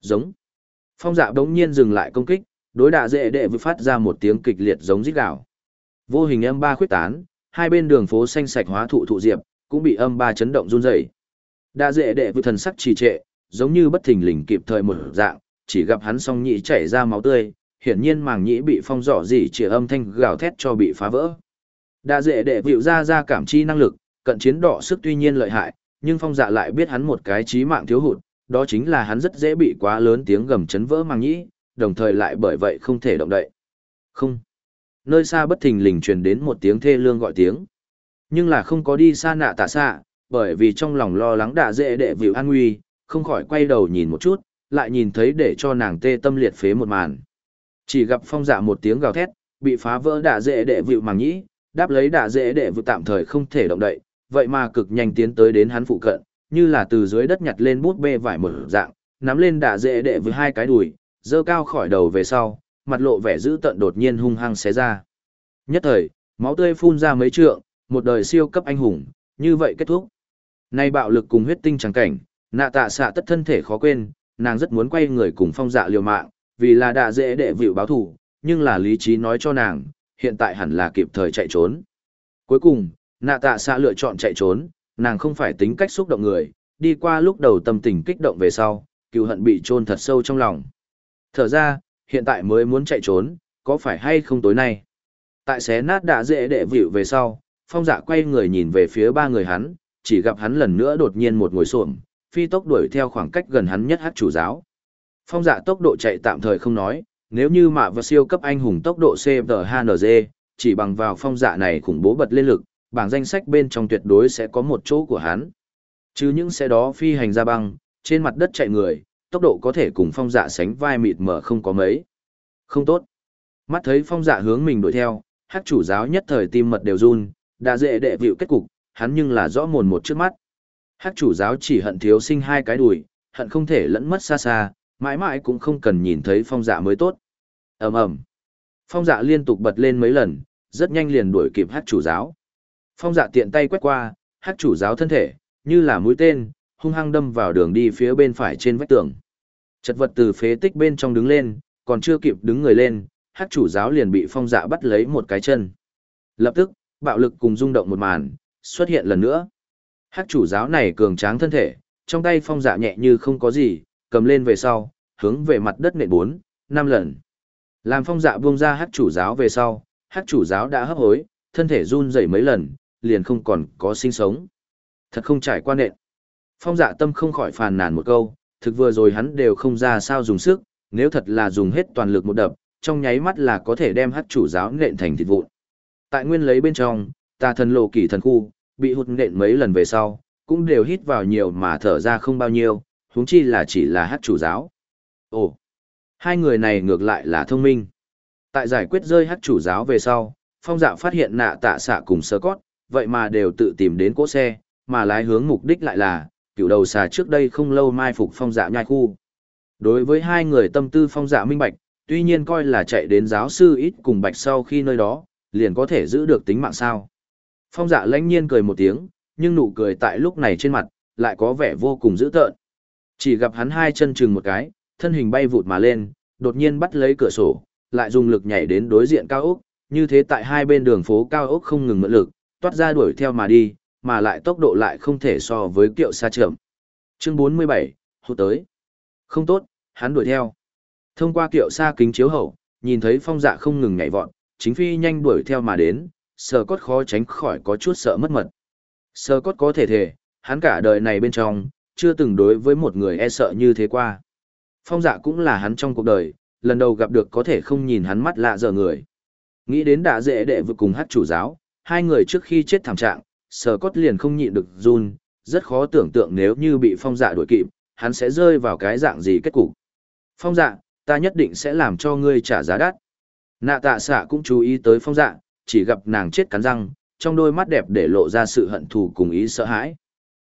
Giống. Phong dạ đống nhiên dừng lại công kích, đối đạ dễ đệ vừa phát ra một tiếng kịch liệt giống rít gào. Vô hình âm ba khuyết tán, hai bên đường phố xanh sạch hóa thụ thụ diệp, cũng bị âm ba chấn động run rẩy. Đạ dễ đệ vừa thần sắc trì trệ, giống như bất thình lình kịp thời một dạng, chỉ gặp hắn song nhị chảy ra máu tươi, hiển nhiên màng nhĩ bị phong dọ gì chỉ âm thanh gào thét cho bị phá vỡ. Đạ dễ đệ vịu ra ra cảm chi năng lực, cận chiến đỏ sức tuy nhiên lợi hại, nhưng phong dạ lại biết hắn một cái chí mạng thiếu hụt, đó chính là hắn rất dễ bị quá lớn tiếng gầm chấn vỡ màng nhĩ, đồng thời lại bởi vậy không thể động đậy. Không. Nơi xa bất thình lình truyền đến một tiếng thê lương gọi tiếng. Nhưng là không có đi xa nạ tạ xạ, bởi vì trong lòng lo lắng đã dễ đệ vịu an nguy, không khỏi quay đầu nhìn một chút, lại nhìn thấy để cho nàng tê tâm liệt phế một màn. Chỉ gặp phong dạ một tiếng gào thét, bị phá vỡ đạ dễ đệ vịu màng nhĩ, đáp lấy đạ dễ đệ vịu tạm thời không thể động đậy, vậy mà cực nhanh tiến tới đến hắn phụ cận, như là từ dưới đất nhặt lên bút bê vải một dạng, nắm lên đạ dễ đệ với hai cái đùi, dơ cao khỏi đầu về sau, mặt lộ vẻ dữ tận đột nhiên hung hăng xé ra. Nhất thời, máu tươi phun ra mấy trượng, một đời siêu cấp anh hùng, như vậy kết thúc. Nay bạo lực cùng huyết tinh chẳng cảnh, nạ tạ xạ tất thân thể khó quên, nàng rất muốn quay người cùng phong dạ liều mạng, vì là đạ dễ đệ vịu báo thủ, nhưng là lý trí nói cho nàng, hiện tại hẳn là kịp thời chạy trốn. Cuối cùng, nạ tạ xạ lựa chọn chạy trốn, nàng không phải tính cách xúc động người, đi qua lúc đầu tâm tình kích động về sau, cựu hận bị chôn thật sâu trong lòng. Thở ra, hiện tại mới muốn chạy trốn, có phải hay không tối nay? Tại xé nát đã dễ đệ vịu về sau, phong dạ quay người nhìn về phía ba người hắn, chỉ gặp hắn lần nữa đột nhiên một ngồi xổm phi tốc đuổi theo khoảng cách gần hắn nhất hát chủ giáo. Phong dạ tốc độ chạy tạm thời không nói, nếu như mạ và siêu cấp anh hùng tốc độ CVHNG, chỉ bằng vào phong dạ này khủng bố bật lên lực, bảng danh sách bên trong tuyệt đối sẽ có một chỗ của hắn. Chứ những xe đó phi hành ra băng, trên mặt đất chạy người, tốc độ có thể cùng phong dạ sánh vai mịt mờ không có mấy. Không tốt. Mắt thấy phong dạ hướng mình đuổi theo, hát chủ giáo nhất thời tim mật đều run, đã dễ đệ vịu kết cục, hắn nhưng là rõ mồn một trước mắt. Hát chủ giáo chỉ hận thiếu sinh hai cái đùi, hận không thể lẫn mất xa xa, mãi mãi cũng không cần nhìn thấy phong dạ mới tốt. ầm ầm Phong dạ liên tục bật lên mấy lần, rất nhanh liền đuổi kịp hát chủ giáo. Phong dạ tiện tay quét qua, hát chủ giáo thân thể, như là mũi tên, hung hăng đâm vào đường đi phía bên phải trên vách tường. Chật vật từ phế tích bên trong đứng lên, còn chưa kịp đứng người lên, hát chủ giáo liền bị phong dạ bắt lấy một cái chân. Lập tức, bạo lực cùng rung động một màn, xuất hiện lần nữa. Hát chủ giáo này cường tráng thân thể, trong tay phong dạ nhẹ như không có gì, cầm lên về sau, hướng về mặt đất nện bốn, năm lần. Làm phong dạ buông ra hát chủ giáo về sau, hát chủ giáo đã hấp hối, thân thể run rẩy mấy lần, liền không còn có sinh sống. Thật không trải qua nện. Phong dạ tâm không khỏi phàn nàn một câu, thực vừa rồi hắn đều không ra sao dùng sức, nếu thật là dùng hết toàn lực một đập, trong nháy mắt là có thể đem hát chủ giáo nện thành thịt vụn. Tại nguyên lấy bên trong, tà thần lộ kỳ thần khu, bị hụt nện mấy lần về sau, cũng đều hít vào nhiều mà thở ra không bao nhiêu, huống chi là chỉ là hát chủ giáo. Ồ, hai người này ngược lại là thông minh. Tại giải quyết rơi hát chủ giáo về sau, phong dạ phát hiện nạ tạ xạ cùng sơ cót, vậy mà đều tự tìm đến cỗ xe, mà lái hướng mục đích lại là, cựu đầu xà trước đây không lâu mai phục phong dạ nhai khu. Đối với hai người tâm tư phong dạ minh bạch, tuy nhiên coi là chạy đến giáo sư ít cùng bạch sau khi nơi đó, liền có thể giữ được tính mạng sao. Phong dạ lãnh nhiên cười một tiếng, nhưng nụ cười tại lúc này trên mặt, lại có vẻ vô cùng dữ tợn. Chỉ gặp hắn hai chân chừng một cái, thân hình bay vụt mà lên, đột nhiên bắt lấy cửa sổ, lại dùng lực nhảy đến đối diện cao ốc, như thế tại hai bên đường phố cao ốc không ngừng mượn lực, toát ra đuổi theo mà đi, mà lại tốc độ lại không thể so với kiệu xa Trưởng. Chương 47, hút tới. Không tốt, hắn đuổi theo. Thông qua kiệu xa kính chiếu hậu, nhìn thấy phong dạ không ngừng nhảy vọt, chính phi nhanh đuổi theo mà đến, sờ cốt khó tránh khỏi có chút sợ mất mật. Sờ cốt có thể thể, hắn cả đời này bên trong, chưa từng đối với một người e sợ như thế qua. Phong dạ cũng là hắn trong cuộc đời, lần đầu gặp được có thể không nhìn hắn mắt lạ giờ người. Nghĩ đến đã dễ đệ vừa cùng hát chủ giáo, hai người trước khi chết thảm trạng, sở cốt liền không nhịn được run, rất khó tưởng tượng nếu như bị phong dạ đuổi kịp, hắn sẽ rơi vào cái dạng gì kết cục. Phong dạ, ta nhất định sẽ làm cho ngươi trả giá đắt. Nạ tạ xạ cũng chú ý tới phong dạ, chỉ gặp nàng chết cắn răng, trong đôi mắt đẹp để lộ ra sự hận thù cùng ý sợ hãi.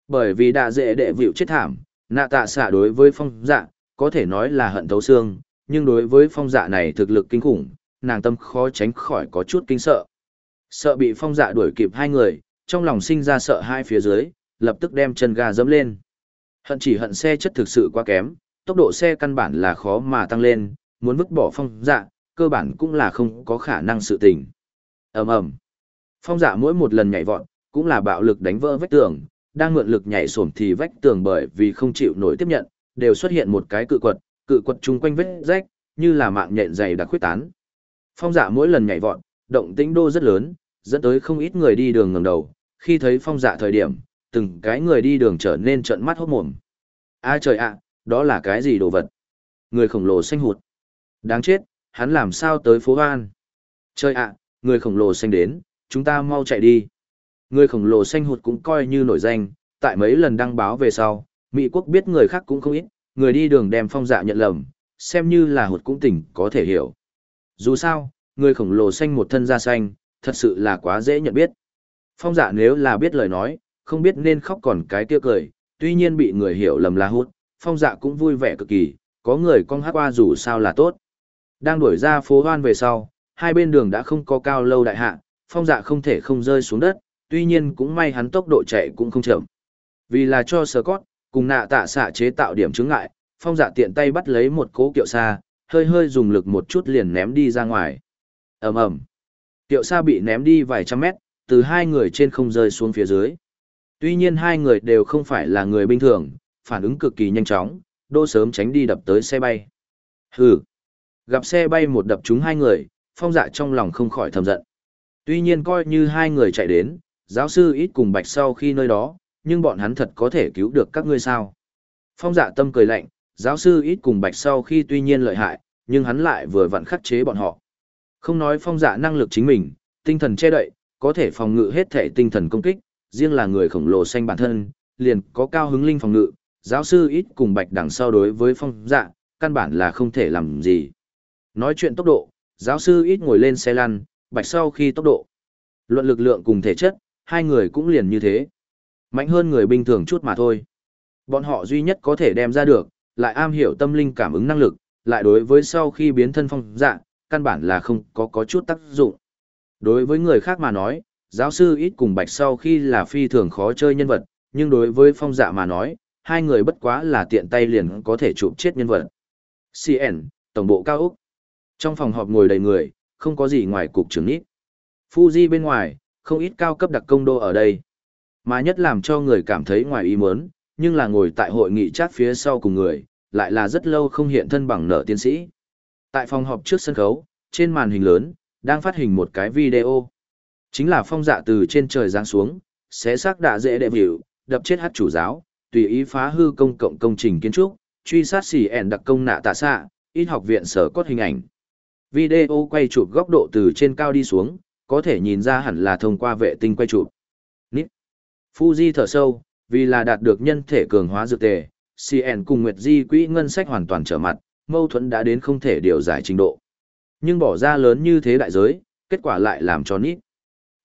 Bởi vì đã dễ đệ vịu chết thảm, nạ tạ xạ đối với phong dạ, có thể nói là hận thấu xương, nhưng đối với phong dạ này thực lực kinh khủng, nàng tâm khó tránh khỏi có chút kinh sợ. Sợ bị phong dạ đuổi kịp hai người, trong lòng sinh ra sợ hai phía dưới, lập tức đem chân ga dẫm lên. Hận chỉ hận xe chất thực sự quá kém, tốc độ xe căn bản là khó mà tăng lên, muốn vứt bỏ phong dạ, cơ bản cũng là không có khả năng sự tình. ầm ầm Phong dạ mỗi một lần nhảy vọt, cũng là bạo lực đánh vỡ vách tường, đang mượn lực nhảy xổm thì vách tường bởi vì không chịu nổi tiếp nhận, đều xuất hiện một cái cự quật, cự quật chung quanh vết rách, như là mạng nhện dày đặc khuyết tán. Phong dạ mỗi lần nhảy vọt, động tĩnh đô rất lớn, dẫn tới không ít người đi đường ngẩng đầu, khi thấy phong dạ thời điểm, từng cái người đi đường trở nên trợn mắt hốt mồm. A trời ạ, đó là cái gì đồ vật? Người khổng lồ xanh hụt. Đáng chết, hắn làm sao tới phố Hoan? Trời ạ, người khổng lồ xanh đến, chúng ta mau chạy đi. Người khổng lồ xanh hụt cũng coi như nổi danh, tại mấy lần đăng báo về sau, Mỹ quốc biết người khác cũng không ít, người đi đường đem phong dạ nhận lầm, xem như là hụt cũng tỉnh có thể hiểu. Dù sao, người khổng lồ xanh một thân da xanh, thật sự là quá dễ nhận biết. Phong dạ nếu là biết lời nói, không biết nên khóc còn cái kia cười, tuy nhiên bị người hiểu lầm là hút, phong dạ cũng vui vẻ cực kỳ, có người con hát qua dù sao là tốt. Đang đuổi ra phố hoan về sau, hai bên đường đã không có cao lâu đại hạ, phong dạ không thể không rơi xuống đất, tuy nhiên cũng may hắn tốc độ chạy cũng không chậm. Vì là cho Scott, cùng nạ tạ xạ chế tạo điểm chứng ngại, phong dạ tiện tay bắt lấy một cố kiệu xa, hơi hơi dùng lực một chút liền ném đi ra ngoài ầm ầm Tiệu Sa bị ném đi vài trăm mét, từ hai người trên không rơi xuống phía dưới. Tuy nhiên hai người đều không phải là người bình thường, phản ứng cực kỳ nhanh chóng, đô sớm tránh đi đập tới xe bay. Hừ. Gặp xe bay một đập trúng hai người, phong dạ trong lòng không khỏi thầm giận. Tuy nhiên coi như hai người chạy đến, giáo sư ít cùng bạch sau khi nơi đó, nhưng bọn hắn thật có thể cứu được các ngươi sao. Phong dạ tâm cười lạnh, giáo sư ít cùng bạch sau khi tuy nhiên lợi hại, nhưng hắn lại vừa vặn khắc chế bọn họ. Không nói phong dạ năng lực chính mình, tinh thần che đậy, có thể phòng ngự hết thể tinh thần công kích, riêng là người khổng lồ xanh bản thân, liền có cao hứng linh phòng ngự, giáo sư ít cùng bạch đằng sau đối với phong dạ, căn bản là không thể làm gì. Nói chuyện tốc độ, giáo sư ít ngồi lên xe lăn, bạch sau khi tốc độ. Luận lực lượng cùng thể chất, hai người cũng liền như thế. Mạnh hơn người bình thường chút mà thôi. Bọn họ duy nhất có thể đem ra được, lại am hiểu tâm linh cảm ứng năng lực, lại đối với sau khi biến thân phong dạ, căn bản là không có có chút tác dụng. Đối với người khác mà nói, giáo sư ít cùng bạch sau khi là phi thường khó chơi nhân vật, nhưng đối với phong dạ mà nói, hai người bất quá là tiện tay liền có thể chụp chết nhân vật. CN, Tổng bộ cao Úc. Trong phòng họp ngồi đầy người, không có gì ngoài cục trưởng nít. Fuji bên ngoài, không ít cao cấp đặc công đô ở đây. Mà nhất làm cho người cảm thấy ngoài ý muốn, nhưng là ngồi tại hội nghị chat phía sau cùng người, lại là rất lâu không hiện thân bằng nợ tiến sĩ. Tại phòng họp trước sân khấu, trên màn hình lớn, đang phát hình một cái video. Chính là phong dạ từ trên trời giáng xuống, xé xác đạ dễ đệ biểu, đập chết hát chủ giáo, tùy ý phá hư công cộng công trình kiến trúc, truy sát xỉ ẻn đặc công nạ tạ xạ, ít học viện sở cốt hình ảnh. Video quay chụp góc độ từ trên cao đi xuống, có thể nhìn ra hẳn là thông qua vệ tinh quay chụp. Nít. Fuji thở sâu, vì là đạt được nhân thể cường hóa dược tề, CN cùng Nguyệt Di quỹ ngân sách hoàn toàn trở mặt, mâu thuẫn đã đến không thể điều giải trình độ. Nhưng bỏ ra lớn như thế đại giới, kết quả lại làm cho nít.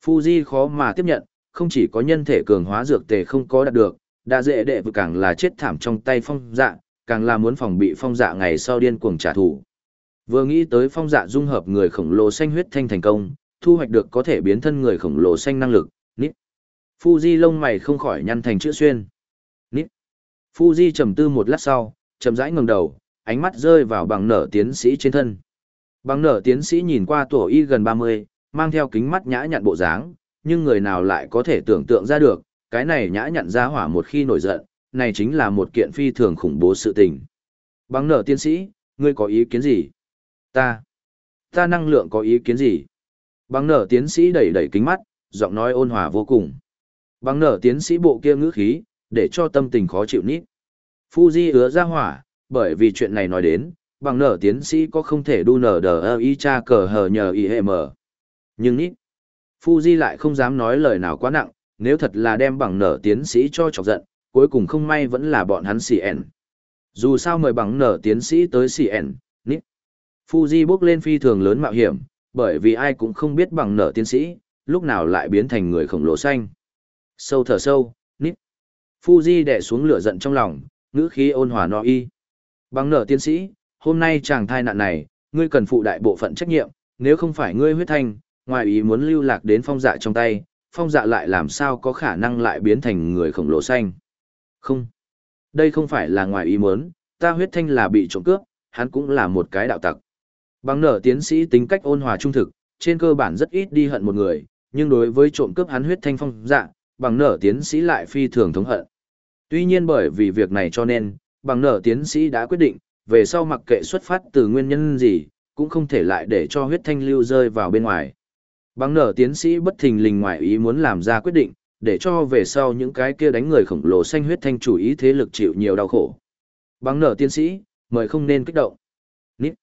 Fuji khó mà tiếp nhận, không chỉ có nhân thể cường hóa dược tề không có đạt được, đã dễ đệ vừa càng là chết thảm trong tay phong dạ, càng là muốn phòng bị phong dạ ngày sau điên cuồng trả thù. Vừa nghĩ tới phong dạ dung hợp người khổng lồ xanh huyết thanh thành công, thu hoạch được có thể biến thân người khổng lồ xanh năng lực, nít. Fuji lông mày không khỏi nhăn thành chữ xuyên. Nít. Fuji trầm tư một lát sau, chậm rãi ngẩng đầu, ánh mắt rơi vào bằng nở tiến sĩ trên thân. Bằng nở tiến sĩ nhìn qua tuổi y gần 30, mang theo kính mắt nhã nhặn bộ dáng, nhưng người nào lại có thể tưởng tượng ra được, cái này nhã nhặn ra hỏa một khi nổi giận, này chính là một kiện phi thường khủng bố sự tình. Bằng nở tiến sĩ, ngươi có ý kiến gì? Ta. Ta năng lượng có ý kiến gì? Bằng nở tiến sĩ đẩy đẩy kính mắt, giọng nói ôn hòa vô cùng. Bằng nở tiến sĩ bộ kia ngữ khí, để cho tâm tình khó chịu nít. Fuji ứa ra hỏa, bởi vì chuyện này nói đến, bằng nở tiến sĩ có không thể đu nở đờ ơ y cha cờ hờ nhờ y hệ mờ. Nhưng nít. Fuji lại không dám nói lời nào quá nặng, nếu thật là đem bằng nở tiến sĩ cho chọc giận, cuối cùng không may vẫn là bọn hắn CN. Dù sao mời bằng nở tiến sĩ tới CN, nít. Fuji bước lên phi thường lớn mạo hiểm, bởi vì ai cũng không biết bằng nở tiến sĩ, lúc nào lại biến thành người khổng lồ xanh. Sâu thở sâu, nít. Fuji đè xuống lửa giận trong lòng, ngữ khí ôn hòa no y. Bằng nở tiến sĩ, hôm nay chàng thai nạn này, ngươi cần phụ đại bộ phận trách nhiệm, nếu không phải ngươi huyết thanh, ngoài ý muốn lưu lạc đến phong dạ trong tay, phong dạ lại làm sao có khả năng lại biến thành người khổng lồ xanh. Không. Đây không phải là ngoài ý muốn, ta huyết thanh là bị trộm cướp, hắn cũng là một cái đạo tặc. Bằng nở tiến sĩ tính cách ôn hòa trung thực, trên cơ bản rất ít đi hận một người, nhưng đối với trộm cướp hắn huyết thanh phong dạ, bằng nở tiến sĩ lại phi thường thống hận. Tuy nhiên bởi vì việc này cho nên, bằng nở tiến sĩ đã quyết định, về sau mặc kệ xuất phát từ nguyên nhân gì, cũng không thể lại để cho huyết thanh lưu rơi vào bên ngoài. Bằng nở tiến sĩ bất thình lình ngoài ý muốn làm ra quyết định, để cho về sau những cái kia đánh người khổng lồ xanh huyết thanh chủ ý thế lực chịu nhiều đau khổ. Bằng nở tiến sĩ, mời không nên kích động. Nít.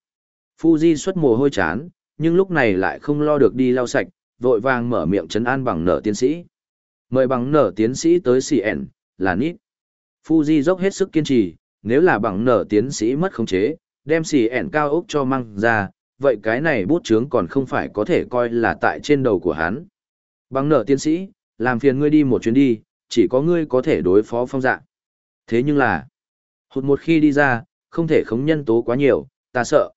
Fuji xuất mồ hôi chán, nhưng lúc này lại không lo được đi lau sạch, vội vàng mở miệng chấn an bằng nở tiến sĩ. Mời bằng nở tiến sĩ tới CN, là Nít. Fuji dốc hết sức kiên trì, nếu là bằng nở tiến sĩ mất khống chế, đem xì ẻn cao ốc cho mang ra, vậy cái này bút chướng còn không phải có thể coi là tại trên đầu của hắn. Bằng nở tiến sĩ, làm phiền ngươi đi một chuyến đi, chỉ có ngươi có thể đối phó phong dạ. Thế nhưng là, hụt một khi đi ra, không thể khống nhân tố quá nhiều, ta sợ.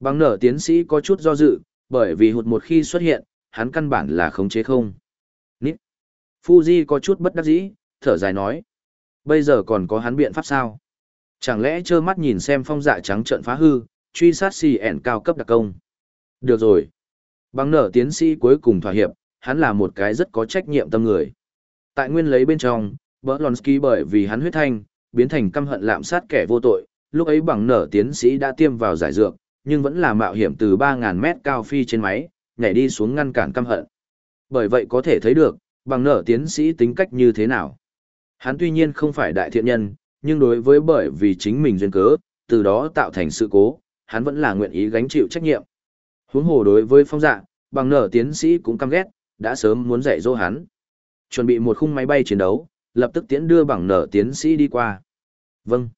Bằng nở tiến sĩ có chút do dự, bởi vì hụt một khi xuất hiện, hắn căn bản là khống chế không. Nít. Fuji có chút bất đắc dĩ, thở dài nói. Bây giờ còn có hắn biện pháp sao? Chẳng lẽ trơ mắt nhìn xem phong dạ trắng trợn phá hư, truy sát xì ẻn cao cấp đặc công? Được rồi. Bằng nở tiến sĩ cuối cùng thỏa hiệp, hắn là một cái rất có trách nhiệm tâm người. Tại nguyên lấy bên trong, Berlonsky bởi vì hắn huyết thanh, biến thành căm hận lạm sát kẻ vô tội, lúc ấy bằng nở tiến sĩ đã tiêm vào giải dược, nhưng vẫn là mạo hiểm từ 3.000 mét cao phi trên máy, nhảy đi xuống ngăn cản căm hận. Bởi vậy có thể thấy được, bằng nở tiến sĩ tính cách như thế nào. Hắn tuy nhiên không phải đại thiện nhân, nhưng đối với bởi vì chính mình duyên cớ, từ đó tạo thành sự cố, hắn vẫn là nguyện ý gánh chịu trách nhiệm. Huống hồ đối với phong dạ, bằng nở tiến sĩ cũng căm ghét, đã sớm muốn dạy dỗ hắn. Chuẩn bị một khung máy bay chiến đấu, lập tức tiến đưa bằng nở tiến sĩ đi qua. Vâng.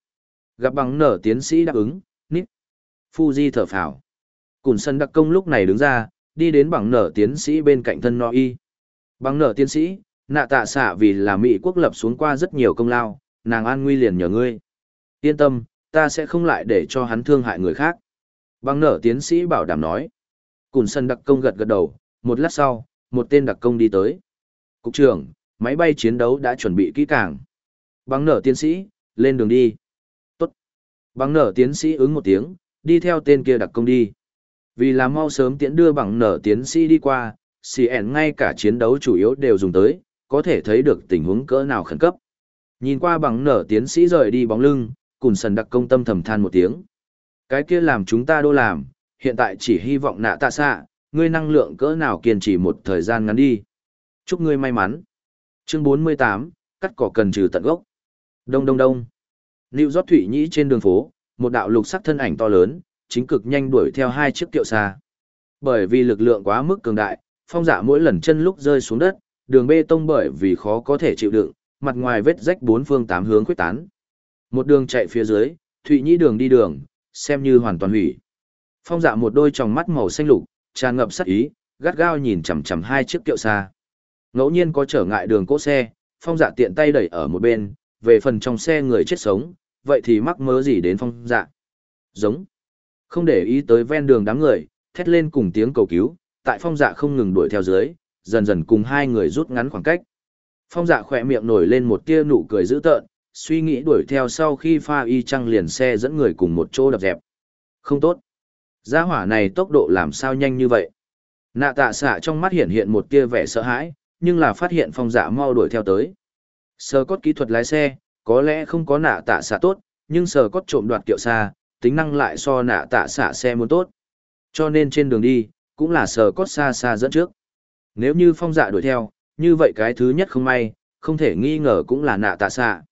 Gặp bằng nở tiến sĩ đáp ứng, nít. Fuji thở phào. Cùn sân đặc công lúc này đứng ra, đi đến bằng nở tiến sĩ bên cạnh thân no y. Bằng nở tiến sĩ, nạ tạ xạ vì là Mỹ quốc lập xuống qua rất nhiều công lao, nàng an nguy liền nhờ ngươi. Yên tâm, ta sẽ không lại để cho hắn thương hại người khác. băng nở tiến sĩ bảo đảm nói. Cùn sân đặc công gật gật đầu, một lát sau, một tên đặc công đi tới. Cục trưởng, máy bay chiến đấu đã chuẩn bị kỹ càng. băng nở tiến sĩ, lên đường đi. Tốt. băng nở tiến sĩ ứng một tiếng, đi theo tên kia đặc công đi. Vì là mau sớm tiễn đưa bằng nở tiến sĩ đi qua, CN ngay cả chiến đấu chủ yếu đều dùng tới, có thể thấy được tình huống cỡ nào khẩn cấp. Nhìn qua bằng nở tiến sĩ rời đi bóng lưng, cùng sần đặc công tâm thầm than một tiếng. Cái kia làm chúng ta đô làm, hiện tại chỉ hy vọng nạ tạ xạ, ngươi năng lượng cỡ nào kiên trì một thời gian ngắn đi. Chúc ngươi may mắn. Chương 48, cắt cỏ cần trừ tận gốc. Đông đông đông. Lưu Giót Thụy Nhĩ trên đường phố, một đạo lục sắc thân ảnh to lớn, chính cực nhanh đuổi theo hai chiếc kiệu xa. Bởi vì lực lượng quá mức cường đại, phong giả mỗi lần chân lúc rơi xuống đất, đường bê tông bởi vì khó có thể chịu đựng, mặt ngoài vết rách bốn phương tám hướng quyết tán. Một đường chạy phía dưới, Thụy Nhĩ đường đi đường, xem như hoàn toàn hủy. Phong dạ một đôi tròng mắt màu xanh lục, tràn ngập sát ý, gắt gao nhìn chằm chằm hai chiếc kiệu xa. Ngẫu nhiên có trở ngại đường cỗ xe, phong dạ tiện tay đẩy ở một bên, về phần trong xe người chết sống, vậy thì mắc mớ gì đến phong dạ. Giống. Không để ý tới ven đường đám người, thét lên cùng tiếng cầu cứu, tại phong dạ không ngừng đuổi theo dưới, dần dần cùng hai người rút ngắn khoảng cách. Phong dạ khỏe miệng nổi lên một tia nụ cười dữ tợn, suy nghĩ đuổi theo sau khi pha y trăng liền xe dẫn người cùng một chỗ đập dẹp. Không tốt. Gia hỏa này tốc độ làm sao nhanh như vậy? Nạ tạ xạ trong mắt hiện hiện một tia vẻ sợ hãi, nhưng là phát hiện phong dạ mau đuổi theo tới. Sờ cốt kỹ thuật lái xe, có lẽ không có nạ tạ xạ tốt, nhưng sờ cốt trộm đoạt kiệu xa, tính năng lại so nạ tạ xạ xe muốn tốt. Cho nên trên đường đi, cũng là sờ cốt xa xa dẫn trước. Nếu như phong dạ đuổi theo, như vậy cái thứ nhất không may, không thể nghi ngờ cũng là nạ tạ xạ.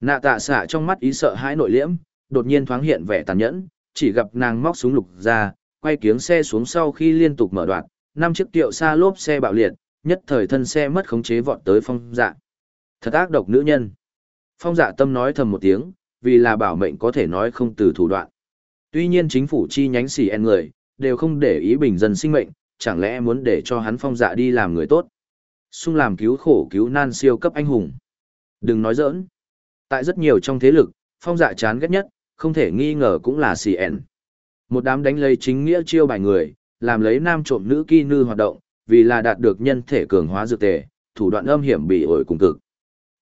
Nạ tạ xạ trong mắt ý sợ hãi nội liễm, đột nhiên thoáng hiện vẻ tàn nhẫn, chỉ gặp nàng móc súng lục ra, quay kiếng xe xuống sau khi liên tục mở đoạn, năm chiếc tiệu xa lốp xe bạo liệt, nhất thời thân xe mất khống chế vọt tới phong dạ. Thật ác độc nữ nhân. Phong dạ tâm nói thầm một tiếng, vì là bảo mệnh có thể nói không từ thủ đoạn. Tuy nhiên chính phủ chi nhánh xỉ en người, đều không để ý bình dân sinh mệnh, chẳng lẽ muốn để cho hắn phong dạ đi làm người tốt. Xung làm cứu khổ cứu nan siêu cấp anh hùng. Đừng nói giỡn. Tại rất nhiều trong thế lực, phong dạ chán ghét nhất, không thể nghi ngờ cũng là CN. Một đám đánh lấy chính nghĩa chiêu bài người, làm lấy nam trộm nữ kỳ nư hoạt động, vì là đạt được nhân thể cường hóa dược tề, thủ đoạn âm hiểm bị ổi cùng cực.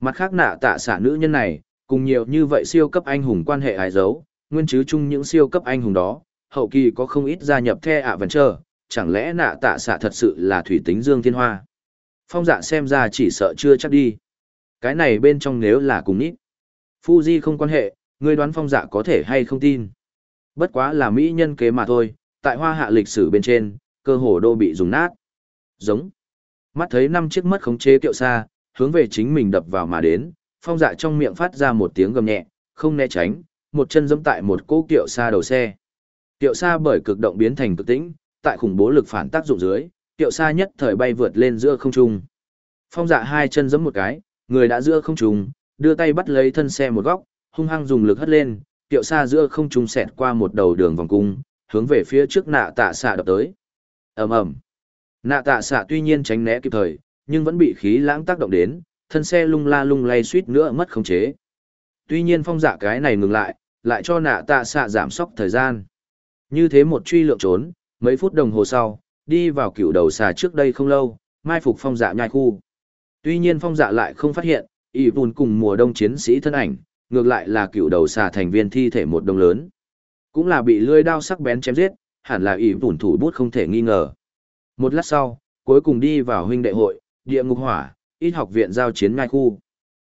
Mặt khác nạ tạ xả nữ nhân này, cùng nhiều như vậy siêu cấp anh hùng quan hệ hài dấu, nguyên chứ chung những siêu cấp anh hùng đó, hậu kỳ có không ít gia nhập The Adventure, chẳng lẽ nạ tạ xạ thật sự là thủy tính Dương Thiên Hoa. Phong dạ xem ra chỉ sợ chưa chắc đi. Cái này bên trong nếu là cùng nít. Fuji không quan hệ, Ngươi đoán phong dạ có thể hay không tin. Bất quá là mỹ nhân kế mà thôi, tại hoa hạ lịch sử bên trên, cơ hồ đô bị dùng nát. Giống. Mắt thấy năm chiếc mất khống chế kiệu xa, hướng về chính mình đập vào mà đến, phong dạ trong miệng phát ra một tiếng gầm nhẹ, không né tránh, một chân giẫm tại một cỗ kiệu xa đầu xe. Kiệu xa bởi cực động biến thành cực tĩnh, tại khủng bố lực phản tác dụng dưới, Tiệu xa nhất thời bay vượt lên giữa không trung. Phong dạ hai chân giẫm một cái, người đã giữa không trung, đưa tay bắt lấy thân xe một góc, hung hăng dùng lực hất lên, Tiệu xa giữa không trung xẹt qua một đầu đường vòng cung, hướng về phía trước nạ tạ xạ đập tới. ầm ầm, nạ tạ xạ tuy nhiên tránh né kịp thời, nhưng vẫn bị khí lãng tác động đến, thân xe lung la lung lay suýt nữa mất khống chế. Tuy nhiên phong dạ cái này ngừng lại, lại cho nạ tạ xạ giảm sốc thời gian. Như thế một truy lượng trốn, mấy phút đồng hồ sau, đi vào cựu đầu xà trước đây không lâu, mai phục phong dạ nhai khu. Tuy nhiên phong dạ lại không phát hiện, y vùn cùng mùa đông chiến sĩ thân ảnh, ngược lại là cựu đầu xà thành viên thi thể một đồng lớn. Cũng là bị lưỡi đao sắc bén chém giết, hẳn là y vùn thủ bút không thể nghi ngờ. Một lát sau, cuối cùng đi vào huynh đệ hội, địa ngục hỏa, ít học viện giao chiến nhai khu.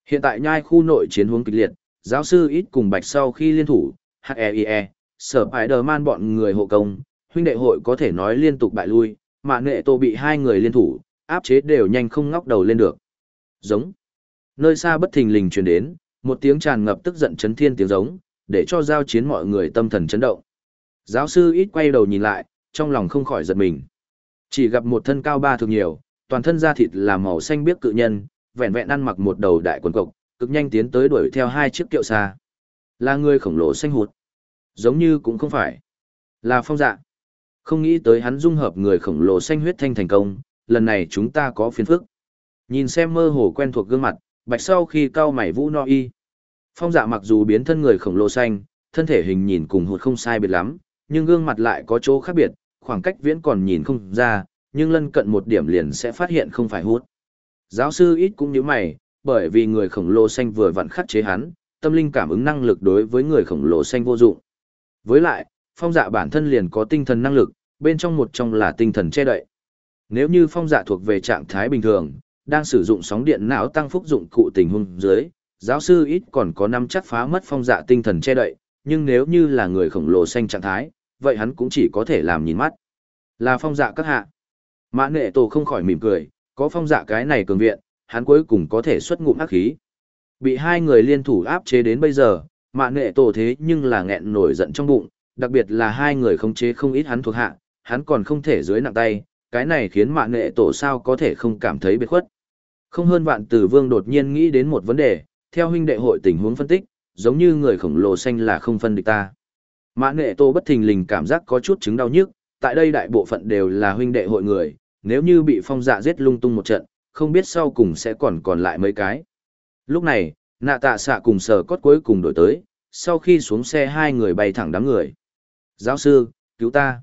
Hiện tại nhai khu nội chiến hướng kịch liệt, giáo sư ít cùng bạch sau khi liên thủ, HEIE, e, sở Spider-Man bọn người hộ công, huynh đệ hội có thể nói liên tục bại lui, mà nệ tô bị hai người liên thủ, áp chế đều nhanh không ngóc đầu lên được. Giống. Nơi xa bất thình lình truyền đến, một tiếng tràn ngập tức giận chấn thiên tiếng giống, để cho giao chiến mọi người tâm thần chấn động. Giáo sư ít quay đầu nhìn lại, trong lòng không khỏi giật mình. Chỉ gặp một thân cao ba thường nhiều, toàn thân da thịt là màu xanh biếc cự nhân, vẹn vẹn ăn mặc một đầu đại quần cộc, cực nhanh tiến tới đuổi theo hai chiếc kiệu xa. Là người khổng lồ xanh hụt. Giống như cũng không phải. Là phong dạ. Không nghĩ tới hắn dung hợp người khổng lồ xanh huyết thanh thành công, lần này chúng ta có phiền phức. Nhìn xem mơ hồ quen thuộc gương mặt, bạch sau khi cao mày vũ no y. Phong dạ mặc dù biến thân người khổng lồ xanh, thân thể hình nhìn cùng hụt không sai biệt lắm, nhưng gương mặt lại có chỗ khác biệt, khoảng cách viễn còn nhìn không ra, nhưng lân cận một điểm liền sẽ phát hiện không phải hút. Giáo sư ít cũng như mày, bởi vì người khổng lồ xanh vừa vặn khắc chế hắn, tâm linh cảm ứng năng lực đối với người khổng lồ xanh vô dụng. Với lại, phong dạ bản thân liền có tinh thần năng lực, bên trong một trong là tinh thần che đậy. Nếu như phong dạ thuộc về trạng thái bình thường, đang sử dụng sóng điện não tăng phúc dụng cụ tình huống dưới, giáo sư ít còn có năm chắc phá mất phong dạ tinh thần che đậy, nhưng nếu như là người khổng lồ xanh trạng thái, vậy hắn cũng chỉ có thể làm nhìn mắt. Là phong dạ các hạ. Mã nệ tổ không khỏi mỉm cười, có phong dạ cái này cường viện, hắn cuối cùng có thể xuất ngụm ác khí. Bị hai người liên thủ áp chế đến bây giờ, mã nệ tổ thế nhưng là nghẹn nổi giận trong bụng, đặc biệt là hai người khống chế không ít hắn thuộc hạ, hắn còn không thể dưới nặng tay, cái này khiến mạng nệ tổ sao có thể không cảm thấy biệt khuất. Không hơn vạn tử vương đột nhiên nghĩ đến một vấn đề, theo huynh đệ hội tình huống phân tích, giống như người khổng lồ xanh là không phân địch ta. Mạng nệ tổ bất thình lình cảm giác có chút chứng đau nhức, tại đây đại bộ phận đều là huynh đệ hội người, nếu như bị phong dạ giết lung tung một trận, không biết sau cùng sẽ còn còn lại mấy cái. Lúc này, nạ tạ xạ cùng sở cốt cuối cùng đổi tới, sau khi xuống xe hai người bay thẳng đám người. Giáo sư, cứu ta.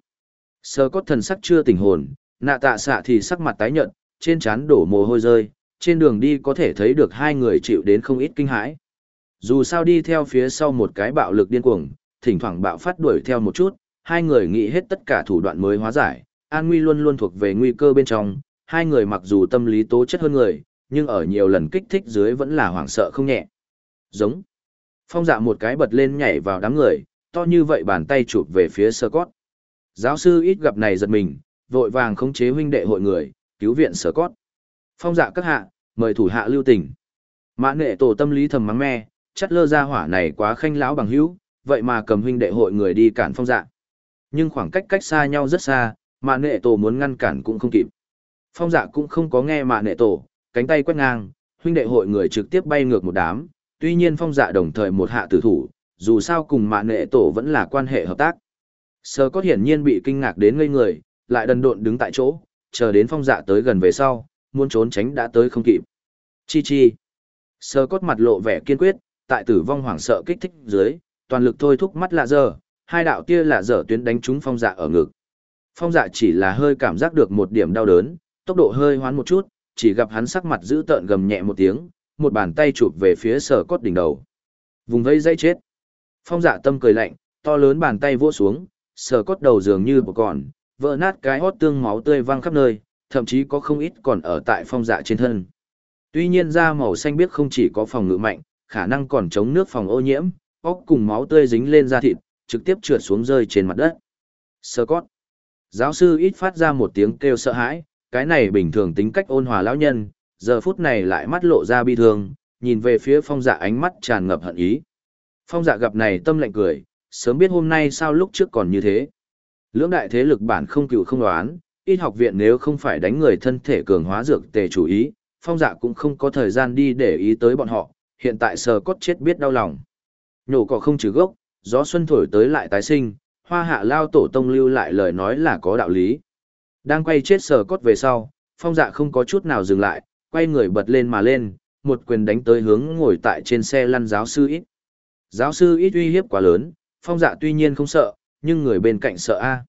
Sơ cốt thần sắc chưa tỉnh hồn, nạ tạ xạ thì sắc mặt tái nhợt, trên trán đổ mồ hôi rơi, trên đường đi có thể thấy được hai người chịu đến không ít kinh hãi. Dù sao đi theo phía sau một cái bạo lực điên cuồng, thỉnh thoảng bạo phát đuổi theo một chút, hai người nghĩ hết tất cả thủ đoạn mới hóa giải, an nguy luôn luôn thuộc về nguy cơ bên trong, hai người mặc dù tâm lý tố chất hơn người, nhưng ở nhiều lần kích thích dưới vẫn là hoảng sợ không nhẹ. Giống. Phong dạ một cái bật lên nhảy vào đám người, to như vậy bàn tay chụp về phía sơ cốt. Giáo sư ít gặp này giật mình, vội vàng khống chế huynh đệ hội người, cứu viện sở cót. Phong dạ các hạ, mời thủ hạ lưu tình. Mã nệ tổ tâm lý thầm mắng me, chắt lơ ra hỏa này quá khanh lão bằng hữu, vậy mà cầm huynh đệ hội người đi cản phong dạ. Nhưng khoảng cách cách xa nhau rất xa, Mã nệ tổ muốn ngăn cản cũng không kịp. Phong dạ cũng không có nghe Mã nệ tổ, cánh tay quét ngang, huynh đệ hội người trực tiếp bay ngược một đám, tuy nhiên phong dạ đồng thời một hạ tử thủ, dù sao cùng mạ nệ tổ vẫn là quan hệ hợp tác. Sơ cốt hiển nhiên bị kinh ngạc đến ngây người, lại đần độn đứng tại chỗ, chờ đến phong dạ tới gần về sau, muốn trốn tránh đã tới không kịp. Chi chi. Sơ cốt mặt lộ vẻ kiên quyết, tại tử vong hoảng sợ kích thích dưới, toàn lực thôi thúc mắt lạ dơ, hai đạo tia lạ dở tuyến đánh trúng phong dạ ở ngực. Phong dạ chỉ là hơi cảm giác được một điểm đau đớn, tốc độ hơi hoán một chút, chỉ gặp hắn sắc mặt giữ tợn gầm nhẹ một tiếng, một bàn tay chụp về phía sở cốt đỉnh đầu. Vùng vây dây chết. Phong dạ tâm cười lạnh, to lớn bàn tay vỗ xuống, sờ cốt đầu dường như bọc còn, vỡ nát cái hót tương máu tươi văng khắp nơi, thậm chí có không ít còn ở tại phong dạ trên thân. Tuy nhiên da màu xanh biếc không chỉ có phòng ngự mạnh, khả năng còn chống nước phòng ô nhiễm, óc cùng máu tươi dính lên da thịt, trực tiếp trượt xuống rơi trên mặt đất. Sơ cốt. Giáo sư ít phát ra một tiếng kêu sợ hãi, cái này bình thường tính cách ôn hòa lão nhân, giờ phút này lại mắt lộ ra bi thương, nhìn về phía phong dạ ánh mắt tràn ngập hận ý. Phong dạ gặp này tâm lạnh cười, sớm biết hôm nay sao lúc trước còn như thế. Lưỡng đại thế lực bản không cựu không đoán, ít học viện nếu không phải đánh người thân thể cường hóa dược tề chủ ý, phong dạ cũng không có thời gian đi để ý tới bọn họ, hiện tại sờ cốt chết biết đau lòng. Nhổ cỏ không trừ gốc, gió xuân thổi tới lại tái sinh, hoa hạ lao tổ tông lưu lại lời nói là có đạo lý. Đang quay chết sờ cốt về sau, phong dạ không có chút nào dừng lại, quay người bật lên mà lên, một quyền đánh tới hướng ngồi tại trên xe lăn giáo sư ít. Giáo sư ít uy hiếp quá lớn, phong dạ tuy nhiên không sợ, nhưng người bên cạnh sợ a.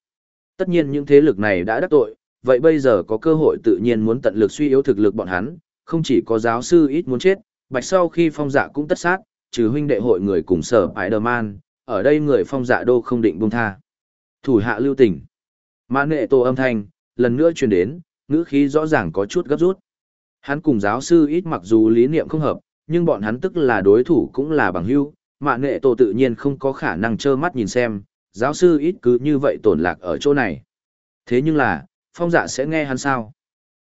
Tất nhiên những thế lực này đã đắc tội, vậy bây giờ có cơ hội tự nhiên muốn tận lực suy yếu thực lực bọn hắn, không chỉ có giáo sư ít muốn chết, bạch sau khi phong dạ cũng tất sát, trừ huynh đệ hội người cùng sở Spider-Man, ở đây người phong dạ đô không định buông tha. Thủ hạ lưu tình. Mã nệ tổ âm thanh, lần nữa truyền đến, ngữ khí rõ ràng có chút gấp rút. Hắn cùng giáo sư ít mặc dù lý niệm không hợp, nhưng bọn hắn tức là đối thủ cũng là bằng hữu, mạ nệ tổ tự nhiên không có khả năng trơ mắt nhìn xem, giáo sư ít cứ như vậy tổn lạc ở chỗ này. Thế nhưng là, phong dạ sẽ nghe hắn sao?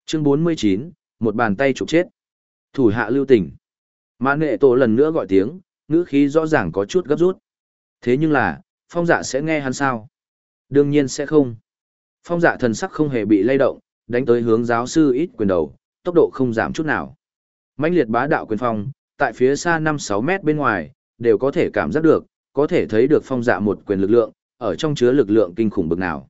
Chương 49, một bàn tay trục chết. Thủ hạ lưu tình. Mạ nệ tổ lần nữa gọi tiếng, ngữ khí rõ ràng có chút gấp rút. Thế nhưng là, phong dạ sẽ nghe hắn sao? Đương nhiên sẽ không. Phong dạ thần sắc không hề bị lay động, đánh tới hướng giáo sư ít quyền đầu, tốc độ không giảm chút nào. mãnh liệt bá đạo quyền phong, tại phía xa 5-6 mét bên ngoài, đều có thể cảm giác được, có thể thấy được phong dạ một quyền lực lượng, ở trong chứa lực lượng kinh khủng bực nào.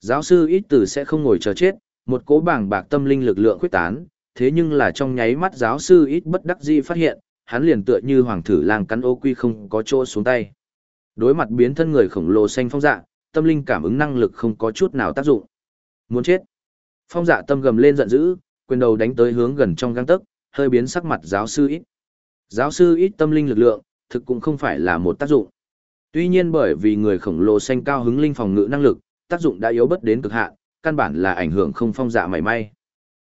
Giáo sư ít từ sẽ không ngồi chờ chết, một cố bảng bạc tâm linh lực lượng khuyết tán, thế nhưng là trong nháy mắt giáo sư ít bất đắc dĩ phát hiện, hắn liền tựa như hoàng thử lang cắn ô quy không có chỗ xuống tay. Đối mặt biến thân người khổng lồ xanh phong dạ, tâm linh cảm ứng năng lực không có chút nào tác dụng. Muốn chết. Phong dạ tâm gầm lên giận dữ, quyền đầu đánh tới hướng gần trong găng tấc, hơi biến sắc mặt giáo sư ít. Giáo sư ít tâm linh lực lượng, thực cũng không phải là một tác dụng. Tuy nhiên bởi vì người khổng lồ xanh cao hứng linh phòng ngự năng lực, tác dụng đã yếu bất đến cực hạn, căn bản là ảnh hưởng không phong dạ mảy may.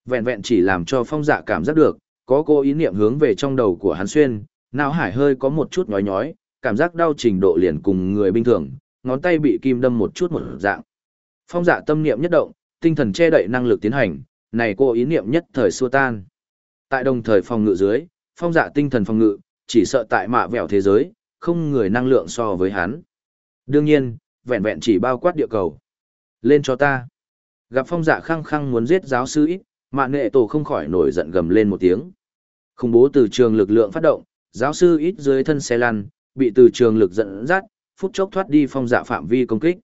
Vẹn vẹn chỉ làm cho phong dạ cảm giác được, có cô ý niệm hướng về trong đầu của hắn xuyên, não hải hơi có một chút nhói nhói, cảm giác đau trình độ liền cùng người bình thường, ngón tay bị kim đâm một chút một dạng. Phong dạ tâm niệm nhất động, tinh thần che đậy năng lực tiến hành, này cô ý niệm nhất thời xua tan. Tại đồng thời phòng ngự dưới, phong dạ tinh thần phòng ngự, chỉ sợ tại mạ vẹo thế giới, không người năng lượng so với hắn. Đương nhiên, vẹn vẹn chỉ bao quát địa cầu. Lên cho ta. Gặp phong dạ khăng khăng muốn giết giáo sư ít, mạ nệ tổ không khỏi nổi giận gầm lên một tiếng. Khủng bố từ trường lực lượng phát động, giáo sư ít dưới thân xe lăn, bị từ trường lực dẫn dắt, phút chốc thoát đi phong dạ phạm vi công kích.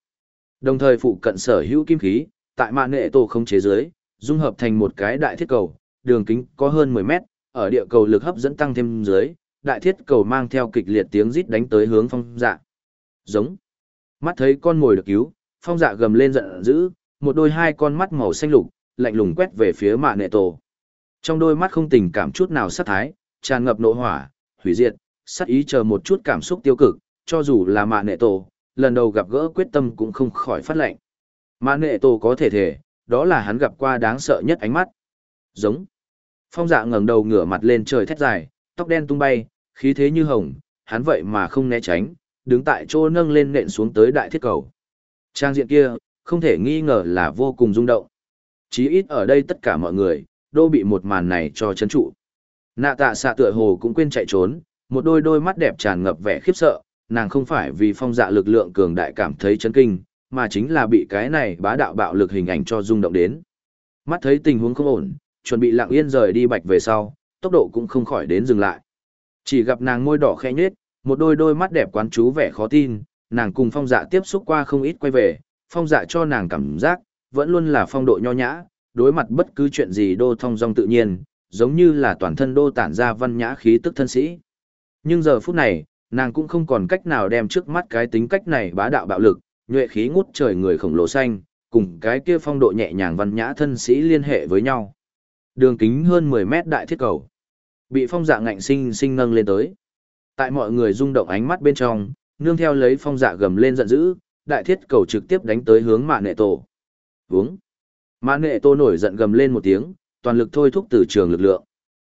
Đồng thời phụ cận sở hữu kim khí, tại mạ nệ tổ không chế giới, dung hợp thành một cái đại thiết cầu, đường kính có hơn 10 mét, ở địa cầu lực hấp dẫn tăng thêm dưới, đại thiết cầu mang theo kịch liệt tiếng rít đánh tới hướng phong dạ. Giống. Mắt thấy con mồi được cứu, phong dạ gầm lên giận dữ, một đôi hai con mắt màu xanh lục, lạnh lùng quét về phía mạ nệ tổ. Trong đôi mắt không tình cảm chút nào sát thái, tràn ngập nộ hỏa, hủy diệt, sát ý chờ một chút cảm xúc tiêu cực, cho dù là mạ nệ tổ, lần đầu gặp gỡ quyết tâm cũng không khỏi phát lạnh. Mạ nệ tổ có thể thể, đó là hắn gặp qua đáng sợ nhất ánh mắt. Giống. Phong dạ ngẩng đầu ngửa mặt lên trời thét dài, tóc đen tung bay, khí thế như hồng, hắn vậy mà không né tránh, đứng tại chỗ nâng lên nện xuống tới đại thiết cầu. Trang diện kia, không thể nghi ngờ là vô cùng rung động. Chí ít ở đây tất cả mọi người, đô bị một màn này cho chấn trụ. Nạ tạ xạ tựa hồ cũng quên chạy trốn, một đôi đôi mắt đẹp tràn ngập vẻ khiếp sợ, nàng không phải vì phong dạ lực lượng cường đại cảm thấy chấn kinh, mà chính là bị cái này bá đạo bạo lực hình ảnh cho rung động đến. Mắt thấy tình huống không ổn, chuẩn bị lặng yên rời đi bạch về sau, tốc độ cũng không khỏi đến dừng lại. Chỉ gặp nàng môi đỏ khẽ nhếch, một đôi đôi mắt đẹp quán chú vẻ khó tin, nàng cùng phong dạ tiếp xúc qua không ít quay về, phong dạ cho nàng cảm giác, vẫn luôn là phong độ nho nhã, đối mặt bất cứ chuyện gì đô thông dong tự nhiên, giống như là toàn thân đô tản ra văn nhã khí tức thân sĩ. Nhưng giờ phút này, nàng cũng không còn cách nào đem trước mắt cái tính cách này bá đạo bạo lực, nhuệ khí ngút trời người khổng lồ xanh, cùng cái kia phong độ nhẹ nhàng văn nhã thân sĩ liên hệ với nhau. Đường kính hơn 10 mét đại thiết cầu. Bị phong dạ ngạnh sinh sinh nâng lên tới. Tại mọi người rung động ánh mắt bên trong, nương theo lấy phong dạ gầm lên giận dữ, đại thiết cầu trực tiếp đánh tới hướng mạ nệ tổ. Vúng. Mạ nệ tổ nổi giận gầm lên một tiếng, toàn lực thôi thúc từ trường lực lượng.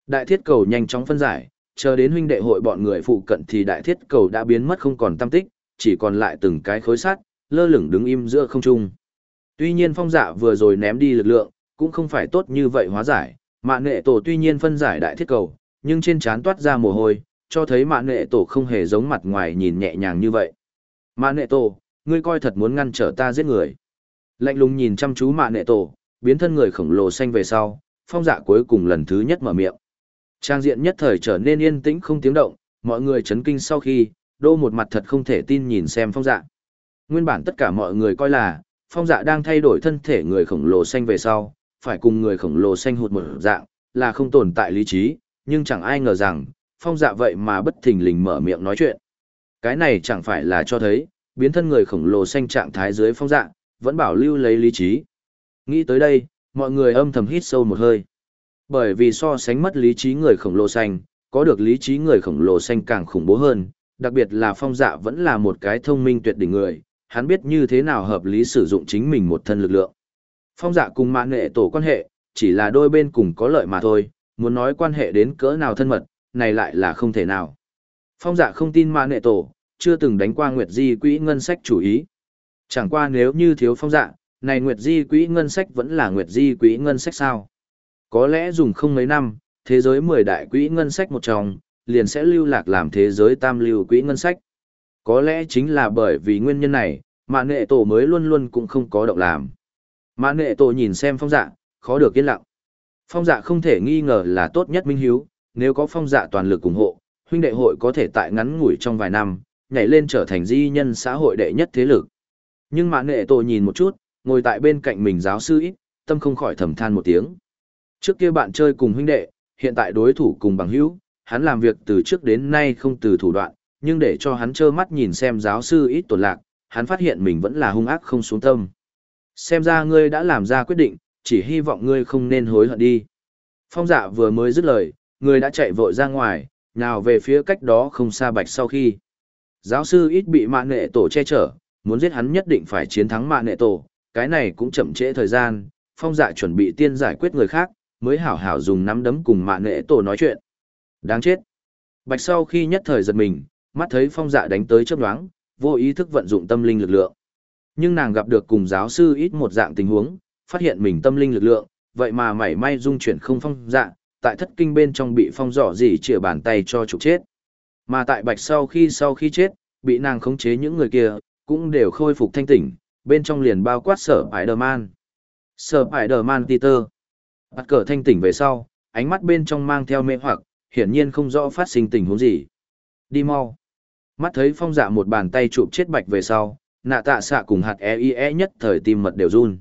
Đại thiết cầu nhanh chóng phân giải, chờ đến huynh đệ hội bọn người phụ cận thì đại thiết cầu đã biến mất không còn tâm tích, chỉ còn lại từng cái khối sắt, lơ lửng đứng im giữa không trung. Tuy nhiên phong dạ vừa rồi ném đi lực lượng, cũng không phải tốt như vậy hóa giải, mạ nệ tổ tuy nhiên phân giải đại thiết cầu, nhưng trên trán toát ra mồ hôi, cho thấy mạ nệ tổ không hề giống mặt ngoài nhìn nhẹ nhàng như vậy. Mạ nệ tổ, ngươi coi thật muốn ngăn trở ta giết người. Lạnh lùng nhìn chăm chú mạ nệ tổ, biến thân người khổng lồ xanh về sau, phong dạ cuối cùng lần thứ nhất mở miệng. Trang diện nhất thời trở nên yên tĩnh không tiếng động, mọi người chấn kinh sau khi, đô một mặt thật không thể tin nhìn xem phong dạ. Nguyên bản tất cả mọi người coi là, phong dạ đang thay đổi thân thể người khổng lồ xanh về sau, phải cùng người khổng lồ xanh hụt một dạng, là không tồn tại lý trí, nhưng chẳng ai ngờ rằng, phong dạ vậy mà bất thình lình mở miệng nói chuyện. Cái này chẳng phải là cho thấy, biến thân người khổng lồ xanh trạng thái dưới phong dạ, vẫn bảo lưu lấy lý trí. Nghĩ tới đây, mọi người âm thầm hít sâu một hơi. Bởi vì so sánh mất lý trí người khổng lồ xanh, có được lý trí người khổng lồ xanh càng khủng bố hơn, đặc biệt là phong dạ vẫn là một cái thông minh tuyệt đỉnh người, hắn biết như thế nào hợp lý sử dụng chính mình một thân lực lượng. Phong dạ cùng mạng nghệ tổ quan hệ, chỉ là đôi bên cùng có lợi mà thôi, muốn nói quan hệ đến cỡ nào thân mật, này lại là không thể nào. Phong dạ không tin mạng nghệ tổ, chưa từng đánh qua Nguyệt Di quỹ ngân sách chủ ý. Chẳng qua nếu như thiếu phong dạ, này Nguyệt Di quỹ ngân sách vẫn là Nguyệt Di quỹ ngân sách sao? Có lẽ dùng không mấy năm, thế giới 10 đại quỹ ngân sách một trong, liền sẽ lưu lạc làm thế giới tam lưu quỹ ngân sách. Có lẽ chính là bởi vì nguyên nhân này, mà nệ tổ mới luôn luôn cũng không có động làm. Mã nệ tổ nhìn xem phong dạ, khó được yên lặng. Phong dạ không thể nghi ngờ là tốt nhất minh hiếu, nếu có phong dạ toàn lực ủng hộ, huynh đệ hội có thể tại ngắn ngủi trong vài năm, nhảy lên trở thành di nhân xã hội đệ nhất thế lực. Nhưng mã nệ tổ nhìn một chút, ngồi tại bên cạnh mình giáo sư ít, tâm không khỏi thầm than một tiếng. Trước kia bạn chơi cùng huynh đệ, hiện tại đối thủ cùng bằng hữu, hắn làm việc từ trước đến nay không từ thủ đoạn, nhưng để cho hắn trơ mắt nhìn xem giáo sư ít tổn lạc, hắn phát hiện mình vẫn là hung ác không xuống tâm. Xem ra ngươi đã làm ra quyết định, chỉ hy vọng ngươi không nên hối hận đi. Phong dạ vừa mới dứt lời, người đã chạy vội ra ngoài, nào về phía cách đó không xa bạch sau khi. Giáo sư ít bị mạng nệ tổ che chở, muốn giết hắn nhất định phải chiến thắng mạng nệ tổ, cái này cũng chậm trễ thời gian, phong dạ chuẩn bị tiên giải quyết người khác, mới hảo hảo dùng nắm đấm cùng mạng nệ tổ nói chuyện. Đáng chết. Bạch sau khi nhất thời giật mình, mắt thấy phong dạ đánh tới chớp nhoáng, vô ý thức vận dụng tâm linh lực lượng. Nhưng nàng gặp được cùng giáo sư ít một dạng tình huống, phát hiện mình tâm linh lực lượng, vậy mà mảy may dung chuyển không phong dạng, tại thất kinh bên trong bị phong dọ gì chìa bàn tay cho trục chết. Mà tại bạch sau khi sau khi chết, bị nàng khống chế những người kia, cũng đều khôi phục thanh tỉnh, bên trong liền bao quát sở Spider-Man. Sở Spider-Man Peter. Bắt cờ thanh tỉnh về sau, ánh mắt bên trong mang theo mê hoặc, hiển nhiên không rõ phát sinh tình huống gì. Đi mau. Mắt thấy phong dạ một bàn tay chụp chết bạch về sau, nạ tạ xạ cùng hạt e i e nhất thời tim mật đều run.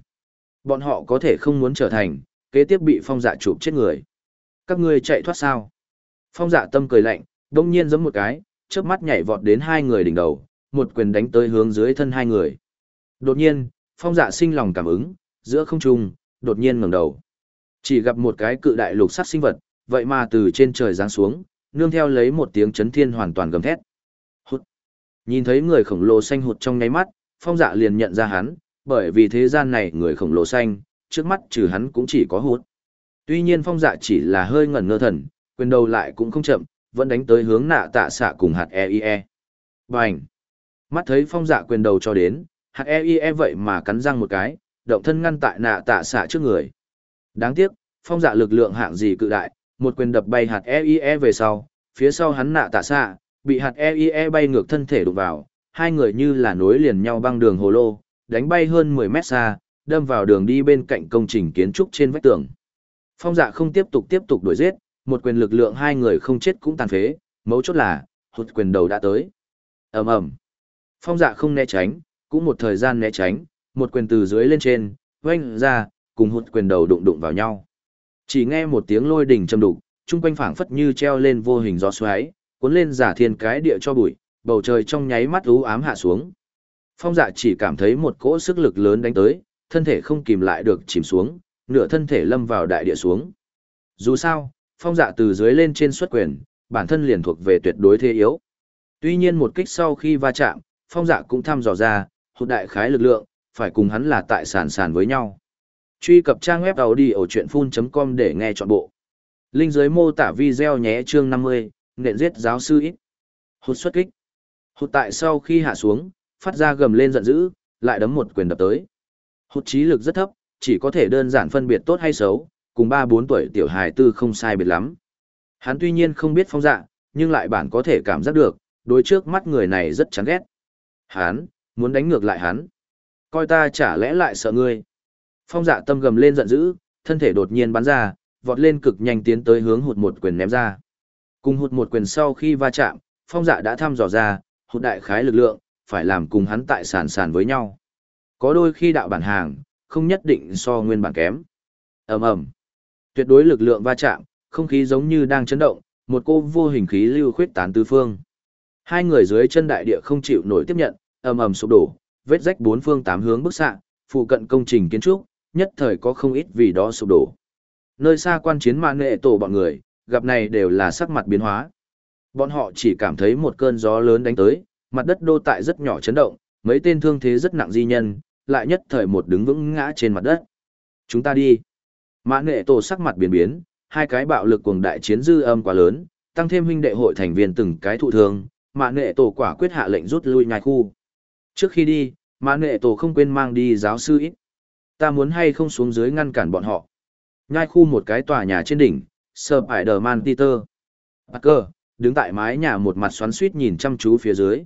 Bọn họ có thể không muốn trở thành, kế tiếp bị phong dạ chụp chết người. Các ngươi chạy thoát sao? Phong dạ tâm cười lạnh, đông nhiên giống một cái, trước mắt nhảy vọt đến hai người đỉnh đầu, một quyền đánh tới hướng dưới thân hai người. Đột nhiên, phong dạ sinh lòng cảm ứng, giữa không trung, đột nhiên ngẩng đầu. Chỉ gặp một cái cự đại lục sắc sinh vật, vậy mà từ trên trời giáng xuống, nương theo lấy một tiếng chấn thiên hoàn toàn gầm thét. Nhìn thấy người khổng lồ xanh hụt trong nháy mắt, phong dạ liền nhận ra hắn, bởi vì thế gian này người khổng lồ xanh, trước mắt trừ hắn cũng chỉ có hụt. Tuy nhiên phong dạ chỉ là hơi ngẩn ngơ thần, quyền đầu lại cũng không chậm, vẫn đánh tới hướng nạ tạ xạ cùng hạt EIE. Bành! Mắt thấy phong dạ quyền đầu cho đến, hạt EIE vậy mà cắn răng một cái, động thân ngăn tại nạ tạ xạ trước người. Đáng tiếc, phong dạ lực lượng hạng gì cự đại, một quyền đập bay hạt EIE về sau, phía sau hắn nạ tạ xạ, bị hạt EIE bay ngược thân thể đụng vào, hai người như là nối liền nhau băng đường hồ lô, đánh bay hơn 10 mét xa, đâm vào đường đi bên cạnh công trình kiến trúc trên vách tường. Phong dạ không tiếp tục tiếp tục đuổi giết, một quyền lực lượng hai người không chết cũng tàn phế, mấu chốt là, hụt quyền đầu đã tới. ầm ầm Phong dạ không né tránh, cũng một thời gian né tránh, một quyền từ dưới lên trên, oanh ra, cùng hụt quyền đầu đụng đụng vào nhau. Chỉ nghe một tiếng lôi đỉnh trầm đục, chung quanh phảng phất như treo lên vô hình gió xoáy, cuốn lên giả thiên cái địa cho bụi, bầu trời trong nháy mắt u ám hạ xuống. Phong dạ chỉ cảm thấy một cỗ sức lực lớn đánh tới, thân thể không kìm lại được chìm xuống, nửa thân thể lâm vào đại địa xuống. Dù sao, phong dạ từ dưới lên trên xuất quyền, bản thân liền thuộc về tuyệt đối thế yếu. Tuy nhiên một kích sau khi va chạm, phong dạ cũng thăm dò ra, hụt đại khái lực lượng, phải cùng hắn là tại sàn sàn với nhau. Truy cập trang web audio chuyện full.com để nghe trọn bộ. Linh dưới mô tả video nhé chương 50, nện giết giáo sư ít. Hụt xuất kích. Hụt tại sau khi hạ xuống, phát ra gầm lên giận dữ, lại đấm một quyền đập tới. Hụt trí lực rất thấp, chỉ có thể đơn giản phân biệt tốt hay xấu, cùng 3-4 tuổi tiểu hài tư không sai biệt lắm. Hắn tuy nhiên không biết phong dạ, nhưng lại bản có thể cảm giác được, đối trước mắt người này rất chán ghét. Hắn, muốn đánh ngược lại hắn. Coi ta chả lẽ lại sợ ngươi. Phong dạ tâm gầm lên giận dữ, thân thể đột nhiên bắn ra, vọt lên cực nhanh tiến tới hướng hụt một quyền ném ra. Cùng hụt một quyền sau khi va chạm, phong dạ đã thăm dò ra, hụt đại khái lực lượng, phải làm cùng hắn tại sàn sàn với nhau. Có đôi khi đạo bản hàng, không nhất định so nguyên bản kém. ầm ầm Tuyệt đối lực lượng va chạm, không khí giống như đang chấn động, một cô vô hình khí lưu khuyết tán tứ phương. Hai người dưới chân đại địa không chịu nổi tiếp nhận, ầm ầm sụp đổ, vết rách bốn phương tám hướng bức xạ, phụ cận công trình kiến trúc, nhất thời có không ít vì đó sụp đổ. Nơi xa quan chiến mạng nghệ tổ bọn người, gặp này đều là sắc mặt biến hóa. Bọn họ chỉ cảm thấy một cơn gió lớn đánh tới, mặt đất đô tại rất nhỏ chấn động, mấy tên thương thế rất nặng di nhân, lại nhất thời một đứng vững ngã trên mặt đất. Chúng ta đi. Mã nghệ tổ sắc mặt biến biến, hai cái bạo lực cuồng đại chiến dư âm quá lớn, tăng thêm huynh đệ hội thành viên từng cái thụ thương, mã nghệ tổ quả quyết hạ lệnh rút lui nhai khu. Trước khi đi, mã nghệ tổ không quên mang đi giáo sư ít. Ta muốn hay không xuống dưới ngăn cản bọn họ. Nhai khu một cái tòa nhà trên đỉnh, Spider-Man Peter. Parker, đứng tại mái nhà một mặt xoắn suýt nhìn chăm chú phía dưới.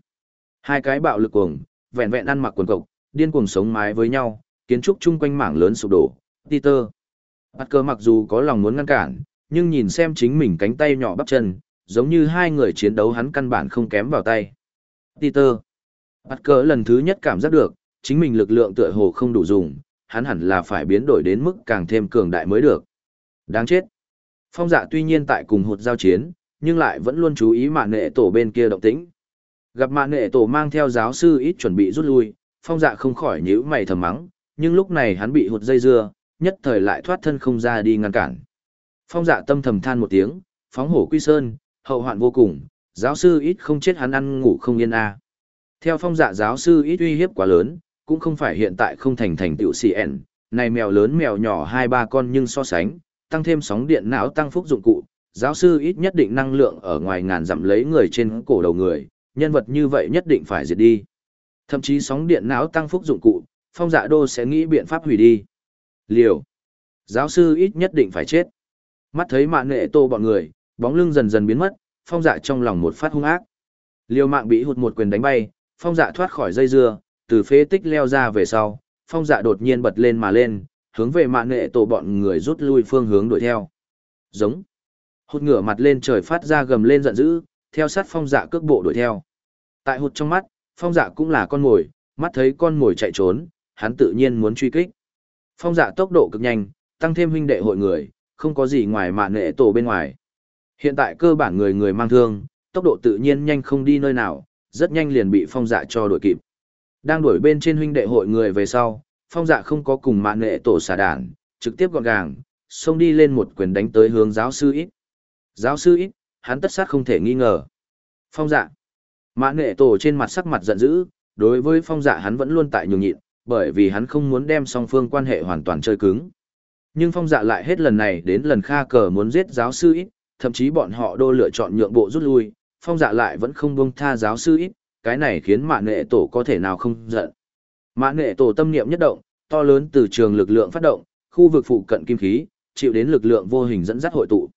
Hai cái bạo lực cuồng, vẹn vẹn ăn mặc quần cộc, điên cuồng sống mái với nhau, kiến trúc chung quanh mảng lớn sụp đổ. Peter. Parker mặc dù có lòng muốn ngăn cản, nhưng nhìn xem chính mình cánh tay nhỏ bắp chân, giống như hai người chiến đấu hắn căn bản không kém vào tay. Peter. Parker lần thứ nhất cảm giác được, chính mình lực lượng tựa hồ không đủ dùng, hắn hẳn là phải biến đổi đến mức càng thêm cường đại mới được. Đáng chết. Phong dạ tuy nhiên tại cùng hụt giao chiến, nhưng lại vẫn luôn chú ý mạng nệ tổ bên kia động tĩnh. Gặp mạng nệ tổ mang theo giáo sư ít chuẩn bị rút lui, phong dạ không khỏi nhíu mày thầm mắng, nhưng lúc này hắn bị hụt dây dưa, nhất thời lại thoát thân không ra đi ngăn cản. Phong dạ tâm thầm than một tiếng, phóng hổ quy sơn, hậu hoạn vô cùng, giáo sư ít không chết hắn ăn ngủ không yên a. Theo phong dạ giáo sư ít uy hiếp quá lớn, cũng không phải hiện tại không thành thành tựu CN, này mèo lớn mèo nhỏ hai ba con nhưng so sánh, tăng thêm sóng điện não tăng phúc dụng cụ, giáo sư ít nhất định năng lượng ở ngoài ngàn dặm lấy người trên cổ đầu người, nhân vật như vậy nhất định phải diệt đi. Thậm chí sóng điện não tăng phúc dụng cụ, phong dạ đô sẽ nghĩ biện pháp hủy đi. Liều. Giáo sư ít nhất định phải chết. Mắt thấy mạng nghệ tô bọn người, bóng lưng dần dần biến mất, phong dạ trong lòng một phát hung ác. Liều mạng bị hụt một quyền đánh bay, phong dạ thoát khỏi dây dưa, từ phế tích leo ra về sau, phong dạ đột nhiên bật lên mà lên, hướng về mạng nghệ tổ bọn người rút lui phương hướng đuổi theo. Giống. Hụt ngửa mặt lên trời phát ra gầm lên giận dữ, theo sát phong dạ cước bộ đuổi theo. Tại hụt trong mắt, phong dạ cũng là con mồi, mắt thấy con mồi chạy trốn, hắn tự nhiên muốn truy kích. Phong dạ tốc độ cực nhanh, tăng thêm huynh đệ hội người, không có gì ngoài mạng nghệ tổ bên ngoài. Hiện tại cơ bản người người mang thương, tốc độ tự nhiên nhanh không đi nơi nào, rất nhanh liền bị phong dạ cho đuổi kịp. Đang đuổi bên trên huynh đệ hội người về sau, phong dạ không có cùng mạng nghệ tổ xả đản, trực tiếp gọn gàng, xông đi lên một quyền đánh tới hướng giáo sư ít. Giáo sư ít, hắn tất sát không thể nghi ngờ. Phong dạ. Mạng nghệ tổ trên mặt sắc mặt giận dữ, đối với phong dạ hắn vẫn luôn tại nhường nhịn, bởi vì hắn không muốn đem song phương quan hệ hoàn toàn chơi cứng. Nhưng phong dạ lại hết lần này đến lần kha cờ muốn giết giáo sư ít, thậm chí bọn họ đô lựa chọn nhượng bộ rút lui, phong dạ lại vẫn không buông tha giáo sư ít, cái này khiến mạng nghệ tổ có thể nào không giận. Mã nghệ tổ tâm niệm nhất động, to lớn từ trường lực lượng phát động, khu vực phụ cận kim khí, chịu đến lực lượng vô hình dẫn dắt hội tụ.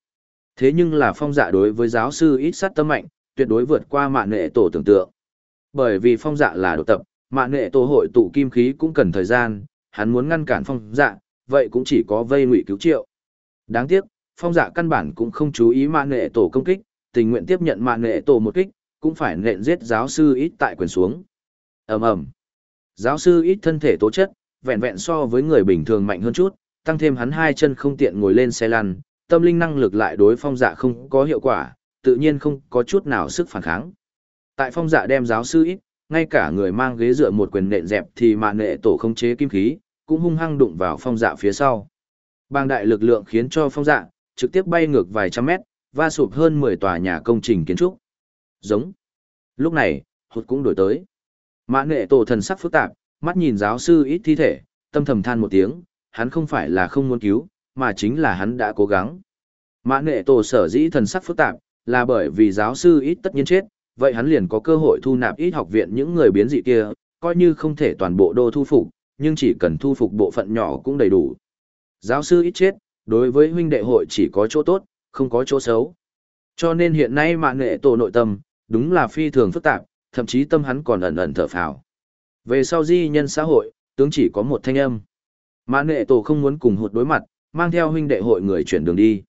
Thế nhưng là phong dạ đối với giáo sư ít sát tâm mạnh, tuyệt đối vượt qua mạn nghệ tổ tưởng tượng. Bởi vì phong dạ là độc tập, mạn nghệ tổ hội tụ kim khí cũng cần thời gian, hắn muốn ngăn cản phong dạ, vậy cũng chỉ có vây ngụy cứu triệu. Đáng tiếc, phong dạ căn bản cũng không chú ý mạn nghệ tổ công kích, tình nguyện tiếp nhận mạn nghệ tổ một kích, cũng phải nện giết giáo sư ít tại quyền xuống. ầm ầm Giáo sư ít thân thể tố chất, vẹn vẹn so với người bình thường mạnh hơn chút, tăng thêm hắn hai chân không tiện ngồi lên xe lăn, tâm linh năng lực lại đối phong dạ không có hiệu quả, tự nhiên không có chút nào sức phản kháng. Tại phong dạ đem giáo sư ít, ngay cả người mang ghế dựa một quyền nện dẹp thì mạng nệ tổ không chế kim khí, cũng hung hăng đụng vào phong dạ phía sau. Bang đại lực lượng khiến cho phong dạ, trực tiếp bay ngược vài trăm mét, va sụp hơn 10 tòa nhà công trình kiến trúc. Giống. Lúc này, hụt cũng đổi tới. Mã nghệ tổ thần sắc phức tạp, mắt nhìn giáo sư ít thi thể, tâm thầm than một tiếng, hắn không phải là không muốn cứu, mà chính là hắn đã cố gắng. Mã nghệ tổ sở dĩ thần sắc phức tạp, là bởi vì giáo sư ít tất nhiên chết, vậy hắn liền có cơ hội thu nạp ít học viện những người biến dị kia, coi như không thể toàn bộ đô thu phục, nhưng chỉ cần thu phục bộ phận nhỏ cũng đầy đủ. Giáo sư ít chết, đối với huynh đệ hội chỉ có chỗ tốt, không có chỗ xấu. Cho nên hiện nay mạng nghệ tổ nội tâm, đúng là phi thường phức tạp, thậm chí tâm hắn còn ẩn ẩn thở phào. Về sau di nhân xã hội, tướng chỉ có một thanh âm. Mã nệ tổ không muốn cùng hụt đối mặt, mang theo huynh đệ hội người chuyển đường đi.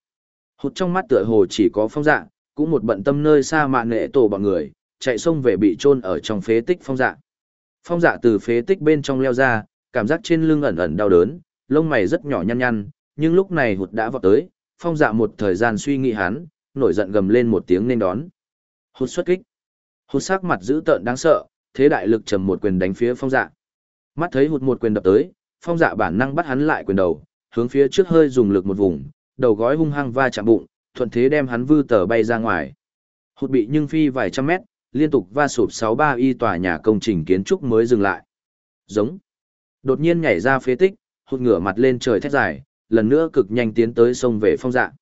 Hụt trong mắt tựa hồ chỉ có phong dạ, cũng một bận tâm nơi xa mã nệ tổ bọn người, chạy xông về bị chôn ở trong phế tích phong dạ. Phong dạ từ phế tích bên trong leo ra, cảm giác trên lưng ẩn ẩn đau đớn, lông mày rất nhỏ nhăn nhăn, nhưng lúc này hụt đã vọt tới, phong dạ một thời gian suy nghĩ hắn, nổi giận gầm lên một tiếng nên đón. Hụt xuất kích. Hụt sắc mặt dữ tợn đáng sợ, thế đại lực trầm một quyền đánh phía phong dạ. Mắt thấy hụt một quyền đập tới, phong dạ bản năng bắt hắn lại quyền đầu, hướng phía trước hơi dùng lực một vùng, đầu gói hung hăng va chạm bụng, thuận thế đem hắn vư tờ bay ra ngoài. Hụt bị nhưng phi vài trăm mét, liên tục va sụp 63 y tòa nhà công trình kiến trúc mới dừng lại. Giống. Đột nhiên nhảy ra phế tích, hụt ngửa mặt lên trời thét dài, lần nữa cực nhanh tiến tới sông về phong dạ.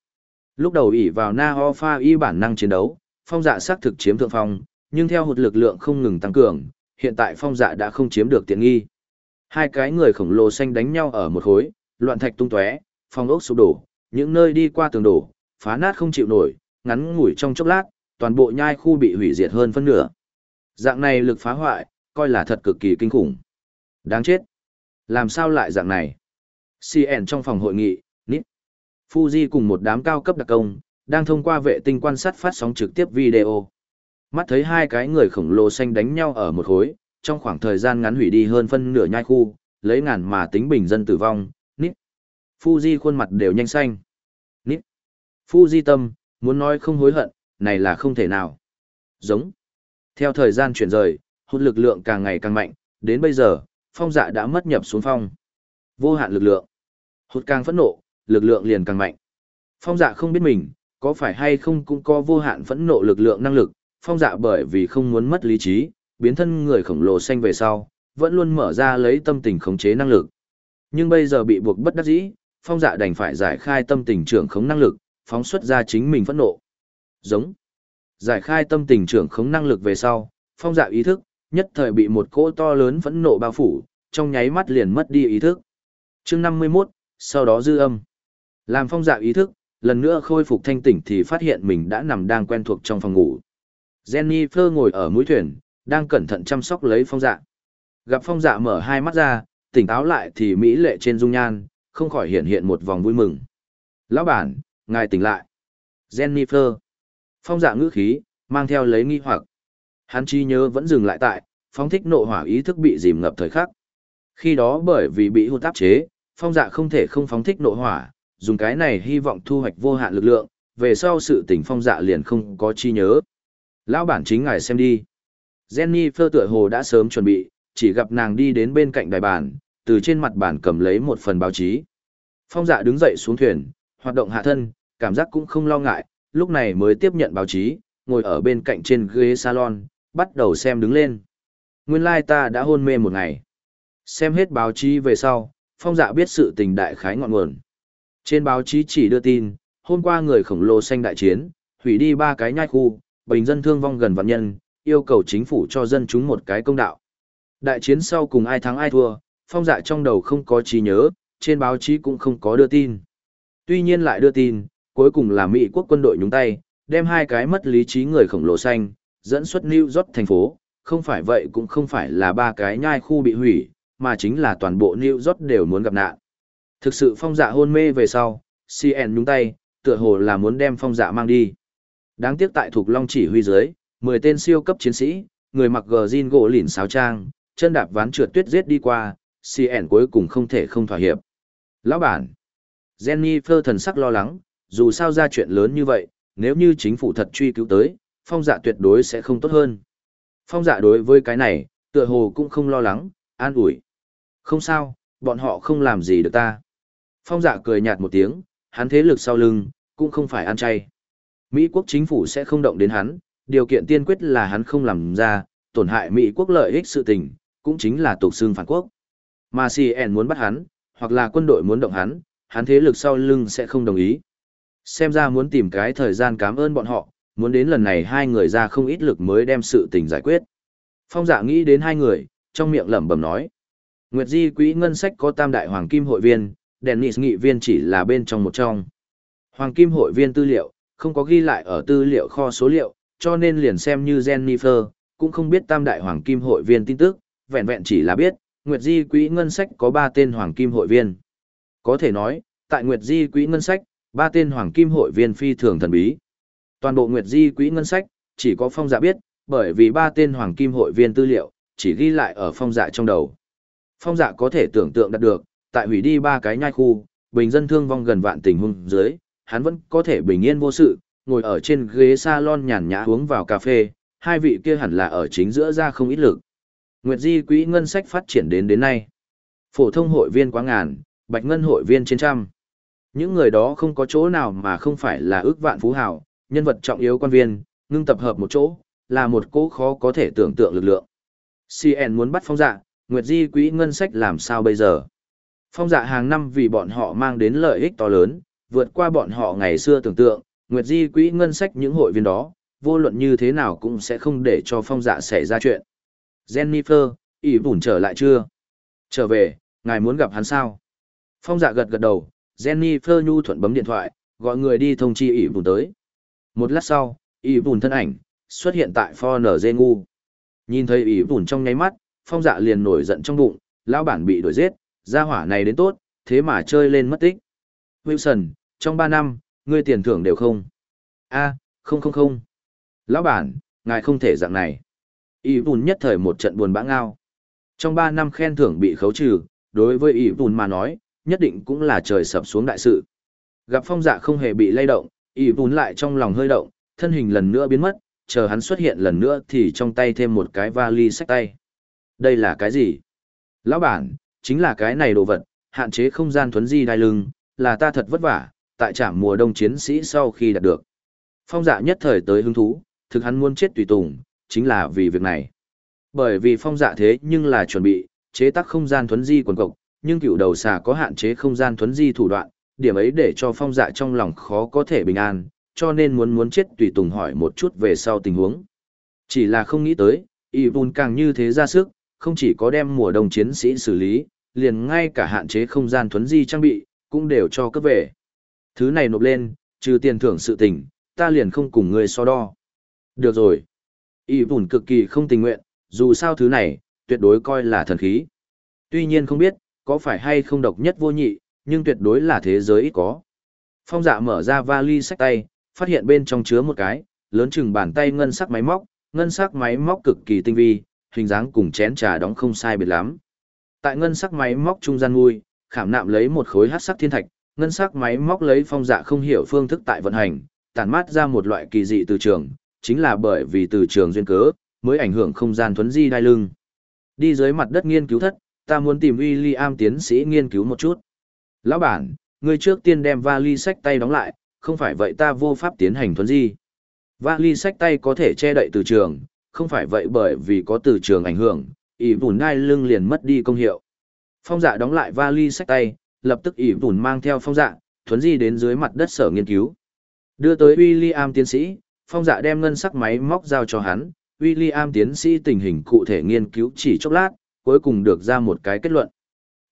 Lúc đầu ỉ vào Na Ho Pha y bản năng chiến đấu, phong dạ xác thực chiếm thượng phong, nhưng theo hụt lực lượng không ngừng tăng cường, hiện tại phong dạ đã không chiếm được tiện nghi. Hai cái người khổng lồ xanh đánh nhau ở một khối, loạn thạch tung tóe, phong ốc sụp đổ, những nơi đi qua tường đổ, phá nát không chịu nổi, ngắn ngủi trong chốc lát, toàn bộ nhai khu bị hủy diệt hơn phân nửa. Dạng này lực phá hoại, coi là thật cực kỳ kinh khủng. Đáng chết. Làm sao lại dạng này? CN trong phòng hội nghị, Nít. Fuji cùng một đám cao cấp đặc công, đang thông qua vệ tinh quan sát phát sóng trực tiếp video. Mắt thấy hai cái người khổng lồ xanh đánh nhau ở một khối, trong khoảng thời gian ngắn hủy đi hơn phân nửa nhai khu, lấy ngàn mà tính bình dân tử vong, Nít. Fuji khuôn mặt đều nhanh xanh. Nít. Fuji tâm, muốn nói không hối hận, này là không thể nào. Giống. Theo thời gian chuyển rời, hút lực lượng càng ngày càng mạnh, đến bây giờ, phong dạ đã mất nhập xuống phong. Vô hạn lực lượng. Hút càng phẫn nộ, lực lượng liền càng mạnh. Phong dạ không biết mình, có phải hay không cũng có vô hạn phẫn nộ lực lượng năng lực, phong dạ bởi vì không muốn mất lý trí, biến thân người khổng lồ xanh về sau, vẫn luôn mở ra lấy tâm tình khống chế năng lực. Nhưng bây giờ bị buộc bất đắc dĩ, phong dạ đành phải giải khai tâm tình trưởng khống năng lực, phóng xuất ra chính mình phẫn nộ. Giống. Giải khai tâm tình trưởng khống năng lực về sau, phong dạ ý thức, nhất thời bị một cỗ to lớn phẫn nộ bao phủ, trong nháy mắt liền mất đi ý thức. chương 51, sau đó dư âm. Làm phong dạ ý thức, lần nữa khôi phục thanh tỉnh thì phát hiện mình đã nằm đang quen thuộc trong phòng ngủ. Jennifer ngồi ở mũi thuyền, đang cẩn thận chăm sóc lấy phong dạ. Gặp phong dạ mở hai mắt ra, tỉnh táo lại thì mỹ lệ trên dung nhan, không khỏi hiện hiện một vòng vui mừng. Lão bản, ngài tỉnh lại. Jennifer. Phong dạ ngữ khí, mang theo lấy nghi hoặc. Hắn chi nhớ vẫn dừng lại tại, phong thích nộ hỏa ý thức bị dìm ngập thời khắc. Khi đó bởi vì bị hút áp chế, phong dạ không thể không phóng thích nộ hỏa, dùng cái này hy vọng thu hoạch vô hạn lực lượng, về sau sự tỉnh phong dạ liền không có chi nhớ. Lão bản chính ngài xem đi. Jenny phơ tựa hồ đã sớm chuẩn bị, chỉ gặp nàng đi đến bên cạnh đài bàn, từ trên mặt bàn cầm lấy một phần báo chí. Phong dạ đứng dậy xuống thuyền, hoạt động hạ thân, cảm giác cũng không lo ngại, lúc này mới tiếp nhận báo chí, ngồi ở bên cạnh trên ghế salon, bắt đầu xem đứng lên. Nguyên lai ta đã hôn mê một ngày. Xem hết báo chí về sau, phong dạ biết sự tình đại khái ngọn nguồn. Trên báo chí chỉ đưa tin, hôm qua người khổng lồ xanh đại chiến, hủy đi ba cái nhai khu, bình dân thương vong gần vạn nhân, yêu cầu chính phủ cho dân chúng một cái công đạo. Đại chiến sau cùng ai thắng ai thua, phong dạ trong đầu không có trí nhớ, trên báo chí cũng không có đưa tin. Tuy nhiên lại đưa tin, cuối cùng là Mỹ quốc quân đội nhúng tay, đem hai cái mất lý trí người khổng lồ xanh, dẫn xuất New York thành phố, không phải vậy cũng không phải là ba cái nhai khu bị hủy, mà chính là toàn bộ New York đều muốn gặp nạn. Thực sự phong dạ hôn mê về sau, CN nhúng tay, tựa hồ là muốn đem phong dạ mang đi. Đáng tiếc tại thuộc Long chỉ huy dưới, 10 tên siêu cấp chiến sĩ, người mặc gờ jean gỗ lỉn sáo trang, chân đạp ván trượt tuyết giết đi qua, CN cuối cùng không thể không thỏa hiệp. Lão bản, Jennifer thần sắc lo lắng, dù sao ra chuyện lớn như vậy, nếu như chính phủ thật truy cứu tới, phong dạ tuyệt đối sẽ không tốt hơn. Phong dạ đối với cái này, tựa hồ cũng không lo lắng, an ủi. Không sao, bọn họ không làm gì được ta. Phong dạ cười nhạt một tiếng, hắn thế lực sau lưng, cũng không phải ăn chay. Mỹ quốc chính phủ sẽ không động đến hắn, điều kiện tiên quyết là hắn không làm ra, tổn hại Mỹ quốc lợi ích sự tình, cũng chính là tục xương phản quốc. Mà CN muốn bắt hắn, hoặc là quân đội muốn động hắn, hắn thế lực sau lưng sẽ không đồng ý. Xem ra muốn tìm cái thời gian cảm ơn bọn họ, muốn đến lần này hai người ra không ít lực mới đem sự tình giải quyết. Phong dạ nghĩ đến hai người, trong miệng lẩm bẩm nói. Nguyệt Di quỹ ngân sách có tam đại hoàng kim hội viên, Dennis nghị viên chỉ là bên trong một trong. Hoàng kim hội viên tư liệu, không có ghi lại ở tư liệu kho số liệu, cho nên liền xem như Jennifer, cũng không biết tam đại hoàng kim hội viên tin tức, vẹn vẹn chỉ là biết, Nguyệt Di quỹ ngân sách có ba tên hoàng kim hội viên. Có thể nói, tại Nguyệt Di quỹ ngân sách, ba tên hoàng kim hội viên phi thường thần bí. Toàn bộ Nguyệt Di quỹ ngân sách, chỉ có phong dạ biết, bởi vì ba tên hoàng kim hội viên tư liệu, chỉ ghi lại ở phong dạ trong đầu. Phong dạ có thể tưởng tượng đạt được, tại hủy đi ba cái nhai khu, bình dân thương vong gần vạn tình huống dưới, hắn vẫn có thể bình yên vô sự, ngồi ở trên ghế salon nhàn nhã uống vào cà phê, hai vị kia hẳn là ở chính giữa ra không ít lực. Nguyệt Di quỹ ngân sách phát triển đến đến nay. Phổ thông hội viên quá ngàn, bạch ngân hội viên trên trăm. Những người đó không có chỗ nào mà không phải là ước vạn phú hào, nhân vật trọng yếu quan viên, ngưng tập hợp một chỗ, là một cố khó có thể tưởng tượng lực lượng. CN muốn bắt phong dạ, Nguyệt Di quỹ ngân sách làm sao bây giờ? Phong dạ hàng năm vì bọn họ mang đến lợi ích to lớn, vượt qua bọn họ ngày xưa tưởng tượng, Nguyệt Di quỹ ngân sách những hội viên đó, vô luận như thế nào cũng sẽ không để cho phong dạ xảy ra chuyện. Jennifer, ý bùn trở lại chưa? Trở về, ngài muốn gặp hắn sao? Phong dạ gật gật đầu, Jennifer nhu thuận bấm điện thoại, gọi người đi thông chi ý bùn tới. Một lát sau, ý bùn thân ảnh, xuất hiện tại pho nở dê Ngu. Nhìn thấy ý bùn trong nháy mắt, phong dạ liền nổi giận trong bụng, lão bản bị đuổi giết, gia hỏa này đến tốt, thế mà chơi lên mất tích. Wilson, trong 3 năm, ngươi tiền thưởng đều không. a không không không. Lão bản, ngài không thể dạng này. Y bùn nhất thời một trận buồn bã ngao. Trong 3 năm khen thưởng bị khấu trừ, đối với Y bùn mà nói, nhất định cũng là trời sập xuống đại sự. Gặp phong dạ không hề bị lay động, Y bùn lại trong lòng hơi động, thân hình lần nữa biến mất, chờ hắn xuất hiện lần nữa thì trong tay thêm một cái vali sách tay. Đây là cái gì? Lão bản, chính là cái này đồ vật, hạn chế không gian thuấn di đai lưng, là ta thật vất vả, tại trạm mùa đông chiến sĩ sau khi đạt được. Phong dạ nhất thời tới hứng thú, thực hắn muốn chết tùy tùng, chính là vì việc này. Bởi vì phong dạ thế nhưng là chuẩn bị, chế tác không gian thuấn di quần cộc, nhưng cựu đầu xà có hạn chế không gian thuấn di thủ đoạn, điểm ấy để cho phong dạ trong lòng khó có thể bình an, cho nên muốn muốn chết tùy tùng hỏi một chút về sau tình huống. Chỉ là không nghĩ tới, y vun càng như thế ra sức, không chỉ có đem mùa đông chiến sĩ xử lý, liền ngay cả hạn chế không gian thuấn di trang bị, cũng đều cho cấp về. Thứ này nộp lên, trừ tiền thưởng sự tình, ta liền không cùng ngươi so đo. Được rồi. Y bùn cực kỳ không tình nguyện, dù sao thứ này, tuyệt đối coi là thần khí. Tuy nhiên không biết, có phải hay không độc nhất vô nhị, nhưng tuyệt đối là thế giới ít có. Phong dạ mở ra vali sách tay, phát hiện bên trong chứa một cái, lớn chừng bàn tay ngân sắc máy móc, ngân sắc máy móc cực kỳ tinh vi, hình dáng cùng chén trà đóng không sai biệt lắm. Tại ngân sắc máy móc trung gian nuôi, khảm nạm lấy một khối hắc sắc thiên thạch, ngân sắc máy móc lấy phong dạ không hiểu phương thức tại vận hành, tản mát ra một loại kỳ dị từ trường, chính là bởi vì từ trường duyên cớ, mới ảnh hưởng không gian thuấn di đai lưng. Đi dưới mặt đất nghiên cứu thất, ta muốn tìm William tiến sĩ nghiên cứu một chút. Lão bản, người trước tiên đem vali sách tay đóng lại, không phải vậy ta vô pháp tiến hành thuấn di. Vali sách tay có thể che đậy từ trường, không phải vậy bởi vì có từ trường ảnh hưởng, ỉ bùn đai lưng liền mất đi công hiệu. Phong dạ đóng lại vali sách tay, lập tức ỉ bùn mang theo phong dạ, thuấn di đến dưới mặt đất sở nghiên cứu. Đưa tới William tiến sĩ, phong dạ đem ngân sắc máy móc giao cho hắn, William tiến sĩ tình hình cụ thể nghiên cứu chỉ chốc lát, cuối cùng được ra một cái kết luận.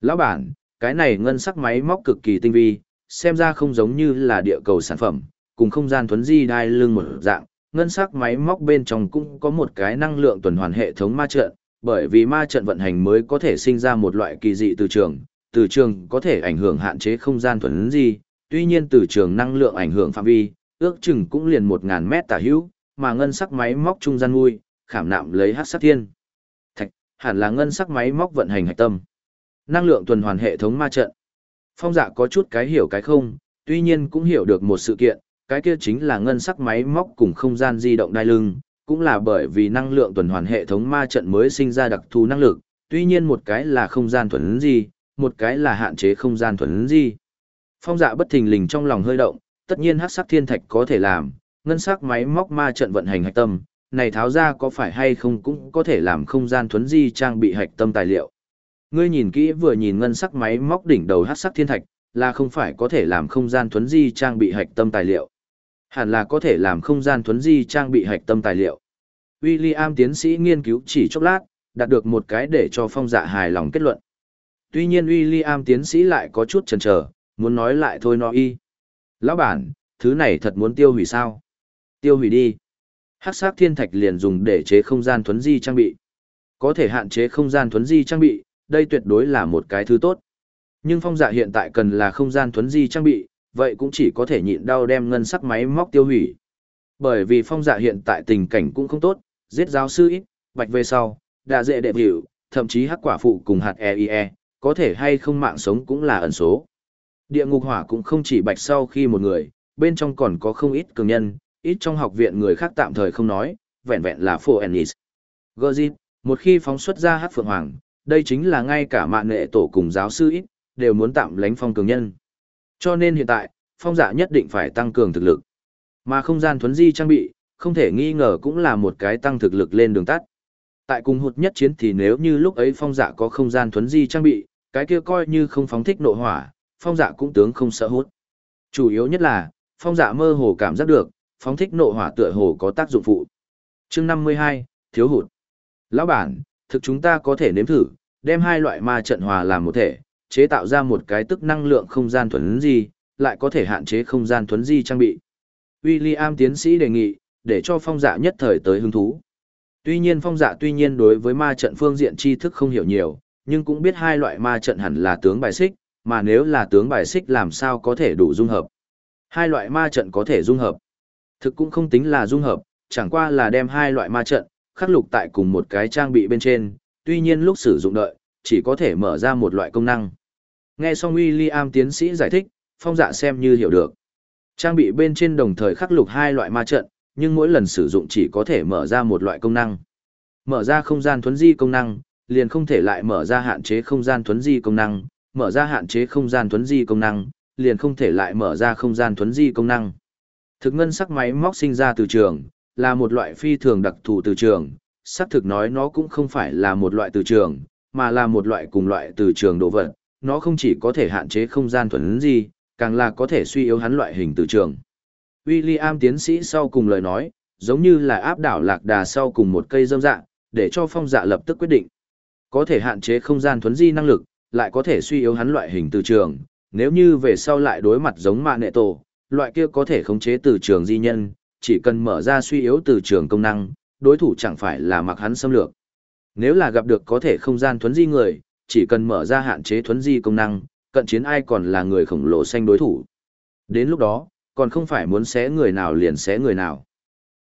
Lão bản, cái này ngân sắc máy móc cực kỳ tinh vi, xem ra không giống như là địa cầu sản phẩm, cùng không gian thuấn di đai lưng một dạng, ngân sắc máy móc bên trong cũng có một cái năng lượng tuần hoàn hệ thống ma trận, bởi vì ma trận vận hành mới có thể sinh ra một loại kỳ dị từ trường, từ trường có thể ảnh hưởng hạn chế không gian thuần gì, tuy nhiên từ trường năng lượng ảnh hưởng phạm vi, ước chừng cũng liền 1000 mét tả hữu, mà ngân sắc máy móc trung gian nuôi, khảm nạm lấy hắc sát thiên. Thạch, hẳn là ngân sắc máy móc vận hành hạch tâm. Năng lượng tuần hoàn hệ thống ma trận. Phong dạ có chút cái hiểu cái không, tuy nhiên cũng hiểu được một sự kiện, cái kia chính là ngân sắc máy móc cùng không gian di động đai lưng, cũng là bởi vì năng lượng tuần hoàn hệ thống ma trận mới sinh ra đặc thù năng lực, tuy nhiên một cái là không gian thuần gì, một cái là hạn chế không gian thuần di. Phong dạ bất thình lình trong lòng hơi động, tất nhiên hắc sắc thiên thạch có thể làm, ngân sắc máy móc ma trận vận hành hạch tâm, này tháo ra có phải hay không cũng có thể làm không gian thuấn di trang bị hạch tâm tài liệu. Ngươi nhìn kỹ vừa nhìn ngân sắc máy móc đỉnh đầu hắc sắc thiên thạch, là không phải có thể làm không gian thuấn di trang bị hạch tâm tài liệu. Hẳn là có thể làm không gian thuấn di trang bị hạch tâm tài liệu. William tiến sĩ nghiên cứu chỉ chốc lát, đạt được một cái để cho phong dạ hài lòng kết luận. Tuy nhiên William tiến sĩ lại có chút chần chờ, muốn nói lại thôi nó y. Lão bản, thứ này thật muốn tiêu hủy sao? Tiêu hủy đi. Hắc sắc thiên thạch liền dùng để chế không gian thuấn di trang bị. Có thể hạn chế không gian thuấn di trang bị, đây tuyệt đối là một cái thứ tốt. Nhưng phong dạ hiện tại cần là không gian thuấn di trang bị, vậy cũng chỉ có thể nhịn đau đem ngân sắc máy móc tiêu hủy. Bởi vì phong dạ hiện tại tình cảnh cũng không tốt, giết giáo sư ít, bạch về sau, đã dễ đệ biểu, thậm chí hắc quả phụ cùng hạt EIE, e, có thể hay không mạng sống cũng là ẩn số. Địa ngục hỏa cũng không chỉ bạch sau khi một người, bên trong còn có không ít cường nhân, ít trong học viện người khác tạm thời không nói, vẹn vẹn là phổ ennis. Gozit, một khi phóng xuất ra hát phượng hoàng, đây chính là ngay cả mạng nghệ tổ cùng giáo sư ít, đều muốn tạm lánh phong cường nhân. Cho nên hiện tại, phong giả nhất định phải tăng cường thực lực. Mà không gian thuấn di trang bị, không thể nghi ngờ cũng là một cái tăng thực lực lên đường tắt. Tại cùng hụt nhất chiến thì nếu như lúc ấy phong giả có không gian thuấn di trang bị, cái kia coi như không phóng thích nộ hỏa, phong dạ cũng tướng không sợ hút. Chủ yếu nhất là, phong dạ mơ hồ cảm giác được, phóng thích nộ hỏa tựa hồ có tác dụng phụ. chương 52, thiếu hụt. Lão bản, thực chúng ta có thể nếm thử, đem hai loại ma trận hòa làm một thể, chế tạo ra một cái tức năng lượng không gian thuấn di, lại có thể hạn chế không gian thuấn di trang bị. William tiến sĩ đề nghị, để cho phong dạ nhất thời tới hứng thú. Tuy nhiên phong dạ tuy nhiên đối với ma trận phương diện tri thức không hiểu nhiều, nhưng cũng biết hai loại ma trận hẳn là tướng bài xích, mà nếu là tướng bài xích làm sao có thể đủ dung hợp. Hai loại ma trận có thể dung hợp. Thực cũng không tính là dung hợp, chẳng qua là đem hai loại ma trận, khắc lục tại cùng một cái trang bị bên trên, tuy nhiên lúc sử dụng đợi, chỉ có thể mở ra một loại công năng. Nghe xong William tiến sĩ giải thích, phong dạ xem như hiểu được. Trang bị bên trên đồng thời khắc lục hai loại ma trận, nhưng mỗi lần sử dụng chỉ có thể mở ra một loại công năng. Mở ra không gian thuấn di công năng, liền không thể lại mở ra hạn chế không gian thuấn di công năng, mở ra hạn chế không gian thuấn di công năng, liền không thể lại mở ra không gian thuấn di công năng. Thực ngân sắc máy móc sinh ra từ trường, là một loại phi thường đặc thù từ trường, xác thực nói nó cũng không phải là một loại từ trường, mà là một loại cùng loại từ trường đồ vật, nó không chỉ có thể hạn chế không gian thuần gì, càng là có thể suy yếu hắn loại hình từ trường. William tiến sĩ sau cùng lời nói, giống như là áp đảo lạc đà sau cùng một cây dâm dạ, để cho phong dạ lập tức quyết định. Có thể hạn chế không gian thuấn di năng lực, lại có thể suy yếu hắn loại hình từ trường, nếu như về sau lại đối mặt giống mạng nệ tổ, loại kia có thể khống chế từ trường di nhân, chỉ cần mở ra suy yếu từ trường công năng, đối thủ chẳng phải là mặc hắn xâm lược. Nếu là gặp được có thể không gian thuấn di người, chỉ cần mở ra hạn chế thuấn di công năng, cận chiến ai còn là người khổng lồ xanh đối thủ. Đến lúc đó, còn không phải muốn xé người nào liền xé người nào.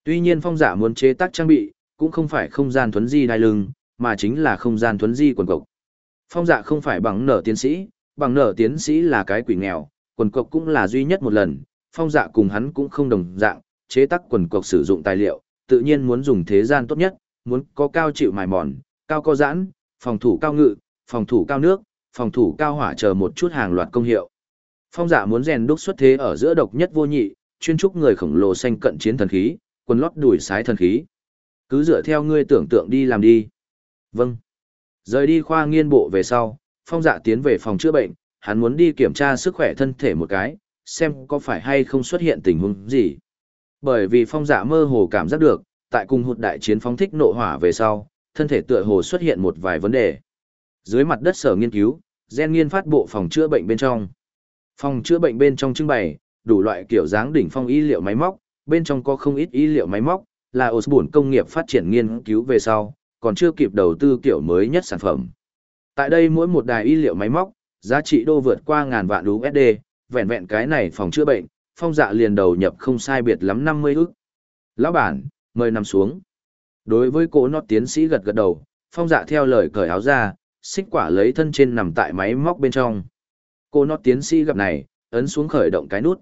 Tuy nhiên phong giả muốn chế tác trang bị, cũng không phải không gian thuấn di đai lưng, mà chính là không gian thuấn di quần cộc. Phong dạ không phải bằng nở tiến sĩ, bằng nở tiến sĩ là cái quỷ nghèo, quần cộc cũng là duy nhất một lần, phong dạ cùng hắn cũng không đồng dạng, chế tác quần cộc sử dụng tài liệu, tự nhiên muốn dùng thế gian tốt nhất, muốn có cao chịu mài mòn, cao co giãn, phòng thủ cao ngự, phòng thủ cao nước, phòng thủ cao hỏa chờ một chút hàng loạt công hiệu. Phong dạ muốn rèn đúc xuất thế ở giữa độc nhất vô nhị, chuyên trúc người khổng lồ xanh cận chiến thần khí, quần lót đuổi sái thần khí. Cứ dựa theo ngươi tưởng tượng đi làm đi. Vâng. Rời đi khoa nghiên bộ về sau, phong dạ tiến về phòng chữa bệnh, hắn muốn đi kiểm tra sức khỏe thân thể một cái, xem có phải hay không xuất hiện tình huống gì. Bởi vì phong dạ mơ hồ cảm giác được, tại cùng hụt đại chiến phóng thích nộ hỏa về sau, thân thể tựa hồ xuất hiện một vài vấn đề. Dưới mặt đất sở nghiên cứu, gen nghiên phát bộ phòng chữa bệnh bên trong. Phòng chữa bệnh bên trong trưng bày, đủ loại kiểu dáng đỉnh phong y liệu máy móc, bên trong có không ít y liệu máy móc, là Osborne công nghiệp phát triển nghiên cứu về sau, còn chưa kịp đầu tư kiểu mới nhất sản phẩm. Tại đây mỗi một đài y liệu máy móc, giá trị đô vượt qua ngàn vạn USD, vẹn vẹn cái này phòng chữa bệnh, phong dạ liền đầu nhập không sai biệt lắm 50 ức. Lão bản, mời nằm xuống. Đối với cô nọt tiến sĩ gật gật đầu, phong dạ theo lời cởi áo ra, xích quả lấy thân trên nằm tại máy móc bên trong. Cô nọt tiến sĩ gặp này, ấn xuống khởi động cái nút.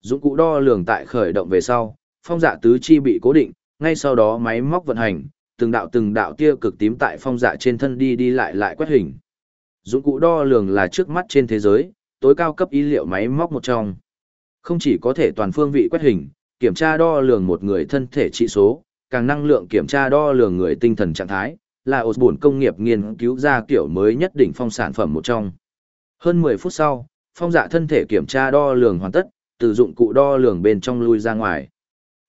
Dụng cụ đo lường tại khởi động về sau, phong dạ tứ chi bị cố định, ngay sau đó máy móc vận hành, từng đạo từng đạo tia cực tím tại phong dạ trên thân đi đi lại lại quét hình. Dụng cụ đo lường là trước mắt trên thế giới, tối cao cấp y liệu máy móc một trong. Không chỉ có thể toàn phương vị quét hình, kiểm tra đo lường một người thân thể trị số, càng năng lượng kiểm tra đo lường người tinh thần trạng thái, là Osborne công nghiệp nghiên cứu ra kiểu mới nhất đỉnh phong sản phẩm một trong. Hơn 10 phút sau, phong dạ thân thể kiểm tra đo lường hoàn tất, từ dụng cụ đo lường bên trong lui ra ngoài.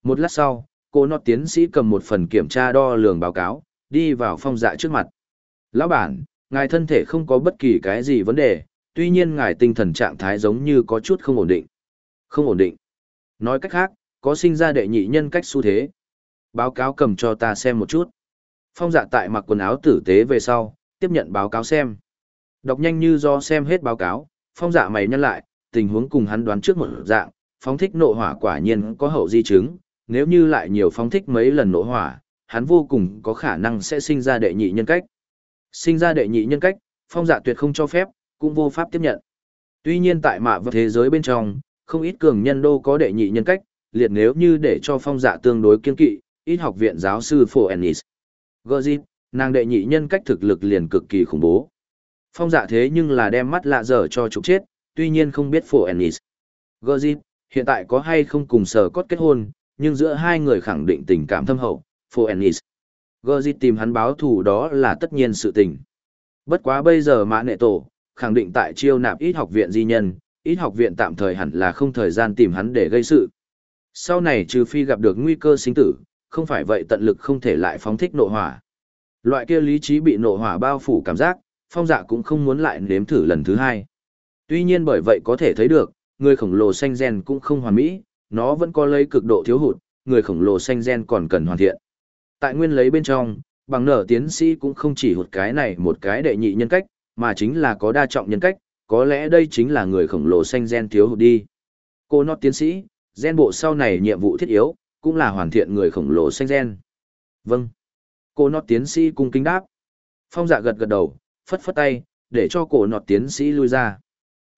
Một lát sau, cô nọ tiến sĩ cầm một phần kiểm tra đo lường báo cáo, đi vào phong dạ trước mặt. Lão bản, ngài thân thể không có bất kỳ cái gì vấn đề, tuy nhiên ngài tinh thần trạng thái giống như có chút không ổn định. Không ổn định. Nói cách khác, có sinh ra đệ nhị nhân cách xu thế. Báo cáo cầm cho ta xem một chút. Phong dạ tại mặc quần áo tử tế về sau, tiếp nhận báo cáo xem. Đọc nhanh như do xem hết báo cáo, phong dạ mày nhăn lại, tình huống cùng hắn đoán trước một dạng, phóng thích nộ hỏa quả nhiên có hậu di chứng, nếu như lại nhiều phóng thích mấy lần nộ hỏa, hắn vô cùng có khả năng sẽ sinh ra đệ nhị nhân cách. Sinh ra đệ nhị nhân cách, phong dạ tuyệt không cho phép, cũng vô pháp tiếp nhận. Tuy nhiên tại mạ vật thế giới bên trong, không ít cường nhân đô có đệ nhị nhân cách, liệt nếu như để cho phong dạ tương đối kiên kỵ, ít học viện giáo sư Phổ Ennis. Gozit, nàng đệ nhị nhân cách thực lực liền cực kỳ khủng bố. Phong dạ thế nhưng là đem mắt lạ dở cho trục chết, tuy nhiên không biết Phổ Ennis. Gozit, hiện tại có hay không cùng sở cốt kết hôn, nhưng giữa hai người khẳng định tình cảm thâm hậu, Phoenix. Ennis. Tìm hắn báo thù đó là tất nhiên sự tình. Bất quá bây giờ mã nệ tổ, khẳng định tại chiêu nạp ít học viện di nhân, ít học viện tạm thời hẳn là không thời gian tìm hắn để gây sự. Sau này trừ phi gặp được nguy cơ sinh tử, không phải vậy tận lực không thể lại phóng thích nộ hỏa. Loại kia lý trí bị nộ hỏa bao phủ cảm giác, phong dạ cũng không muốn lại nếm thử lần thứ hai. Tuy nhiên bởi vậy có thể thấy được, người khổng lồ xanh gen cũng không hoàn mỹ, nó vẫn có lấy cực độ thiếu hụt, người khổng lồ xanh gen còn cần hoàn thiện. Tại nguyên lấy bên trong, bằng nở tiến sĩ cũng không chỉ hụt cái này một cái đệ nhị nhân cách, mà chính là có đa trọng nhân cách, có lẽ đây chính là người khổng lồ xanh gen thiếu hụt đi. Cô nọt tiến sĩ, gen bộ sau này nhiệm vụ thiết yếu, cũng là hoàn thiện người khổng lồ xanh gen. Vâng. Cô nọt tiến sĩ cung kính đáp. Phong dạ gật gật đầu, phất phất tay, để cho cổ nọt tiến sĩ lui ra.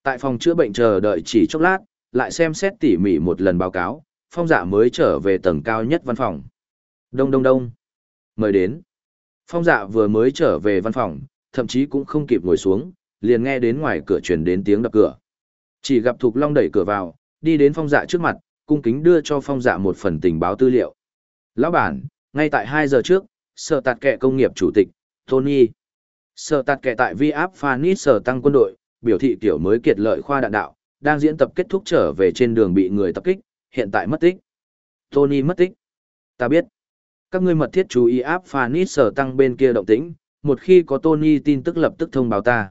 Tại phòng chữa bệnh chờ đợi chỉ chốc lát, lại xem xét tỉ mỉ một lần báo cáo, phong dạ mới trở về tầng cao nhất văn phòng. Đông đông đông. Mời đến. Phong dạ vừa mới trở về văn phòng, thậm chí cũng không kịp ngồi xuống, liền nghe đến ngoài cửa truyền đến tiếng đập cửa. Chỉ gặp Thục Long đẩy cửa vào, đi đến phong dạ trước mặt, cung kính đưa cho phong dạ một phần tình báo tư liệu. Lão bản, ngay tại 2 giờ trước, sở tạt kệ công nghiệp chủ tịch, Tony. Sở tạt kệ tại Vi áp Phanis sở tăng quân đội, biểu thị tiểu mới kiệt lợi khoa đạn đạo, đang diễn tập kết thúc trở về trên đường bị người tập kích, hiện tại mất tích. Tony mất tích. Ta biết. Các ngươi mật thiết chú ý áp Phanis sở tăng bên kia động tĩnh, một khi có Tony tin tức lập tức thông báo ta.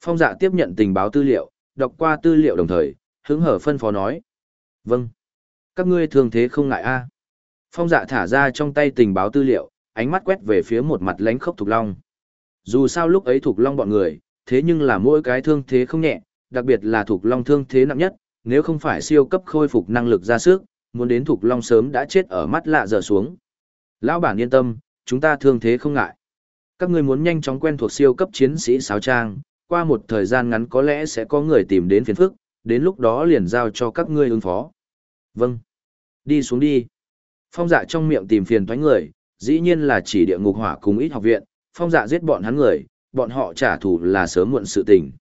Phong dạ tiếp nhận tình báo tư liệu, đọc qua tư liệu đồng thời, hứng hở phân phó nói. Vâng các ngươi thường thế không ngại a phong dạ thả ra trong tay tình báo tư liệu ánh mắt quét về phía một mặt lánh khốc thục long dù sao lúc ấy thục long bọn người thế nhưng là mỗi cái thương thế không nhẹ đặc biệt là thuộc long thương thế nặng nhất nếu không phải siêu cấp khôi phục năng lực ra sức muốn đến thuộc long sớm đã chết ở mắt lạ giờ xuống lão bản yên tâm chúng ta thương thế không ngại các ngươi muốn nhanh chóng quen thuộc siêu cấp chiến sĩ sáo trang qua một thời gian ngắn có lẽ sẽ có người tìm đến phiền phức đến lúc đó liền giao cho các ngươi ứng phó Vâng. Đi xuống đi. Phong dạ trong miệng tìm phiền toái người, dĩ nhiên là chỉ địa ngục hỏa cùng ít học viện, phong dạ giết bọn hắn người, bọn họ trả thù là sớm muộn sự tình.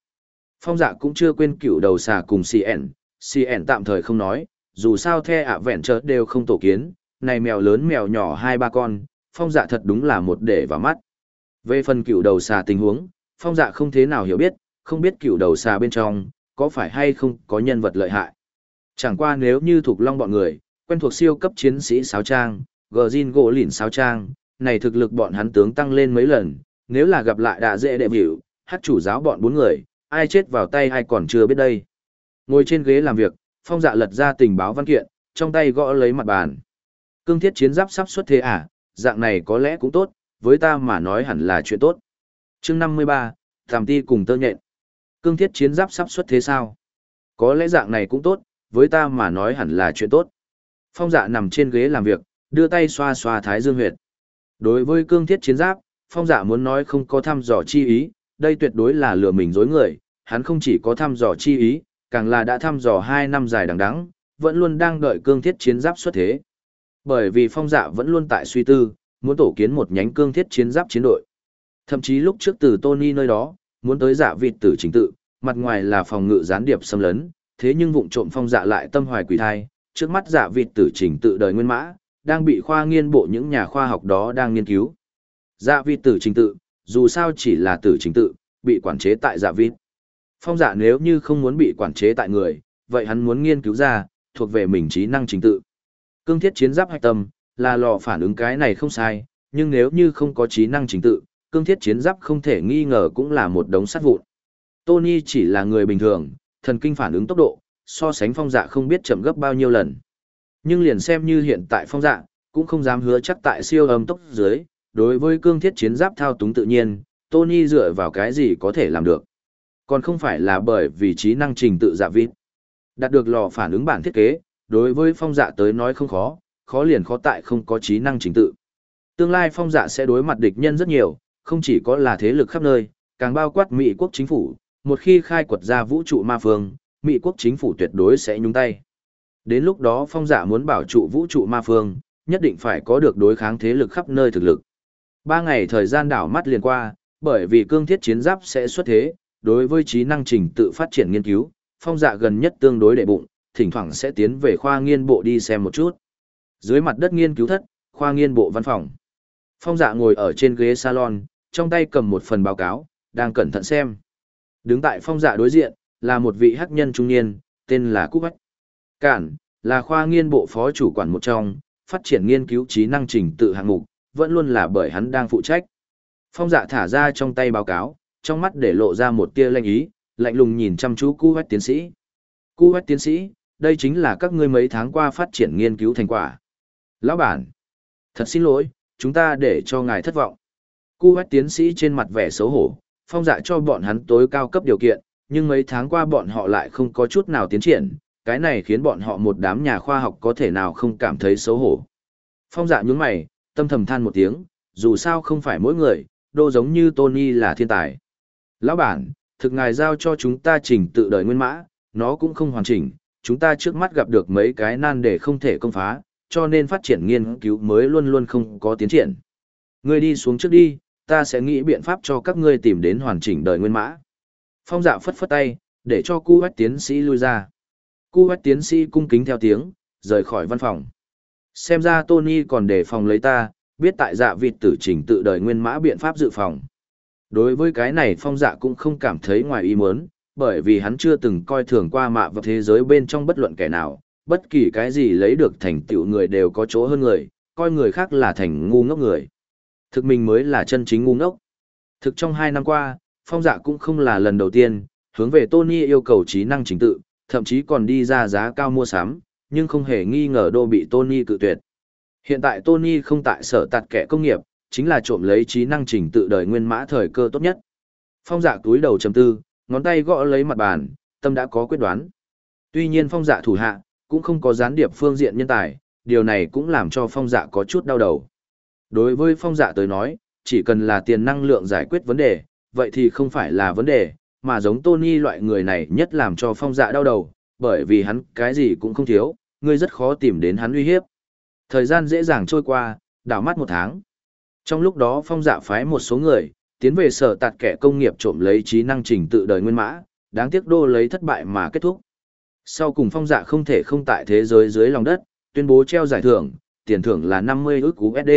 Phong dạ cũng chưa quên cựu đầu xà cùng CN, CN tạm thời không nói, dù sao the ạ vẹn chợt đều không tổ kiến, này mèo lớn mèo nhỏ hai ba con, phong dạ thật đúng là một để vào mắt. Về phần cựu đầu xà tình huống, phong dạ không thế nào hiểu biết, không biết cựu đầu xà bên trong, có phải hay không có nhân vật lợi hại. Chẳng qua nếu như thuộc long bọn người, quen thuộc siêu cấp chiến sĩ sáo trang, gờ zin gỗ lìn sáo trang, này thực lực bọn hắn tướng tăng lên mấy lần, nếu là gặp lại đạ dễ đệ biểu, hát chủ giáo bọn bốn người, ai chết vào tay ai còn chưa biết đây. Ngồi trên ghế làm việc, phong dạ lật ra tình báo văn kiện, trong tay gõ lấy mặt bàn. Cương thiết chiến giáp sắp xuất thế à, dạng này có lẽ cũng tốt, với ta mà nói hẳn là chuyện tốt. chương 53, Tàm Ti cùng tơ nhện. Cương thiết chiến giáp sắp xuất thế sao? Có lẽ dạng này cũng tốt, với ta mà nói hẳn là chuyện tốt. Phong dạ nằm trên ghế làm việc, đưa tay xoa xoa thái dương huyệt. Đối với cương thiết chiến giáp, phong dạ muốn nói không có thăm dò chi ý, đây tuyệt đối là lừa mình dối người, hắn không chỉ có thăm dò chi ý, càng là đã thăm dò 2 năm dài đằng đẵng, vẫn luôn đang đợi cương thiết chiến giáp xuất thế. Bởi vì phong dạ vẫn luôn tại suy tư, muốn tổ kiến một nhánh cương thiết chiến giáp chiến đội. Thậm chí lúc trước từ Tony nơi đó, muốn tới giả vịt tử chính tự, mặt ngoài là phòng ngự gián điệp xâm lấn, thế nhưng vụng trộm phong dạ lại tâm hoài quỷ thai, trước mắt dạ vịt tử trình tự đời nguyên mã, đang bị khoa nghiên bộ những nhà khoa học đó đang nghiên cứu. Dạ vịt tử trình tự, dù sao chỉ là tử trình tự, bị quản chế tại dạ vịt. Phong dạ nếu như không muốn bị quản chế tại người, vậy hắn muốn nghiên cứu ra, thuộc về mình trí năng chính tự. Cương thiết chiến giáp hạch tâm, là lò phản ứng cái này không sai, nhưng nếu như không có trí năng chính tự, cương thiết chiến giáp không thể nghi ngờ cũng là một đống sắt vụn. Tony chỉ là người bình thường, thần kinh phản ứng tốc độ, so sánh phong dạ không biết chậm gấp bao nhiêu lần. Nhưng liền xem như hiện tại phong dạ, cũng không dám hứa chắc tại siêu âm tốc dưới, đối với cương thiết chiến giáp thao túng tự nhiên, Tony dựa vào cái gì có thể làm được. Còn không phải là bởi vì trí năng trình tự dạ vịt. Đạt được lò phản ứng bản thiết kế, đối với phong dạ tới nói không khó, khó liền khó tại không có trí năng trình tự. Tương lai phong dạ sẽ đối mặt địch nhân rất nhiều, không chỉ có là thế lực khắp nơi, càng bao quát Mỹ quốc chính phủ, một khi khai quật ra vũ trụ ma phương, Mỹ quốc chính phủ tuyệt đối sẽ nhúng tay. Đến lúc đó phong dạ muốn bảo trụ vũ trụ ma phương, nhất định phải có được đối kháng thế lực khắp nơi thực lực. Ba ngày thời gian đảo mắt liền qua, bởi vì cương thiết chiến giáp sẽ xuất thế, đối với trí năng trình tự phát triển nghiên cứu, phong dạ gần nhất tương đối đệ bụng, thỉnh thoảng sẽ tiến về khoa nghiên bộ đi xem một chút. Dưới mặt đất nghiên cứu thất, khoa nghiên bộ văn phòng. Phong dạ ngồi ở trên ghế salon, trong tay cầm một phần báo cáo, đang cẩn thận xem. Đứng tại phong dạ đối diện, là một vị hắc nhân trung niên, tên là Cúc Bách. Cản, là khoa nghiên bộ phó chủ quản một trong, phát triển nghiên cứu trí năng trình tự hạng mục, vẫn luôn là bởi hắn đang phụ trách. Phong dạ thả ra trong tay báo cáo, trong mắt để lộ ra một tia lanh ý, lạnh lùng nhìn chăm chú Cú Bách tiến sĩ. Cú Bách tiến sĩ, đây chính là các ngươi mấy tháng qua phát triển nghiên cứu thành quả. Lão bản, thật xin lỗi, chúng ta để cho ngài thất vọng. Cú Bách tiến sĩ trên mặt vẻ xấu hổ, phong dạ cho bọn hắn tối cao cấp điều kiện, nhưng mấy tháng qua bọn họ lại không có chút nào tiến triển, cái này khiến bọn họ một đám nhà khoa học có thể nào không cảm thấy xấu hổ. Phong dạ nhướng mày, tâm thầm than một tiếng, dù sao không phải mỗi người, đô giống như Tony là thiên tài. Lão bản, thực ngài giao cho chúng ta chỉnh tự đời nguyên mã, nó cũng không hoàn chỉnh, chúng ta trước mắt gặp được mấy cái nan để không thể công phá, cho nên phát triển nghiên cứu mới luôn luôn không có tiến triển. Ngươi đi xuống trước đi, ta sẽ nghĩ biện pháp cho các ngươi tìm đến hoàn chỉnh đời nguyên mã. Phong dạ phất phất tay, để cho cu bách tiến sĩ lui ra. Cu bách tiến sĩ cung kính theo tiếng, rời khỏi văn phòng. Xem ra Tony còn đề phòng lấy ta, biết tại dạ vịt tử trình tự đời nguyên mã biện pháp dự phòng. Đối với cái này phong dạ cũng không cảm thấy ngoài ý muốn, bởi vì hắn chưa từng coi thường qua mạ và thế giới bên trong bất luận kẻ nào, bất kỳ cái gì lấy được thành tựu người đều có chỗ hơn người, coi người khác là thành ngu ngốc người. Thực mình mới là chân chính ngu ngốc. Thực trong hai năm qua, phong dạ cũng không là lần đầu tiên, hướng về Tony yêu cầu trí năng chính tự, thậm chí còn đi ra giá cao mua sắm, nhưng không hề nghi ngờ đô bị Tony cự tuyệt. Hiện tại Tony không tại sở tạt kẻ công nghiệp, chính là trộm lấy trí năng trình tự đời nguyên mã thời cơ tốt nhất. Phong dạ túi đầu trầm tư, ngón tay gõ lấy mặt bàn, tâm đã có quyết đoán. Tuy nhiên phong dạ thủ hạ, cũng không có gián điệp phương diện nhân tài, điều này cũng làm cho phong dạ có chút đau đầu. Đối với phong dạ tới nói, chỉ cần là tiền năng lượng giải quyết vấn đề, vậy thì không phải là vấn đề, mà giống Tony loại người này nhất làm cho phong dạ đau đầu, bởi vì hắn cái gì cũng không thiếu, ngươi rất khó tìm đến hắn uy hiếp. Thời gian dễ dàng trôi qua, đảo mắt một tháng. Trong lúc đó phong dạ phái một số người, tiến về sở tạt kẻ công nghiệp trộm lấy trí năng trình tự đời nguyên mã, đáng tiếc đô lấy thất bại mà kết thúc. Sau cùng phong dạ không thể không tại thế giới dưới lòng đất, tuyên bố treo giải thưởng, tiền thưởng là 50 ức USD.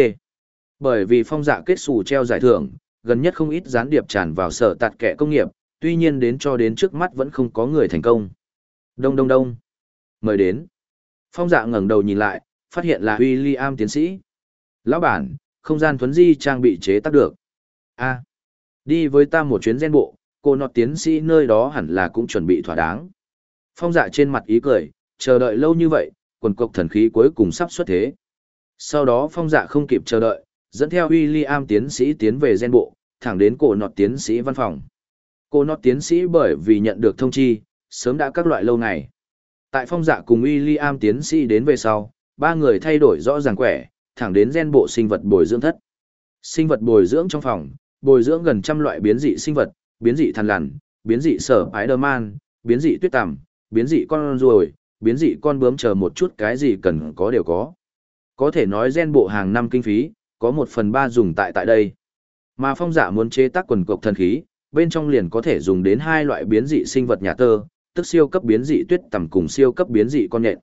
Bởi vì phong dạ kết xù treo giải thưởng, gần nhất không ít gián điệp tràn vào sở tạt kẻ công nghiệp, tuy nhiên đến cho đến trước mắt vẫn không có người thành công. Đông đông đông. Mời đến. Phong dạ ngẩng đầu nhìn lại, phát hiện là William tiến sĩ. Lão bản, không gian thuấn di trang bị chế tác được. a đi với ta một chuyến gen bộ, cô nọ tiến sĩ nơi đó hẳn là cũng chuẩn bị thỏa đáng. Phong dạ trên mặt ý cười, chờ đợi lâu như vậy, quần cục thần khí cuối cùng sắp xuất thế. Sau đó phong dạ không kịp chờ đợi, dẫn theo William tiến sĩ tiến về gen bộ, thẳng đến cổ nọt tiến sĩ văn phòng. Cô nọt tiến sĩ bởi vì nhận được thông chi, sớm đã các loại lâu ngày. Tại phong dạ cùng William tiến sĩ đến về sau, ba người thay đổi rõ ràng quẻ, thẳng đến gen bộ sinh vật bồi dưỡng thất. Sinh vật bồi dưỡng trong phòng, bồi dưỡng gần trăm loại biến dị sinh vật, biến dị thằn lằn, biến dị sở Spider-Man, biến dị tuyết tằm, biến dị con ruồi, biến dị con bướm chờ một chút cái gì cần có đều có. Có thể nói gen bộ hàng năm kinh phí, có một phần ba dùng tại tại đây. Mà phong giả muốn chế tác quần cục thần khí, bên trong liền có thể dùng đến hai loại biến dị sinh vật nhà tơ, tức siêu cấp biến dị tuyết tằm cùng siêu cấp biến dị con nhện.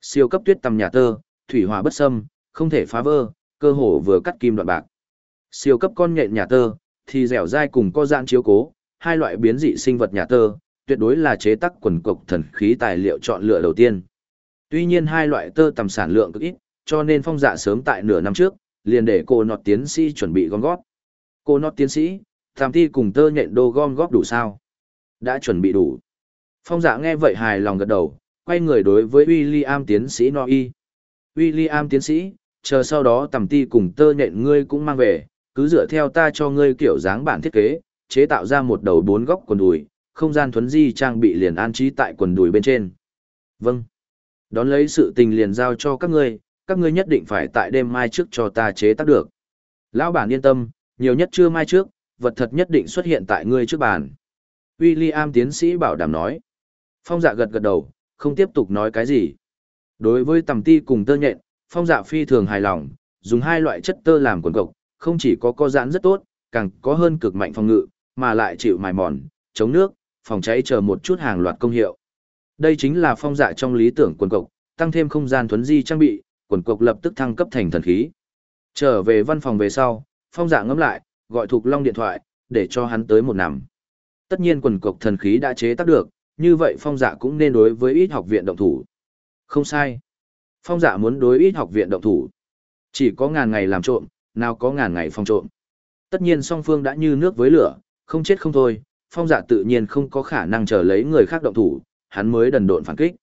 Siêu cấp tuyết tầm nhà tơ, thủy hỏa bất xâm, không thể phá vỡ, cơ hồ vừa cắt kim đoạn bạc. Siêu cấp con nhện nhà tơ, thì dẻo dai cùng có dạng chiếu cố, hai loại biến dị sinh vật nhà tơ, tuyệt đối là chế tác quần cục thần khí tài liệu chọn lựa đầu tiên. Tuy nhiên hai loại tơ tầm sản lượng cực ít, cho nên phong dạ sớm tại nửa năm trước, liền để cô nọt tiến sĩ chuẩn bị gom góp. Cô nọt tiến sĩ, tham thi cùng tơ nhện đô gom góp đủ sao? Đã chuẩn bị đủ. Phong dạ nghe vậy hài lòng gật đầu, quay người đối với William tiến sĩ nói y. William tiến sĩ, chờ sau đó tầm ti cùng tơ nhện ngươi cũng mang về, cứ dựa theo ta cho ngươi kiểu dáng bản thiết kế, chế tạo ra một đầu bốn góc quần đùi, không gian thuấn di trang bị liền an trí tại quần đùi bên trên. Vâng. Đón lấy sự tình liền giao cho các ngươi, các ngươi nhất định phải tại đêm mai trước cho ta chế tác được. Lão bản yên tâm, nhiều nhất chưa mai trước, vật thật nhất định xuất hiện tại ngươi trước bàn. William tiến sĩ bảo đảm nói. Phong dạ gật gật đầu, không tiếp tục nói cái gì. Đối với tầm ti cùng tơ nhện, phong dạ phi thường hài lòng, dùng hai loại chất tơ làm quần cộc, không chỉ có co giãn rất tốt, càng có hơn cực mạnh phòng ngự, mà lại chịu mài mòn, chống nước, phòng cháy chờ một chút hàng loạt công hiệu. Đây chính là phong dạ trong lý tưởng quần cộc, tăng thêm không gian thuấn di trang bị, quần cộc lập tức thăng cấp thành thần khí. Trở về văn phòng về sau, phong dạ ngẫm lại, gọi Thục Long điện thoại, để cho hắn tới một nằm. Tất nhiên quần cộc thần khí đã chế tác được, như vậy phong dạ cũng nên đối với ít học viện động thủ. Không sai. Phong dạ muốn đối ít học viện động thủ. Chỉ có ngàn ngày làm trộm, nào có ngàn ngày phong trộm. Tất nhiên song phương đã như nước với lửa, không chết không thôi, phong dạ tự nhiên không có khả năng chờ lấy người khác động thủ, hắn mới đần độn phản kích.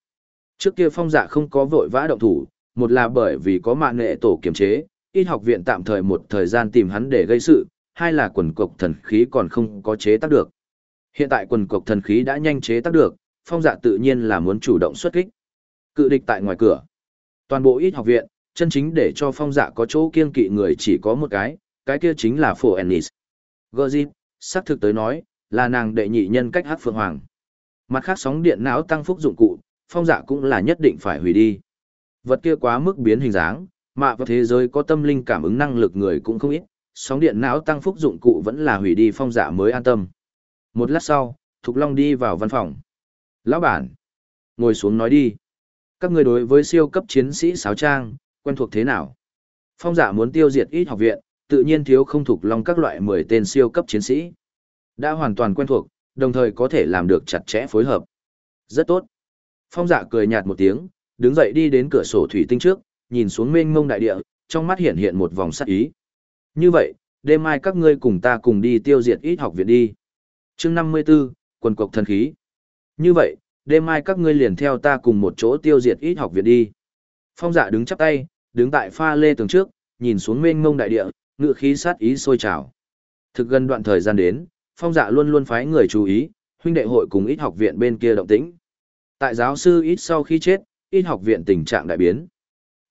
Trước kia phong dạ không có vội vã động thủ, một là bởi vì có mạng nghệ tổ kiểm chế, ít học viện tạm thời một thời gian tìm hắn để gây sự, hai là quần cục thần khí còn không có chế tác được. Hiện tại quần cục thần khí đã nhanh chế tác được, phong dạ tự nhiên là muốn chủ động xuất kích. Cự địch tại ngoài cửa. Toàn bộ ít học viện, chân chính để cho phong dạ có chỗ kiên kỵ người chỉ có một cái, cái kia chính là phổ Ennis. Gozip, xác thực tới nói, là nàng đệ nhị nhân cách hát phượng hoàng. Mặt khác sóng điện não tăng phúc dụng cụ, phong dạ cũng là nhất định phải hủy đi. Vật kia quá mức biến hình dáng, mà vào thế giới có tâm linh cảm ứng năng lực người cũng không ít, sóng điện não tăng phúc dụng cụ vẫn là hủy đi phong dạ mới an tâm. Một lát sau, Thục Long đi vào văn phòng. Lão bản, ngồi xuống nói đi. Các người đối với siêu cấp chiến sĩ sáo trang, quen thuộc thế nào? Phong giả muốn tiêu diệt ít học viện, tự nhiên thiếu không thuộc lòng các loại 10 tên siêu cấp chiến sĩ. Đã hoàn toàn quen thuộc, đồng thời có thể làm được chặt chẽ phối hợp. Rất tốt. Phong dạ cười nhạt một tiếng, đứng dậy đi đến cửa sổ thủy tinh trước, nhìn xuống mênh mông đại địa, trong mắt hiện hiện một vòng sắc ý. Như vậy, đêm mai các ngươi cùng ta cùng đi tiêu diệt ít học viện đi. chương 54, quần cục thần khí. Như vậy, đêm mai các ngươi liền theo ta cùng một chỗ tiêu diệt ít học viện đi. Phong dạ đứng chắp tay, đứng tại pha lê tường trước, nhìn xuống mênh mông đại địa, ngựa khí sát ý sôi trào. Thực gần đoạn thời gian đến, phong dạ luôn luôn phái người chú ý, huynh đệ hội cùng ít học viện bên kia động tĩnh. Tại giáo sư ít sau khi chết, ít học viện tình trạng đại biến.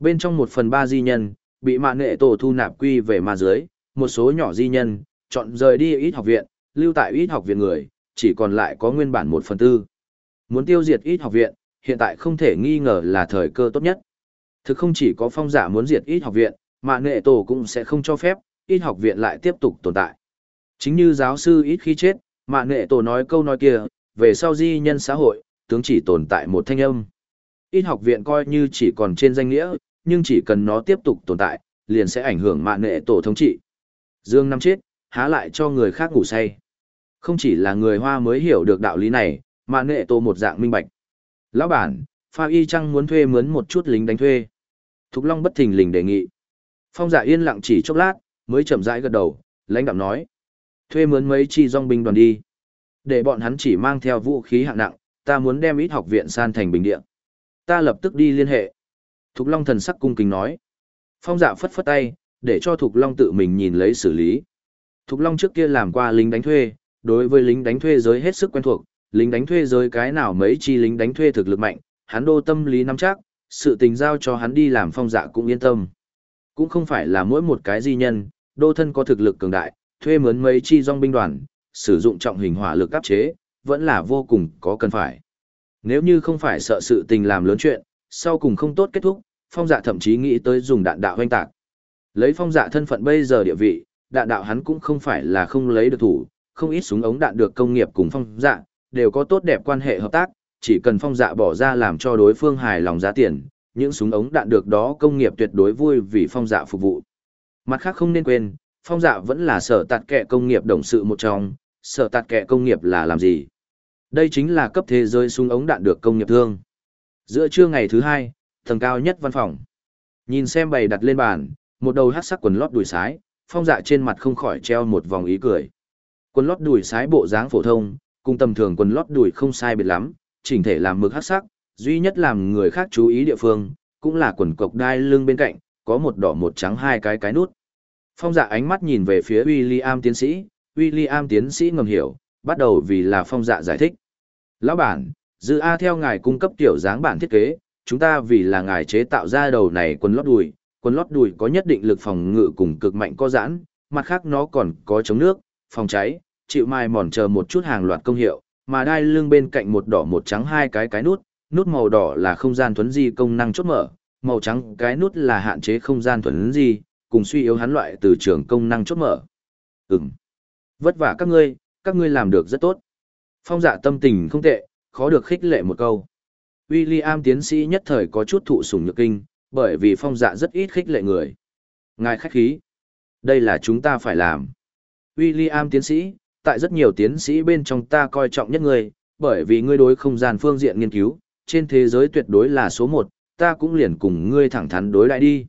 Bên trong một phần ba di nhân, bị mạng nghệ tổ thu nạp quy về ma dưới, một số nhỏ di nhân, chọn rời đi ít học viện, lưu tại ít học viện người, chỉ còn lại có nguyên bản một phần tư. Muốn tiêu diệt ít học viện, hiện tại không thể nghi ngờ là thời cơ tốt nhất. Thực không chỉ có phong giả muốn diệt ít học viện, mà nghệ tổ cũng sẽ không cho phép, ít học viện lại tiếp tục tồn tại. Chính như giáo sư ít khi chết, mạng nghệ tổ nói câu nói kia, về sau di nhân xã hội, tướng chỉ tồn tại một thanh âm. Ít học viện coi như chỉ còn trên danh nghĩa, nhưng chỉ cần nó tiếp tục tồn tại, liền sẽ ảnh hưởng mạng nghệ tổ thống trị. Dương năm chết, há lại cho người khác ngủ say. Không chỉ là người Hoa mới hiểu được đạo lý này, Mạ nghệ tổ một dạng minh bạch. Lão bản, Pha Y Trăng muốn thuê mướn một chút lính đánh thuê. Thục Long bất thình lình đề nghị. Phong giả dạ yên lặng chỉ chốc lát, mới chậm rãi gật đầu, lãnh đạo nói. Thuê mướn mấy chi dòng binh đoàn đi. Để bọn hắn chỉ mang theo vũ khí hạng nặng, ta muốn đem ít học viện san thành bình địa. Ta lập tức đi liên hệ. Thục Long thần sắc cung kính nói. Phong dạ phất phất tay, để cho Thục Long tự mình nhìn lấy xử lý. Thục Long trước kia làm qua lính đánh thuê, đối với lính đánh thuê giới hết sức quen thuộc, lính đánh thuê giới cái nào mấy chi lính đánh thuê thực lực mạnh, hắn đô tâm lý nắm chắc, sự tình giao cho hắn đi làm phong dạ cũng yên tâm. Cũng không phải là mỗi một cái di nhân, đô thân có thực lực cường đại, thuê mướn mấy chi dòng binh đoàn, sử dụng trọng hình hỏa lực áp chế, vẫn là vô cùng có cần phải. Nếu như không phải sợ sự tình làm lớn chuyện, sau cùng không tốt kết thúc, phong dạ thậm chí nghĩ tới dùng đạn đạo hoanh tạc. Lấy phong dạ thân phận bây giờ địa vị, đạn đạo hắn cũng không phải là không lấy được thủ, không ít súng ống đạn được công nghiệp cùng phong dạ, đều có tốt đẹp quan hệ hợp tác, chỉ cần phong dạ bỏ ra làm cho đối phương hài lòng giá tiền, những súng ống đạn được đó công nghiệp tuyệt đối vui vì phong dạ phục vụ. Mặt khác không nên quên, phong dạ vẫn là sở tạt kệ công nghiệp đồng sự một trong, sở tạt kệ công nghiệp là làm gì? Đây chính là cấp thế giới súng ống đạn được công nghiệp thương. Giữa trưa ngày thứ hai, tầng cao nhất văn phòng. Nhìn xem bày đặt lên bàn, một đầu hát sắc quần lót đùi sái, phong dạ trên mặt không khỏi treo một vòng ý cười. Quần lót đùi sái bộ dáng phổ thông, cùng tầm thường quần lót đùi không sai biệt lắm, chỉnh thể làm mực hắc sắc, duy nhất làm người khác chú ý địa phương, cũng là quần cộc đai lưng bên cạnh, có một đỏ một trắng hai cái cái nút. Phong dạ ánh mắt nhìn về phía William tiến sĩ, William tiến sĩ ngầm hiểu, bắt đầu vì là phong dạ giải thích. Lão bản, dự A theo ngài cung cấp tiểu dáng bản thiết kế, chúng ta vì là ngài chế tạo ra đầu này quần lót đùi, quần lót đùi có nhất định lực phòng ngự cùng cực mạnh có giãn, mặt khác nó còn có chống nước, phòng cháy, chịu mai mòn chờ một chút hàng loạt công hiệu, mà đai lưng bên cạnh một đỏ một trắng hai cái cái nút, nút màu đỏ là không gian thuấn di công năng chốt mở, màu trắng cái nút là hạn chế không gian thuấn di, cùng suy yếu hắn loại từ trường công năng chốt mở. Ừm. Vất vả các ngươi, các ngươi làm được rất tốt. Phong dạ tâm tình không tệ, khó được khích lệ một câu. William tiến sĩ nhất thời có chút thụ sủng nhược kinh, bởi vì phong dạ rất ít khích lệ người. Ngài khách khí. Đây là chúng ta phải làm. William tiến sĩ, tại rất nhiều tiến sĩ bên trong ta coi trọng nhất ngươi, bởi vì ngươi đối không gian phương diện nghiên cứu, trên thế giới tuyệt đối là số một, ta cũng liền cùng ngươi thẳng thắn đối lại đi.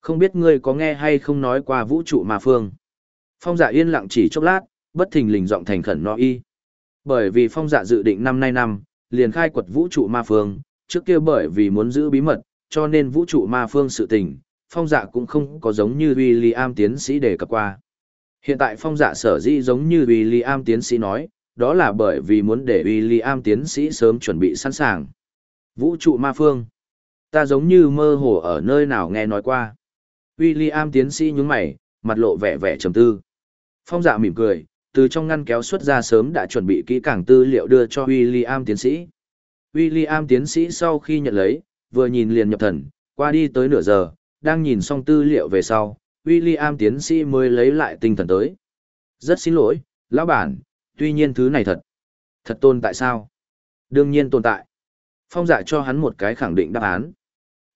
Không biết ngươi có nghe hay không nói qua vũ trụ ma phương. Phong dạ yên lặng chỉ chốc lát, bất thình lình giọng thành khẩn nói y. Bởi vì phong dạ dự định năm nay năm, liền khai quật vũ trụ ma phương, trước kia bởi vì muốn giữ bí mật, cho nên vũ trụ ma phương sự tình, phong dạ cũng không có giống như William tiến sĩ đề cập qua. Hiện tại phong dạ sở dĩ giống như William tiến sĩ nói, đó là bởi vì muốn để William tiến sĩ sớm chuẩn bị sẵn sàng. Vũ trụ ma phương. Ta giống như mơ hồ ở nơi nào nghe nói qua. William tiến sĩ nhún mày, mặt lộ vẻ vẻ trầm tư. Phong dạ mỉm cười, từ trong ngăn kéo xuất ra sớm đã chuẩn bị kỹ càng tư liệu đưa cho William tiến sĩ. William tiến sĩ sau khi nhận lấy, vừa nhìn liền nhập thần, qua đi tới nửa giờ, đang nhìn xong tư liệu về sau, William tiến sĩ mới lấy lại tinh thần tới. Rất xin lỗi, lão bản, tuy nhiên thứ này thật. Thật tồn tại sao? Đương nhiên tồn tại. Phong giả cho hắn một cái khẳng định đáp án.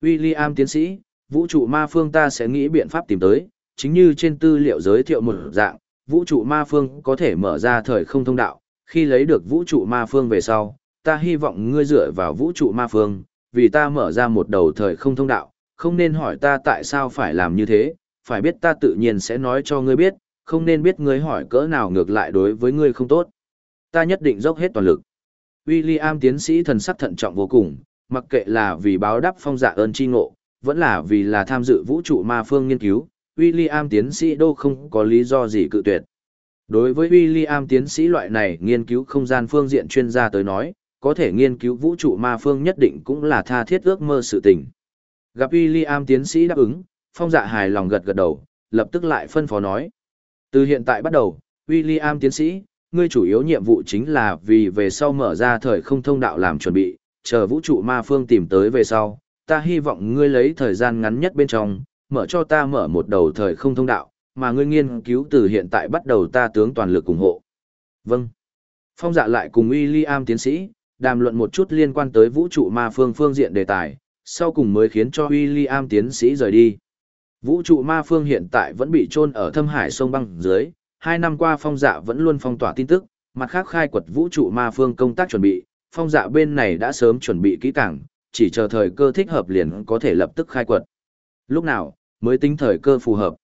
William tiến sĩ, vũ trụ ma phương ta sẽ nghĩ biện pháp tìm tới, chính như trên tư liệu giới thiệu một dạng, vũ trụ ma phương có thể mở ra thời không thông đạo, khi lấy được vũ trụ ma phương về sau, ta hy vọng ngươi dựa vào vũ trụ ma phương, vì ta mở ra một đầu thời không thông đạo, không nên hỏi ta tại sao phải làm như thế, phải biết ta tự nhiên sẽ nói cho ngươi biết, không nên biết ngươi hỏi cỡ nào ngược lại đối với ngươi không tốt. Ta nhất định dốc hết toàn lực. William tiến sĩ thần sắc thận trọng vô cùng, mặc kệ là vì báo đáp phong dạ ơn chi ngộ, vẫn là vì là tham dự vũ trụ ma phương nghiên cứu, William tiến sĩ đâu không có lý do gì cự tuyệt. Đối với William tiến sĩ loại này nghiên cứu không gian phương diện chuyên gia tới nói, có thể nghiên cứu vũ trụ ma phương nhất định cũng là tha thiết ước mơ sự tình. Gặp William tiến sĩ đáp ứng, phong dạ hài lòng gật gật đầu, lập tức lại phân phó nói. Từ hiện tại bắt đầu, William tiến sĩ, ngươi chủ yếu nhiệm vụ chính là vì về sau mở ra thời không thông đạo làm chuẩn bị, chờ vũ trụ ma phương tìm tới về sau, ta hy vọng ngươi lấy thời gian ngắn nhất bên trong, mở cho ta mở một đầu thời không thông đạo, mà ngươi nghiên cứu từ hiện tại bắt đầu ta tướng toàn lực ủng hộ. Vâng. Phong dạ lại cùng William tiến sĩ, đàm luận một chút liên quan tới vũ trụ ma phương phương diện đề tài, sau cùng mới khiến cho William tiến sĩ rời đi. Vũ trụ ma phương hiện tại vẫn bị chôn ở thâm hải sông băng dưới, hai năm qua phong dạ vẫn luôn phong tỏa tin tức, mặt khác khai quật vũ trụ ma phương công tác chuẩn bị, phong dạ bên này đã sớm chuẩn bị kỹ càng, chỉ chờ thời cơ thích hợp liền có thể lập tức khai quật. Lúc nào, mới tính thời cơ phù hợp.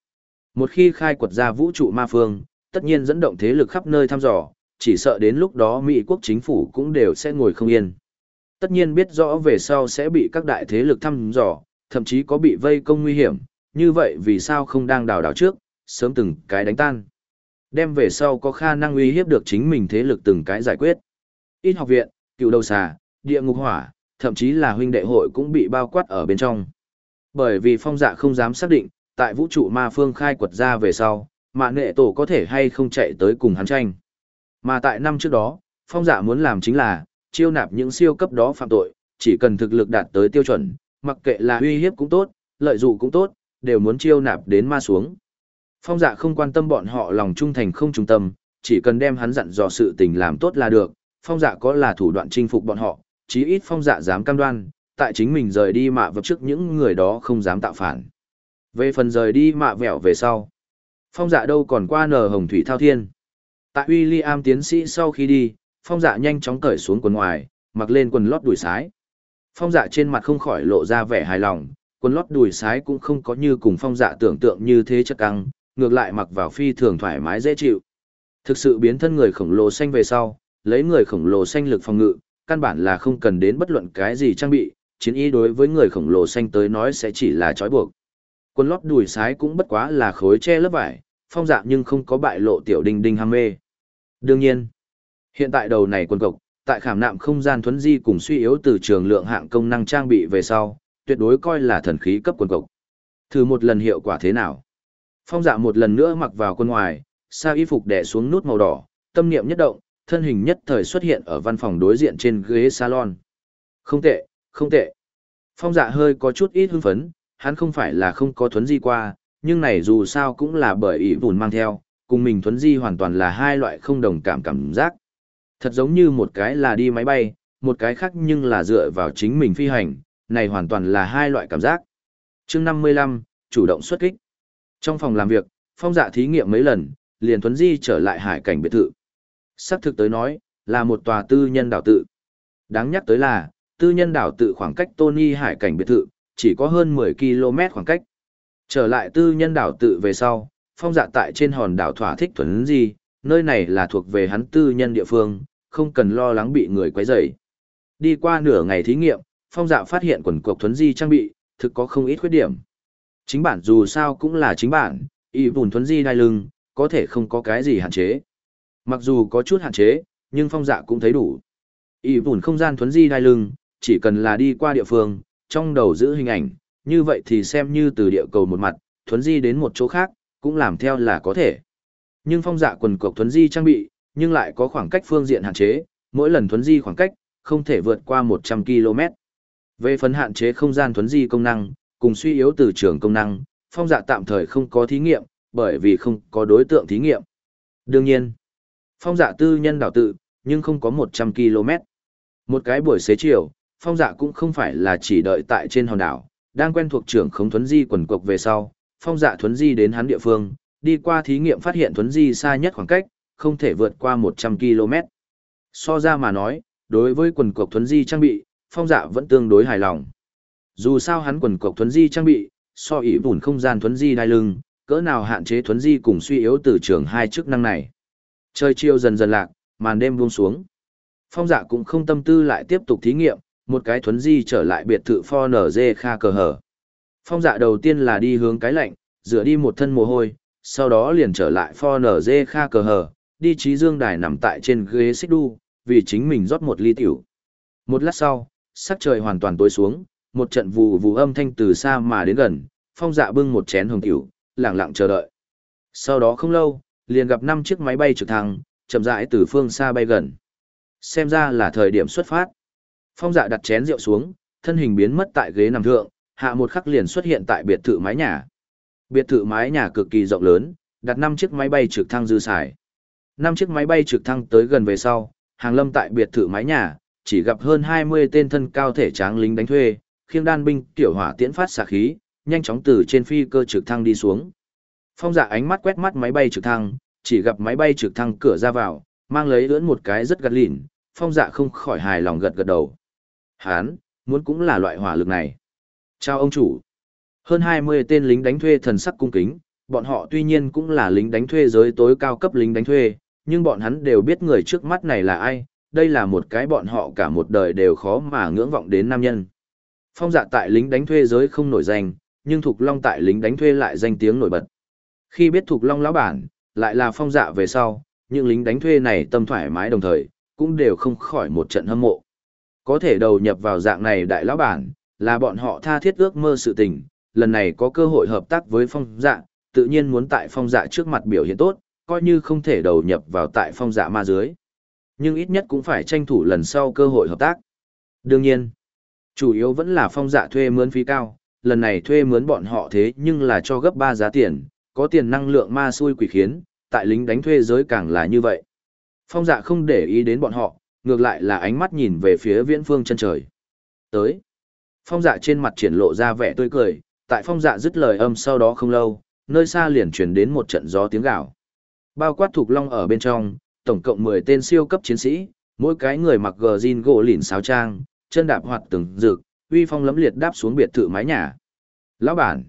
Một khi khai quật ra vũ trụ ma phương, tất nhiên dẫn động thế lực khắp nơi thăm dò, chỉ sợ đến lúc đó Mỹ quốc chính phủ cũng đều sẽ ngồi không yên. Tất nhiên biết rõ về sau sẽ bị các đại thế lực thăm dò, thậm chí có bị vây công nguy hiểm, như vậy vì sao không đang đào đào trước, sớm từng cái đánh tan. Đem về sau có khả năng uy hiếp được chính mình thế lực từng cái giải quyết. Ít học viện, cựu đầu xà, địa ngục hỏa, thậm chí là huynh đệ hội cũng bị bao quát ở bên trong. Bởi vì phong dạ không dám xác định, tại vũ trụ ma phương khai quật ra về sau, mà nghệ tổ có thể hay không chạy tới cùng hắn tranh. Mà tại năm trước đó, phong dạ muốn làm chính là, chiêu nạp những siêu cấp đó phạm tội, chỉ cần thực lực đạt tới tiêu chuẩn, mặc kệ là uy hiếp cũng tốt, lợi dụng cũng tốt, đều muốn chiêu nạp đến ma xuống. Phong dạ không quan tâm bọn họ lòng trung thành không trung tâm, chỉ cần đem hắn dặn dò sự tình làm tốt là được, phong dạ có là thủ đoạn chinh phục bọn họ, chí ít phong dạ dám cam đoan, tại chính mình rời đi mạ vật trước những người đó không dám tạo phản. Về phần rời đi mạ vẹo về sau, phong dạ đâu còn qua nờ hồng thủy thao thiên. Tại William tiến sĩ sau khi đi, phong dạ nhanh chóng cởi xuống quần ngoài, mặc lên quần lót đuổi sái. Phong dạ trên mặt không khỏi lộ ra vẻ hài lòng, quần lót đùi sái cũng không có như cùng phong dạ tưởng tượng như thế chất căng, ngược lại mặc vào phi thường thoải mái dễ chịu. Thực sự biến thân người khổng lồ xanh về sau, lấy người khổng lồ xanh lực phòng ngự, căn bản là không cần đến bất luận cái gì trang bị, chiến y đối với người khổng lồ xanh tới nói sẽ chỉ là trói buộc. Quần lót đùi sái cũng bất quá là khối che lớp vải, phong dạ nhưng không có bại lộ tiểu đinh đinh ham mê. Đương nhiên, hiện tại đầu này quân cộc, tại khảm nạm không gian thuấn di cùng suy yếu từ trường lượng hạng công năng trang bị về sau, tuyệt đối coi là thần khí cấp quân cộc. Thử một lần hiệu quả thế nào? Phong dạ một lần nữa mặc vào quần ngoài, sa y phục đè xuống nút màu đỏ, tâm niệm nhất động, thân hình nhất thời xuất hiện ở văn phòng đối diện trên ghế salon. Không tệ, không tệ. Phong dạ hơi có chút ít hưng phấn, hắn không phải là không có thuấn di qua, nhưng này dù sao cũng là bởi ý vùn mang theo, cùng mình thuấn di hoàn toàn là hai loại không đồng cảm cảm giác. Thật giống như một cái là đi máy bay, một cái khác nhưng là dựa vào chính mình phi hành, này hoàn toàn là hai loại cảm giác. chương 55, chủ động xuất kích. Trong phòng làm việc, phong dạ thí nghiệm mấy lần, liền Tuấn di trở lại hải cảnh biệt thự. Sắc thực tới nói, là một tòa tư nhân đảo tự. Đáng nhắc tới là, tư nhân đảo tự khoảng cách Tony hải cảnh biệt thự, chỉ có hơn 10 km khoảng cách. Trở lại tư nhân đảo tự về sau, phong dạ tại trên hòn đảo thỏa thích Tuấn di, nơi này là thuộc về hắn tư nhân địa phương, không cần lo lắng bị người quấy rầy. Đi qua nửa ngày thí nghiệm, phong dạ phát hiện quần cuộc thuấn di trang bị, thực có không ít khuyết điểm. Chính bản dù sao cũng là chính bản, y vùn thuấn di đai lưng, có thể không có cái gì hạn chế. Mặc dù có chút hạn chế, nhưng phong dạ cũng thấy đủ. Y vùn không gian thuấn di đai lưng, chỉ cần là đi qua địa phương, trong đầu giữ hình ảnh, như vậy thì xem như từ địa cầu một mặt, thuấn di đến một chỗ khác, cũng làm theo là có thể. Nhưng phong dạ quần cuộc thuấn di trang bị, nhưng lại có khoảng cách phương diện hạn chế, mỗi lần thuấn di khoảng cách, không thể vượt qua 100 km. Về phần hạn chế không gian thuấn di công năng, cùng suy yếu từ trường công năng, phong dạ tạm thời không có thí nghiệm, bởi vì không có đối tượng thí nghiệm. Đương nhiên, phong dạ tư nhân đảo tự, nhưng không có 100 km. Một cái buổi xế chiều, phong dạ cũng không phải là chỉ đợi tại trên hòn đảo, đang quen thuộc trưởng khống thuấn di quần cục về sau, phong dạ thuấn di đến hắn địa phương, đi qua thí nghiệm phát hiện thuấn di xa nhất khoảng cách, không thể vượt qua 100 km. So ra mà nói, đối với quần cục thuấn di trang bị, phong dạ vẫn tương đối hài lòng. Dù sao hắn quần cục thuấn di trang bị, so ý vùn không gian thuấn di đai lưng, cỡ nào hạn chế thuấn di cùng suy yếu từ trường hai chức năng này. Trời chiều dần dần lạc, màn đêm buông xuống. Phong dạ cũng không tâm tư lại tiếp tục thí nghiệm, một cái thuấn di trở lại biệt thự pho nở dê kha cờ hở. Phong dạ đầu tiên là đi hướng cái lạnh, rửa đi một thân mồ hôi, sau đó liền trở lại pho nở dê kha cờ hở, đi trí dương đài nằm tại trên ghế xích đu, vì chính mình rót một ly tiểu. Một lát sau, sắc trời hoàn toàn tối xuống, một trận vù vù âm thanh từ xa mà đến gần, phong dạ bưng một chén hồng cửu, lặng lặng chờ đợi. Sau đó không lâu, liền gặp năm chiếc máy bay trực thăng, chậm rãi từ phương xa bay gần. Xem ra là thời điểm xuất phát. Phong dạ đặt chén rượu xuống, thân hình biến mất tại ghế nằm thượng, hạ một khắc liền xuất hiện tại biệt thự mái nhà. Biệt thự mái nhà cực kỳ rộng lớn, đặt năm chiếc máy bay trực thăng dư xài. Năm chiếc máy bay trực thăng tới gần về sau, hàng lâm tại biệt thự mái nhà, chỉ gặp hơn 20 tên thân cao thể tráng lính đánh thuê, khiêng đan binh tiểu hỏa tiễn phát xạ khí, nhanh chóng từ trên phi cơ trực thăng đi xuống. Phong dạ ánh mắt quét mắt máy bay trực thăng, chỉ gặp máy bay trực thăng cửa ra vào, mang lấy ưỡn một cái rất gắt lìn, phong dạ không khỏi hài lòng gật gật đầu. Hán, muốn cũng là loại hỏa lực này. Chào ông chủ. Hơn 20 tên lính đánh thuê thần sắc cung kính, bọn họ tuy nhiên cũng là lính đánh thuê giới tối cao cấp lính đánh thuê, nhưng bọn hắn đều biết người trước mắt này là ai, đây là một cái bọn họ cả một đời đều khó mà ngưỡng vọng đến nam nhân. Phong dạ tại lính đánh thuê giới không nổi danh, nhưng Thục Long tại lính đánh thuê lại danh tiếng nổi bật. Khi biết Thục Long lão bản, lại là phong dạ về sau, những lính đánh thuê này tâm thoải mái đồng thời, cũng đều không khỏi một trận hâm mộ. Có thể đầu nhập vào dạng này đại lão bản, là bọn họ tha thiết ước mơ sự tình, lần này có cơ hội hợp tác với phong dạ, tự nhiên muốn tại phong dạ trước mặt biểu hiện tốt, coi như không thể đầu nhập vào tại phong dạ ma dưới. Nhưng ít nhất cũng phải tranh thủ lần sau cơ hội hợp tác. Đương nhiên, chủ yếu vẫn là phong dạ thuê mướn phí cao, lần này thuê mướn bọn họ thế nhưng là cho gấp 3 giá tiền, có tiền năng lượng ma xui quỷ khiến, tại lính đánh thuê giới càng là như vậy. Phong dạ không để ý đến bọn họ, ngược lại là ánh mắt nhìn về phía viễn phương chân trời. Tới. Phong dạ trên mặt triển lộ ra vẻ tươi cười, tại phong dạ dứt lời âm sau đó không lâu, nơi xa liền truyền đến một trận gió tiếng gào. Bao quát thuộc long ở bên trong, tổng cộng 10 tên siêu cấp chiến sĩ, mỗi cái người mặc gờ jean gỗ lỉnh sáo trang, chân đạp hoạt từng rực, uy phong lấm liệt đáp xuống biệt thự mái nhà. Lão bản,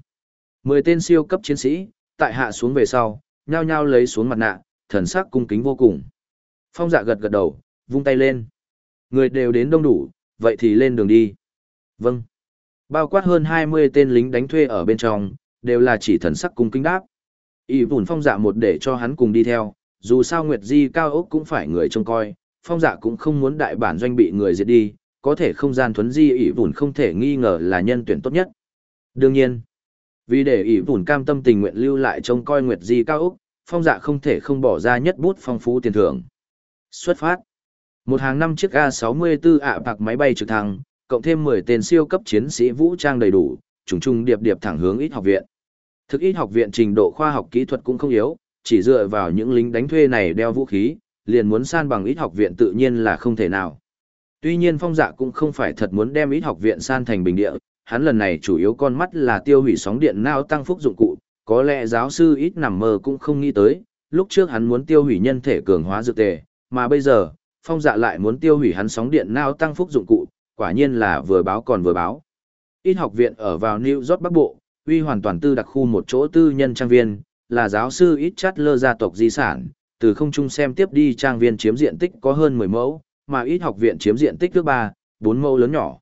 10 tên siêu cấp chiến sĩ, tại hạ xuống về sau, nhao nhao lấy xuống mặt nạ, thần sắc cung kính vô cùng. Phong dạ gật gật đầu, vung tay lên. Người đều đến đông đủ, vậy thì lên đường đi. Vâng. Bao quát hơn 20 tên lính đánh thuê ở bên trong, đều là chỉ thần sắc cung kính đáp. Y vùn phong dạ một để cho hắn cùng đi theo, dù sao Nguyệt Di cao ốc cũng phải người trông coi, phong dạ cũng không muốn đại bản doanh bị người diệt đi, có thể không gian thuấn di ỷ vùn không thể nghi ngờ là nhân tuyển tốt nhất. Đương nhiên, vì để ỷ vùn cam tâm tình nguyện lưu lại trông coi Nguyệt Di cao ốc, phong dạ không thể không bỏ ra nhất bút phong phú tiền thưởng. Xuất phát. Một hàng năm chiếc A-64 ạ bạc máy bay trực thăng, cộng thêm 10 tên siêu cấp chiến sĩ vũ trang đầy đủ, trùng trùng điệp điệp thẳng hướng ít học viện. Thực ít học viện trình độ khoa học kỹ thuật cũng không yếu, chỉ dựa vào những lính đánh thuê này đeo vũ khí, liền muốn san bằng ít học viện tự nhiên là không thể nào. Tuy nhiên phong dạ cũng không phải thật muốn đem ít học viện san thành bình địa, hắn lần này chủ yếu con mắt là tiêu hủy sóng điện nao tăng phúc dụng cụ, có lẽ giáo sư ít nằm mơ cũng không nghĩ tới, lúc trước hắn muốn tiêu hủy nhân thể cường hóa dược tề, mà bây giờ, phong dạ lại muốn tiêu hủy hắn sóng điện nao tăng phúc dụng cụ, quả nhiên là vừa báo còn vừa báo. Ít học viện ở vào New York Bắc Bộ, uy hoàn toàn tư đặc khu một chỗ tư nhân trang viên, là giáo sư ít chát lơ gia tộc di sản, từ không trung xem tiếp đi trang viên chiếm diện tích có hơn 10 mẫu, mà ít học viện chiếm diện tích thứ 3, 4 mẫu lớn nhỏ.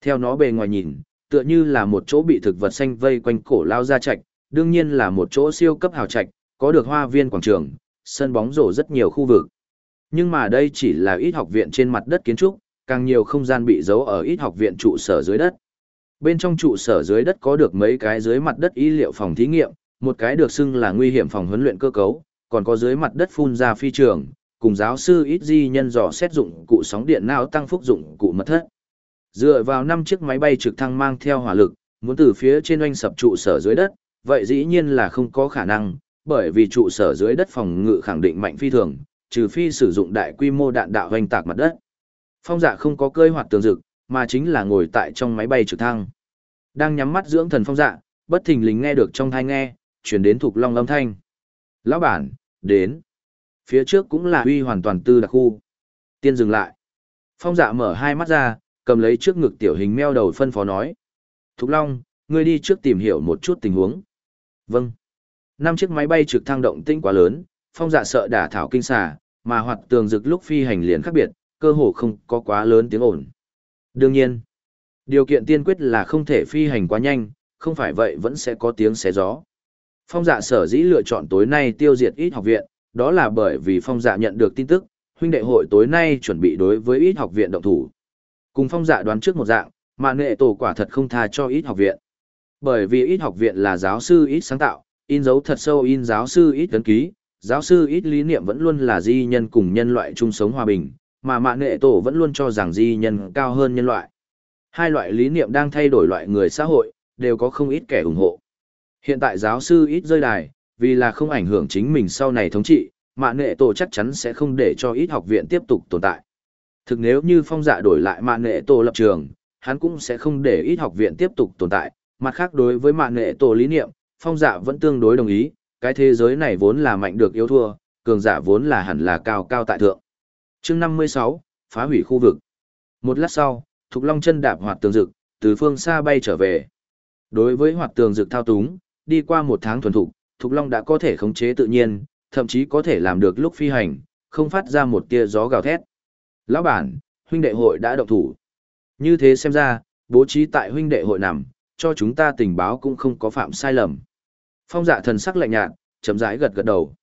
Theo nó bề ngoài nhìn, tựa như là một chỗ bị thực vật xanh vây quanh cổ lao ra trạch, đương nhiên là một chỗ siêu cấp hào trạch, có được hoa viên quảng trường, sân bóng rổ rất nhiều khu vực. Nhưng mà đây chỉ là ít học viện trên mặt đất kiến trúc, càng nhiều không gian bị giấu ở ít học viện trụ sở dưới đất. Bên trong trụ sở dưới đất có được mấy cái dưới mặt đất y liệu phòng thí nghiệm, một cái được xưng là nguy hiểm phòng huấn luyện cơ cấu, còn có dưới mặt đất phun ra phi trường, cùng giáo sư ít di nhân dò xét dụng cụ sóng điện não tăng phúc dụng cụ mật thất. Dựa vào năm chiếc máy bay trực thăng mang theo hỏa lực, muốn từ phía trên oanh sập trụ sở dưới đất, vậy dĩ nhiên là không có khả năng, bởi vì trụ sở dưới đất phòng ngự khẳng định mạnh phi thường, trừ phi sử dụng đại quy mô đạn đạo hoành tạc mặt đất. Phong dạ không có cơi hoạt tường dực, mà chính là ngồi tại trong máy bay trực thăng. Đang nhắm mắt dưỡng thần phong dạ, bất thình lình nghe được trong thai nghe, chuyển đến thuộc long âm thanh. Lão bản, đến. Phía trước cũng là huy hoàn toàn tư đặc khu. Tiên dừng lại. Phong dạ mở hai mắt ra, cầm lấy trước ngực tiểu hình meo đầu phân phó nói. Thục Long, ngươi đi trước tìm hiểu một chút tình huống. Vâng. Năm chiếc máy bay trực thăng động tĩnh quá lớn, phong dạ sợ đả thảo kinh xà, mà hoạt tường rực lúc phi hành liền khác biệt, cơ hồ không có quá lớn tiếng ồn. Đương nhiên, điều kiện tiên quyết là không thể phi hành quá nhanh, không phải vậy vẫn sẽ có tiếng xé gió. Phong dạ sở dĩ lựa chọn tối nay tiêu diệt ít học viện, đó là bởi vì phong dạ nhận được tin tức, huynh đệ hội tối nay chuẩn bị đối với ít học viện động thủ. Cùng phong dạ đoán trước một dạng, mà nghệ tổ quả thật không tha cho ít học viện. Bởi vì ít học viện là giáo sư ít sáng tạo, in dấu thật sâu in giáo sư ít ấn ký, giáo sư ít lý niệm vẫn luôn là di nhân cùng nhân loại chung sống hòa bình, mà mạng nghệ tổ vẫn luôn cho rằng di nhân cao hơn nhân loại. Hai loại lý niệm đang thay đổi loại người xã hội, đều có không ít kẻ ủng hộ. Hiện tại giáo sư ít rơi đài, vì là không ảnh hưởng chính mình sau này thống trị, mạng nghệ tổ chắc chắn sẽ không để cho ít học viện tiếp tục tồn tại. Thực nếu như phong dạ đổi lại mạng nghệ tổ lập trường, hắn cũng sẽ không để ít học viện tiếp tục tồn tại. Mặt khác đối với mạng nghệ tổ lý niệm, phong dạ vẫn tương đối đồng ý, cái thế giới này vốn là mạnh được yếu thua, cường giả vốn là hẳn là cao cao tại thượng. chương 56, phá hủy khu vực. Một lát sau, Thục Long chân đạp hoạt tường dực, từ phương xa bay trở về. Đối với hoạt tường dực thao túng, đi qua một tháng thuần thục, Thục Long đã có thể khống chế tự nhiên, thậm chí có thể làm được lúc phi hành, không phát ra một tia gió gào thét. Lão bản, huynh đệ hội đã động thủ. Như thế xem ra, bố trí tại huynh đệ hội nằm, cho chúng ta tình báo cũng không có phạm sai lầm. Phong dạ thần sắc lạnh nhạt, chấm rãi gật gật đầu.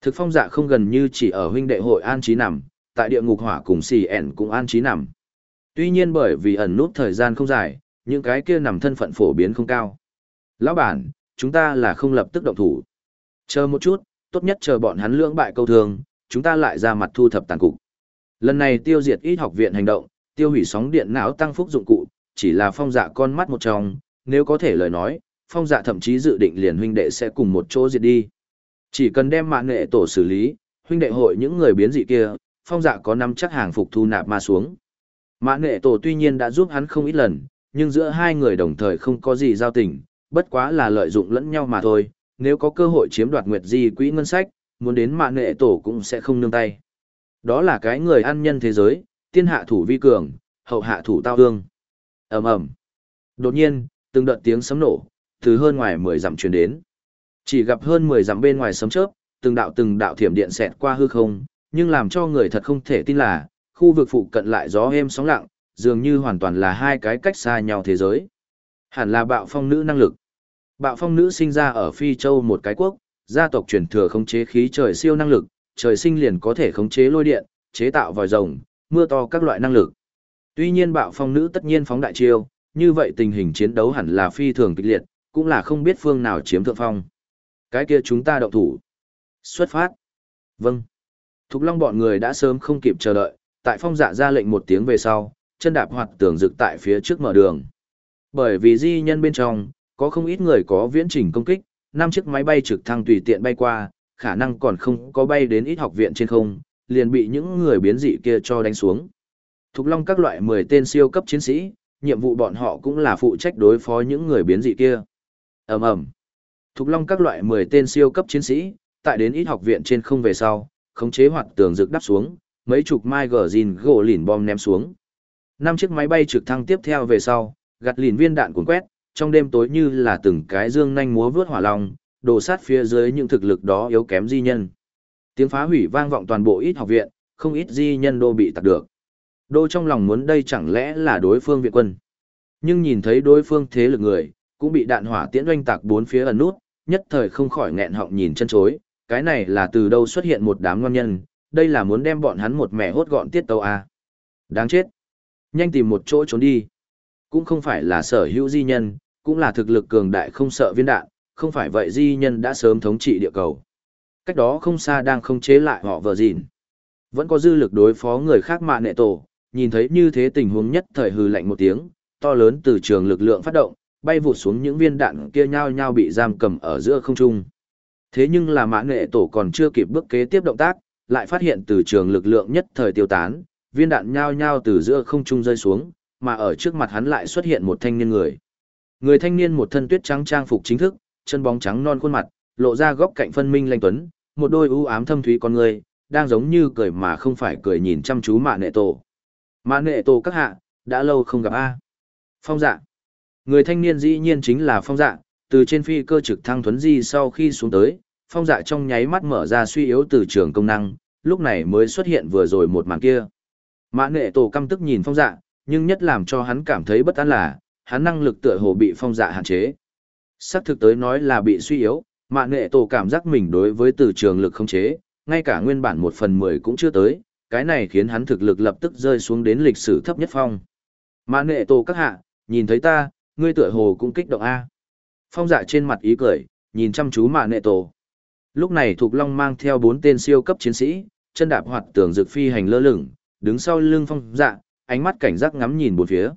Thực phong dạ không gần như chỉ ở huynh đệ hội an trí nằm, tại địa ngục hỏa cùng xì ẻn cũng an trí nằm. Tuy nhiên bởi vì ẩn nút thời gian không dài, những cái kia nằm thân phận phổ biến không cao. Lão bản, chúng ta là không lập tức động thủ. Chờ một chút, tốt nhất chờ bọn hắn lưỡng bại câu thường, chúng ta lại ra mặt thu thập tàn cục. Lần này tiêu diệt ít học viện hành động, tiêu hủy sóng điện não tăng phúc dụng cụ, chỉ là phong dạ con mắt một trong, nếu có thể lời nói, phong dạ thậm chí dự định liền huynh đệ sẽ cùng một chỗ diệt đi. Chỉ cần đem mạng nghệ tổ xử lý, huynh đệ hội những người biến dị kia, phong dạ có nắm chắc hàng phục thu nạp ma xuống. Mạng nghệ tổ tuy nhiên đã giúp hắn không ít lần, nhưng giữa hai người đồng thời không có gì giao tình, bất quá là lợi dụng lẫn nhau mà thôi, nếu có cơ hội chiếm đoạt Nguyệt Di quỹ ngân sách, muốn đến mạng nghệ tổ cũng sẽ không nương tay. Đó là cái người ăn nhân thế giới, tiên hạ thủ vi cường, hậu hạ thủ tao hương. ầm ầm Đột nhiên, từng đợt tiếng sấm nổ, từ hơn ngoài 10 dặm truyền đến. Chỉ gặp hơn 10 dặm bên ngoài sấm chớp, từng đạo từng đạo thiểm điện xẹt qua hư không, nhưng làm cho người thật không thể tin là, khu vực phụ cận lại gió êm sóng lặng, dường như hoàn toàn là hai cái cách xa nhau thế giới. Hẳn là bạo phong nữ năng lực. Bạo phong nữ sinh ra ở Phi Châu một cái quốc, gia tộc truyền thừa khống chế khí trời siêu năng lực, trời sinh liền có thể khống chế lôi điện, chế tạo vòi rồng, mưa to các loại năng lực. Tuy nhiên bạo phong nữ tất nhiên phóng đại chiêu, như vậy tình hình chiến đấu hẳn là phi thường kịch liệt, cũng là không biết phương nào chiếm thượng phong. Cái kia chúng ta động thủ. Xuất phát. Vâng. Thục Long bọn người đã sớm không kịp chờ đợi, tại phong dạ ra lệnh một tiếng về sau, chân đạp hoạt tường rực tại phía trước mở đường. Bởi vì di nhân bên trong, có không ít người có viễn trình công kích, năm chiếc máy bay trực thăng tùy tiện bay qua, khả năng còn không có bay đến ít học viện trên không, liền bị những người biến dị kia cho đánh xuống. Thục Long các loại 10 tên siêu cấp chiến sĩ, nhiệm vụ bọn họ cũng là phụ trách đối phó những người biến dị kia. Ầm ầm. Thục Long các loại 10 tên siêu cấp chiến sĩ, tại đến ít học viện trên không về sau, khống chế hoạt tường rực đắp xuống, mấy chục mai gờ gìn gỗ lìn bom ném xuống. Năm chiếc máy bay trực thăng tiếp theo về sau, gạt lìn viên đạn cuốn quét, trong đêm tối như là từng cái dương nhanh múa vướt hỏa long, đổ sát phía dưới những thực lực đó yếu kém di nhân. Tiếng phá hủy vang vọng toàn bộ ít học viện, không ít di nhân đô bị tạc được. Đô trong lòng muốn đây chẳng lẽ là đối phương viện quân. Nhưng nhìn thấy đối phương thế lực người, cũng bị đạn hỏa tiễn oanh tạc bốn phía ẩn nút, nhất thời không khỏi nghẹn họng nhìn chân chối, cái này là từ đâu xuất hiện một đám ngon nhân, đây là muốn đem bọn hắn một mẻ hốt gọn tiết tàu à. Đáng chết. Nhanh tìm một chỗ trốn đi. Cũng không phải là sở hữu di nhân, cũng là thực lực cường đại không sợ viên đạn, không phải vậy di nhân đã sớm thống trị địa cầu. Cách đó không xa đang không chế lại họ vợ gìn. Vẫn có dư lực đối phó người khác mạ nệ tổ, nhìn thấy như thế tình huống nhất thời hư lạnh một tiếng, to lớn từ trường lực lượng phát động, bay vụt xuống những viên đạn kia nhao nhao bị giam cầm ở giữa không trung. Thế nhưng là mã nghệ tổ còn chưa kịp bước kế tiếp động tác, lại phát hiện từ trường lực lượng nhất thời tiêu tán, viên đạn nhao nhao từ giữa không trung rơi xuống, mà ở trước mặt hắn lại xuất hiện một thanh niên người. Người thanh niên một thân tuyết trắng trang phục chính thức, chân bóng trắng non khuôn mặt, lộ ra góc cạnh phân minh lanh tuấn, một đôi u ám thâm thúy con người, đang giống như cười mà không phải cười nhìn chăm chú mạ nệ tổ. Mạ nệ tổ các hạ, đã lâu không gặp a. Phong dạ. Người thanh niên dĩ nhiên chính là phong dạ, từ trên phi cơ trực thăng thuấn di sau khi xuống tới, phong dạ trong nháy mắt mở ra suy yếu từ trường công năng, lúc này mới xuất hiện vừa rồi một màn kia. Mã nệ tổ căm tức nhìn phong dạ, nhưng nhất làm cho hắn cảm thấy bất an là, hắn năng lực tựa hồ bị phong dạ hạn chế. Sắc thực tới nói là bị suy yếu, mạng nghệ tổ cảm giác mình đối với từ trường lực không chế, ngay cả nguyên bản một phần mười cũng chưa tới, cái này khiến hắn thực lực lập tức rơi xuống đến lịch sử thấp nhất phong. Mạng nghệ tổ các hạ, nhìn thấy ta, ngươi tựa hồ cũng kích động A. Phong dạ trên mặt ý cười, nhìn chăm chú mạng nghệ tổ. Lúc này Thục Long mang theo bốn tên siêu cấp chiến sĩ, chân đạp hoạt tường dược phi hành lơ lửng, đứng sau lưng phong dạ, ánh mắt cảnh giác ngắm nhìn bốn phía.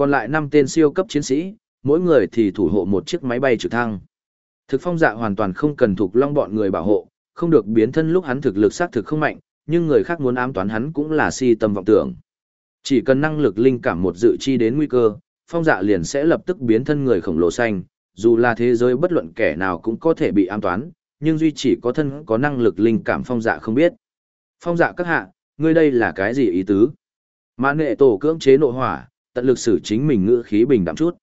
Còn lại năm tên siêu cấp chiến sĩ, mỗi người thì thủ hộ một chiếc máy bay trực thăng. Thực phong dạ hoàn toàn không cần thuộc Long bọn người bảo hộ, không được biến thân lúc hắn thực lực xác thực không mạnh, nhưng người khác muốn ám toán hắn cũng là si tâm vọng tưởng. Chỉ cần năng lực linh cảm một dự chi đến nguy cơ, phong dạ liền sẽ lập tức biến thân người khổng lồ xanh, dù là thế giới bất luận kẻ nào cũng có thể bị ám toán, nhưng duy chỉ có thân có năng lực linh cảm phong dạ không biết. Phong dạ các hạ, ngươi đây là cái gì ý tứ? Mã nệ tổ cưỡng chế nội hỏa, tận lực xử chính mình ngữ khí bình đạm chút.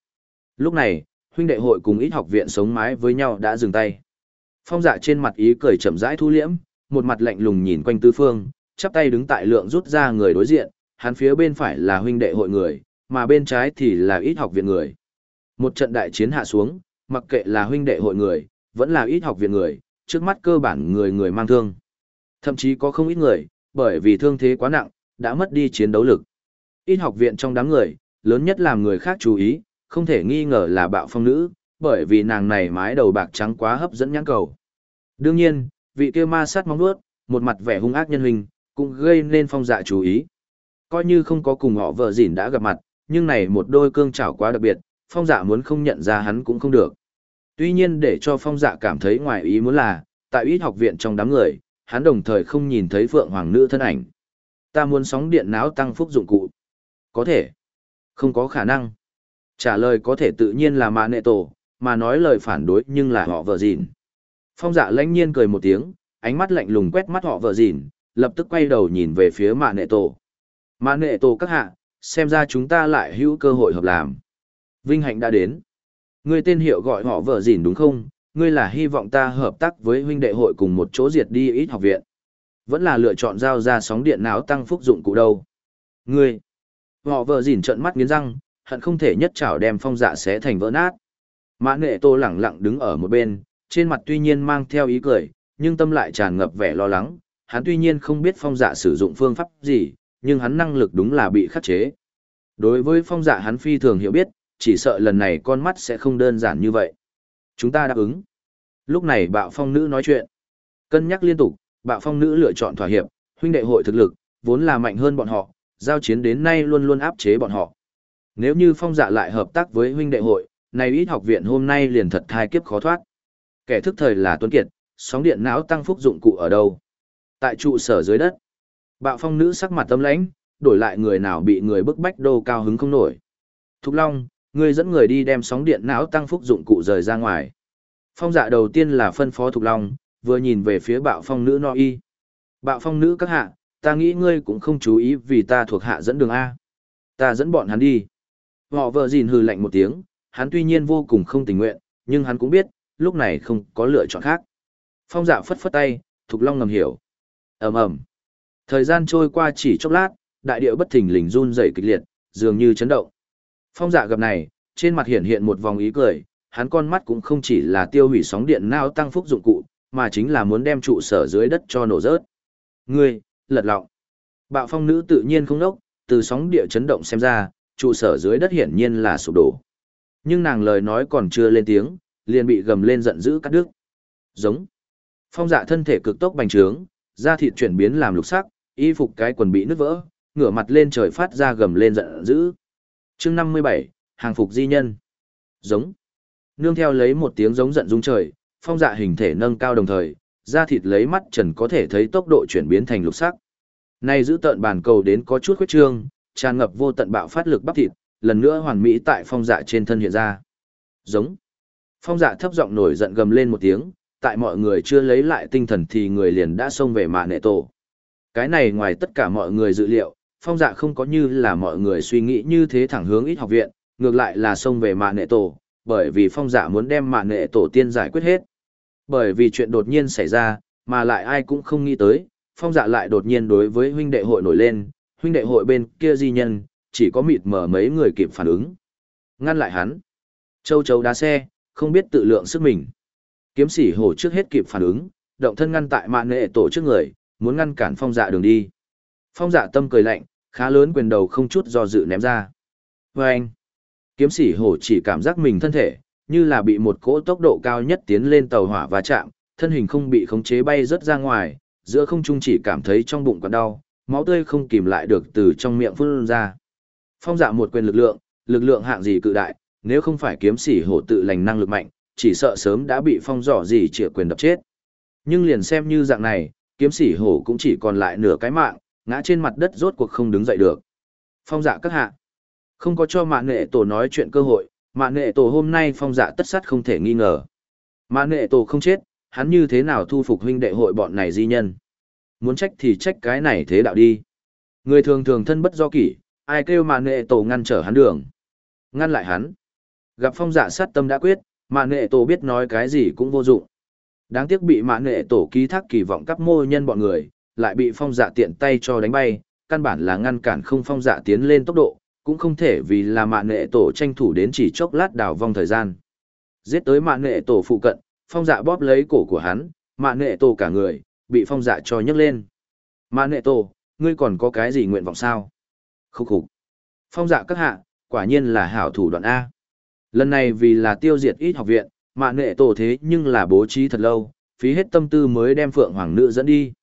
Lúc này, huynh đệ hội cùng ít học viện sống mái với nhau đã dừng tay. Phong dạ trên mặt ý cười chậm rãi thu liễm, một mặt lạnh lùng nhìn quanh tứ phương, chắp tay đứng tại lượng rút ra người đối diện, hắn phía bên phải là huynh đệ hội người, mà bên trái thì là ít học viện người. Một trận đại chiến hạ xuống, mặc kệ là huynh đệ hội người, vẫn là ít học viện người, trước mắt cơ bản người người mang thương. Thậm chí có không ít người, bởi vì thương thế quá nặng, đã mất đi chiến đấu lực. Ít học viện trong đám người, lớn nhất làm người khác chú ý, không thể nghi ngờ là bạo phong nữ, bởi vì nàng này mái đầu bạc trắng quá hấp dẫn nhãn cầu. Đương nhiên, vị kia ma sát móng nuốt, một mặt vẻ hung ác nhân hình, cũng gây nên phong dạ chú ý. Coi như không có cùng họ vợ gìn đã gặp mặt, nhưng này một đôi cương trảo quá đặc biệt, phong dạ muốn không nhận ra hắn cũng không được. Tuy nhiên để cho phong dạ cảm thấy ngoài ý muốn là, tại ít học viện trong đám người, hắn đồng thời không nhìn thấy phượng hoàng nữ thân ảnh. Ta muốn sóng điện não tăng phúc dụng cụ. Có thể. Không có khả năng. Trả lời có thể tự nhiên là mạ nệ tổ, mà nói lời phản đối nhưng là họ vợ dìn Phong dạ lãnh nhiên cười một tiếng, ánh mắt lạnh lùng quét mắt họ vợ dìn lập tức quay đầu nhìn về phía mạ nệ tổ. Mạ nệ tổ các hạ, xem ra chúng ta lại hữu cơ hội hợp làm. Vinh hạnh đã đến. Ngươi tên hiệu gọi họ vợ dìn đúng không? Ngươi là hy vọng ta hợp tác với huynh đệ hội cùng một chỗ diệt đi ít học viện. Vẫn là lựa chọn giao ra sóng điện não tăng phúc dụng cụ đâu. Ngươi. Họ vợ dỉn trợn mắt nghiến răng, hận không thể nhất trảo đem phong dạ xé thành vỡ nát. Mã nghệ tô lẳng lặng đứng ở một bên, trên mặt tuy nhiên mang theo ý cười, nhưng tâm lại tràn ngập vẻ lo lắng. Hắn tuy nhiên không biết phong dạ sử dụng phương pháp gì, nhưng hắn năng lực đúng là bị khắc chế. Đối với phong dạ hắn phi thường hiểu biết, chỉ sợ lần này con mắt sẽ không đơn giản như vậy. Chúng ta đáp ứng. Lúc này bạo phong nữ nói chuyện. Cân nhắc liên tục, bạo phong nữ lựa chọn thỏa hiệp, huynh đệ hội thực lực, vốn là mạnh hơn bọn họ, giao chiến đến nay luôn luôn áp chế bọn họ. Nếu như phong dạ lại hợp tác với huynh đệ hội, này ít học viện hôm nay liền thật thai kiếp khó thoát. Kẻ thức thời là Tuấn Kiệt, sóng điện não tăng phúc dụng cụ ở đâu? Tại trụ sở dưới đất. Bạo phong nữ sắc mặt tâm lãnh, đổi lại người nào bị người bức bách đô cao hứng không nổi. Thục Long, người dẫn người đi đem sóng điện não tăng phúc dụng cụ rời ra ngoài. Phong dạ đầu tiên là phân phó Thục Long, vừa nhìn về phía bạo phong nữ no y. Bạo phong nữ các hạ, ta nghĩ ngươi cũng không chú ý vì ta thuộc hạ dẫn đường A. Ta dẫn bọn hắn đi. Họ vợ gìn hừ lạnh một tiếng, hắn tuy nhiên vô cùng không tình nguyện, nhưng hắn cũng biết, lúc này không có lựa chọn khác. Phong dạ phất phất tay, Thục Long ngầm hiểu. ầm ầm Thời gian trôi qua chỉ chốc lát, đại địa bất thình lình run rẩy kịch liệt, dường như chấn động. Phong dạ gặp này, trên mặt hiện hiện một vòng ý cười, hắn con mắt cũng không chỉ là tiêu hủy sóng điện nao tăng phúc dụng cụ, mà chính là muốn đem trụ sở dưới đất cho nổ rớt. Ngươi, lật lọng. Bạo phong nữ tự nhiên không nốc, từ sóng địa chấn động xem ra, trụ sở dưới đất hiển nhiên là sụp đổ. Nhưng nàng lời nói còn chưa lên tiếng, liền bị gầm lên giận dữ cắt đứt. Giống. Phong dạ thân thể cực tốc bành trướng, da thịt chuyển biến làm lục sắc, y phục cái quần bị nứt vỡ, ngửa mặt lên trời phát ra gầm lên giận dữ. Chương 57, hàng phục di nhân. Giống. Nương theo lấy một tiếng giống giận rung trời, phong dạ hình thể nâng cao đồng thời, da thịt lấy mắt trần có thể thấy tốc độ chuyển biến thành lục sắc. Nay giữ tận bàn cầu đến có chút khuyết trương, tràn ngập vô tận bạo phát lực bắp thịt, lần nữa hoàn mỹ tại phong dạ trên thân hiện ra. Giống. Phong dạ thấp giọng nổi giận gầm lên một tiếng, tại mọi người chưa lấy lại tinh thần thì người liền đã xông về mạ nệ tổ. Cái này ngoài tất cả mọi người dự liệu, phong dạ không có như là mọi người suy nghĩ như thế thẳng hướng ít học viện, ngược lại là xông về mạ nệ tổ, bởi vì phong dạ muốn đem mạ nệ tổ tiên giải quyết hết. Bởi vì chuyện đột nhiên xảy ra, mà lại ai cũng không nghĩ tới, phong dạ lại đột nhiên đối với huynh đệ hội nổi lên, huynh đệ hội bên kia di nhân, chỉ có mịt mở mấy người kịp phản ứng. Ngăn lại hắn. Châu chấu đá xe, không biết tự lượng sức mình. Kiếm sĩ hổ trước hết kịp phản ứng, động thân ngăn tại mạng nệ tổ trước người, muốn ngăn cản phong dạ đường đi. Phong dạ tâm cười lạnh, khá lớn quyền đầu không chút do dự ném ra. Và anh, kiếm sĩ hổ chỉ cảm giác mình thân thể, như là bị một cỗ tốc độ cao nhất tiến lên tàu hỏa và chạm, thân hình không bị khống chế bay rất ra ngoài, giữa không trung chỉ cảm thấy trong bụng còn đau, máu tươi không kìm lại được từ trong miệng phun ra. Phong dạ một quyền lực lượng, lực lượng hạng gì cự đại, nếu không phải kiếm sĩ hổ tự lành năng lực mạnh, chỉ sợ sớm đã bị phong dò gì chĩa quyền đập chết. Nhưng liền xem như dạng này, kiếm sĩ hổ cũng chỉ còn lại nửa cái mạng, ngã trên mặt đất rốt cuộc không đứng dậy được. Phong dạ các hạ, không có cho mạng nghệ tổ nói chuyện cơ hội, Mạ nghệ tổ hôm nay phong dạ tất sắt không thể nghi ngờ. Mạ nghệ tổ không chết, hắn như thế nào thu phục huynh đệ hội bọn này di nhân. Muốn trách thì trách cái này thế đạo đi. Người thường thường thân bất do kỷ, ai kêu mà nệ tổ ngăn trở hắn đường. Ngăn lại hắn. Gặp phong dạ sát tâm đã quyết, mạ nệ tổ biết nói cái gì cũng vô dụng. Đáng tiếc bị mạ nệ tổ ký thác kỳ vọng các mô nhân bọn người, lại bị phong dạ tiện tay cho đánh bay, căn bản là ngăn cản không phong dạ tiến lên tốc độ, cũng không thể vì là mạng nệ tổ tranh thủ đến chỉ chốc lát đào vong thời gian. Giết tới mạng nệ tổ phụ cận, phong dạ bóp lấy cổ của hắn, mạng nệ tổ cả người, bị phong dạ cho nhấc lên. Mạng nệ tổ, ngươi còn có cái gì nguyện vọng sao? Khúc khục. Phong dạ các hạ, quả nhiên là hảo thủ đoạn A. Lần này vì là tiêu diệt ít học viện, mạng nệ tổ thế nhưng là bố trí thật lâu, phí hết tâm tư mới đem phượng hoàng nữ dẫn đi.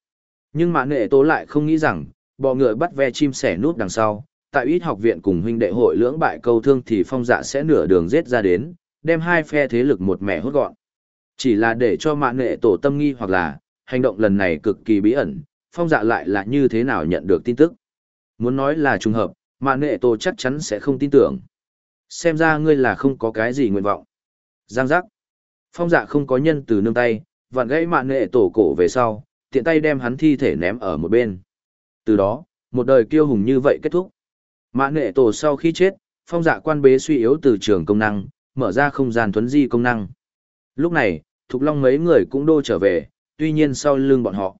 Nhưng mạng nệ tổ lại không nghĩ rằng, bọ ngựa bắt ve chim sẻ nút đằng sau, tại ít học viện cùng huynh đệ hội lưỡng bại câu thương thì phong dạ sẽ nửa đường giết ra đến, đem hai phe thế lực một mẹ hốt gọn. Chỉ là để cho mạng nghệ tổ tâm nghi hoặc là, hành động lần này cực kỳ bí ẩn, phong dạ lại là như thế nào nhận được tin tức. Muốn nói là trùng hợp, mạng nghệ tổ chắc chắn sẽ không tin tưởng. Xem ra ngươi là không có cái gì nguyện vọng. Giang giác. Phong dạ không có nhân từ nương tay, vặn gãy mạng nghệ tổ cổ về sau, tiện tay đem hắn thi thể ném ở một bên. Từ đó, một đời kiêu hùng như vậy kết thúc. Mã nghệ tổ sau khi chết, phong dạ quan bế suy yếu từ trường công năng, mở ra không gian thuấn di công năng. Lúc này, Thục Long mấy người cũng đô trở về, tuy nhiên sau lưng bọn họ.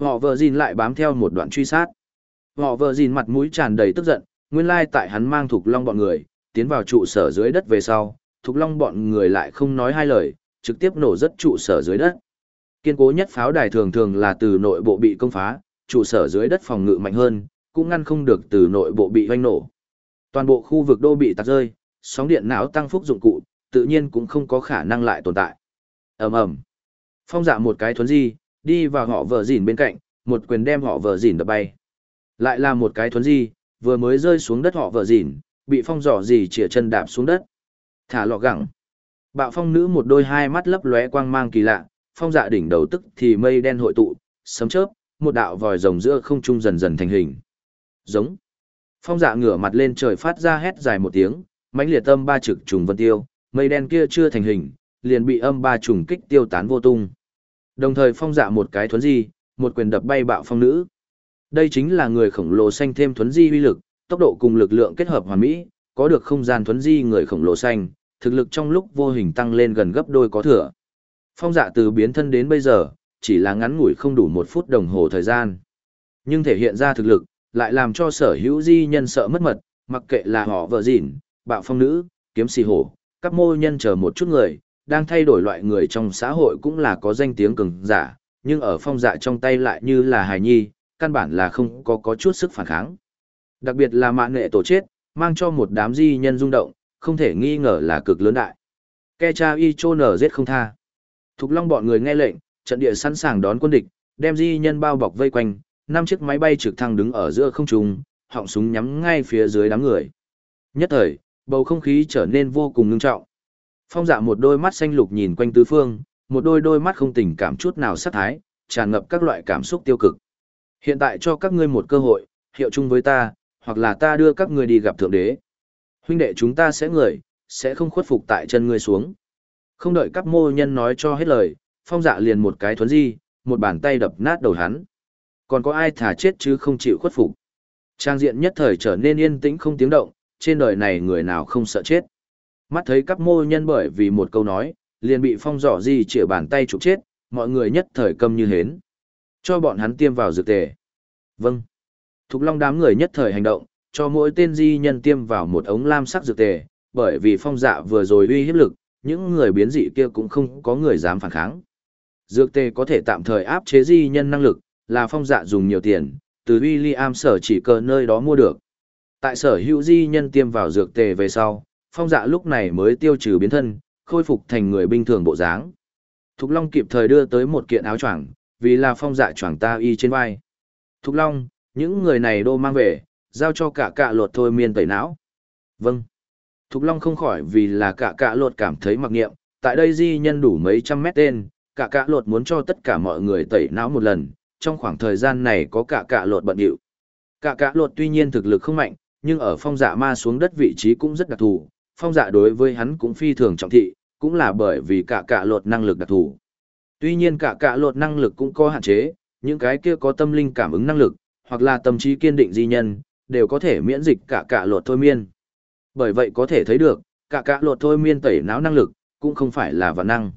Họ vợ gìn lại bám theo một đoạn truy sát. Họ vợ gìn mặt mũi tràn đầy tức giận, nguyên lai tại hắn mang Thục Long bọn người, tiến vào trụ sở dưới đất về sau, Thục Long bọn người lại không nói hai lời, trực tiếp nổ rất trụ sở dưới đất. Kiên cố nhất pháo đài thường thường là từ nội bộ bị công phá, trụ sở dưới đất phòng ngự mạnh hơn, cũng ngăn không được từ nội bộ bị hoanh nổ. Toàn bộ khu vực đô bị tạt rơi, sóng điện não tăng phúc dụng cụ, tự nhiên cũng không có khả năng lại tồn tại. ầm ầm Phong dạ một cái thuấn di, đi vào họ vợ dỉn bên cạnh, một quyền đem họ vợ dỉn đập bay. Lại là một cái thuấn di, vừa mới rơi xuống đất họ vợ dỉn, bị phong giỏ gì chĩa chân đạp xuống đất. Thả lọ gẳng. Bạo phong nữ một đôi hai mắt lấp lóe quang mang kỳ lạ, phong dạ đỉnh đầu tức thì mây đen hội tụ, sấm chớp, một đạo vòi rồng giữa không trung dần dần thành hình. Giống. Phong dạ ngửa mặt lên trời phát ra hét dài một tiếng, mãnh liệt âm ba trực trùng vân tiêu, mây đen kia chưa thành hình, liền bị âm ba trùng kích tiêu tán vô tung. Đồng thời phong dạ một cái thuấn di, một quyền đập bay bạo phong nữ. Đây chính là người khổng lồ xanh thêm thuấn di uy lực, tốc độ cùng lực lượng kết hợp hoàn mỹ, có được không gian thuấn di người khổng lồ xanh, thực lực trong lúc vô hình tăng lên gần gấp đôi có thừa. Phong dạ từ biến thân đến bây giờ, chỉ là ngắn ngủi không đủ một phút đồng hồ thời gian. Nhưng thể hiện ra thực lực, lại làm cho sở hữu di nhân sợ mất mật, mặc kệ là họ vợ dịn, bạo phong nữ, kiếm xì hổ, các mô nhân chờ một chút người, đang thay đổi loại người trong xã hội cũng là có danh tiếng cường giả, nhưng ở phong dạ trong tay lại như là hài nhi, căn bản là không có có chút sức phản kháng. Đặc biệt là mạng nghệ tổ chết, mang cho một đám di nhân rung động, không thể nghi ngờ là cực lớn đại. Ke cha y chô nở giết không tha. Thục long bọn người nghe lệnh, trận địa sẵn sàng đón quân địch, đem di nhân bao bọc vây quanh, năm chiếc máy bay trực thăng đứng ở giữa không trung, họng súng nhắm ngay phía dưới đám người. Nhất thời, bầu không khí trở nên vô cùng ngưng trọng. Phong dạ một đôi mắt xanh lục nhìn quanh tứ phương, một đôi đôi mắt không tình cảm chút nào sát thái, tràn ngập các loại cảm xúc tiêu cực. Hiện tại cho các ngươi một cơ hội, hiệu chung với ta, hoặc là ta đưa các ngươi đi gặp thượng đế. Huynh đệ chúng ta sẽ người, sẽ không khuất phục tại chân ngươi xuống. Không đợi các mô nhân nói cho hết lời, phong dạ liền một cái thuấn di, một bàn tay đập nát đầu hắn. Còn có ai thả chết chứ không chịu khuất phục. Trang diện nhất thời trở nên yên tĩnh không tiếng động, trên đời này người nào không sợ chết. Mắt thấy các mô nhân bởi vì một câu nói, liền bị phong dọ di chĩa bàn tay trục chết, mọi người nhất thời câm như hến. Cho bọn hắn tiêm vào dược tề. Vâng. Thục long đám người nhất thời hành động, cho mỗi tên di nhân tiêm vào một ống lam sắc dược tề, bởi vì phong dạ vừa rồi uy hiếp lực, những người biến dị kia cũng không có người dám phản kháng. Dược tề có thể tạm thời áp chế di nhân năng lực, là phong dạ dùng nhiều tiền, từ William sở chỉ cờ nơi đó mua được. Tại sở hữu di nhân tiêm vào dược tề về sau, phong dạ lúc này mới tiêu trừ biến thân, khôi phục thành người bình thường bộ dáng. Thục Long kịp thời đưa tới một kiện áo choàng, vì là phong dạ choàng ta y trên vai. Thục Long, những người này đô mang về, giao cho cả cạ lột thôi miên tẩy não. Vâng. Thục Long không khỏi vì là cả cạ lột cảm thấy mặc niệm, tại đây di nhân đủ mấy trăm mét tên, cả cạ lột muốn cho tất cả mọi người tẩy não một lần, trong khoảng thời gian này có cả cạ lột bận điệu. Cả cạ lột tuy nhiên thực lực không mạnh, nhưng ở phong dạ ma xuống đất vị trí cũng rất đặc thù, phong dạ đối với hắn cũng phi thường trọng thị, cũng là bởi vì cả cạ lột năng lực đặc thù. Tuy nhiên cả cạ lột năng lực cũng có hạn chế, những cái kia có tâm linh cảm ứng năng lực, hoặc là tâm trí kiên định di nhân, đều có thể miễn dịch cả cạ lột thôi miên. Bởi vậy có thể thấy được, cả cạ lột thôi miên tẩy não năng lực, cũng không phải là vạn năng.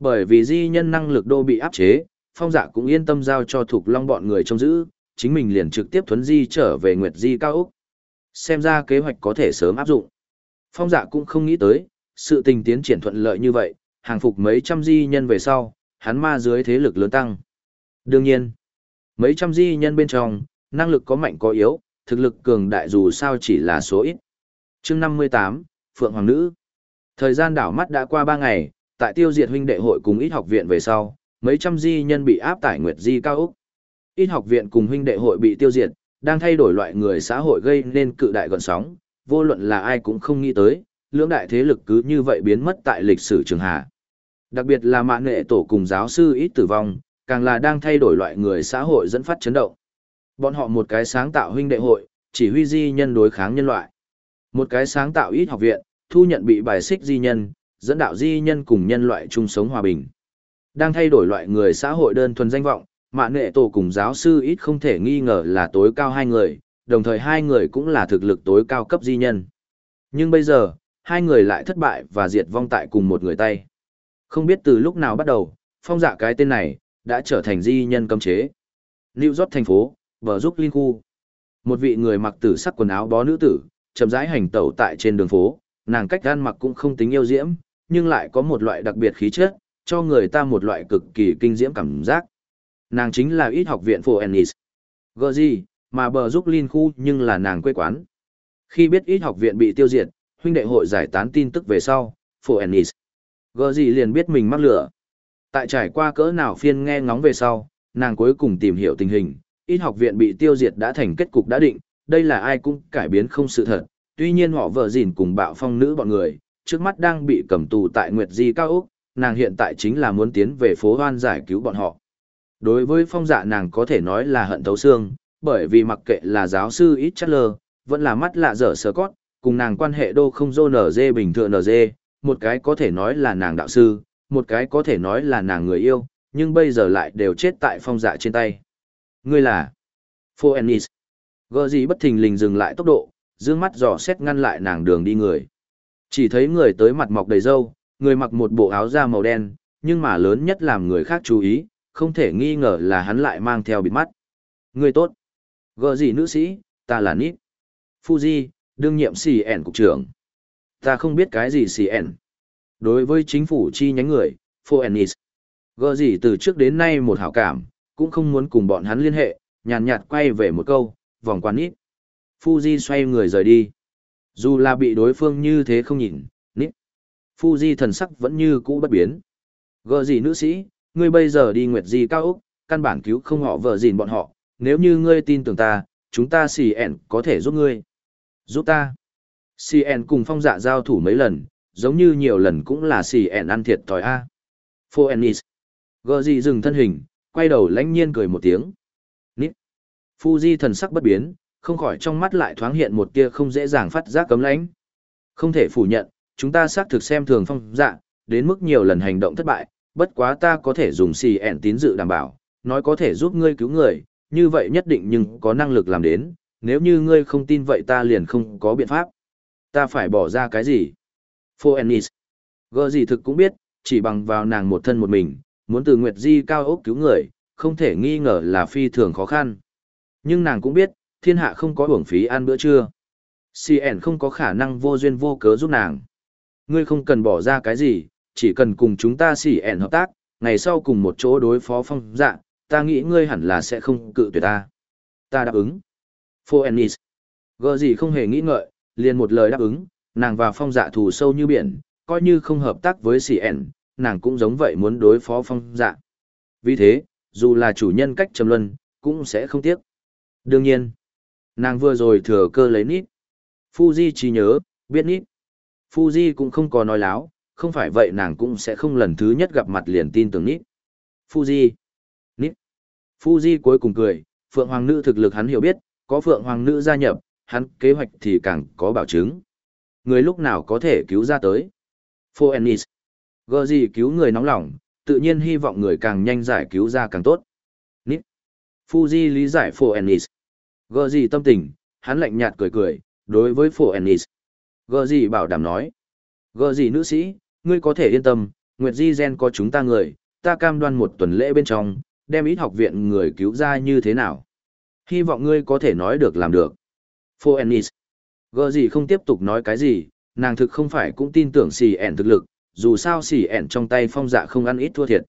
Bởi vì di nhân năng lực đô bị áp chế, phong dạ cũng yên tâm giao cho thuộc long bọn người trông giữ, chính mình liền trực tiếp thuấn di trở về Nguyệt Di cao Úc. Xem ra kế hoạch có thể sớm áp dụng. Phong dạ cũng không nghĩ tới, sự tình tiến triển thuận lợi như vậy, hàng phục mấy trăm di nhân về sau, hắn ma dưới thế lực lớn tăng. Đương nhiên, mấy trăm di nhân bên trong, năng lực có mạnh có yếu, thực lực cường đại dù sao chỉ là số ít. chương 58, Phượng Hoàng Nữ. Thời gian đảo mắt đã qua 3 ngày, tại tiêu diệt huynh đệ hội cùng ít học viện về sau, mấy trăm di nhân bị áp tải nguyệt di cao Úc. Ít học viện cùng huynh đệ hội bị tiêu diệt, đang thay đổi loại người xã hội gây nên cự đại gọn sóng, vô luận là ai cũng không nghĩ tới, lưỡng đại thế lực cứ như vậy biến mất tại lịch sử trường hạ. Đặc biệt là mạng nghệ tổ cùng giáo sư ít tử vong, càng là đang thay đổi loại người xã hội dẫn phát chấn động. Bọn họ một cái sáng tạo huynh đệ hội, chỉ huy di nhân đối kháng nhân loại. Một cái sáng tạo ít học viện, thu nhận bị bài xích di nhân, dẫn đạo di nhân cùng nhân loại chung sống hòa bình. Đang thay đổi loại người xã hội đơn thuần danh vọng, mạ nệ tổ cùng giáo sư ít không thể nghi ngờ là tối cao hai người, đồng thời hai người cũng là thực lực tối cao cấp di nhân. Nhưng bây giờ, hai người lại thất bại và diệt vong tại cùng một người tay. Không biết từ lúc nào bắt đầu, phong dạ cái tên này, đã trở thành di nhân cấm chế. New York thành phố, vợ giúp Linh khu. Một vị người mặc tử sắc quần áo bó nữ tử, chậm rãi hành tẩu tại trên đường phố, nàng cách gan mặc cũng không tính yêu diễm, nhưng lại có một loại đặc biệt khí chất, cho người ta một loại cực kỳ kinh diễm cảm giác. Nàng chính là ít học viện Phổ Ennis. Gờ gì, mà bờ giúp Linh khu nhưng là nàng quê quán. Khi biết ít học viện bị tiêu diệt, huynh đệ hội giải tán tin tức về sau, Phổ Ennis. Gờ gì liền biết mình mắc lửa. Tại trải qua cỡ nào phiên nghe ngóng về sau, nàng cuối cùng tìm hiểu tình hình, ít học viện bị tiêu diệt đã thành kết cục đã định, đây là ai cũng cải biến không sự thật, tuy nhiên họ vợ gìn cùng bạo phong nữ bọn người, trước mắt đang bị cầm tù tại Nguyệt Di Cao Úc, nàng hiện tại chính là muốn tiến về phố hoan giải cứu bọn họ. Đối với phong dạ nàng có thể nói là hận thấu xương, bởi vì mặc kệ là giáo sư ít chất lơ, vẫn là mắt lạ dở sờ cót, cùng nàng quan hệ đô không dô nở dê bình thường nở dê, một cái có thể nói là nàng đạo sư, một cái có thể nói là nàng người yêu, nhưng bây giờ lại đều chết tại phong dạ trên tay. Ngươi là Phô Ennis. Gơ gì bất thình lình dừng lại tốc độ, dương mắt dò xét ngăn lại nàng đường đi người. Chỉ thấy người tới mặt mọc đầy râu, người mặc một bộ áo da màu đen, nhưng mà lớn nhất làm người khác chú ý, không thể nghi ngờ là hắn lại mang theo bịt mắt. Người tốt. Gờ gì nữ sĩ, ta là Nít. Fuji, đương nhiệm CN cục trưởng. Ta không biết cái gì CN. Đối với chính phủ chi nhánh người, Phoenix. Gờ gì từ trước đến nay một hảo cảm, cũng không muốn cùng bọn hắn liên hệ, nhàn nhạt quay về một câu, vòng quan Nít. Fuji xoay người rời đi. Dù là bị đối phương như thế không nhìn, Fuji thần sắc vẫn như cũ bất biến. Gơ gì nữ sĩ, ngươi bây giờ đi nguyệt gì cao Úc, căn bản cứu không họ vợ gìn bọn họ, nếu như ngươi tin tưởng ta, chúng ta CN có thể giúp ngươi. Giúp ta. CN cùng phong dạ giao thủ mấy lần, giống như nhiều lần cũng là CN ăn thiệt thòi A. Phoenix. Gờ gì dừng thân hình, quay đầu lãnh nhiên cười một tiếng. Nít. Fuji thần sắc bất biến, không khỏi trong mắt lại thoáng hiện một tia không dễ dàng phát giác cấm lãnh. Không thể phủ nhận, chúng ta xác thực xem thường phong dạ, đến mức nhiều lần hành động thất bại, bất quá ta có thể dùng CN tín dự đảm bảo, nói có thể giúp ngươi cứu người, như vậy nhất định nhưng có năng lực làm đến, nếu như ngươi không tin vậy ta liền không có biện pháp. Ta phải bỏ ra cái gì? Phoenix. Gơ gì thực cũng biết, chỉ bằng vào nàng một thân một mình, muốn từ Nguyệt Di cao ốc cứu người, không thể nghi ngờ là phi thường khó khăn. Nhưng nàng cũng biết, thiên hạ không có hưởng phí ăn bữa trưa. CN không có khả năng vô duyên vô cớ giúp nàng. Ngươi không cần bỏ ra cái gì, chỉ cần cùng chúng ta CN hợp tác, ngày sau cùng một chỗ đối phó phong dạ, ta nghĩ ngươi hẳn là sẽ không cự tuyệt ta. Ta đáp ứng. Pho Ennis gờ gì không hề nghĩ ngợi, liền một lời đáp ứng, nàng và phong dạ thù sâu như biển, coi như không hợp tác với CN, nàng cũng giống vậy muốn đối phó phong dạ. Vì thế, dù là chủ nhân cách trầm luân, cũng sẽ không tiếc. Đương nhiên, nàng vừa rồi thừa cơ lấy nít. Fuji chỉ nhớ, biết nít. Fuji cũng không có nói láo, không phải vậy nàng cũng sẽ không lần thứ nhất gặp mặt liền tin tưởng nít. Fuji. Nít. Fuji cuối cùng cười, Phượng Hoàng Nữ thực lực hắn hiểu biết, có Phượng Hoàng Nữ gia nhập, hắn kế hoạch thì càng có bảo chứng. Người lúc nào có thể cứu ra tới. Phoenix. Gơ gì cứu người nóng lòng, tự nhiên hy vọng người càng nhanh giải cứu ra càng tốt. Nít. Fuji lý giải Phoenix. Gơ gì tâm tình, hắn lạnh nhạt cười cười, đối với Phoenix. Gơ gì bảo đảm nói. Gơ gì nữ sĩ, ngươi có thể yên tâm, Nguyệt Di Gen có chúng ta người, ta cam đoan một tuần lễ bên trong, đem ít học viện người cứu ra như thế nào. Hy vọng ngươi có thể nói được làm được. Phoenix. Gơ gì không tiếp tục nói cái gì, nàng thực không phải cũng tin tưởng xì ẻn thực lực, dù sao xì ẻn trong tay phong dạ không ăn ít thua thiệt.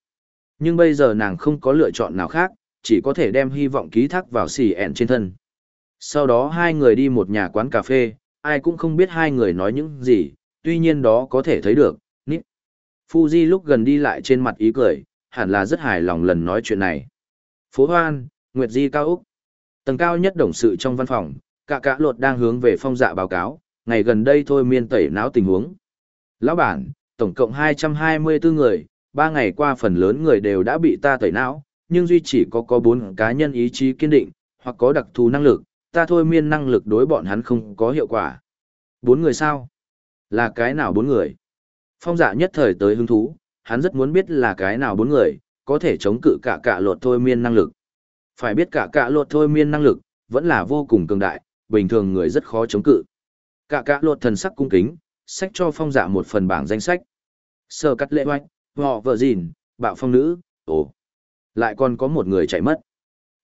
Nhưng bây giờ nàng không có lựa chọn nào khác, chỉ có thể đem hy vọng ký thác vào xì ẻn trên thân. Sau đó hai người đi một nhà quán cà phê, ai cũng không biết hai người nói những gì, tuy nhiên đó có thể thấy được, nít. Fuji lúc gần đi lại trên mặt ý cười, hẳn là rất hài lòng lần nói chuyện này. Phố Hoan, Nguyệt Di Cao Úc. Tầng cao nhất đồng sự trong văn phòng, cả cả lột đang hướng về phong dạ báo cáo, ngày gần đây thôi miên tẩy não tình huống. Lão bản, tổng cộng 224 người, ba ngày qua phần lớn người đều đã bị ta tẩy não, nhưng duy chỉ có có bốn cá nhân ý chí kiên định, hoặc có đặc thù năng lực, ta thôi miên năng lực đối bọn hắn không có hiệu quả. Bốn người sao? Là cái nào bốn người? Phong dạ nhất thời tới hứng thú, hắn rất muốn biết là cái nào bốn người, có thể chống cự cả cả lột thôi miên năng lực. Phải biết cả cả lột thôi miên năng lực, vẫn là vô cùng cường đại, bình thường người rất khó chống cự. Cả cả lột thần sắc cung kính, sách cho phong dạ một phần bảng danh sách. Sơ cắt lệ hoạch, họ vợ gìn, bạo phong nữ, ồ. Lại còn có một người chạy mất.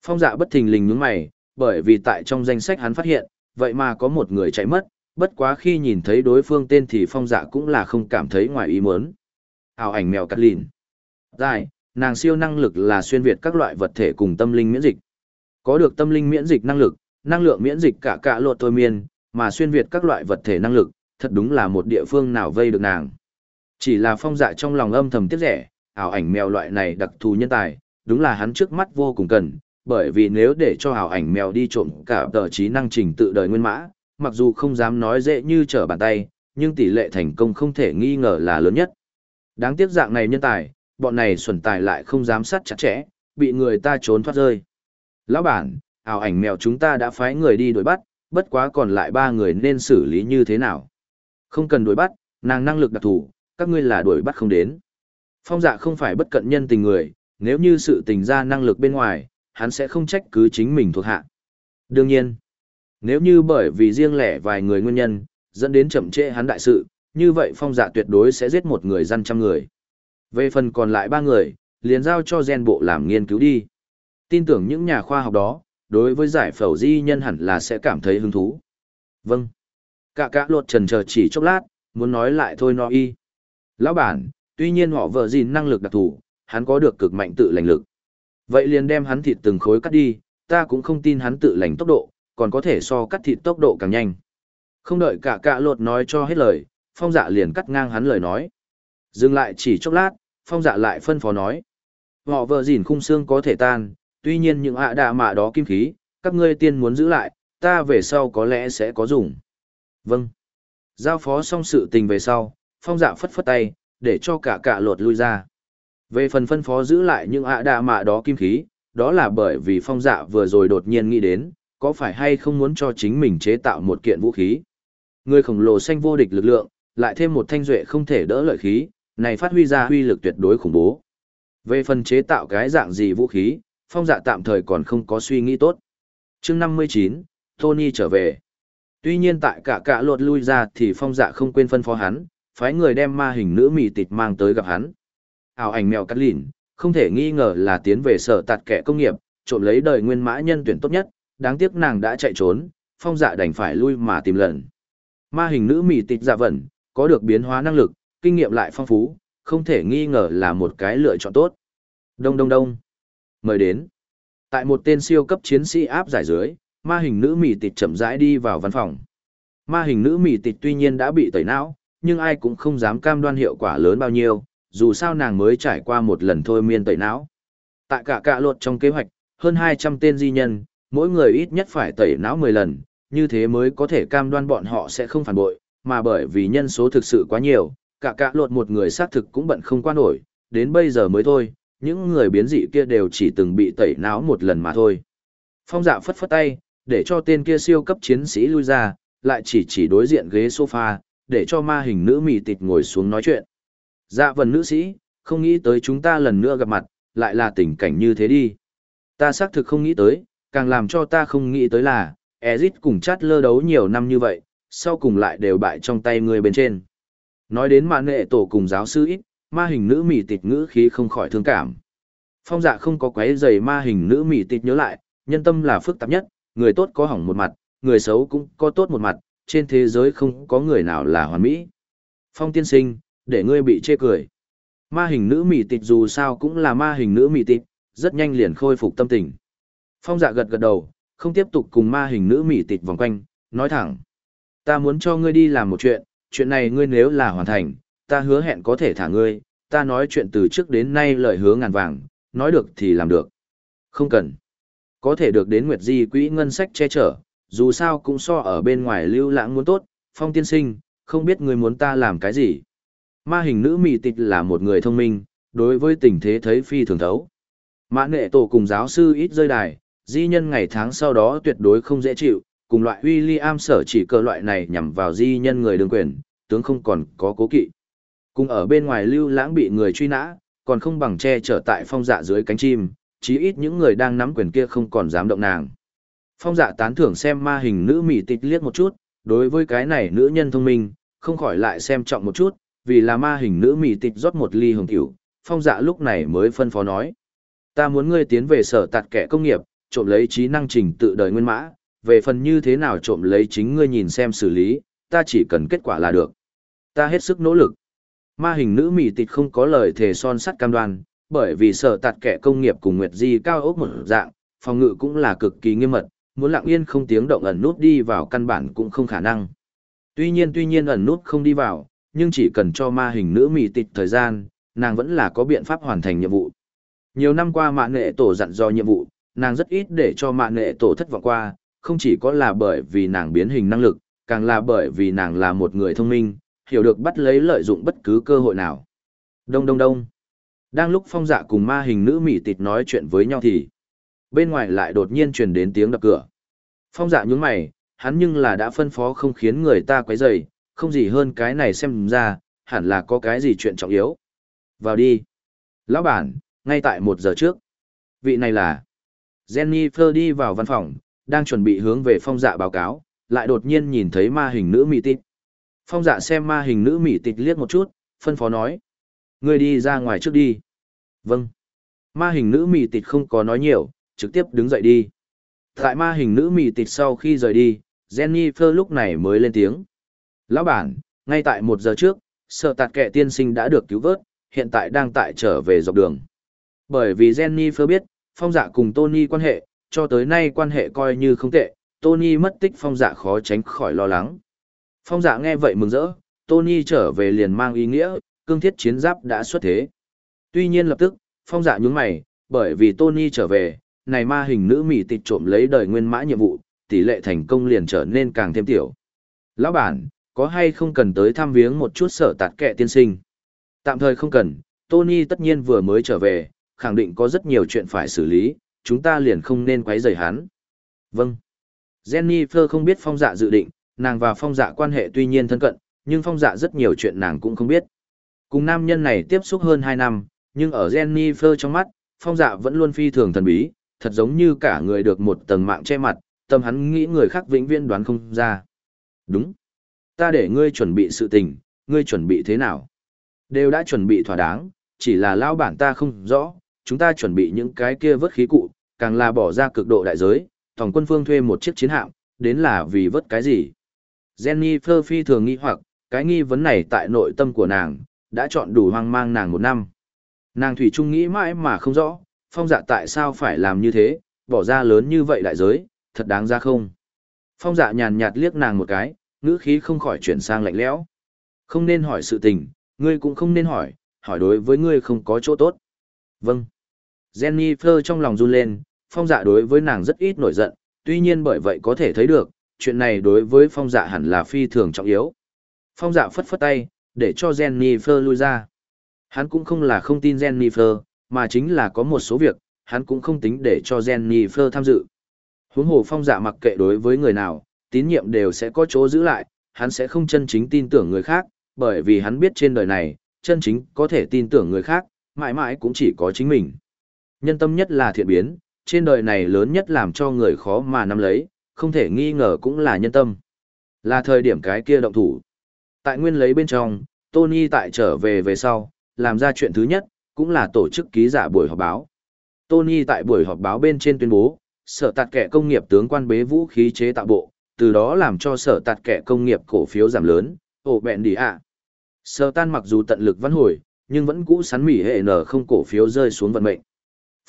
Phong dạ bất thình lình nhướng mày, bởi vì tại trong danh sách hắn phát hiện, vậy mà có một người chạy mất, bất quá khi nhìn thấy đối phương tên thì phong dạ cũng là không cảm thấy ngoài ý muốn. Ảo ảnh mèo cắt lìn. Dài, nàng siêu năng lực là xuyên việt các loại vật thể cùng tâm linh miễn dịch. Có được tâm linh miễn dịch năng lực, năng lượng miễn dịch cả cả lột thôi miên, mà xuyên việt các loại vật thể năng lực, thật đúng là một địa phương nào vây được nàng. Chỉ là phong dạ trong lòng âm thầm tiếc rẻ, ảo ảnh mèo loại này đặc thù nhân tài, đúng là hắn trước mắt vô cùng cần, bởi vì nếu để cho hảo ảnh mèo đi trộm cả tờ trí năng trình tự đời nguyên mã, mặc dù không dám nói dễ như trở bàn tay, nhưng tỷ lệ thành công không thể nghi ngờ là lớn nhất. Đáng tiếc dạng này nhân tài, bọn này xuẩn tài lại không dám sát chặt chẽ, bị người ta trốn thoát rơi. Lão bản, ảo ảnh mèo chúng ta đã phái người đi đuổi bắt, bất quá còn lại ba người nên xử lý như thế nào? Không cần đuổi bắt, nàng năng lực đặc thù, các ngươi là đuổi bắt không đến. Phong dạ không phải bất cận nhân tình người, nếu như sự tình ra năng lực bên ngoài, hắn sẽ không trách cứ chính mình thuộc hạ. Đương nhiên, nếu như bởi vì riêng lẻ vài người nguyên nhân, dẫn đến chậm trễ hắn đại sự, như vậy phong dạ tuyệt đối sẽ giết một người dân trăm người. Về phần còn lại ba người, liền giao cho gen bộ làm nghiên cứu đi. Tin tưởng những nhà khoa học đó, đối với giải phẫu di nhân hẳn là sẽ cảm thấy hứng thú. Vâng. Cả cả lột trần chờ chỉ chốc lát, muốn nói lại thôi no y. Lão bản, tuy nhiên họ vợ gìn năng lực đặc thù, hắn có được cực mạnh tự lành lực. Vậy liền đem hắn thịt từng khối cắt đi, ta cũng không tin hắn tự lành tốc độ, còn có thể so cắt thịt tốc độ càng nhanh. Không đợi cả cạ lột nói cho hết lời, phong dạ liền cắt ngang hắn lời nói. Dừng lại chỉ chốc lát, phong dạ lại phân phó nói. Họ vợ dìn khung xương có thể tan, tuy nhiên những ạ đạ mạ đó kim khí, các ngươi tiên muốn giữ lại, ta về sau có lẽ sẽ có dùng. Vâng. Giao phó xong sự tình về sau, phong dạ phất phất tay, để cho cả cạ lột lui ra. Về phần phân phó giữ lại những ạ đạ mạ đó kim khí, đó là bởi vì phong dạ vừa rồi đột nhiên nghĩ đến, có phải hay không muốn cho chính mình chế tạo một kiện vũ khí. Người khổng lồ xanh vô địch lực lượng, lại thêm một thanh duệ không thể đỡ lợi khí, này phát huy ra huy lực tuyệt đối khủng bố. Về phần chế tạo cái dạng gì vũ khí, phong dạ tạm thời còn không có suy nghĩ tốt. chương 59, Tony trở về. Tuy nhiên tại cả cả lột lui ra thì phong dạ không quên phân phó hắn, phái người đem ma hình nữ mì tịt mang tới gặp hắn. Ảo ảnh mèo cắt lìn, không thể nghi ngờ là tiến về sở tạt kẻ công nghiệp, trộm lấy đời nguyên mã nhân tuyển tốt nhất, đáng tiếc nàng đã chạy trốn, phong dạ đành phải lui mà tìm lần. Ma hình nữ mị tịch dạ vẩn, có được biến hóa năng lực, kinh nghiệm lại phong phú, không thể nghi ngờ là một cái lựa chọn tốt. Đông đông đông. Mời đến. Tại một tên siêu cấp chiến sĩ áp giải dưới, ma hình nữ mị tịch chậm rãi đi vào văn phòng. Ma hình nữ mị tịch tuy nhiên đã bị tẩy não, nhưng ai cũng không dám cam đoan hiệu quả lớn bao nhiêu, dù sao nàng mới trải qua một lần thôi miên tẩy não. Tại cả cả luật trong kế hoạch, hơn 200 tên di nhân, mỗi người ít nhất phải tẩy não 10 lần, như thế mới có thể cam đoan bọn họ sẽ không phản bội, mà bởi vì nhân số thực sự quá nhiều, cả cả luật một người xác thực cũng bận không qua nổi, đến bây giờ mới thôi, những người biến dị kia đều chỉ từng bị tẩy não một lần mà thôi. Phong dạ phất phất tay, để cho tên kia siêu cấp chiến sĩ lui ra, lại chỉ chỉ đối diện ghế sofa, để cho ma hình nữ mì tịt ngồi xuống nói chuyện. Dạ vần nữ sĩ, không nghĩ tới chúng ta lần nữa gặp mặt, lại là tình cảnh như thế đi. Ta xác thực không nghĩ tới, càng làm cho ta không nghĩ tới là, Ezit cùng chát lơ đấu nhiều năm như vậy, sau cùng lại đều bại trong tay người bên trên. Nói đến mạng nghệ tổ cùng giáo sư ít, ma hình nữ mỉ tịch ngữ khí không khỏi thương cảm. Phong dạ không có quấy giày ma hình nữ mỉ tịch nhớ lại, nhân tâm là phức tạp nhất, người tốt có hỏng một mặt, người xấu cũng có tốt một mặt, trên thế giới không có người nào là hoàn mỹ. Phong tiên sinh, để ngươi bị chê cười. Ma hình nữ mị tịt dù sao cũng là ma hình nữ mị tịt, rất nhanh liền khôi phục tâm tình. Phong dạ gật gật đầu, không tiếp tục cùng ma hình nữ mị tịt vòng quanh, nói thẳng. Ta muốn cho ngươi đi làm một chuyện, chuyện này ngươi nếu là hoàn thành, ta hứa hẹn có thể thả ngươi, ta nói chuyện từ trước đến nay lời hứa ngàn vàng, nói được thì làm được. Không cần. Có thể được đến Nguyệt Di quỹ ngân sách che chở, dù sao cũng so ở bên ngoài lưu lãng muốn tốt, phong tiên sinh, không biết ngươi muốn ta làm cái gì. Ma hình nữ mị tịch là một người thông minh, đối với tình thế thấy phi thường thấu. Mã nghệ tổ cùng giáo sư ít rơi đài, di nhân ngày tháng sau đó tuyệt đối không dễ chịu, cùng loại William sở chỉ cơ loại này nhằm vào di nhân người đương quyền, tướng không còn có cố kỵ. Cùng ở bên ngoài lưu lãng bị người truy nã, còn không bằng che chở tại phong dạ dưới cánh chim, chí ít những người đang nắm quyền kia không còn dám động nàng. Phong dạ tán thưởng xem ma hình nữ mỹ tịch liếc một chút, đối với cái này nữ nhân thông minh, không khỏi lại xem trọng một chút, vì là ma hình nữ mỹ tịch rót một ly hồng tiểu, phong dạ lúc này mới phân phó nói. Ta muốn ngươi tiến về sở tạt kẻ công nghiệp, trộm lấy trí năng trình tự đời nguyên mã, về phần như thế nào trộm lấy chính ngươi nhìn xem xử lý, ta chỉ cần kết quả là được. Ta hết sức nỗ lực. Ma hình nữ mỹ tịch không có lời thề son sắt cam đoan, bởi vì sở tạt kẻ công nghiệp cùng Nguyệt Di cao ốc một dạng, phòng ngự cũng là cực kỳ nghiêm mật, muốn lặng yên không tiếng động ẩn nút đi vào căn bản cũng không khả năng. Tuy nhiên tuy nhiên ẩn nút không đi vào, nhưng chỉ cần cho ma hình nữ mỹ tịch thời gian, nàng vẫn là có biện pháp hoàn thành nhiệm vụ. Nhiều năm qua mạng nghệ tổ dặn dò nhiệm vụ, nàng rất ít để cho mạng nghệ tổ thất vọng qua, không chỉ có là bởi vì nàng biến hình năng lực, càng là bởi vì nàng là một người thông minh, hiểu được bắt lấy lợi dụng bất cứ cơ hội nào. Đông đông đông. Đang lúc phong dạ cùng ma hình nữ mỹ tịch nói chuyện với nhau thì, bên ngoài lại đột nhiên truyền đến tiếng đập cửa. Phong dạ nhướng mày, hắn nhưng là đã phân phó không khiến người ta quấy rầy, không gì hơn cái này xem ra, hẳn là có cái gì chuyện trọng yếu. Vào đi. Lão bản, ngay tại một giờ trước. Vị này là... Jennifer đi vào văn phòng, đang chuẩn bị hướng về phong dạ báo cáo, lại đột nhiên nhìn thấy ma hình nữ mỹ tịch. Phong dạ xem ma hình nữ mỹ tịch liếc một chút, phân phó nói. người đi ra ngoài trước đi. Vâng. Ma hình nữ mỹ tịch không có nói nhiều, trực tiếp đứng dậy đi. Tại ma hình nữ mỹ tịch sau khi rời đi, Jennifer lúc này mới lên tiếng. Lão bản, ngay tại một giờ trước, sợ tạt kệ tiên sinh đã được cứu vớt, hiện tại đang tại trở về dọc đường. Bởi vì Jennifer biết, phong dạ cùng Tony quan hệ, cho tới nay quan hệ coi như không tệ, Tony mất tích phong dạ khó tránh khỏi lo lắng. Phong dạ nghe vậy mừng rỡ, Tony trở về liền mang ý nghĩa, cương thiết chiến giáp đã xuất thế. Tuy nhiên lập tức, phong dạ nhướng mày, bởi vì Tony trở về, này ma hình nữ mỹ tịch trộm lấy đời nguyên mã nhiệm vụ, tỷ lệ thành công liền trở nên càng thêm tiểu. Lão bản, có hay không cần tới thăm viếng một chút sở tạt kệ tiên sinh? Tạm thời không cần, Tony tất nhiên vừa mới trở về, khẳng định có rất nhiều chuyện phải xử lý, chúng ta liền không nên quấy rầy hắn. Vâng. Jennifer không biết phong dạ dự định, nàng và phong dạ quan hệ tuy nhiên thân cận, nhưng phong dạ rất nhiều chuyện nàng cũng không biết. Cùng nam nhân này tiếp xúc hơn 2 năm, nhưng ở Jennifer trong mắt, phong dạ vẫn luôn phi thường thần bí, thật giống như cả người được một tầng mạng che mặt, tâm hắn nghĩ người khác vĩnh viễn đoán không ra. Đúng. Ta để ngươi chuẩn bị sự tình, ngươi chuẩn bị thế nào? Đều đã chuẩn bị thỏa đáng, chỉ là lao bản ta không rõ, chúng ta chuẩn bị những cái kia vớt khí cụ, càng là bỏ ra cực độ đại giới, tổng quân phương thuê một chiếc chiến hạm, đến là vì vớt cái gì? Jennifer phi thường nghi hoặc, cái nghi vấn này tại nội tâm của nàng, đã chọn đủ hoang mang nàng một năm. Nàng thủy Trung nghĩ mãi mà không rõ, phong dạ tại sao phải làm như thế, bỏ ra lớn như vậy đại giới, thật đáng ra không? Phong dạ nhàn nhạt liếc nàng một cái, ngữ khí không khỏi chuyển sang lạnh lẽo. Không nên hỏi sự tình, ngươi cũng không nên hỏi, hỏi đối với ngươi không có chỗ tốt. Vâng. Jennifer trong lòng run lên, phong dạ đối với nàng rất ít nổi giận, tuy nhiên bởi vậy có thể thấy được, chuyện này đối với phong dạ hẳn là phi thường trọng yếu. Phong dạ phất phất tay, để cho Jennifer lui ra. Hắn cũng không là không tin Jennifer, mà chính là có một số việc, hắn cũng không tính để cho Jennifer tham dự. Huống hồ phong dạ mặc kệ đối với người nào, tín nhiệm đều sẽ có chỗ giữ lại, hắn sẽ không chân chính tin tưởng người khác, bởi vì hắn biết trên đời này, chân chính có thể tin tưởng người khác, mãi mãi cũng chỉ có chính mình. Nhân tâm nhất là thiện biến, trên đời này lớn nhất làm cho người khó mà nắm lấy, không thể nghi ngờ cũng là nhân tâm. Là thời điểm cái kia động thủ. Tại nguyên lấy bên trong, Tony tại trở về về sau, làm ra chuyện thứ nhất, cũng là tổ chức ký giả buổi họp báo. Tony tại buổi họp báo bên trên tuyên bố, sở tạt kẻ công nghiệp tướng quan bế vũ khí chế tạo bộ, từ đó làm cho sở tạt kẻ công nghiệp cổ phiếu giảm lớn, ổ bẹn đi ạ. Sở tan mặc dù tận lực văn hồi, nhưng vẫn cũ sắn mỉ hệ nở không cổ phiếu rơi xuống vận mệnh.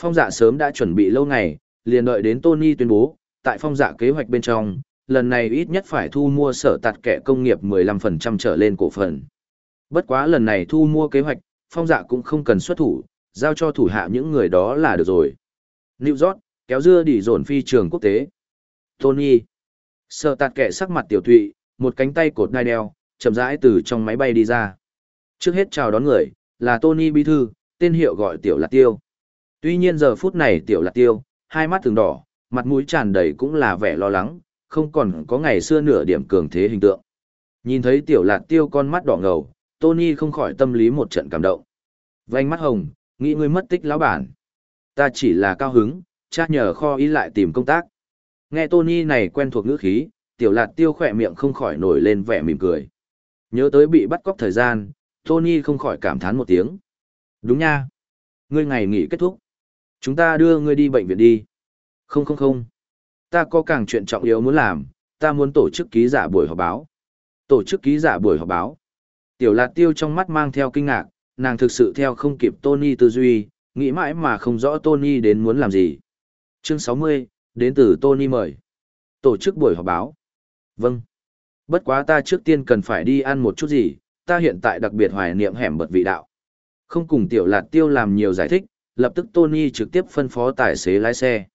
Phong dạ sớm đã chuẩn bị lâu ngày, liền đợi đến Tony tuyên bố, tại phong dạ kế hoạch bên trong, lần này ít nhất phải thu mua sở tạt kẻ công nghiệp 15% trở lên cổ phần. Bất quá lần này thu mua kế hoạch, phong dạ cũng không cần xuất thủ, giao cho thủ hạ những người đó là được rồi. New York, kéo dưa đỉ dồn phi trường quốc tế. Tony sợ tạt kẻ sắc mặt tiểu thụy, một cánh tay cột đai đeo, chậm rãi từ trong máy bay đi ra. Trước hết chào đón người, là Tony Bí Thư, tên hiệu gọi Tiểu Lạc Tiêu. Tuy nhiên giờ phút này Tiểu Lạc Tiêu, hai mắt thường đỏ, mặt mũi tràn đầy cũng là vẻ lo lắng, không còn có ngày xưa nửa điểm cường thế hình tượng. Nhìn thấy tiểu Lạc tiêu con mắt đỏ ngầu, Tony không khỏi tâm lý một trận cảm động. Vành mắt hồng, nghĩ ngươi mất tích lão bản. Ta chỉ là cao hứng, cha nhờ kho ý lại tìm công tác. Nghe Tony này quen thuộc ngữ khí, tiểu lạt tiêu khỏe miệng không khỏi nổi lên vẻ mỉm cười. Nhớ tới bị bắt cóc thời gian, Tony không khỏi cảm thán một tiếng. Đúng nha. Ngươi ngày nghỉ kết thúc. Chúng ta đưa ngươi đi bệnh viện đi. Không không không. Ta có càng chuyện trọng yếu muốn làm, ta muốn tổ chức ký giả buổi họp báo. Tổ chức ký giả buổi họp báo. Tiểu lạt tiêu trong mắt mang theo kinh ngạc, nàng thực sự theo không kịp Tony tư duy, nghĩ mãi mà không rõ Tony đến muốn làm gì. Chương 60, đến từ Tony mời. Tổ chức buổi họp báo. Vâng. Bất quá ta trước tiên cần phải đi ăn một chút gì, ta hiện tại đặc biệt hoài niệm hẻm bật vị đạo. Không cùng tiểu lạt tiêu làm nhiều giải thích, lập tức Tony trực tiếp phân phó tài xế lái xe.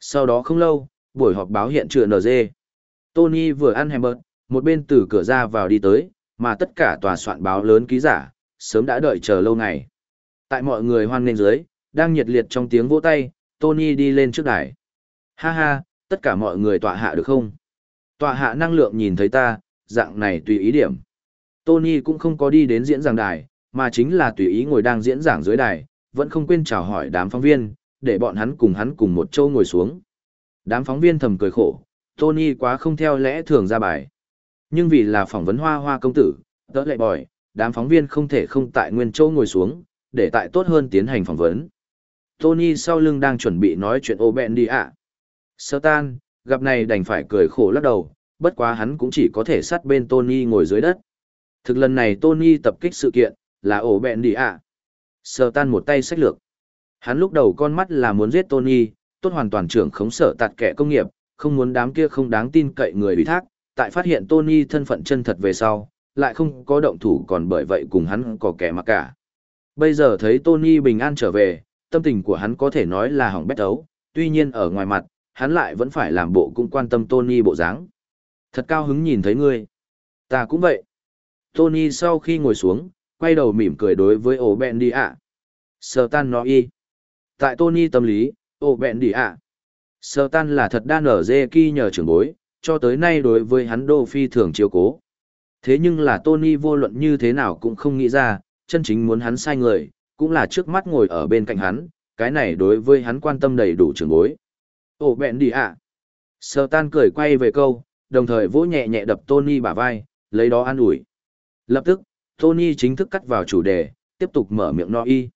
Sau đó không lâu, buổi họp báo hiện trường NG. Tony vừa ăn hẻm bật, một bên từ cửa ra vào đi tới, mà tất cả tòa soạn báo lớn ký giả, sớm đã đợi chờ lâu ngày. Tại mọi người hoan nghênh dưới, đang nhiệt liệt trong tiếng vỗ tay, Tony đi lên trước đài. Ha ha, tất cả mọi người tọa hạ được không? Tọa hạ năng lượng nhìn thấy ta, dạng này tùy ý điểm. Tony cũng không có đi đến diễn giảng đài, mà chính là tùy ý ngồi đang diễn giảng dưới đài, vẫn không quên chào hỏi đám phóng viên, để bọn hắn cùng hắn cùng một châu ngồi xuống. Đám phóng viên thầm cười khổ, Tony quá không theo lẽ thường ra bài. Nhưng vì là phỏng vấn hoa hoa công tử, đỡ lệ bòi, đám phóng viên không thể không tại nguyên châu ngồi xuống, để tại tốt hơn tiến hành phỏng vấn. Tony sau lưng đang chuẩn bị nói chuyện ô bẹn đi ạ. Sơ tan, gặp này đành phải cười khổ lắc đầu, bất quá hắn cũng chỉ có thể sát bên Tony ngồi dưới đất. Thực lần này Tony tập kích sự kiện, là ổ bẹn đi ạ. Sơ tan một tay sách lược. Hắn lúc đầu con mắt là muốn giết Tony, tốt hoàn toàn trưởng khống sở tạt kẻ công nghiệp, không muốn đám kia không đáng tin cậy người bị thác, tại phát hiện Tony thân phận chân thật về sau, lại không có động thủ còn bởi vậy cùng hắn có kẻ mà cả. Bây giờ thấy Tony bình an trở về, tâm tình của hắn có thể nói là hỏng bét ấu, tuy nhiên ở ngoài mặt, hắn lại vẫn phải làm bộ cũng quan tâm Tony bộ dáng. Thật cao hứng nhìn thấy ngươi. Ta cũng vậy. Tony sau khi ngồi xuống, quay đầu mỉm cười đối với ổ bẹn đi ạ. Sơ tan nói y. Tại Tony tâm lý, ổ bẹn đi ạ. Sơ tan là thật đan ở dê kỳ nhờ trưởng bối, cho tới nay đối với hắn đô phi thường chiếu cố. Thế nhưng là Tony vô luận như thế nào cũng không nghĩ ra, chân chính muốn hắn sai người, cũng là trước mắt ngồi ở bên cạnh hắn, cái này đối với hắn quan tâm đầy đủ trưởng bối. Ồ bẹn đi ạ. À. Sơ tan cười quay về câu, đồng thời vỗ nhẹ nhẹ đập Tony bả vai, lấy đó an ủi. Lập tức, Tony chính thức cắt vào chủ đề, tiếp tục mở miệng no y.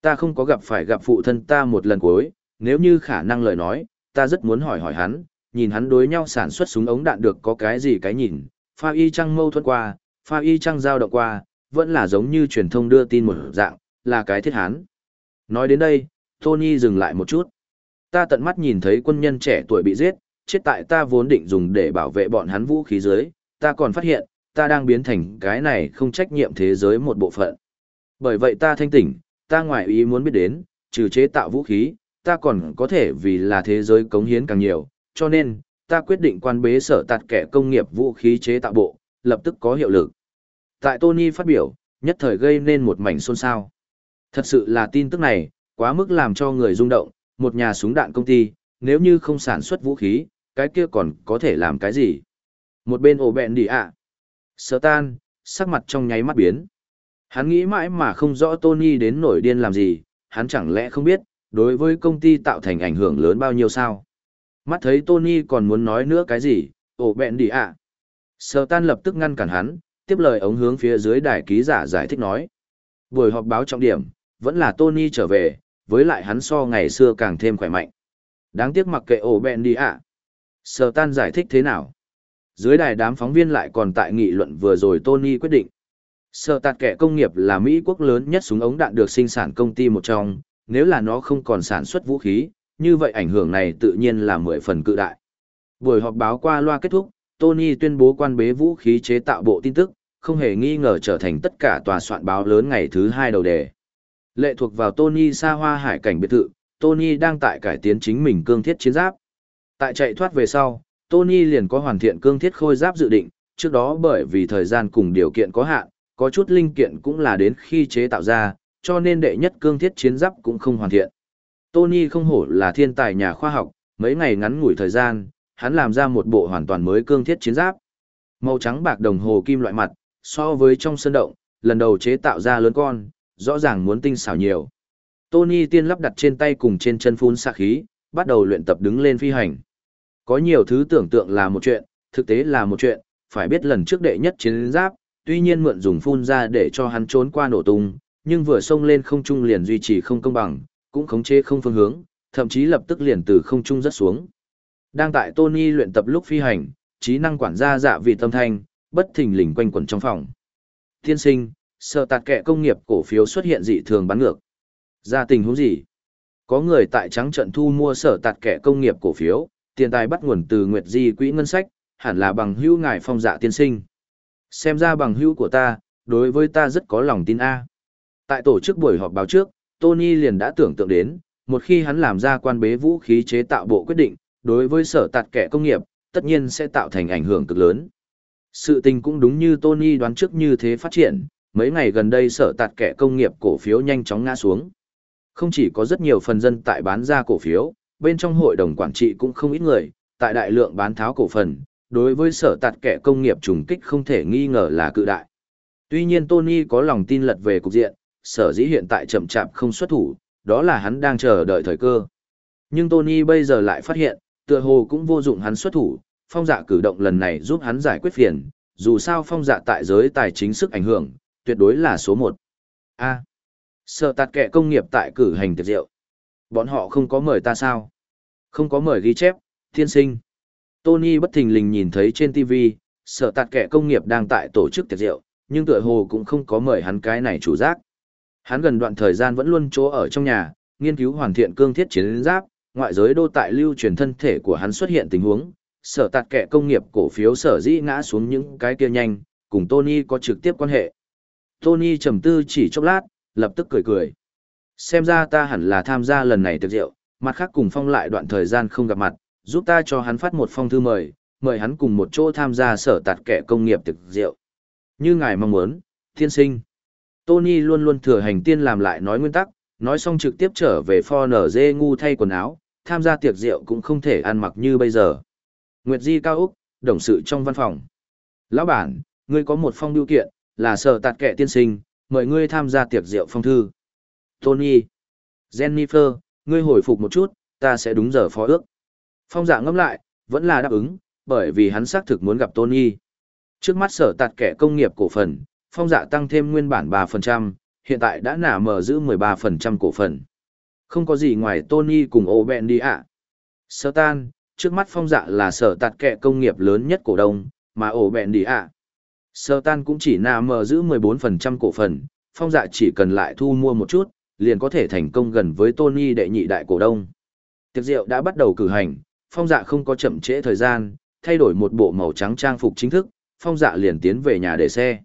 Ta không có gặp phải gặp phụ thân ta một lần cuối, nếu như khả năng lời nói, ta rất muốn hỏi hỏi hắn, nhìn hắn đối nhau sản xuất súng ống đạn được có cái gì cái nhìn, pha y trăng mâu thuẫn qua, pha y trăng giao động qua, vẫn là giống như truyền thông đưa tin một dạng, là cái thiết hán. Nói đến đây, Tony dừng lại một chút. Ta tận mắt nhìn thấy quân nhân trẻ tuổi bị giết, chết tại ta vốn định dùng để bảo vệ bọn hắn vũ khí dưới, ta còn phát hiện, ta đang biến thành cái này không trách nhiệm thế giới một bộ phận. Bởi vậy ta thanh tỉnh, ta ngoại ý muốn biết đến, trừ chế tạo vũ khí, ta còn có thể vì là thế giới cống hiến càng nhiều, cho nên, ta quyết định quan bế sở tạt kẻ công nghiệp vũ khí chế tạo bộ, lập tức có hiệu lực. Tại Tony phát biểu, nhất thời gây nên một mảnh xôn xao. Thật sự là tin tức này, quá mức làm cho người rung động, một nhà súng đạn công ty, nếu như không sản xuất vũ khí, cái kia còn có thể làm cái gì? Một bên ổ bẹn đi ạ. À. Sở tan, sắc mặt trong nháy mắt biến. Hắn nghĩ mãi mà không rõ Tony đến nổi điên làm gì, hắn chẳng lẽ không biết, đối với công ty tạo thành ảnh hưởng lớn bao nhiêu sao? Mắt thấy Tony còn muốn nói nữa cái gì, ổ bẹn đi ạ. À. Sở tan lập tức ngăn cản hắn, tiếp lời ống hướng phía dưới đài ký giả giải thích nói. Buổi họp báo trọng điểm, vẫn là Tony trở về, với lại hắn so ngày xưa càng thêm khỏe mạnh. Đáng tiếc mặc kệ ổ bẹn đi ạ. Sở tan giải thích thế nào? Dưới đài đám phóng viên lại còn tại nghị luận vừa rồi Tony quyết định. Sở tạt kẻ công nghiệp là Mỹ quốc lớn nhất súng ống đạn được sinh sản công ty một trong, nếu là nó không còn sản xuất vũ khí, như vậy ảnh hưởng này tự nhiên là mười phần cự đại. Buổi họp báo qua loa kết thúc, Tony tuyên bố quan bế vũ khí chế tạo bộ tin tức, không hề nghi ngờ trở thành tất cả tòa soạn báo lớn ngày thứ hai đầu đề. Lệ thuộc vào Tony xa hoa hải cảnh biệt thự, Tony đang tại cải tiến chính mình cương thiết chiến giáp. Tại chạy thoát về sau, Tony liền có hoàn thiện cương thiết khôi giáp dự định, trước đó bởi vì thời gian cùng điều kiện có hạn, có chút linh kiện cũng là đến khi chế tạo ra, cho nên đệ nhất cương thiết chiến giáp cũng không hoàn thiện. Tony không hổ là thiên tài nhà khoa học, mấy ngày ngắn ngủi thời gian, hắn làm ra một bộ hoàn toàn mới cương thiết chiến giáp. Màu trắng bạc đồng hồ kim loại mặt, so với trong sân động, lần đầu chế tạo ra lớn con, rõ ràng muốn tinh xảo nhiều. Tony tiên lắp đặt trên tay cùng trên chân phun xạ khí, bắt đầu luyện tập đứng lên phi hành. Có nhiều thứ tưởng tượng là một chuyện, thực tế là một chuyện, phải biết lần trước đệ nhất chiến giáp, tuy nhiên mượn dùng phun ra để cho hắn trốn qua nổ tung, nhưng vừa xông lên không trung liền duy trì không công bằng, cũng khống chế không phương hướng, thậm chí lập tức liền từ không trung rất xuống. Đang tại Tony luyện tập lúc phi hành, trí năng quản gia dạ vị tâm thanh, bất thình lình quanh quẩn trong phòng. Thiên sinh, sợ tạt kệ công nghiệp cổ phiếu xuất hiện dị thường bắn ngược. Ra tình huống gì? Có người tại trắng trận thu mua sở tạt kệ công nghiệp cổ phiếu, tiền tài bắt nguồn từ Nguyệt Di quỹ ngân sách, hẳn là bằng hữu ngài phong dạ tiên sinh. Xem ra bằng hữu của ta, đối với ta rất có lòng tin A. Tại tổ chức buổi họp báo trước, Tony liền đã tưởng tượng đến, một khi hắn làm ra quan bế vũ khí chế tạo bộ quyết định, đối với sở tạt kẻ công nghiệp, tất nhiên sẽ tạo thành ảnh hưởng cực lớn. Sự tình cũng đúng như Tony đoán trước như thế phát triển, mấy ngày gần đây sở tạt kẻ công nghiệp cổ phiếu nhanh chóng ngã xuống. Không chỉ có rất nhiều phần dân tại bán ra cổ phiếu, bên trong hội đồng quản trị cũng không ít người, tại đại lượng bán tháo cổ phần, đối với sở tạt kẻ công nghiệp trùng kích không thể nghi ngờ là cự đại. Tuy nhiên Tony có lòng tin lật về cục diện, sở dĩ hiện tại chậm chạp không xuất thủ, đó là hắn đang chờ đợi thời cơ. Nhưng Tony bây giờ lại phát hiện, tựa hồ cũng vô dụng hắn xuất thủ, phong dạ cử động lần này giúp hắn giải quyết phiền, dù sao phong dạ tại giới tài chính sức ảnh hưởng, tuyệt đối là số một. A. Sở tạt kệ công nghiệp tại cử hành tiệc rượu. Bọn họ không có mời ta sao? Không có mời ghi chép, thiên sinh. Tony bất thình lình nhìn thấy trên TV, sở tạt kệ công nghiệp đang tại tổ chức tiệc rượu, nhưng tựa hồ cũng không có mời hắn cái này chủ giác. Hắn gần đoạn thời gian vẫn luôn chỗ ở trong nhà, nghiên cứu hoàn thiện cương thiết chiến giáp, ngoại giới đô tại lưu truyền thân thể của hắn xuất hiện tình huống, sở tạt kệ công nghiệp cổ phiếu sở dĩ ngã xuống những cái kia nhanh, cùng Tony có trực tiếp quan hệ. Tony trầm tư chỉ chốc lát, lập tức cười cười. Xem ra ta hẳn là tham gia lần này tiệc rượu, mặt khác cùng phong lại đoạn thời gian không gặp mặt, giúp ta cho hắn phát một phong thư mời, mời hắn cùng một chỗ tham gia sở tạt kẻ công nghiệp tiệc rượu. Như ngài mong muốn, thiên sinh. Tony luôn luôn thừa hành tiên làm lại nói nguyên tắc, nói xong trực tiếp trở về Nở Dê ngu thay quần áo, tham gia tiệc rượu cũng không thể ăn mặc như bây giờ. Nguyệt Di cao Úc, đồng sự trong văn phòng. Lão bản, ngươi có một phong điều kiện, là sở tạt kệ tiên sinh, mời ngươi tham gia tiệc rượu phong thư. Tony. Jennifer, ngươi hồi phục một chút, ta sẽ đúng giờ phó ước. Phong dạ ngâm lại, vẫn là đáp ứng, bởi vì hắn xác thực muốn gặp Tony. Trước mắt sở tạt kẻ công nghiệp cổ phần, phong dạ tăng thêm nguyên bản 3%, hiện tại đã nả mở giữ 13% cổ phần. Không có gì ngoài Tony cùng Oben đi ạ. Sở tan, trước mắt phong dạ là sở tạt kẻ công nghiệp lớn nhất cổ đông, mà Oben đi ạ. Sơ tan cũng chỉ nà mờ giữ 14% cổ phần, phong dạ chỉ cần lại thu mua một chút, liền có thể thành công gần với Tony đệ nhị đại cổ đông. Tiệc rượu đã bắt đầu cử hành, phong dạ không có chậm trễ thời gian, thay đổi một bộ màu trắng trang phục chính thức, phong dạ liền tiến về nhà để xe.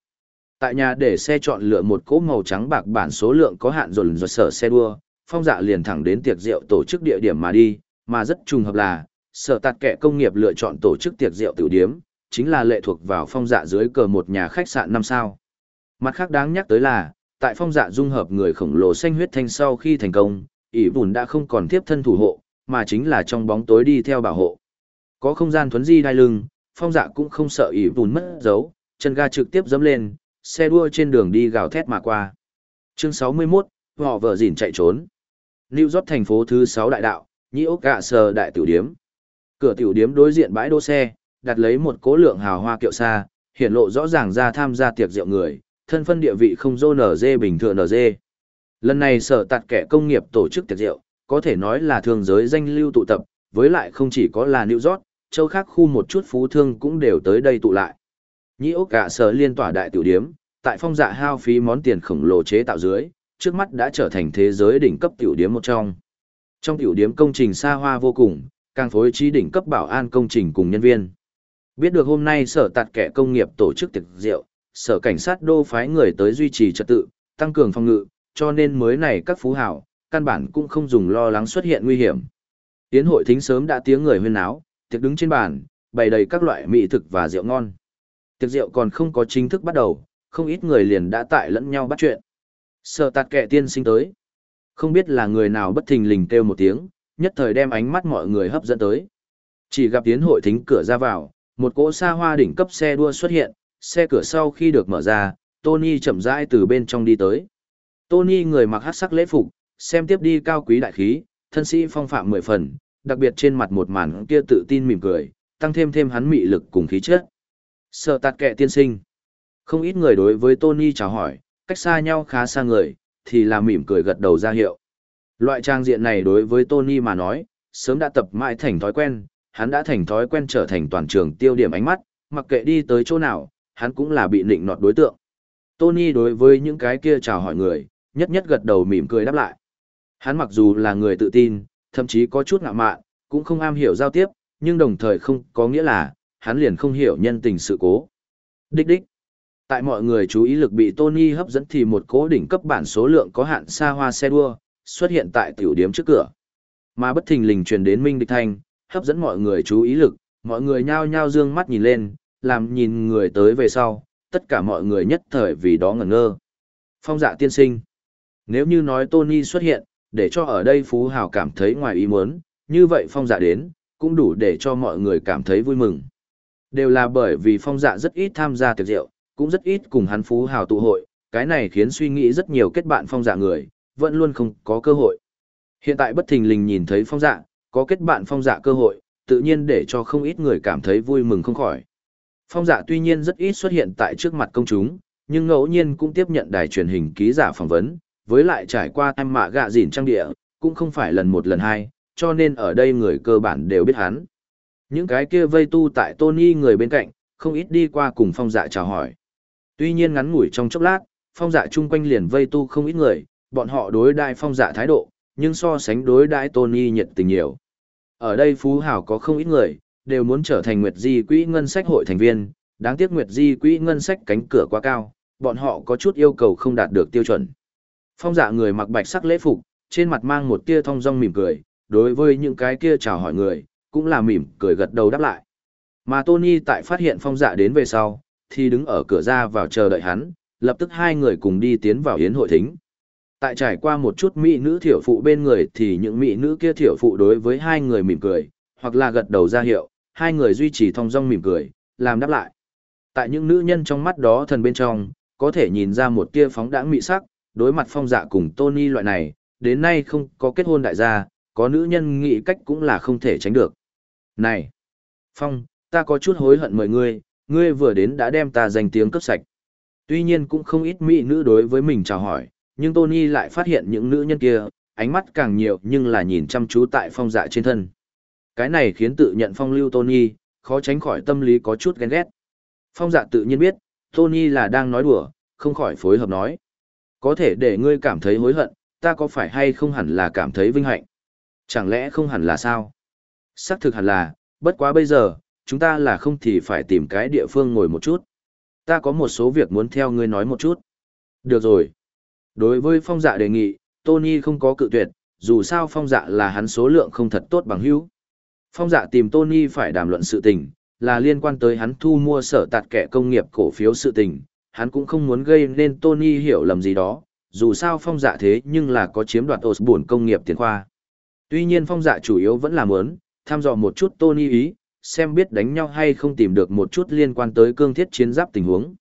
Tại nhà để xe chọn lựa một cỗ màu trắng bạc bản số lượng có hạn dồn dồn sở xe đua, phong dạ liền thẳng đến tiệc rượu tổ chức địa điểm mà đi, mà rất trùng hợp là, sở tạt kẻ công nghiệp lựa chọn tổ chức tiệc rượu tiểu điếm, chính là lệ thuộc vào phong dạ dưới cờ một nhà khách sạn năm sao. Mặt khác đáng nhắc tới là, tại phong dạ dung hợp người khổng lồ xanh huyết thanh sau khi thành công, ỷ bùn đã không còn tiếp thân thủ hộ, mà chính là trong bóng tối đi theo bảo hộ. Có không gian thuấn di đai lưng, phong dạ cũng không sợ ỷ bùn mất dấu, chân ga trực tiếp dẫm lên, xe đua trên đường đi gào thét mà qua. Chương 61, họ vợ dỉn chạy trốn. New York thành phố thứ 6 đại đạo, nhĩ ốc gạ sờ đại tiểu điếm. Cửa tiểu điếm đối diện bãi đỗ xe, đặt lấy một cố lượng hào hoa kiệu xa, hiện lộ rõ ràng ra tham gia tiệc rượu người, thân phân địa vị không dô nở dê bình thường nở dê. Lần này sở tạt kẻ công nghiệp tổ chức tiệc rượu, có thể nói là thường giới danh lưu tụ tập, với lại không chỉ có là New York, châu khác khu một chút phú thương cũng đều tới đây tụ lại. Nhĩ ốc cả sở liên tỏa đại tiểu điếm, tại phong dạ hao phí món tiền khổng lồ chế tạo dưới, trước mắt đã trở thành thế giới đỉnh cấp tiểu điếm một trong. Trong tiểu điếm công trình xa hoa vô cùng, càng phối trí đỉnh cấp bảo an công trình cùng nhân viên. Biết được hôm nay sở tạt kẻ công nghiệp tổ chức tiệc rượu, sở cảnh sát đô phái người tới duy trì trật tự, tăng cường phòng ngự, cho nên mới này các phú hảo, căn bản cũng không dùng lo lắng xuất hiện nguy hiểm. Tiến hội thính sớm đã tiếng người huyên náo, tiệc đứng trên bàn, bày đầy các loại mỹ thực và rượu ngon. Tiệc rượu còn không có chính thức bắt đầu, không ít người liền đã tại lẫn nhau bắt chuyện. Sở tạt kẻ tiên sinh tới. Không biết là người nào bất thình lình kêu một tiếng, nhất thời đem ánh mắt mọi người hấp dẫn tới. Chỉ gặp tiến hội thính cửa ra vào, một cỗ xa hoa đỉnh cấp xe đua xuất hiện, xe cửa sau khi được mở ra, Tony chậm rãi từ bên trong đi tới. Tony người mặc hắc sắc lễ phục, xem tiếp đi cao quý đại khí, thân sĩ phong phạm mười phần, đặc biệt trên mặt một màn kia tự tin mỉm cười, tăng thêm thêm hắn mị lực cùng khí chất. Sợ tạt kệ tiên sinh. Không ít người đối với Tony chào hỏi, cách xa nhau khá xa người, thì là mỉm cười gật đầu ra hiệu. Loại trang diện này đối với Tony mà nói, sớm đã tập mãi thành thói quen, hắn đã thành thói quen trở thành toàn trường tiêu điểm ánh mắt, mặc kệ đi tới chỗ nào, hắn cũng là bị nịnh nọt đối tượng. Tony đối với những cái kia chào hỏi người, nhất nhất gật đầu mỉm cười đáp lại. Hắn mặc dù là người tự tin, thậm chí có chút ngạo mạn, cũng không am hiểu giao tiếp, nhưng đồng thời không có nghĩa là, hắn liền không hiểu nhân tình sự cố. Đích đích. Tại mọi người chú ý lực bị Tony hấp dẫn thì một cố đỉnh cấp bản số lượng có hạn xa hoa xe đua, xuất hiện tại tiểu điếm trước cửa. Mà bất thình lình truyền đến Minh Địch Thanh, hấp dẫn mọi người chú ý lực, mọi người nhao nhao dương mắt nhìn lên, làm nhìn người tới về sau, tất cả mọi người nhất thời vì đó ngẩn ngơ. Phong dạ tiên sinh. Nếu như nói Tony xuất hiện, để cho ở đây Phú Hào cảm thấy ngoài ý muốn, như vậy phong dạ đến, cũng đủ để cho mọi người cảm thấy vui mừng. Đều là bởi vì phong dạ rất ít tham gia tiệc rượu, cũng rất ít cùng hắn Phú Hào tụ hội, cái này khiến suy nghĩ rất nhiều kết bạn phong dạ người, vẫn luôn không có cơ hội. Hiện tại bất thình lình nhìn thấy phong dạ, có kết bạn phong dạ cơ hội, tự nhiên để cho không ít người cảm thấy vui mừng không khỏi. Phong dạ tuy nhiên rất ít xuất hiện tại trước mặt công chúng, nhưng ngẫu nhiên cũng tiếp nhận đài truyền hình ký giả phỏng vấn, với lại trải qua em mạ gạ dỉn trang địa, cũng không phải lần một lần hai, cho nên ở đây người cơ bản đều biết hắn. Những cái kia vây tu tại Tony người bên cạnh, không ít đi qua cùng phong dạ chào hỏi. Tuy nhiên ngắn ngủi trong chốc lát, phong dạ chung quanh liền vây tu không ít người, bọn họ đối đại phong dạ thái độ, nhưng so sánh đối đại Tony nhiệt tình nhiều. Ở đây Phú Hảo có không ít người, đều muốn trở thành Nguyệt Di Quỹ Ngân sách hội thành viên, đáng tiếc Nguyệt Di Quỹ Ngân sách cánh cửa quá cao, bọn họ có chút yêu cầu không đạt được tiêu chuẩn. Phong dạ người mặc bạch sắc lễ phục, trên mặt mang một tia thong dong mỉm cười, đối với những cái kia chào hỏi người, cũng là mỉm cười gật đầu đáp lại. Mà Tony tại phát hiện phong dạ đến về sau, thì đứng ở cửa ra vào chờ đợi hắn, lập tức hai người cùng đi tiến vào yến hội thính. Tại trải qua một chút mỹ nữ thiểu phụ bên người thì những mỹ nữ kia thiểu phụ đối với hai người mỉm cười, hoặc là gật đầu ra hiệu, hai người duy trì thong dong mỉm cười, làm đáp lại. Tại những nữ nhân trong mắt đó thần bên trong, có thể nhìn ra một tia phóng đãng mị sắc, đối mặt phong dạ cùng Tony loại này, đến nay không có kết hôn đại gia, có nữ nhân nghĩ cách cũng là không thể tránh được. Này! Phong, ta có chút hối hận mời ngươi, ngươi vừa đến đã đem ta danh tiếng cấp sạch. Tuy nhiên cũng không ít mỹ nữ đối với mình chào hỏi, nhưng Tony lại phát hiện những nữ nhân kia, ánh mắt càng nhiều nhưng là nhìn chăm chú tại phong dạ trên thân. Cái này khiến tự nhận phong lưu Tony, khó tránh khỏi tâm lý có chút ghen ghét. Phong dạ tự nhiên biết, Tony là đang nói đùa, không khỏi phối hợp nói. Có thể để ngươi cảm thấy hối hận, ta có phải hay không hẳn là cảm thấy vinh hạnh? Chẳng lẽ không hẳn là sao? Xác thực hẳn là, bất quá bây giờ, chúng ta là không thì phải tìm cái địa phương ngồi một chút. Ta có một số việc muốn theo ngươi nói một chút. Được rồi. Đối với phong dạ đề nghị, Tony không có cự tuyệt, dù sao phong dạ là hắn số lượng không thật tốt bằng hữu. Phong dạ tìm Tony phải đàm luận sự tình, là liên quan tới hắn thu mua sở tạt kẻ công nghiệp cổ phiếu sự tình, hắn cũng không muốn gây nên Tony hiểu lầm gì đó, dù sao phong dạ thế nhưng là có chiếm đoạt Osborne công nghiệp tiền khoa. Tuy nhiên phong dạ chủ yếu vẫn là muốn, tham dò một chút Tony ý, xem biết đánh nhau hay không tìm được một chút liên quan tới cương thiết chiến giáp tình huống.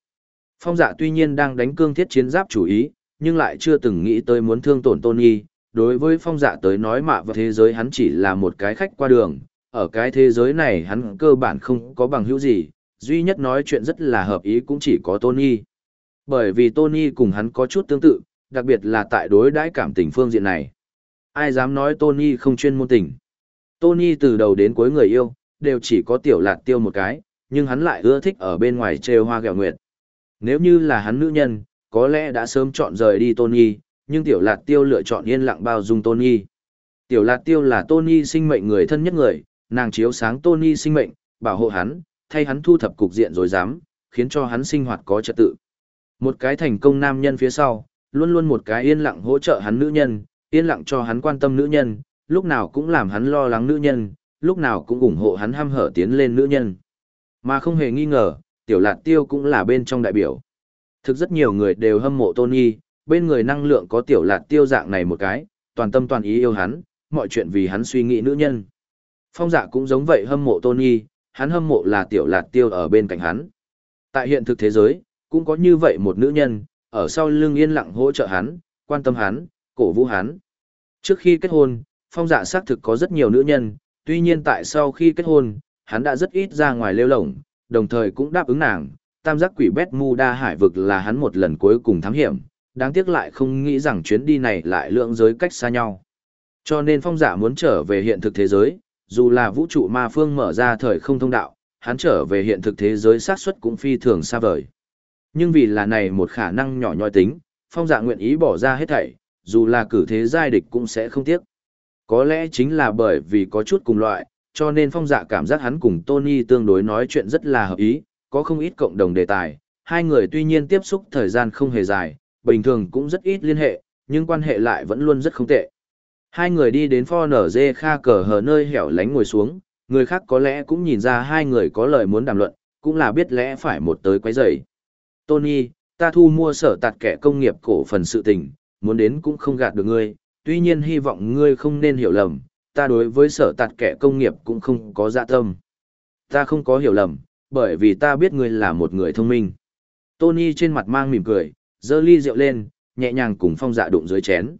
Phong dạ tuy nhiên đang đánh cương thiết chiến giáp chủ ý, nhưng lại chưa từng nghĩ tới muốn thương tổn Tony. Đối với phong dạ tới nói mạ và thế giới hắn chỉ là một cái khách qua đường, ở cái thế giới này hắn cơ bản không có bằng hữu gì, duy nhất nói chuyện rất là hợp ý cũng chỉ có Tony. Bởi vì Tony cùng hắn có chút tương tự, đặc biệt là tại đối đãi cảm tình phương diện này. Ai dám nói Tony không chuyên môn tình. Tony từ đầu đến cuối người yêu, đều chỉ có tiểu lạt tiêu một cái, nhưng hắn lại ưa thích ở bên ngoài trêu hoa gẹo nguyệt. Nếu như là hắn nữ nhân, có lẽ đã sớm chọn rời đi Tony, nhưng tiểu lạt tiêu lựa chọn yên lặng bao dung Tony. Tiểu lạt tiêu là Tony sinh mệnh người thân nhất người, nàng chiếu sáng Tony sinh mệnh, bảo hộ hắn, thay hắn thu thập cục diện rồi dám, khiến cho hắn sinh hoạt có trật tự. Một cái thành công nam nhân phía sau, luôn luôn một cái yên lặng hỗ trợ hắn nữ nhân, yên lặng cho hắn quan tâm nữ nhân, lúc nào cũng làm hắn lo lắng nữ nhân, lúc nào cũng ủng hộ hắn ham hở tiến lên nữ nhân. Mà không hề nghi ngờ, tiểu lạt tiêu cũng là bên trong đại biểu. Thực rất nhiều người đều hâm mộ Tony, bên người năng lượng có tiểu lạt tiêu dạng này một cái, toàn tâm toàn ý yêu hắn, mọi chuyện vì hắn suy nghĩ nữ nhân. Phong dạ cũng giống vậy hâm mộ Tony, hắn hâm mộ là tiểu lạt tiêu ở bên cạnh hắn. Tại hiện thực thế giới, cũng có như vậy một nữ nhân, ở sau lưng yên lặng hỗ trợ hắn, quan tâm hắn, cổ vũ hắn. Trước khi kết hôn, phong dạ xác thực có rất nhiều nữ nhân, tuy nhiên tại sau khi kết hôn, hắn đã rất ít ra ngoài lêu lỏng đồng thời cũng đáp ứng nàng, tam giác quỷ bét mu đa hải vực là hắn một lần cuối cùng thám hiểm, đáng tiếc lại không nghĩ rằng chuyến đi này lại lượng giới cách xa nhau. Cho nên phong giả muốn trở về hiện thực thế giới, dù là vũ trụ ma phương mở ra thời không thông đạo, hắn trở về hiện thực thế giới xác suất cũng phi thường xa vời. Nhưng vì là này một khả năng nhỏ nhoi tính, phong dạ nguyện ý bỏ ra hết thảy, dù là cử thế giai địch cũng sẽ không tiếc. Có lẽ chính là bởi vì có chút cùng loại, cho nên phong dạ cảm giác hắn cùng Tony tương đối nói chuyện rất là hợp ý, có không ít cộng đồng đề tài. Hai người tuy nhiên tiếp xúc thời gian không hề dài, bình thường cũng rất ít liên hệ, nhưng quan hệ lại vẫn luôn rất không tệ. Hai người đi đến pho nở dê kha cờ hờ nơi hẻo lánh ngồi xuống, người khác có lẽ cũng nhìn ra hai người có lời muốn đàm luận, cũng là biết lẽ phải một tới quấy rầy. Tony, ta thu mua sở tạt kẻ công nghiệp cổ phần sự tình, muốn đến cũng không gạt được ngươi, tuy nhiên hy vọng ngươi không nên hiểu lầm, ta đối với sở tạt kẻ công nghiệp cũng không có dạ tâm. Ta không có hiểu lầm, bởi vì ta biết ngươi là một người thông minh. Tony trên mặt mang mỉm cười, dơ ly rượu lên, nhẹ nhàng cùng phong dạ đụng dưới chén.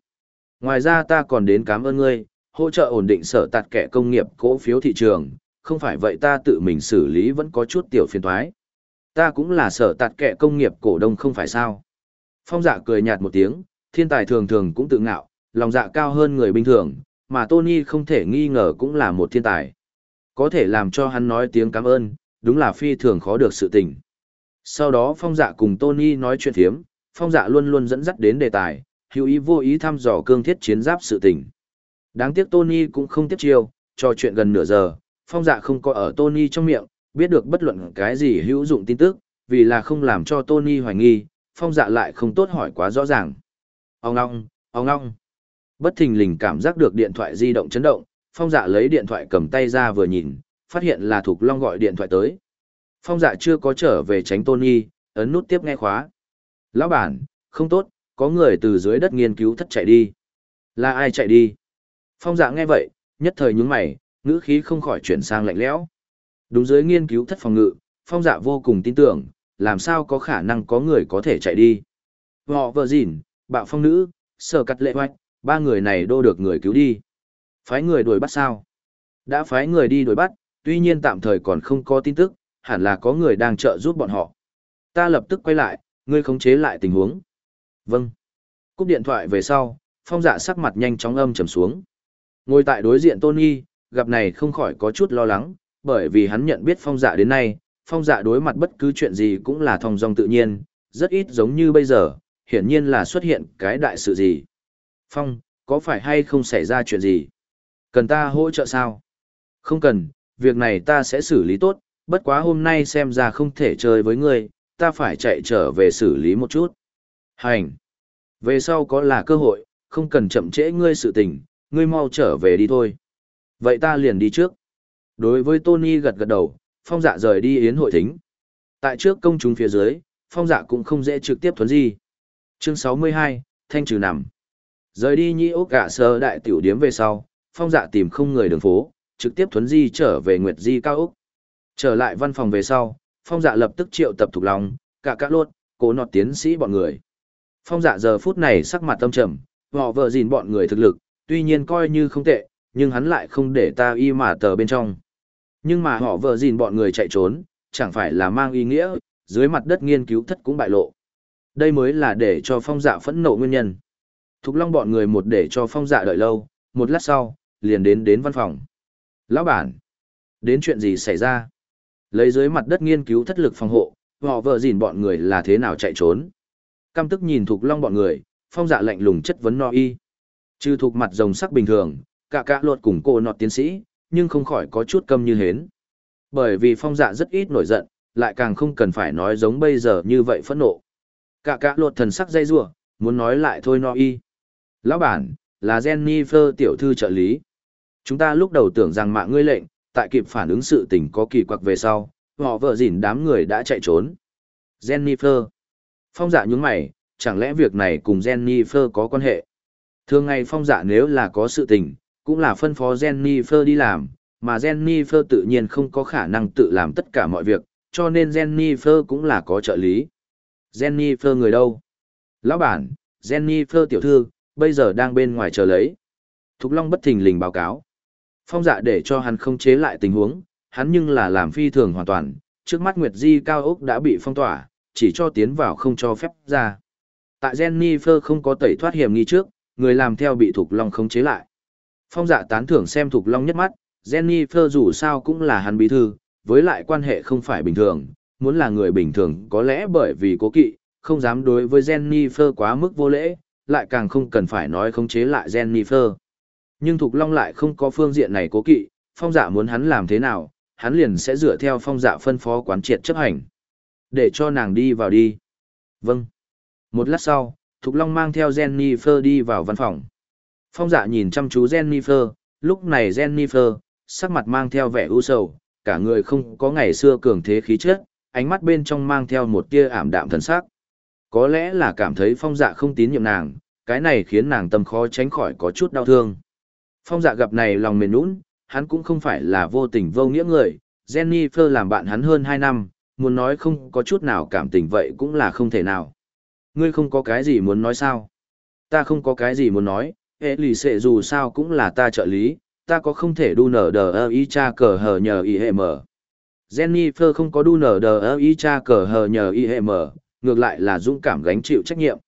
Ngoài ra ta còn đến cảm ơn ngươi, hỗ trợ ổn định sở tạt kẻ công nghiệp cổ phiếu thị trường, không phải vậy ta tự mình xử lý vẫn có chút tiểu phiền thoái. Ta cũng là sở tạt kẻ công nghiệp cổ đông không phải sao. Phong dạ cười nhạt một tiếng, thiên tài thường thường cũng tự ngạo, lòng dạ cao hơn người bình thường, mà Tony không thể nghi ngờ cũng là một thiên tài. Có thể làm cho hắn nói tiếng cảm ơn, đúng là phi thường khó được sự tình. Sau đó phong dạ cùng Tony nói chuyện thiếm, phong dạ luôn luôn dẫn dắt đến đề tài, hữu ý vô ý thăm dò cương thiết chiến giáp sự tình. Đáng tiếc Tony cũng không tiếp chiêu, trò chuyện gần nửa giờ, phong dạ không có ở Tony trong miệng, biết được bất luận cái gì hữu dụng tin tức, vì là không làm cho Tony hoài nghi, phong dạ lại không tốt hỏi quá rõ ràng. Ông ngong, ông ngong. Bất thình lình cảm giác được điện thoại di động chấn động, phong dạ lấy điện thoại cầm tay ra vừa nhìn, phát hiện là Thục Long gọi điện thoại tới. Phong dạ chưa có trở về tránh Tony, ấn nút tiếp nghe khóa. Lão bản, không tốt, có người từ dưới đất nghiên cứu thất chạy đi. Là ai chạy đi? Phong dạ nghe vậy, nhất thời nhúng mày, ngữ khí không khỏi chuyển sang lạnh lẽo. Đúng dưới nghiên cứu thất phòng ngự, phong dạ vô cùng tin tưởng, làm sao có khả năng có người có thể chạy đi. Họ vợ dịn, bạo phong nữ, sở cắt lệ hoạch, ba người này đô được người cứu đi. Phái người đuổi bắt sao? Đã phái người đi đuổi bắt, tuy nhiên tạm thời còn không có tin tức, hẳn là có người đang trợ giúp bọn họ. Ta lập tức quay lại, ngươi khống chế lại tình huống. Vâng. Cúp điện thoại về sau, phong dạ sắc mặt nhanh chóng âm trầm xuống. Ngồi tại đối diện Tony, gặp này không khỏi có chút lo lắng, bởi vì hắn nhận biết phong dạ đến nay, phong dạ đối mặt bất cứ chuyện gì cũng là thong dong tự nhiên, rất ít giống như bây giờ, hiển nhiên là xuất hiện cái đại sự gì. Phong, có phải hay không xảy ra chuyện gì? Cần ta hỗ trợ sao? Không cần, việc này ta sẽ xử lý tốt, bất quá hôm nay xem ra không thể chơi với ngươi, ta phải chạy trở về xử lý một chút. Hành! Về sau có là cơ hội, không cần chậm trễ ngươi sự tình, ngươi mau trở về đi thôi. Vậy ta liền đi trước. Đối với Tony gật gật đầu, phong dạ rời đi yến hội thính. Tại trước công chúng phía dưới, phong dạ cũng không dễ trực tiếp thuấn gì. Chương 62, Thanh trừ nằm. Rời đi nhĩ ốc gạ sơ đại tiểu điếm về sau, phong dạ tìm không người đường phố, trực tiếp thuấn di trở về Nguyệt Di cao ốc. Trở lại văn phòng về sau, phong dạ lập tức triệu tập thuộc lòng, cả cả lốt, cố nọt tiến sĩ bọn người. Phong dạ giờ phút này sắc mặt tâm trầm, họ vợ gìn bọn người thực lực, tuy nhiên coi như không tệ, nhưng hắn lại không để ta y mà tờ bên trong. Nhưng mà họ vợ gìn bọn người chạy trốn, chẳng phải là mang ý nghĩa, dưới mặt đất nghiên cứu thất cũng bại lộ. Đây mới là để cho phong dạ phẫn nộ nguyên nhân. Thục long bọn người một để cho phong dạ đợi lâu, một lát sau, liền đến đến văn phòng. Lão bản, đến chuyện gì xảy ra? Lấy dưới mặt đất nghiên cứu thất lực phòng hộ, họ vợ dìn bọn người là thế nào chạy trốn? Căm tức nhìn Thục long bọn người, phong dạ lạnh lùng chất vấn no y. Trừ thuộc mặt rồng sắc bình thường, cả cả luật cùng cô nọt tiến sĩ, nhưng không khỏi có chút câm như hến. Bởi vì phong dạ rất ít nổi giận, lại càng không cần phải nói giống bây giờ như vậy phẫn nộ. Cả cả luật thần sắc dây rủa muốn nói lại thôi no y. Lão bản, là Jennifer tiểu thư trợ lý. Chúng ta lúc đầu tưởng rằng mạng ngươi lệnh, tại kịp phản ứng sự tình có kỳ quặc về sau, họ vợ dỉn đám người đã chạy trốn. Jennifer. Phong dạ nhướng mày, chẳng lẽ việc này cùng Jennifer có quan hệ? Thường ngày phong dạ nếu là có sự tình, cũng là phân phó Jennifer đi làm, mà Jennifer tự nhiên không có khả năng tự làm tất cả mọi việc, cho nên Jennifer cũng là có trợ lý. Jennifer người đâu? Lão bản, Jennifer tiểu thư, bây giờ đang bên ngoài chờ lấy. Thục Long bất thình lình báo cáo. Phong dạ để cho hắn không chế lại tình huống, hắn nhưng là làm phi thường hoàn toàn, trước mắt Nguyệt Di cao ốc đã bị phong tỏa, chỉ cho tiến vào không cho phép ra. Tại Jennifer không có tẩy thoát hiểm nghi trước, người làm theo bị Thục Long không chế lại. Phong dạ tán thưởng xem Thục Long nhất mắt, Jennifer dù sao cũng là hắn bí thư, với lại quan hệ không phải bình thường, muốn là người bình thường có lẽ bởi vì cố kỵ, không dám đối với Jennifer quá mức vô lễ, lại càng không cần phải nói khống chế lại Jennifer. Nhưng Thục Long lại không có phương diện này cố kỵ, phong dạ muốn hắn làm thế nào, hắn liền sẽ dựa theo phong dạ phân phó quán triệt chấp hành. Để cho nàng đi vào đi. Vâng. Một lát sau, Thục Long mang theo Jennifer đi vào văn phòng. Phong dạ nhìn chăm chú Jennifer, lúc này Jennifer, sắc mặt mang theo vẻ u sầu, cả người không có ngày xưa cường thế khí chất, ánh mắt bên trong mang theo một tia ảm đạm thần sắc. Có lẽ là cảm thấy phong dạ không tín nhiệm nàng, cái này khiến nàng tâm khó tránh khỏi có chút đau thương. Phong dạ gặp này lòng mềm nũng, hắn cũng không phải là vô tình vô nghĩa người, Jennifer làm bạn hắn hơn 2 năm, muốn nói không có chút nào cảm tình vậy cũng là không thể nào. Ngươi không có cái gì muốn nói sao? Ta không có cái gì muốn nói, hệ lì xệ dù sao cũng là ta trợ lý, ta có không thể đu nở đờ ơ y cha cờ hờ nhờ y hệ mở. Jennifer không có đu nở đờ ơ y cha cờ hờ nhờ y hệ mở, ngược lại là dũng cảm gánh chịu trách nhiệm.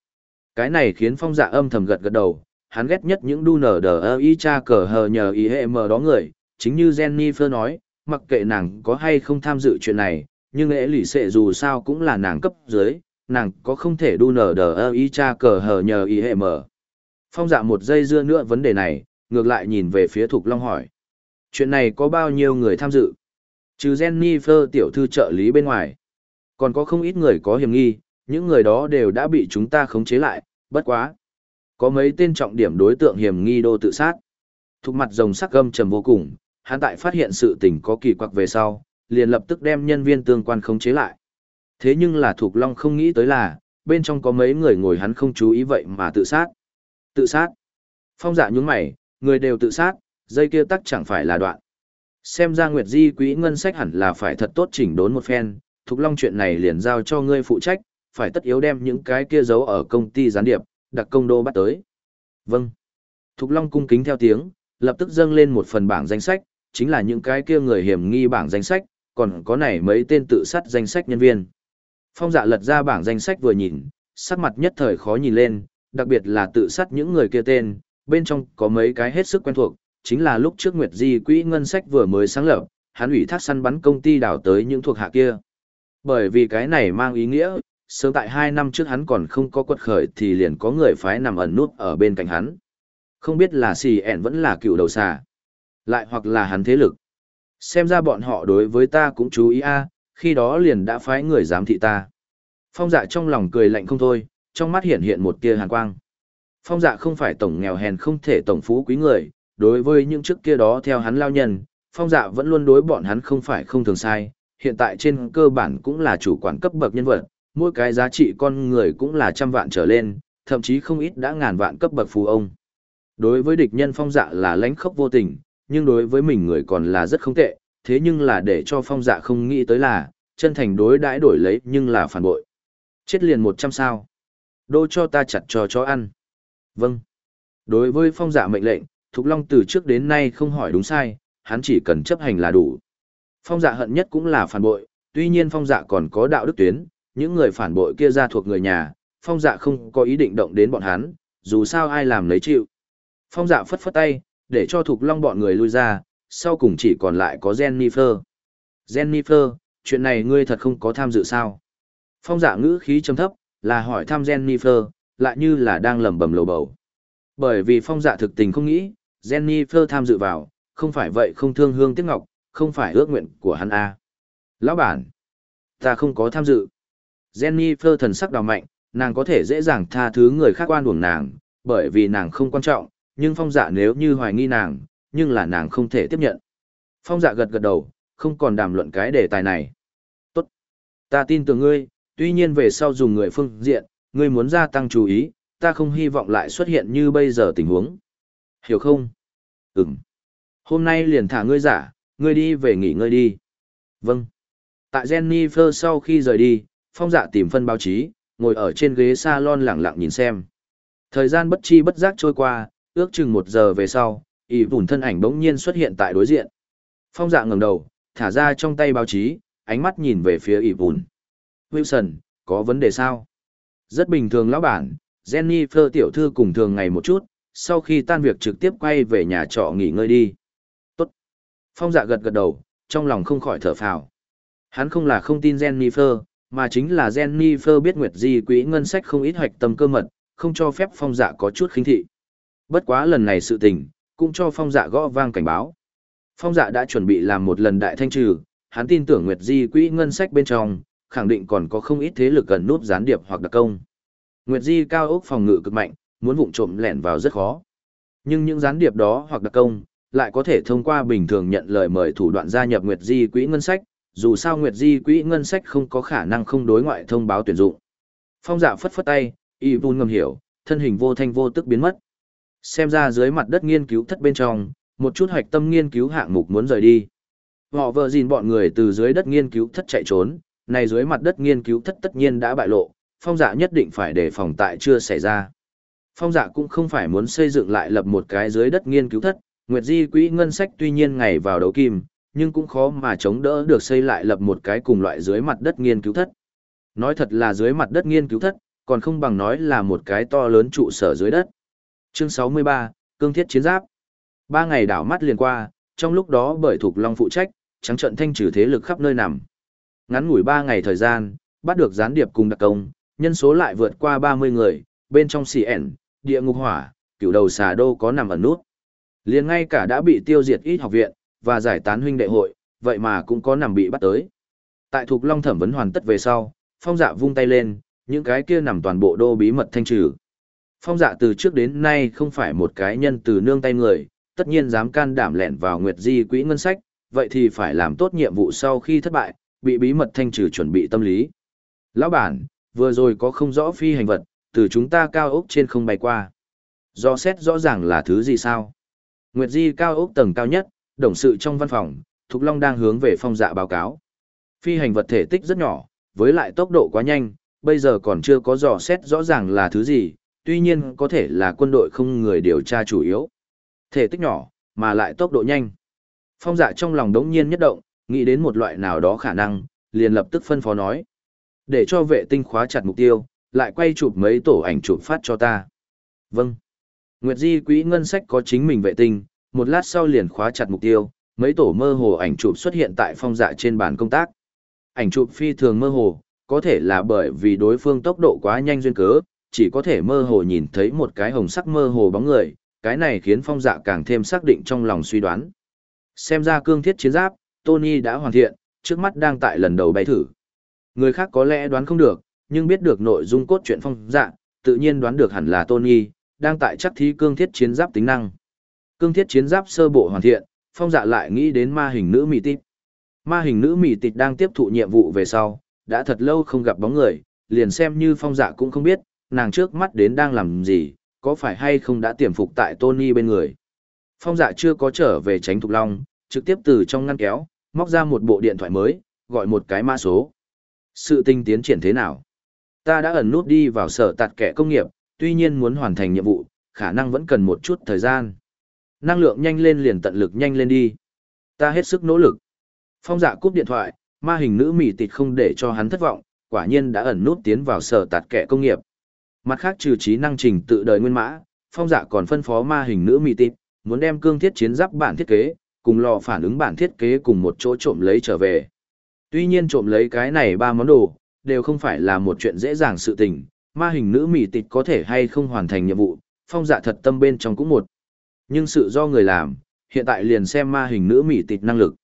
Cái này khiến phong dạ âm thầm gật gật đầu, hắn ghét nhất những đu nở đờ ơ y cha cờ hờ nhờ y hệ mở đó người, chính như Jennifer nói, mặc kệ nàng có hay không tham dự chuyện này, nhưng lễ lì xệ dù sao cũng là nàng cấp dưới, nàng có không thể đu nở đờ ơ y cha cờ hờ nhờ y hệ mở. Phong dạ một giây dưa nữa vấn đề này, ngược lại nhìn về phía Thục Long hỏi. Chuyện này có bao nhiêu người tham dự? Trừ Jennifer tiểu thư trợ lý bên ngoài. Còn có không ít người có hiểm nghi, những người đó đều đã bị chúng ta khống chế lại, bất quá. Có mấy tên trọng điểm đối tượng hiểm nghi đô tự sát. Thục mặt rồng sắc gâm trầm vô cùng, hắn tại phát hiện sự tình có kỳ quặc về sau, liền lập tức đem nhân viên tương quan khống chế lại. Thế nhưng là Thục Long không nghĩ tới là, bên trong có mấy người ngồi hắn không chú ý vậy mà tự sát. Tự sát. Phong dạ nhướng mày, người đều tự sát, dây kia tắc chẳng phải là đoạn. Xem ra Nguyệt Di quỹ ngân sách hẳn là phải thật tốt chỉnh đốn một phen, Thục Long chuyện này liền giao cho ngươi phụ trách, phải tất yếu đem những cái kia giấu ở công ty gián điệp, đặc công đô bắt tới. Vâng. Thục Long cung kính theo tiếng, lập tức dâng lên một phần bảng danh sách, chính là những cái kia người hiểm nghi bảng danh sách, còn có này mấy tên tự sát danh sách nhân viên. Phong dạ lật ra bảng danh sách vừa nhìn, sắc mặt nhất thời khó nhìn lên, đặc biệt là tự sát những người kia tên, bên trong có mấy cái hết sức quen thuộc, chính là lúc trước Nguyệt Di quỹ ngân sách vừa mới sáng lập, hắn ủy thác săn bắn công ty đảo tới những thuộc hạ kia. Bởi vì cái này mang ý nghĩa, sớm tại hai năm trước hắn còn không có quật khởi thì liền có người phái nằm ẩn nút ở bên cạnh hắn. Không biết là xì ẻn vẫn là cựu đầu xà, lại hoặc là hắn thế lực. Xem ra bọn họ đối với ta cũng chú ý a, khi đó liền đã phái người giám thị ta. Phong dạ trong lòng cười lạnh không thôi, trong mắt hiện hiện một tia hàn quang. Phong dạ không phải tổng nghèo hèn không thể tổng phú quý người, đối với những trước kia đó theo hắn lao nhân, phong dạ vẫn luôn đối bọn hắn không phải không thường sai, hiện tại trên cơ bản cũng là chủ quản cấp bậc nhân vật, mỗi cái giá trị con người cũng là trăm vạn trở lên, thậm chí không ít đã ngàn vạn cấp bậc phù ông. Đối với địch nhân phong dạ là lãnh khốc vô tình, nhưng đối với mình người còn là rất không tệ, thế nhưng là để cho phong dạ không nghĩ tới là, chân thành đối đãi đổi lấy nhưng là phản bội. Chết liền một trăm sao. Đô cho ta chặt cho chó ăn. Vâng. Đối với phong dạ mệnh lệnh, Thục Long từ trước đến nay không hỏi đúng sai, hắn chỉ cần chấp hành là đủ. Phong dạ hận nhất cũng là phản bội, tuy nhiên phong dạ còn có đạo đức tuyến, những người phản bội kia ra thuộc người nhà, phong dạ không có ý định động đến bọn hắn, dù sao ai làm lấy chịu. Phong dạ phất phất tay, để cho Thục Long bọn người lui ra, sau cùng chỉ còn lại có Jennifer. Jennifer, chuyện này ngươi thật không có tham dự sao? Phong dạ ngữ khí trầm thấp, là hỏi thăm Jennifer, lại như là đang lẩm bẩm lầu bầu. Bởi vì phong dạ thực tình không nghĩ, Jennifer tham dự vào, không phải vậy không thương hương tiếc ngọc, không phải ước nguyện của hắn a. Lão bản, ta không có tham dự. Jennifer thần sắc đào mạnh, nàng có thể dễ dàng tha thứ người khác quan uổng nàng, bởi vì nàng không quan trọng, nhưng phong dạ nếu như hoài nghi nàng, nhưng là nàng không thể tiếp nhận. Phong dạ gật gật đầu, không còn đàm luận cái đề tài này. Tốt. Ta tin tưởng ngươi, tuy nhiên về sau dùng người phương diện, ngươi muốn gia tăng chú ý, ta không hy vọng lại xuất hiện như bây giờ tình huống. Hiểu không? Ừm. Hôm nay liền thả ngươi giả, ngươi đi về nghỉ ngơi đi. Vâng. Tại Jennifer sau khi rời đi, phong dạ tìm phân báo chí, ngồi ở trên ghế salon lẳng lặng nhìn xem. Thời gian bất chi bất giác trôi qua, ước chừng một giờ về sau, ỷ vùn thân ảnh bỗng nhiên xuất hiện tại đối diện. Phong dạ ngẩng đầu, thả ra trong tay báo chí, ánh mắt nhìn về phía ỷ vùn. Wilson, có vấn đề sao? Rất bình thường lão bản, Jennifer tiểu thư cùng thường ngày một chút, sau khi tan việc trực tiếp quay về nhà trọ nghỉ ngơi đi. Tốt. Phong dạ gật gật đầu, trong lòng không khỏi thở phào. Hắn không là không tin Jennifer, mà chính là Jennifer biết Nguyệt Di quỹ ngân sách không ít hoạch tâm cơ mật, không cho phép phong dạ có chút khinh thị. Bất quá lần này sự tình, cũng cho phong dạ gõ vang cảnh báo. Phong dạ đã chuẩn bị làm một lần đại thanh trừ, hắn tin tưởng Nguyệt Di quỹ ngân sách bên trong, khẳng định còn có không ít thế lực gần nút gián điệp hoặc đặc công. Nguyệt Di cao ốc phòng ngự cực mạnh, muốn vụng trộm lẻn vào rất khó. Nhưng những gián điệp đó hoặc đặc công, lại có thể thông qua bình thường nhận lời mời thủ đoạn gia nhập Nguyệt Di quỹ ngân sách, dù sao Nguyệt Di quỹ ngân sách không có khả năng không đối ngoại thông báo tuyển dụng. Phong dạ phất phất tay, y vun ngầm hiểu, thân hình vô thanh vô tức biến mất. Xem ra dưới mặt đất nghiên cứu thất bên trong, một chút hoạch tâm nghiên cứu hạng mục muốn rời đi. Họ vợ gìn bọn người từ dưới đất nghiên cứu thất chạy trốn, này dưới mặt đất nghiên cứu thất tất nhiên đã bại lộ, phong dạ nhất định phải để phòng tại chưa xảy ra. Phong dạ cũng không phải muốn xây dựng lại lập một cái dưới đất nghiên cứu thất, Nguyệt Di quỹ ngân sách tuy nhiên ngày vào đấu kim, nhưng cũng khó mà chống đỡ được xây lại lập một cái cùng loại dưới mặt đất nghiên cứu thất. Nói thật là dưới mặt đất nghiên cứu thất, còn không bằng nói là một cái to lớn trụ sở dưới đất. Chương 63, Cương thiết chiến giáp. Ba ngày đảo mắt liền qua, trong lúc đó bởi thuộc Long phụ trách, trắng trận thanh trừ thế lực khắp nơi nằm. Ngắn ngủi ba ngày thời gian, bắt được gián điệp cùng đặc công, nhân số lại vượt qua 30 người, bên trong xì ẻn địa ngục hỏa, cựu đầu xà đô có nằm ẩn nút. liền ngay cả đã bị tiêu diệt ít học viện, và giải tán huynh đệ hội, vậy mà cũng có nằm bị bắt tới. Tại Thục Long thẩm vấn hoàn tất về sau, phong dạ vung tay lên, những cái kia nằm toàn bộ đô bí mật thanh trừ. Phong dạ từ trước đến nay không phải một cái nhân từ nương tay người, tất nhiên dám can đảm lẻn vào Nguyệt Di quỹ ngân sách, vậy thì phải làm tốt nhiệm vụ sau khi thất bại, bị bí mật thanh trừ chuẩn bị tâm lý. Lão bản, vừa rồi có không rõ phi hành vật, từ chúng ta cao ốc trên không bay qua. Do xét rõ ràng là thứ gì sao? Nguyệt Di cao ốc tầng cao nhất, đồng sự trong văn phòng, Thục Long đang hướng về phong dạ báo cáo. Phi hành vật thể tích rất nhỏ, với lại tốc độ quá nhanh, bây giờ còn chưa có dò xét rõ ràng là thứ gì, tuy nhiên có thể là quân đội không người điều tra chủ yếu. Thể tích nhỏ, mà lại tốc độ nhanh. Phong dạ trong lòng đống nhiên nhất động, nghĩ đến một loại nào đó khả năng, liền lập tức phân phó nói. Để cho vệ tinh khóa chặt mục tiêu, lại quay chụp mấy tổ ảnh chụp phát cho ta. Vâng. Nguyệt Di quỹ ngân sách có chính mình vệ tinh, một lát sau liền khóa chặt mục tiêu, mấy tổ mơ hồ ảnh chụp xuất hiện tại phong dạ trên bàn công tác. Ảnh chụp phi thường mơ hồ, có thể là bởi vì đối phương tốc độ quá nhanh duyên cớ, chỉ có thể mơ hồ nhìn thấy một cái hồng sắc mơ hồ bóng người, cái này khiến phong dạ càng thêm xác định trong lòng suy đoán. Xem ra cương thiết chiến giáp, Tony đã hoàn thiện, trước mắt đang tại lần đầu bay thử. Người khác có lẽ đoán không được, nhưng biết được nội dung cốt truyện phong dạ, tự nhiên đoán được hẳn là Tony, đang tại chắc thí cương thiết chiến giáp tính năng. Cương thiết chiến giáp sơ bộ hoàn thiện, phong dạ lại nghĩ đến ma hình nữ mị tít. Ma hình nữ mị tít đang tiếp thụ nhiệm vụ về sau, đã thật lâu không gặp bóng người, liền xem như phong dạ cũng không biết, nàng trước mắt đến đang làm gì, có phải hay không đã tiềm phục tại Tony bên người. Phong dạ chưa có trở về tránh thục long, trực tiếp từ trong ngăn kéo, móc ra một bộ điện thoại mới, gọi một cái mã số. Sự tinh tiến triển thế nào? Ta đã ẩn nút đi vào sở tạt kẻ công nghiệp, tuy nhiên muốn hoàn thành nhiệm vụ, khả năng vẫn cần một chút thời gian. Năng lượng nhanh lên liền tận lực nhanh lên đi. Ta hết sức nỗ lực. Phong dạ cúp điện thoại, ma hình nữ mỉ tịt không để cho hắn thất vọng, quả nhiên đã ẩn nút tiến vào sở tạt kẻ công nghiệp. Mặt khác trừ trí năng trình tự đời nguyên mã, phong dạ còn phân phó ma hình nữ mỉ tịt, muốn đem cương thiết chiến giáp bản thiết kế, cùng lò phản ứng bản thiết kế cùng một chỗ trộm lấy trở về. Tuy nhiên trộm lấy cái này ba món đồ, đều không phải là một chuyện dễ dàng sự tình, ma hình nữ mỉ tịt có thể hay không hoàn thành nhiệm vụ, phong dạ thật tâm bên trong cũng một. Nhưng sự do người làm, hiện tại liền xem ma hình nữ mỹ tịt năng lực.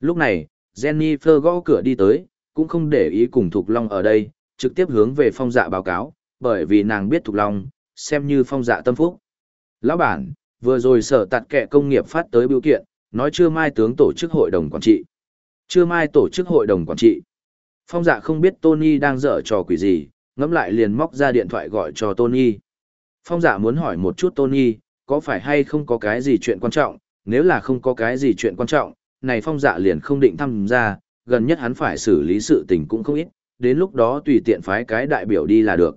Lúc này, Jennifer gõ cửa đi tới, cũng không để ý cùng Thục Long ở đây, trực tiếp hướng về phong dạ báo cáo, bởi vì nàng biết Thục Long, xem như phong dạ tâm phúc. Lão bản, vừa rồi sở tạt kệ công nghiệp phát tới biểu kiện, nói chưa mai tướng tổ chức hội đồng quản trị. Chưa mai tổ chức hội đồng quản trị. Phong dạ không biết Tony đang dở trò quỷ gì, ngẫm lại liền móc ra điện thoại gọi cho Tony. Phong dạ muốn hỏi một chút Tony, có phải hay không có cái gì chuyện quan trọng, nếu là không có cái gì chuyện quan trọng, này phong dạ liền không định tham gia, gần nhất hắn phải xử lý sự tình cũng không ít, đến lúc đó tùy tiện phái cái đại biểu đi là được.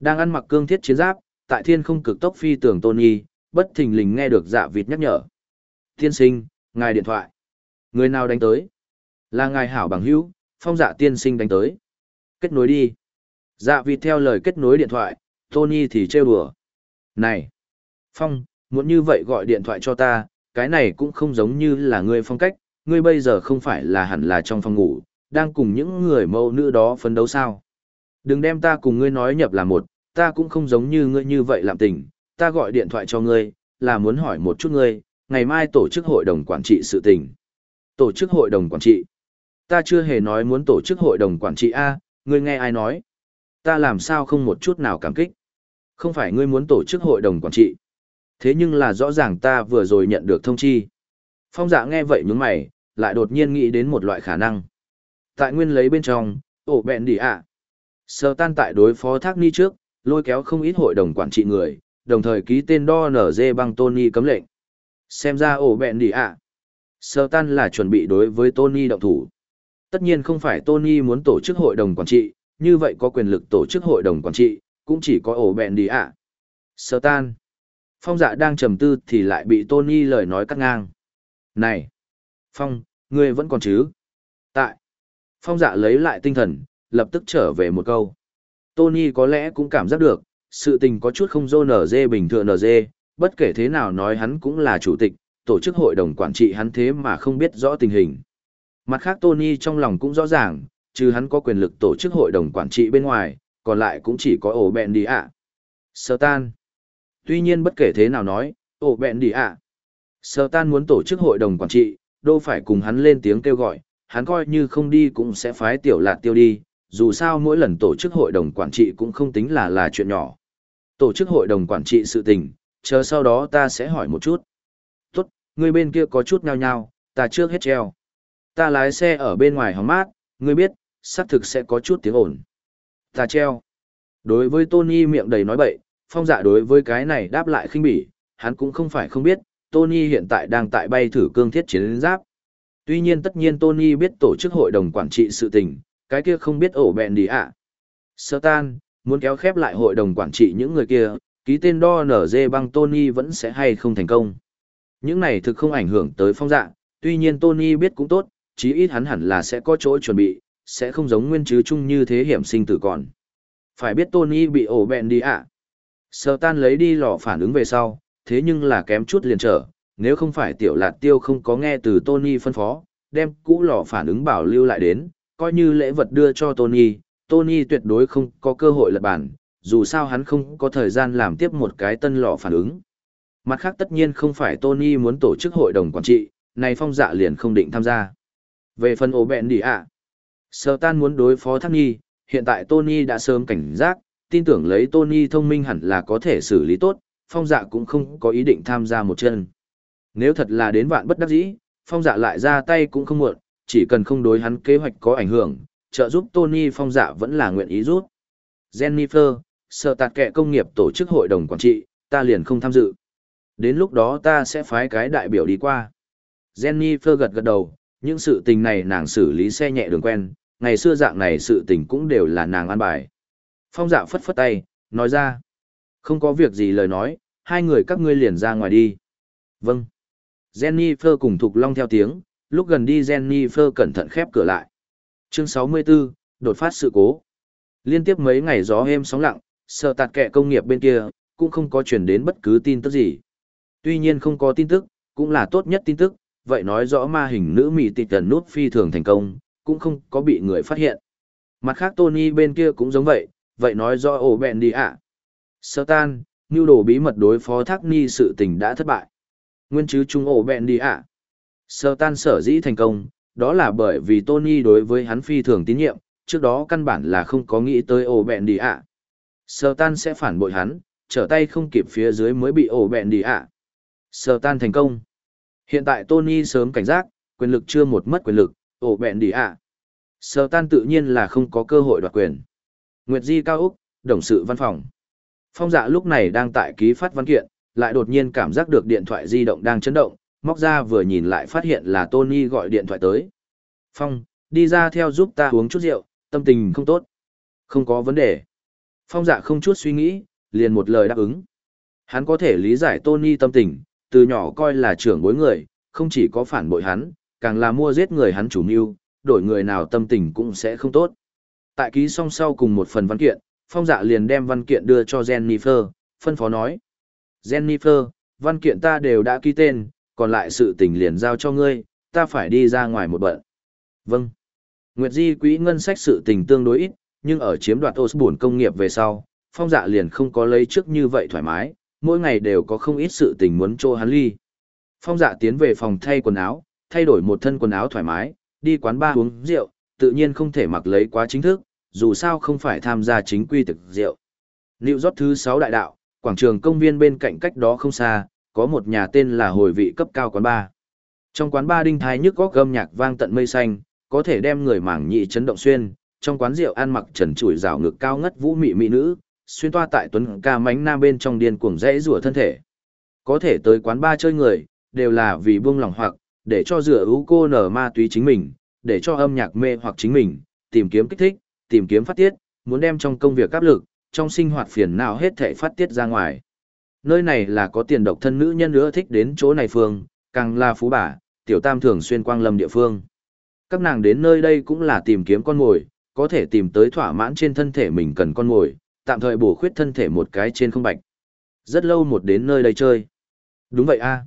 Đang ăn mặc cương thiết chiến giáp, tại thiên không cực tốc phi tường Tony, bất thình lình nghe được dạ vịt nhắc nhở. Tiên sinh, ngài điện thoại. Người nào đánh tới? Là ngài hảo bằng hữu, phong dạ tiên sinh đánh tới. Kết nối đi. Dạ vịt theo lời kết nối điện thoại, Tony thì trêu đùa. Này! Phong, muốn như vậy gọi điện thoại cho ta, cái này cũng không giống như là ngươi phong cách, ngươi bây giờ không phải là hẳn là trong phòng ngủ, đang cùng những người mẫu nữ đó phấn đấu sao. Đừng đem ta cùng ngươi nói nhập là một, ta cũng không giống như ngươi như vậy làm tình, ta gọi điện thoại cho ngươi, là muốn hỏi một chút ngươi, ngày mai tổ chức hội đồng quản trị sự tình. Tổ chức hội đồng quản trị. Ta chưa hề nói muốn tổ chức hội đồng quản trị A, ngươi nghe ai nói. Ta làm sao không một chút nào cảm kích. Không phải ngươi muốn tổ chức hội đồng quản trị. Thế nhưng là rõ ràng ta vừa rồi nhận được thông chi. Phong dạ nghe vậy nhướng mày, lại đột nhiên nghĩ đến một loại khả năng. Tại nguyên lấy bên trong, ổ bẹn đi ạ. À. Sơ tan tại đối phó thác ni trước, lôi kéo không ít hội đồng quản trị người, đồng thời ký tên đo nở dê băng Tony cấm lệnh. Xem ra ổ bẹn đi ạ. À. Sơ tan là chuẩn bị đối với Tony động thủ. Tất nhiên không phải Tony muốn tổ chức hội đồng quản trị, như vậy có quyền lực tổ chức hội đồng quản trị, cũng chỉ có ổ bẹn đi ạ. À. Sơ tan. Phong dạ đang trầm tư thì lại bị Tony lời nói cắt ngang. Này! Phong, ngươi vẫn còn chứ? Tại. Phong dạ lấy lại tinh thần, lập tức trở về một câu. Tony có lẽ cũng cảm giác được, sự tình có chút không dô nở dê bình thường nở dê, bất kể thế nào nói hắn cũng là chủ tịch, tổ chức hội đồng quản trị hắn thế mà không biết rõ tình hình. Mặt khác Tony trong lòng cũng rõ ràng, chứ hắn có quyền lực tổ chức hội đồng quản trị bên ngoài, còn lại cũng chỉ có ổ bẹn đi ạ. Sơ tan. Tuy nhiên bất kể thế nào nói, ổ bẹn đi ạ. Sơ tan muốn tổ chức hội đồng quản trị, đâu phải cùng hắn lên tiếng kêu gọi, hắn coi như không đi cũng sẽ phái tiểu lạt tiêu đi, dù sao mỗi lần tổ chức hội đồng quản trị cũng không tính là là chuyện nhỏ. Tổ chức hội đồng quản trị sự tình, chờ sau đó ta sẽ hỏi một chút. Tốt, người bên kia có chút nhao nhao, ta trước hết treo. Ta lái xe ở bên ngoài hóng mát, ngươi biết, xác thực sẽ có chút tiếng ồn. Ta treo. Đối với Tony miệng đầy nói bậy, phong dạ đối với cái này đáp lại khinh bỉ, hắn cũng không phải không biết, Tony hiện tại đang tại bay thử cương thiết chiến giáp. Tuy nhiên tất nhiên Tony biết tổ chức hội đồng quản trị sự tình, cái kia không biết ổ bẹn đi ạ. À. Sơ tan, muốn kéo khép lại hội đồng quản trị những người kia, ký tên đo nở dê băng Tony vẫn sẽ hay không thành công. Những này thực không ảnh hưởng tới phong dạ, tuy nhiên Tony biết cũng tốt, chí ít hắn hẳn là sẽ có chỗ chuẩn bị, sẽ không giống nguyên chứ chung như thế hiểm sinh tử còn. Phải biết Tony bị ổ bẹn đi ạ. À. Sơ tan lấy đi lò phản ứng về sau, thế nhưng là kém chút liền trở, nếu không phải tiểu lạt tiêu không có nghe từ Tony phân phó, đem cũ lò phản ứng bảo lưu lại đến, coi như lễ vật đưa cho Tony, Tony tuyệt đối không có cơ hội lật bản, dù sao hắn không có thời gian làm tiếp một cái tân lò phản ứng. Mặt khác tất nhiên không phải Tony muốn tổ chức hội đồng quản trị, này phong dạ liền không định tham gia. Về phần ổ bẹn đi ạ, sơ tan muốn đối phó Thác Nhi, hiện tại Tony đã sớm cảnh giác, tin tưởng lấy Tony thông minh hẳn là có thể xử lý tốt, phong dạ cũng không có ý định tham gia một chân. Nếu thật là đến vạn bất đắc dĩ, phong dạ lại ra tay cũng không muộn, chỉ cần không đối hắn kế hoạch có ảnh hưởng, trợ giúp Tony phong dạ vẫn là nguyện ý rút. Jennifer, sở tạt kệ công nghiệp tổ chức hội đồng quản trị, ta liền không tham dự. Đến lúc đó ta sẽ phái cái đại biểu đi qua. Jennifer gật gật đầu, những sự tình này nàng xử lý xe nhẹ đường quen, ngày xưa dạng này sự tình cũng đều là nàng an bài. Phong dạ phất phất tay, nói ra. Không có việc gì lời nói, hai người các ngươi liền ra ngoài đi. Vâng. Jennifer cùng Thục Long theo tiếng, lúc gần đi Jennifer cẩn thận khép cửa lại. Chương 64, đột phát sự cố. Liên tiếp mấy ngày gió êm sóng lặng, sợ tạt kẹ công nghiệp bên kia, cũng không có truyền đến bất cứ tin tức gì. Tuy nhiên không có tin tức, cũng là tốt nhất tin tức, vậy nói rõ ma hình nữ mỹ tịch tần nút phi thường thành công, cũng không có bị người phát hiện. Mặt khác Tony bên kia cũng giống vậy, vậy nói do ổ bẹn đi ạ. À. Sơ tan, nhu đồ bí mật đối phó thác ni sự tình đã thất bại. Nguyên chứ trung ổ bẹn đi ạ. À. Sơ tan sở dĩ thành công, đó là bởi vì Tony đối với hắn phi thường tín nhiệm, trước đó căn bản là không có nghĩ tới ổ bẹn đi ạ. À. Sơ tan sẽ phản bội hắn, trở tay không kịp phía dưới mới bị ổ bẹn đi ạ. Sơ tan thành công. Hiện tại Tony sớm cảnh giác, quyền lực chưa một mất quyền lực, ổ bẹn đi ạ. Sơ tan tự nhiên là không có cơ hội đoạt quyền. Nguyệt Di Cao Úc, Đồng sự văn phòng. Phong dạ lúc này đang tại ký phát văn kiện, lại đột nhiên cảm giác được điện thoại di động đang chấn động, móc ra vừa nhìn lại phát hiện là Tony gọi điện thoại tới. Phong, đi ra theo giúp ta uống chút rượu, tâm tình không tốt. Không có vấn đề. Phong dạ không chút suy nghĩ, liền một lời đáp ứng. Hắn có thể lý giải Tony tâm tình, từ nhỏ coi là trưởng bối người, không chỉ có phản bội hắn, càng là mua giết người hắn chủ mưu, đổi người nào tâm tình cũng sẽ không tốt. Tại ký xong sau cùng một phần văn kiện, Phong dạ liền đem văn kiện đưa cho Jennifer, phân phó nói. Jennifer, văn kiện ta đều đã ký tên, còn lại sự tình liền giao cho ngươi, ta phải đi ra ngoài một bận. Vâng. Nguyệt Di quỹ ngân sách sự tình tương đối ít, nhưng ở chiếm đoạt Osborne công nghiệp về sau, phong dạ liền không có lấy trước như vậy thoải mái, mỗi ngày đều có không ít sự tình muốn cho hắn ly. Phong dạ tiến về phòng thay quần áo, thay đổi một thân quần áo thoải mái, đi quán bar uống rượu, tự nhiên không thể mặc lấy quá chính thức, dù sao không phải tham gia chính quy thực rượu. Nịu rót thứ 6 đại đạo, quảng trường công viên bên cạnh cách đó không xa, có một nhà tên là hồi vị cấp cao quán bar. Trong quán bar đinh thái nhức góc gâm nhạc vang tận mây xanh, có thể đem người mảng nhị chấn động xuyên, trong quán rượu ăn mặc trần trụi rào ngực cao ngất vũ mị mỹ nữ, xuyên toa tại tuấn ca mánh nam bên trong điên cuồng rẽ rủa thân thể. Có thể tới quán bar chơi người, đều là vì buông lòng hoặc, để cho rửa ưu cô nở ma túy chính mình, để cho âm nhạc mê hoặc chính mình, tìm kiếm kích thích, tìm kiếm phát tiết, muốn đem trong công việc áp lực, trong sinh hoạt phiền não hết thảy phát tiết ra ngoài. Nơi này là có tiền độc thân nữ nhân nữa thích đến chỗ này phương, càng là phú bà, tiểu tam thường xuyên quang lâm địa phương. Các nàng đến nơi đây cũng là tìm kiếm con mồi, có thể tìm tới thỏa mãn trên thân thể mình cần con mồi, tạm thời bổ khuyết thân thể một cái trên không bạch. Rất lâu một đến nơi đây chơi. Đúng vậy a.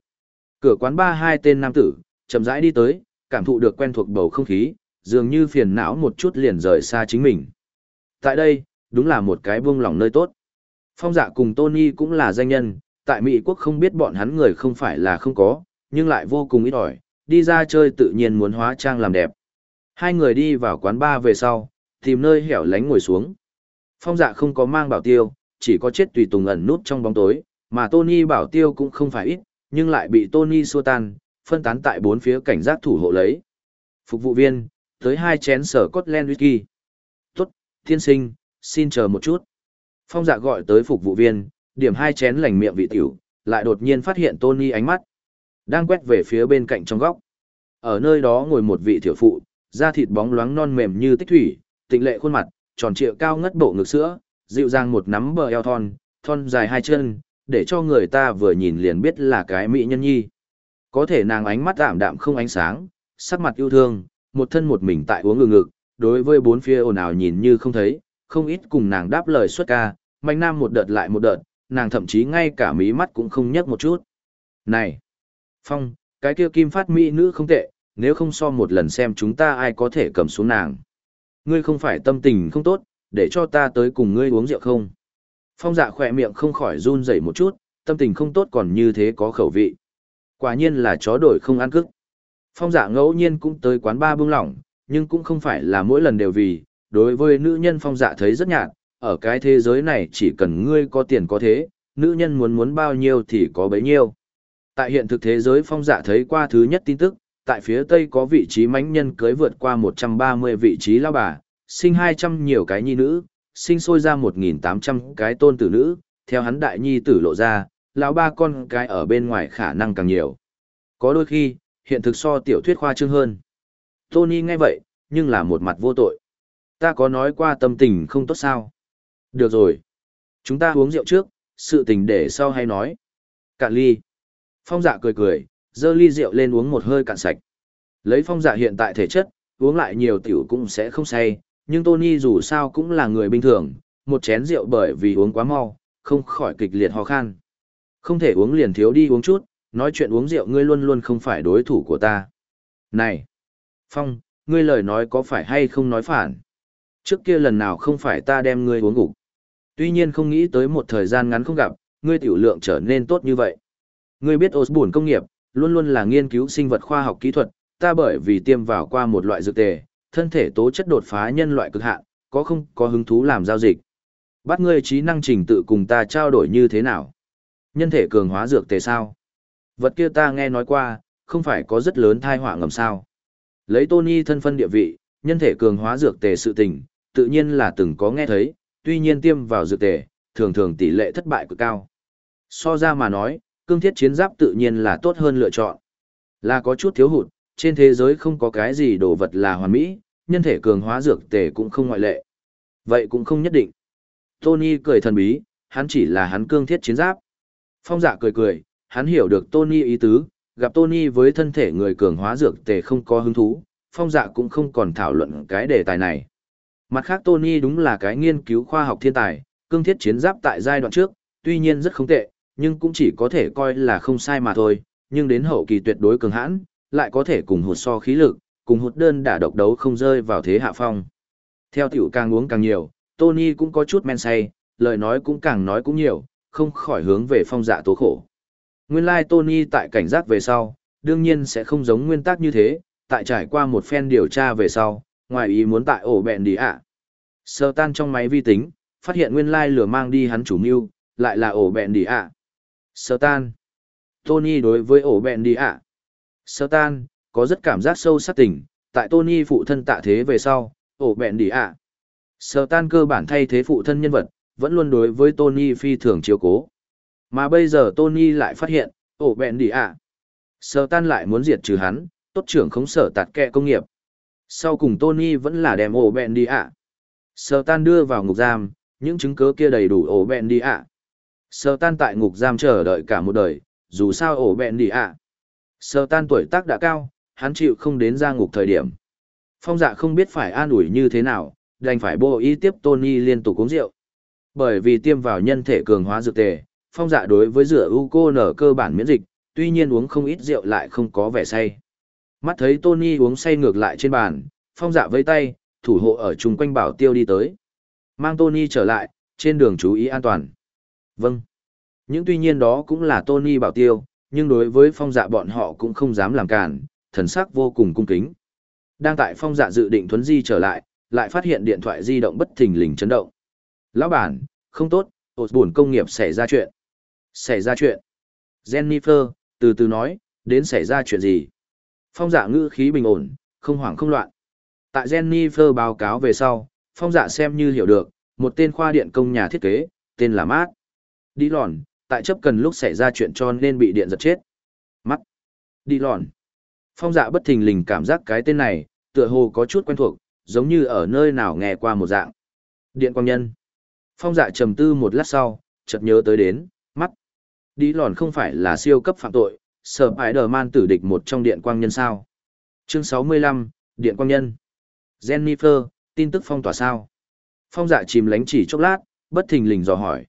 Cửa quán ba hai tên nam tử, chậm rãi đi tới, cảm thụ được quen thuộc bầu không khí, dường như phiền não một chút liền rời xa chính mình. Tại đây, đúng là một cái buông lòng nơi tốt. Phong dạ cùng Tony cũng là danh nhân, tại Mỹ quốc không biết bọn hắn người không phải là không có, nhưng lại vô cùng ít ỏi, đi ra chơi tự nhiên muốn hóa trang làm đẹp. Hai người đi vào quán bar về sau, tìm nơi hẻo lánh ngồi xuống. Phong dạ không có mang bảo tiêu, chỉ có chết tùy tùng ẩn nút trong bóng tối, mà Tony bảo tiêu cũng không phải ít, nhưng lại bị Tony xua tan, phân tán tại bốn phía cảnh giác thủ hộ lấy. Phục vụ viên, tới hai chén sở cốt len whisky. Tốt, tiên sinh, xin chờ một chút. Phong dạ gọi tới phục vụ viên, điểm hai chén lành miệng vị tiểu, lại đột nhiên phát hiện Tony ánh mắt. Đang quét về phía bên cạnh trong góc. Ở nơi đó ngồi một vị tiểu phụ, da thịt bóng loáng non mềm như tích thủy, tịnh lệ khuôn mặt, tròn trịa cao ngất bộ ngực sữa, dịu dàng một nắm bờ eo thon, thon dài hai chân, để cho người ta vừa nhìn liền biết là cái mỹ nhân nhi. Có thể nàng ánh mắt ảm đạm không ánh sáng, sắc mặt yêu thương, một thân một mình tại uống ngực ngực, đối với bốn phía ồn ào nhìn như không thấy, không ít cùng nàng đáp lời xuất ca, mạnh nam một đợt lại một đợt, nàng thậm chí ngay cả mí mắt cũng không nhấc một chút. Này! Phong, cái kia kim phát mỹ nữ không tệ, nếu không so một lần xem chúng ta ai có thể cầm xuống nàng. Ngươi không phải tâm tình không tốt, để cho ta tới cùng ngươi uống rượu không? Phong dạ khỏe miệng không khỏi run rẩy một chút, tâm tình không tốt còn như thế có khẩu vị. Quả nhiên là chó đổi không ăn cức. Phong dạ ngẫu nhiên cũng tới quán ba bưng lỏng, nhưng cũng không phải là mỗi lần đều vì, đối với nữ nhân phong dạ thấy rất nhạt, ở cái thế giới này chỉ cần ngươi có tiền có thế, nữ nhân muốn muốn bao nhiêu thì có bấy nhiêu. Tại hiện thực thế giới phong dạ thấy qua thứ nhất tin tức, tại phía tây có vị trí mãnh nhân cưới vượt qua 130 vị trí lao bà, sinh 200 nhiều cái nhi nữ, sinh sôi ra 1.800 cái tôn tử nữ, theo hắn đại nhi tử lộ ra, lão ba con cái ở bên ngoài khả năng càng nhiều. Có đôi khi, hiện thực so tiểu thuyết khoa trương hơn. Tony nghe vậy, nhưng là một mặt vô tội. Ta có nói qua tâm tình không tốt sao? Được rồi. Chúng ta uống rượu trước, sự tình để sau hay nói. Cạn ly. Phong dạ cười cười, dơ ly rượu lên uống một hơi cạn sạch. Lấy phong dạ hiện tại thể chất, uống lại nhiều tiểu cũng sẽ không say, nhưng Tony dù sao cũng là người bình thường, một chén rượu bởi vì uống quá mau, không khỏi kịch liệt ho khan. Không thể uống liền thiếu đi uống chút, nói chuyện uống rượu ngươi luôn luôn không phải đối thủ của ta. Này! Phong, ngươi lời nói có phải hay không nói phản? Trước kia lần nào không phải ta đem ngươi uống gục. Tuy nhiên không nghĩ tới một thời gian ngắn không gặp, ngươi tiểu lượng trở nên tốt như vậy. Ngươi biết Osborne công nghiệp, luôn luôn là nghiên cứu sinh vật khoa học kỹ thuật, ta bởi vì tiêm vào qua một loại dược tề, thân thể tố chất đột phá nhân loại cực hạn, có không có hứng thú làm giao dịch. Bắt ngươi trí năng trình tự cùng ta trao đổi như thế nào? Nhân thể cường hóa dược tề sao? Vật kia ta nghe nói qua, không phải có rất lớn thai họa ngầm sao? Lấy Tony thân phân địa vị, nhân thể cường hóa dược tề sự tình, tự nhiên là từng có nghe thấy, tuy nhiên tiêm vào dược tề, thường thường tỷ lệ thất bại cực cao. So ra mà nói, cương thiết chiến giáp tự nhiên là tốt hơn lựa chọn. Là có chút thiếu hụt, trên thế giới không có cái gì đồ vật là hoàn mỹ, nhân thể cường hóa dược tề cũng không ngoại lệ. Vậy cũng không nhất định. Tony cười thần bí, hắn chỉ là hắn cương thiết chiến giáp. Phong dạ cười cười, hắn hiểu được Tony ý tứ, gặp Tony với thân thể người cường hóa dược tề không có hứng thú, phong dạ cũng không còn thảo luận cái đề tài này. Mặt khác Tony đúng là cái nghiên cứu khoa học thiên tài, cương thiết chiến giáp tại giai đoạn trước, tuy nhiên rất không tệ, nhưng cũng chỉ có thể coi là không sai mà thôi, nhưng đến hậu kỳ tuyệt đối cường hãn, lại có thể cùng hụt so khí lực, cùng hụt đơn đả độc đấu không rơi vào thế hạ phong. Theo tiểu càng uống càng nhiều, Tony cũng có chút men say, lời nói cũng càng nói cũng nhiều, không khỏi hướng về phong dạ tố khổ. Nguyên lai like Tony tại cảnh giác về sau, đương nhiên sẽ không giống nguyên tắc như thế, tại trải qua một phen điều tra về sau, ngoài ý muốn tại ổ bẹn đi ạ. Sơ tan trong máy vi tính, phát hiện nguyên lai like lửa mang đi hắn chủ mưu, lại là ổ bẹn đi ạ. Sơ tan. Tony đối với ổ bẹn đi ạ. Sơ tan, có rất cảm giác sâu sắc tình, tại Tony phụ thân tạ thế về sau, ổ bẹn đi ạ. Sơ tan cơ bản thay thế phụ thân nhân vật, vẫn luôn đối với Tony phi thường chiếu cố. Mà bây giờ Tony lại phát hiện, ổ bẹn đi ạ. Sở tan lại muốn diệt trừ hắn, tốt trưởng khống sở tạt kẹ công nghiệp. Sau cùng Tony vẫn là đem ổ bẹn đi ạ. Sở tan đưa vào ngục giam, những chứng cứ kia đầy đủ ổ bẹn đi ạ. Sở tan tại ngục giam chờ đợi cả một đời, dù sao ổ bẹn đi ạ. Sở tan tuổi tác đã cao, hắn chịu không đến ra ngục thời điểm. Phong dạ không biết phải an ủi như thế nào, đành phải bộ y tiếp Tony liên tục uống rượu. Bởi vì tiêm vào nhân thể cường hóa dược tề, phong dạ đối với rửa u cô nở cơ bản miễn dịch, tuy nhiên uống không ít rượu lại không có vẻ say. Mắt thấy Tony uống say ngược lại trên bàn, phong dạ với tay, thủ hộ ở chung quanh bảo tiêu đi tới. Mang Tony trở lại, trên đường chú ý an toàn. Vâng. Những tuy nhiên đó cũng là Tony bảo tiêu, nhưng đối với phong dạ bọn họ cũng không dám làm cản, thần sắc vô cùng cung kính. Đang tại phong dạ dự định thuấn di trở lại, lại phát hiện điện thoại di động bất thình lình chấn động. Lão bản, không tốt, ột buồn công nghiệp xảy ra chuyện. Xảy ra chuyện. Jennifer, từ từ nói, đến xảy ra chuyện gì? Phong dạ ngữ khí bình ổn, không hoảng không loạn. Tại Jennifer báo cáo về sau, phong dạ xem như hiểu được, một tên khoa điện công nhà thiết kế, tên là Mát. Đi lòn, tại chấp cần lúc xảy ra chuyện cho nên bị điện giật chết. Mắt. Đi lòn. Phong dạ bất thình lình cảm giác cái tên này, tựa hồ có chút quen thuộc, giống như ở nơi nào nghe qua một dạng. Điện quang nhân. Phong dạ trầm tư một lát sau, chợt nhớ tới đến. Đi lòn không phải là siêu cấp phạm tội, sở ái đờ man tử địch một trong điện quang nhân sao. Chương 65, Điện quang nhân. Jennifer, tin tức phong tỏa sao? Phong dạ chìm lánh chỉ chốc lát, bất thình lình dò hỏi.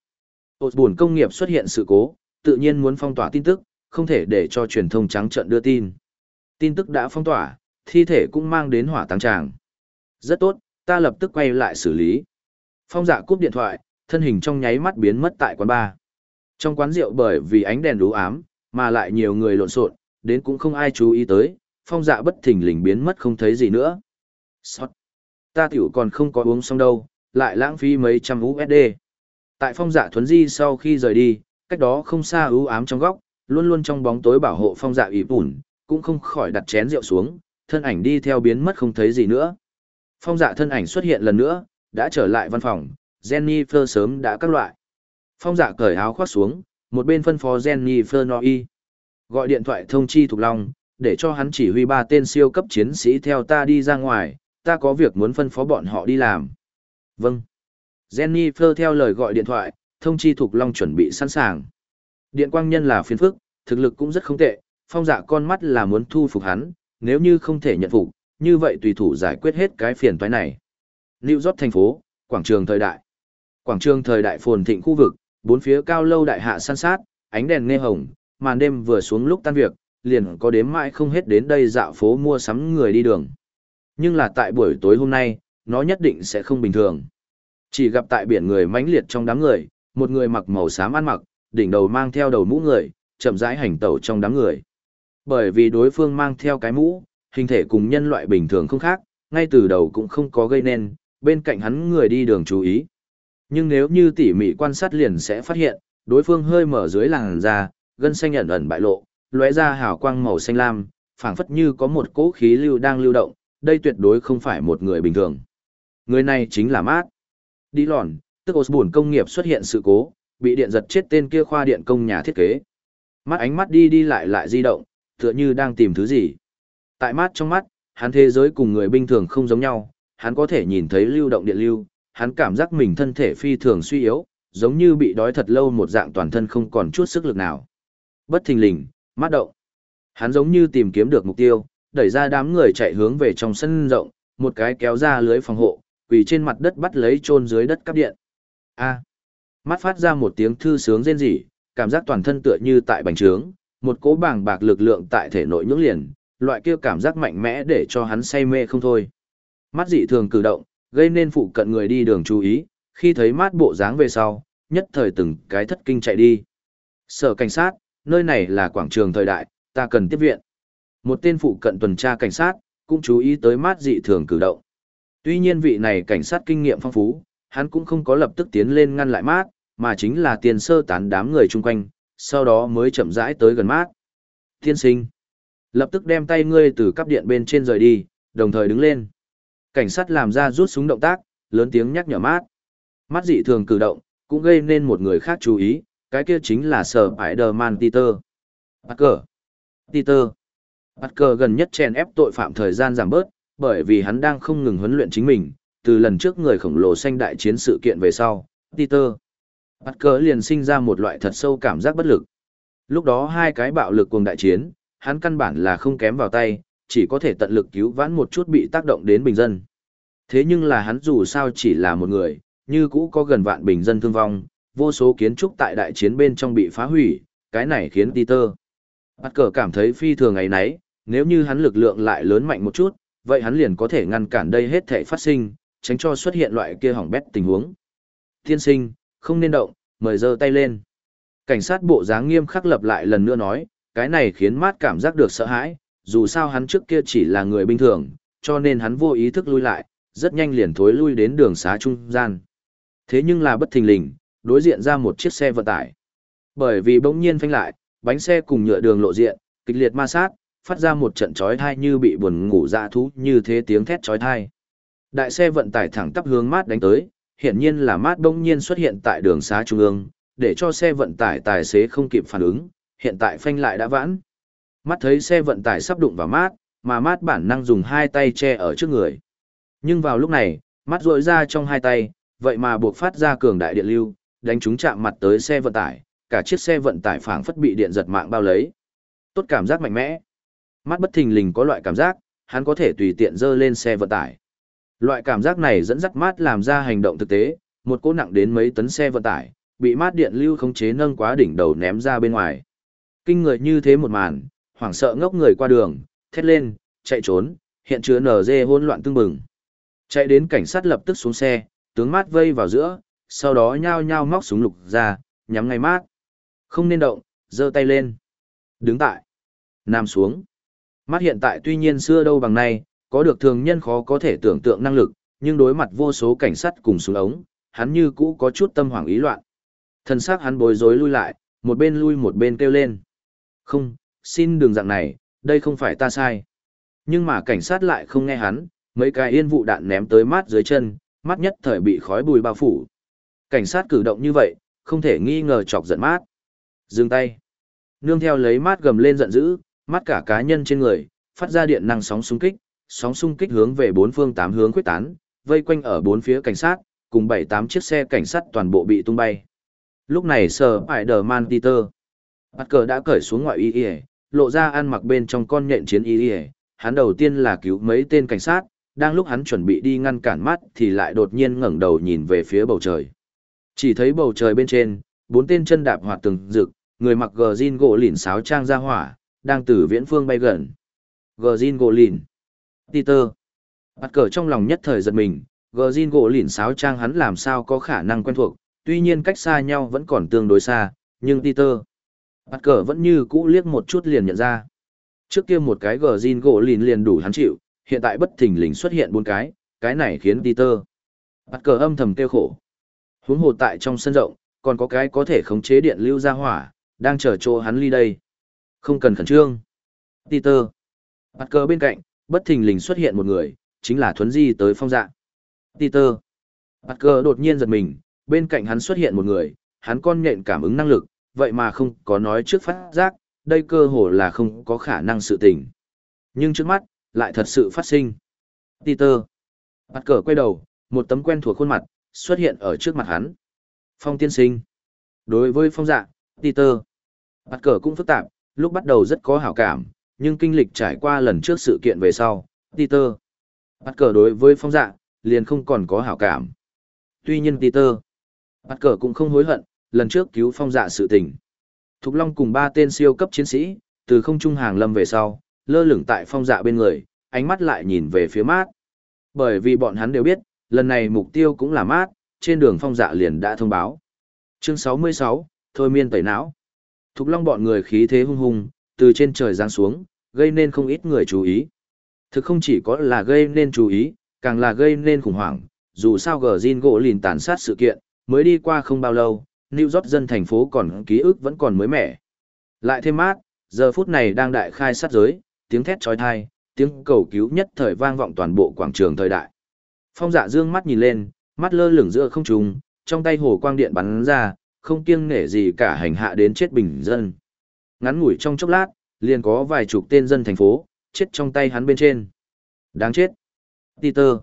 Ôt buồn công nghiệp xuất hiện sự cố, tự nhiên muốn phong tỏa tin tức, không thể để cho truyền thông trắng trận đưa tin. Tin tức đã phong tỏa, thi thể cũng mang đến hỏa tăng tràng. Rất tốt, ta lập tức quay lại xử lý. Phong dạ cúp điện thoại, thân hình trong nháy mắt biến mất tại quán bar. Trong quán rượu bởi vì ánh đèn đủ ám, mà lại nhiều người lộn xộn, đến cũng không ai chú ý tới, phong dạ bất thình lình biến mất không thấy gì nữa. Sót. Ta tiểu còn không có uống xong đâu, lại lãng phí mấy trăm USD. Tại phong dạ thuấn di sau khi rời đi, cách đó không xa ưu ám trong góc, luôn luôn trong bóng tối bảo hộ phong dạ ịp bùn, cũng không khỏi đặt chén rượu xuống, thân ảnh đi theo biến mất không thấy gì nữa. Phong dạ thân ảnh xuất hiện lần nữa, đã trở lại văn phòng, Jennifer sớm đã các loại. Phong dạ cởi áo khoác xuống, một bên phân phó jenny fernoy Gọi điện thoại thông chi Thục Long, để cho hắn chỉ huy ba tên siêu cấp chiến sĩ theo ta đi ra ngoài, ta có việc muốn phân phó bọn họ đi làm. Vâng. Jennifer theo lời gọi điện thoại, thông chi Thục Long chuẩn bị sẵn sàng. Điện quang nhân là phiền phức, thực lực cũng rất không tệ, phong dạ con mắt là muốn thu phục hắn, nếu như không thể nhận phục, như vậy tùy thủ giải quyết hết cái phiền toái này. New York thành phố, quảng trường thời đại. Quảng trường thời đại phồn thịnh khu vực, bốn phía cao lâu đại hạ san sát, ánh đèn nghe hồng, màn đêm vừa xuống lúc tan việc, liền có đếm mãi không hết đến đây dạo phố mua sắm người đi đường. Nhưng là tại buổi tối hôm nay, nó nhất định sẽ không bình thường. Chỉ gặp tại biển người mãnh liệt trong đám người, một người mặc màu xám ăn mặc, đỉnh đầu mang theo đầu mũ người, chậm rãi hành tẩu trong đám người. Bởi vì đối phương mang theo cái mũ, hình thể cùng nhân loại bình thường không khác, ngay từ đầu cũng không có gây nên, bên cạnh hắn người đi đường chú ý. Nhưng nếu như tỉ mỉ quan sát liền sẽ phát hiện, đối phương hơi mở dưới làn da, gân xanh ẩn ẩn bại lộ, lóe ra hào quang màu xanh lam, phảng phất như có một cỗ khí lưu đang lưu động, đây tuyệt đối không phải một người bình thường. Người này chính là Mát. Đi lòn, tức Osborne công nghiệp xuất hiện sự cố, bị điện giật chết tên kia khoa điện công nhà thiết kế. Mắt ánh mắt đi đi lại lại di động, tựa như đang tìm thứ gì. Tại mắt trong mắt, hắn thế giới cùng người bình thường không giống nhau, hắn có thể nhìn thấy lưu động điện lưu, hắn cảm giác mình thân thể phi thường suy yếu, giống như bị đói thật lâu một dạng toàn thân không còn chút sức lực nào. Bất thình lình, mắt động. Hắn giống như tìm kiếm được mục tiêu, đẩy ra đám người chạy hướng về trong sân rộng, một cái kéo ra lưới phòng hộ, quỳ trên mặt đất bắt lấy chôn dưới đất cắp điện. A. Mắt phát ra một tiếng thư sướng rên rỉ, cảm giác toàn thân tựa như tại bành trướng, một cỗ bàng bạc lực lượng tại thể nội nhưỡng liền, loại kia cảm giác mạnh mẽ để cho hắn say mê không thôi. Mắt dị thường cử động, gây nên phụ cận người đi đường chú ý, khi thấy mát bộ dáng về sau, nhất thời từng cái thất kinh chạy đi. Sở cảnh sát, nơi này là quảng trường thời đại, ta cần tiếp viện. Một tên phụ cận tuần tra cảnh sát, cũng chú ý tới mát dị thường cử động. Tuy nhiên vị này cảnh sát kinh nghiệm phong phú, hắn cũng không có lập tức tiến lên ngăn lại mát, mà chính là tiền sơ tán đám người chung quanh, sau đó mới chậm rãi tới gần mát. Tiên sinh, lập tức đem tay ngươi từ cắp điện bên trên rời đi, đồng thời đứng lên. Cảnh sát làm ra rút súng động tác, lớn tiếng nhắc nhở mát. Mắt dị thường cử động, cũng gây nên một người khác chú ý, cái kia chính là sở Spider-Man Peter. Parker. Peter. Parker gần nhất chèn ép tội phạm thời gian giảm bớt, bởi vì hắn đang không ngừng huấn luyện chính mình, từ lần trước người khổng lồ xanh đại chiến sự kiện về sau, Peter. Parker liền sinh ra một loại thật sâu cảm giác bất lực. Lúc đó hai cái bạo lực cùng đại chiến, hắn căn bản là không kém vào tay, chỉ có thể tận lực cứu vãn một chút bị tác động đến bình dân. Thế nhưng là hắn dù sao chỉ là một người, như cũ có gần vạn bình dân thương vong, vô số kiến trúc tại đại chiến bên trong bị phá hủy, cái này khiến Peter. Bắt cờ cảm thấy phi thường ấy nấy, nếu như hắn lực lượng lại lớn mạnh một chút, vậy hắn liền có thể ngăn cản đây hết thể phát sinh, tránh cho xuất hiện loại kia hỏng bét tình huống. Thiên sinh, không nên động, mời giơ tay lên. Cảnh sát bộ dáng nghiêm khắc lập lại lần nữa nói, cái này khiến mát cảm giác được sợ hãi, dù sao hắn trước kia chỉ là người bình thường, cho nên hắn vô ý thức lui lại, rất nhanh liền thối lui đến đường xá trung gian. Thế nhưng là bất thình lình, đối diện ra một chiếc xe vận tải. Bởi vì bỗng nhiên phanh lại, bánh xe cùng nhựa đường lộ diện, kịch liệt ma sát, phát ra một trận chói tai như bị buồn ngủ dạ thú như thế tiếng thét chói tai. Đại xe vận tải thẳng tắp hướng mát đánh tới, hiển nhiên là mát bỗng nhiên xuất hiện tại đường xá trung ương, để cho xe vận tải tài xế không kịp phản ứng, hiện tại phanh lại đã vãn. Mắt thấy xe vận tải sắp đụng vào mát, mà mát bản năng dùng hai tay che ở trước người. Nhưng vào lúc này, mắt rội ra trong hai tay, vậy mà buộc phát ra cường đại điện lưu, đánh chúng chạm mặt tới xe vận tải, cả chiếc xe vận tải phảng phất bị điện giật mạng bao lấy. Tốt cảm giác mạnh mẽ. Mắt bất thình lình có loại cảm giác, hắn có thể tùy tiện dơ lên xe vận tải. Loại cảm giác này dẫn dắt mát làm ra hành động thực tế, một cỗ nặng đến mấy tấn xe vận tải, bị mát điện lưu khống chế nâng quá đỉnh đầu ném ra bên ngoài. Kinh người như thế một màn, hoảng sợ ngốc người qua đường, thét lên, chạy trốn, hiện chứa nở dê hỗn loạn tương bừng. Chạy đến cảnh sát lập tức xuống xe, tướng mát vây vào giữa, sau đó nhao nhao móc súng lục ra, nhắm ngay mát. Không nên động, giơ tay lên. Đứng tại. Nằm xuống. Mát hiện tại tuy nhiên xưa đâu bằng nay, có được thường nhân khó có thể tưởng tượng năng lực, nhưng đối mặt vô số cảnh sát cùng súng ống, hắn như cũ có chút tâm hoảng ý loạn. Thân xác hắn bối rối lui lại, một bên lui một bên kêu lên. Không, xin đường dạng này, đây không phải ta sai. Nhưng mà cảnh sát lại không nghe hắn, mấy cái yên vụ đạn ném tới mát dưới chân, mắt nhất thời bị khói bùi bao phủ. Cảnh sát cử động như vậy, không thể nghi ngờ chọc giận mát. Dừng tay. Nương theo lấy mát gầm lên giận dữ, mắt cả cá nhân trên người, phát ra điện năng sóng xung kích, sóng xung kích hướng về bốn phương tám hướng quyết tán, vây quanh ở bốn phía cảnh sát, cùng bảy tám chiếc xe cảnh sát toàn bộ bị tung bay. Lúc này sờ Spider-Man Peter. Bắt cờ đã cởi xuống ngoại y y, lộ ra ăn mặc bên trong con nhện chiến y ỉa hắn đầu tiên là cứu mấy tên cảnh sát, đang lúc hắn chuẩn bị đi ngăn cản mắt thì lại đột nhiên ngẩng đầu nhìn về phía bầu trời. Chỉ thấy bầu trời bên trên, bốn tên chân đạp hoạt từng rực, người mặc gờ zin gỗ lìn sáo trang ra hỏa, đang từ viễn phương bay gần. Gờ zin gỗ lìn. Peter. Bắt cờ trong lòng nhất thời giật mình, gờ zin gỗ lìn sáo trang hắn làm sao có khả năng quen thuộc, tuy nhiên cách xa nhau vẫn còn tương đối xa, nhưng Peter. Bắt cờ vẫn như cũ liếc một chút liền nhận ra. Trước kia một cái gờ zin gỗ lìn liền đủ hắn chịu, hiện tại bất thình lình xuất hiện bốn cái, cái này khiến Peter. Bắt cờ âm thầm kêu khổ. Huống hồ tại trong sân rộng, còn có cái có thể khống chế điện lưu ra hỏa, đang chờ chỗ hắn ly đây. Không cần khẩn trương. Peter. Bắt cờ bên cạnh, bất thình lình xuất hiện một người, chính là thuấn di tới phong dạ. Peter. Bắt cờ đột nhiên giật mình, bên cạnh hắn xuất hiện một người, hắn con nhện cảm ứng năng lực, vậy mà không có nói trước phát giác, đây cơ hồ là không có khả năng sự tình. Nhưng trước mắt, lại thật sự phát sinh. Peter. Bắt cờ quay đầu, một tấm quen thuộc khuôn mặt, xuất hiện ở trước mặt hắn. Phong tiên sinh. Đối với phong dạ, Peter. Bắt cờ cũng phức tạp, lúc bắt đầu rất có hảo cảm, nhưng kinh lịch trải qua lần trước sự kiện về sau, Peter. Bắt cờ đối với phong dạ, liền không còn có hảo cảm. Tuy nhiên Peter. Bắt cờ cũng không hối hận, lần trước cứu phong dạ sự tình. Thục Long cùng ba tên siêu cấp chiến sĩ, từ không trung hàng lâm về sau, lơ lửng tại phong dạ bên người, ánh mắt lại nhìn về phía mát. Bởi vì bọn hắn đều biết, lần này mục tiêu cũng là mát, trên đường phong dạ liền đã thông báo. Chương 66, Thôi miên tẩy não. Thục Long bọn người khí thế hung hung, từ trên trời giáng xuống, gây nên không ít người chú ý. Thực không chỉ có là gây nên chú ý, càng là gây nên khủng hoảng, dù sao gờ Jin gỗ lìn tàn sát sự kiện, mới đi qua không bao lâu, New York dân thành phố còn ký ức vẫn còn mới mẻ. Lại thêm mát, giờ phút này đang đại khai sát giới, tiếng thét trói thai, tiếng cầu cứu nhất thời vang vọng toàn bộ quảng trường thời đại. Phong dạ dương mắt nhìn lên, mắt lơ lửng giữa không trung, trong tay hồ quang điện bắn ra, không kiêng nể gì cả hành hạ đến chết bình dân. Ngắn ngủi trong chốc lát, liền có vài chục tên dân thành phố, chết trong tay hắn bên trên. Đáng chết. Peter.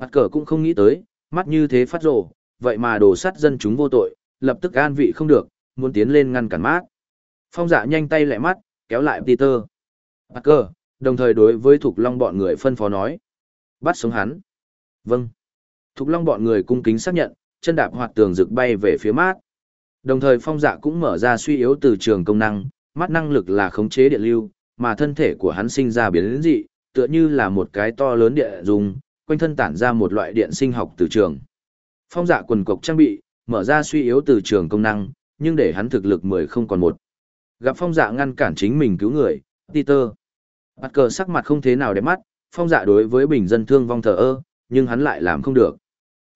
Bắt cờ cũng không nghĩ tới, mắt như thế phát rồ, vậy mà đổ sát dân chúng vô tội, lập tức an vị không được, muốn tiến lên ngăn cản mát. Phong dạ nhanh tay lẹ mắt, kéo lại Peter. Parker, đồng thời đối với Thục Long bọn người phân phó nói. Bắt sống hắn. Vâng. Thục Long bọn người cung kính xác nhận, chân đạp hoạt tường rực bay về phía mát. Đồng thời phong dạ cũng mở ra suy yếu từ trường công năng, mắt năng lực là khống chế điện lưu, mà thân thể của hắn sinh ra biến dị, tựa như là một cái to lớn địa dùng, quanh thân tản ra một loại điện sinh học từ trường. Phong dạ quần cộc trang bị, mở ra suy yếu từ trường công năng, nhưng để hắn thực lực mười không còn một. Gặp phong dạ ngăn cản chính mình cứu người, Peter. Bắt cờ sắc mặt không thế nào đẹp mắt, phong dạ đối với bình dân thương vong thờ ơ, nhưng hắn lại làm không được.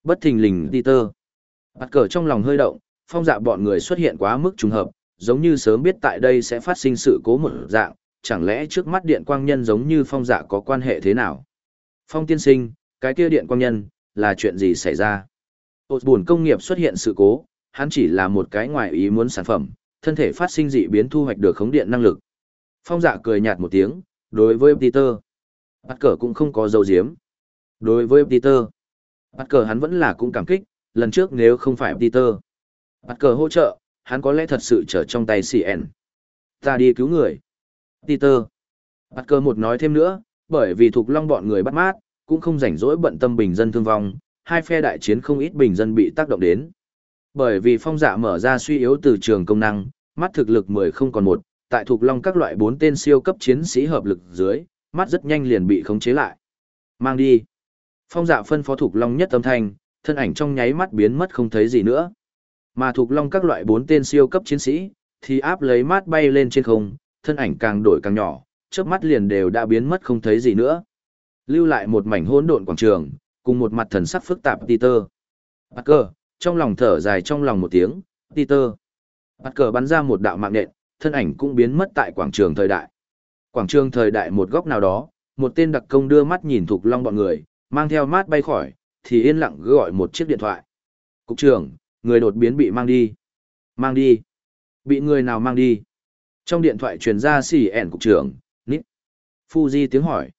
Bất thình lình Peter. Bắt cờ trong lòng hơi động, phong dạ bọn người xuất hiện quá mức trùng hợp, giống như sớm biết tại đây sẽ phát sinh sự cố một dạng, chẳng lẽ trước mắt điện quang nhân giống như phong dạ có quan hệ thế nào? Phong tiên sinh, cái kia điện quang nhân, là chuyện gì xảy ra? Ôt buồn công nghiệp xuất hiện sự cố, hắn chỉ là một cái ngoài ý muốn sản phẩm, thân thể phát sinh dị biến thu hoạch được khống điện năng lực. Phong dạ cười nhạt một tiếng, đối với Peter. Bắt cờ cũng không có dấu diếm. Đối với Peter, bắt cờ hắn vẫn là cũng cảm kích, lần trước nếu không phải Peter. Bắt cờ hỗ trợ, hắn có lẽ thật sự trở trong tay CN. Ta đi cứu người. Peter. Bắt cờ một nói thêm nữa, bởi vì thuộc long bọn người bắt mát, cũng không rảnh rỗi bận tâm bình dân thương vong, hai phe đại chiến không ít bình dân bị tác động đến. Bởi vì phong dạ mở ra suy yếu từ trường công năng, mắt thực lực 10 không còn một, tại thuộc long các loại bốn tên siêu cấp chiến sĩ hợp lực dưới, mắt rất nhanh liền bị khống chế lại. Mang đi. Phong dạ phân phó thuộc long nhất âm thanh, thân ảnh trong nháy mắt biến mất không thấy gì nữa. Mà thuộc long các loại bốn tên siêu cấp chiến sĩ, thì áp lấy mát bay lên trên không, thân ảnh càng đổi càng nhỏ, chớp mắt liền đều đã biến mất không thấy gì nữa. Lưu lại một mảnh hỗn độn quảng trường, cùng một mặt thần sắc phức tạp Peter. Parker, trong lòng thở dài trong lòng một tiếng, Peter. Parker bắn ra một đạo mạng nện, thân ảnh cũng biến mất tại quảng trường thời đại. Quảng trường thời đại một góc nào đó, một tên đặc công đưa mắt nhìn Thục Long bọn người, mang theo mát bay khỏi, thì yên lặng gọi một chiếc điện thoại. Cục trưởng, người đột biến bị mang đi. Mang đi. Bị người nào mang đi? Trong điện thoại truyền ra xì ẻn cục trưởng, nít. Fuji tiếng hỏi.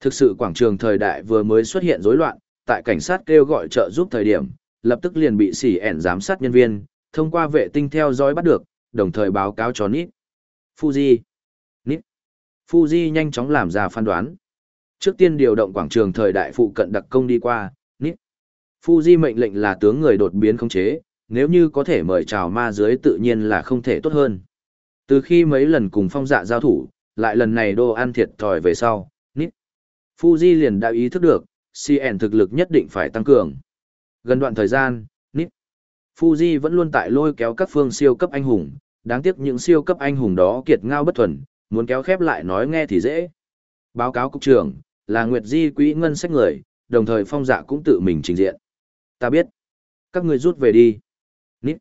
Thực sự quảng trường thời đại vừa mới xuất hiện rối loạn, tại cảnh sát kêu gọi trợ giúp thời điểm, lập tức liền bị xỉ ẻn giám sát nhân viên, thông qua vệ tinh theo dõi bắt được, đồng thời báo cáo cho Nít. Fuji. Nít. Fuji nhanh chóng làm ra phán đoán. Trước tiên điều động quảng trường thời đại phụ cận đặc công đi qua, Nít. Fuji mệnh lệnh là tướng người đột biến khống chế, nếu như có thể mời chào ma dưới tự nhiên là không thể tốt hơn. Từ khi mấy lần cùng phong dạ giao thủ, lại lần này đô ăn thiệt thòi về sau, Fuji liền đã ý thức được, CN thực lực nhất định phải tăng cường. Gần đoạn thời gian, Nip. Fuji vẫn luôn tại lôi kéo các phương siêu cấp anh hùng, đáng tiếc những siêu cấp anh hùng đó kiệt ngao bất thuần, muốn kéo khép lại nói nghe thì dễ. Báo cáo cục trưởng, là Nguyệt Di quỹ ngân sách người, đồng thời phong dạ cũng tự mình trình diện. Ta biết. Các người rút về đi. Nip.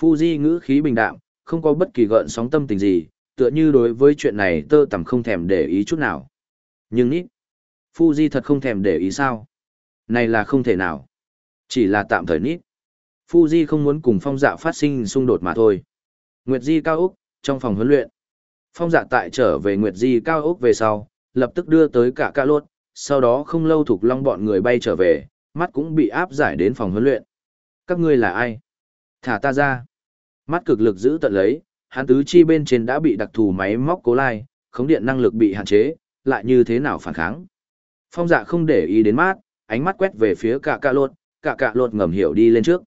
Fuji ngữ khí bình đạm, không có bất kỳ gợn sóng tâm tình gì, tựa như đối với chuyện này tơ tầm không thèm để ý chút nào. Nhưng Nip. Fuji thật không thèm để ý sao? Này là không thể nào. Chỉ là tạm thời nít. Fuji không muốn cùng phong dạ phát sinh xung đột mà thôi. Nguyệt Di cao Úc, trong phòng huấn luyện. Phong dạ tại trở về Nguyệt Di cao úc về sau, lập tức đưa tới cả ca lốt, sau đó không lâu thuộc long bọn người bay trở về, mắt cũng bị áp giải đến phòng huấn luyện. Các ngươi là ai? Thả ta ra. Mắt cực lực giữ tận lấy, hắn tứ chi bên trên đã bị đặc thù máy móc cố lai, khống điện năng lực bị hạn chế, lại như thế nào phản kháng. Phong dạ không để ý đến mát, ánh mắt quét về phía cả cạ lột, cả cạ lột ngầm hiểu đi lên trước.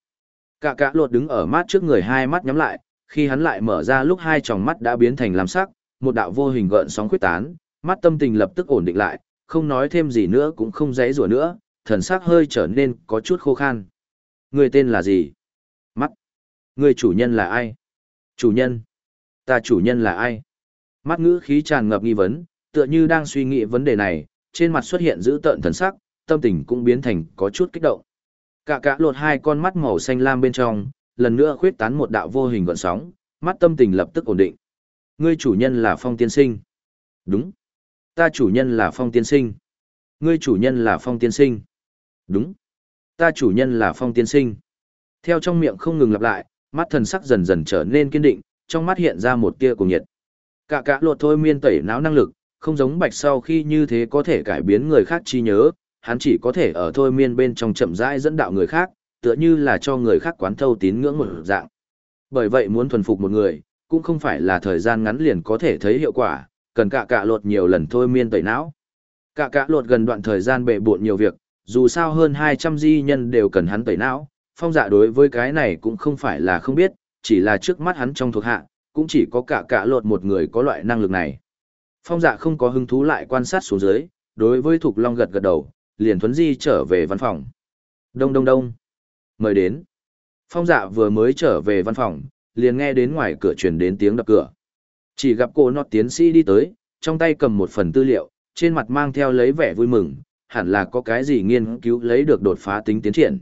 Cả cạ lột đứng ở mát trước người hai mắt nhắm lại, khi hắn lại mở ra lúc hai tròng mắt đã biến thành lam sắc, một đạo vô hình gợn sóng khuyết tán, mắt tâm tình lập tức ổn định lại, không nói thêm gì nữa cũng không dãy rủa nữa, thần sắc hơi trở nên có chút khô khan. Người tên là gì? Mắt. Người chủ nhân là ai? Chủ nhân. Ta chủ nhân là ai? Mắt ngữ khí tràn ngập nghi vấn, tựa như đang suy nghĩ vấn đề này, trên mặt xuất hiện dữ tợn thần sắc, tâm tình cũng biến thành có chút kích động. Cả cả lột hai con mắt màu xanh lam bên trong, lần nữa khuyết tán một đạo vô hình gợn sóng, mắt tâm tình lập tức ổn định. Ngươi chủ nhân là Phong Tiên Sinh. Đúng. Ta chủ nhân là Phong Tiên Sinh. Ngươi chủ nhân là Phong Tiên Sinh. Đúng. Ta chủ nhân là Phong Tiên Sinh. Theo trong miệng không ngừng lặp lại, mắt thần sắc dần dần trở nên kiên định, trong mắt hiện ra một tia cùng nhiệt. Cả cả lột thôi miên tẩy não năng lực, không giống bạch sau khi như thế có thể cải biến người khác chi nhớ, hắn chỉ có thể ở thôi miên bên trong chậm rãi dẫn đạo người khác, tựa như là cho người khác quán thâu tín ngưỡng một dạng. Bởi vậy muốn thuần phục một người, cũng không phải là thời gian ngắn liền có thể thấy hiệu quả, cần cả cả lột nhiều lần thôi miên tẩy não. Cả cả lột gần đoạn thời gian bệ bộn nhiều việc, dù sao hơn 200 di nhân đều cần hắn tẩy não, phong dạ đối với cái này cũng không phải là không biết, chỉ là trước mắt hắn trong thuộc hạ, cũng chỉ có cả cả lột một người có loại năng lực này. Phong dạ không có hứng thú lại quan sát xuống dưới, đối với Thục Long gật gật đầu, liền thuấn di trở về văn phòng. Đông đông đông. Mời đến. Phong dạ vừa mới trở về văn phòng, liền nghe đến ngoài cửa truyền đến tiếng đập cửa. Chỉ gặp cô nọt tiến sĩ đi tới, trong tay cầm một phần tư liệu, trên mặt mang theo lấy vẻ vui mừng, hẳn là có cái gì nghiên cứu lấy được đột phá tính tiến triển.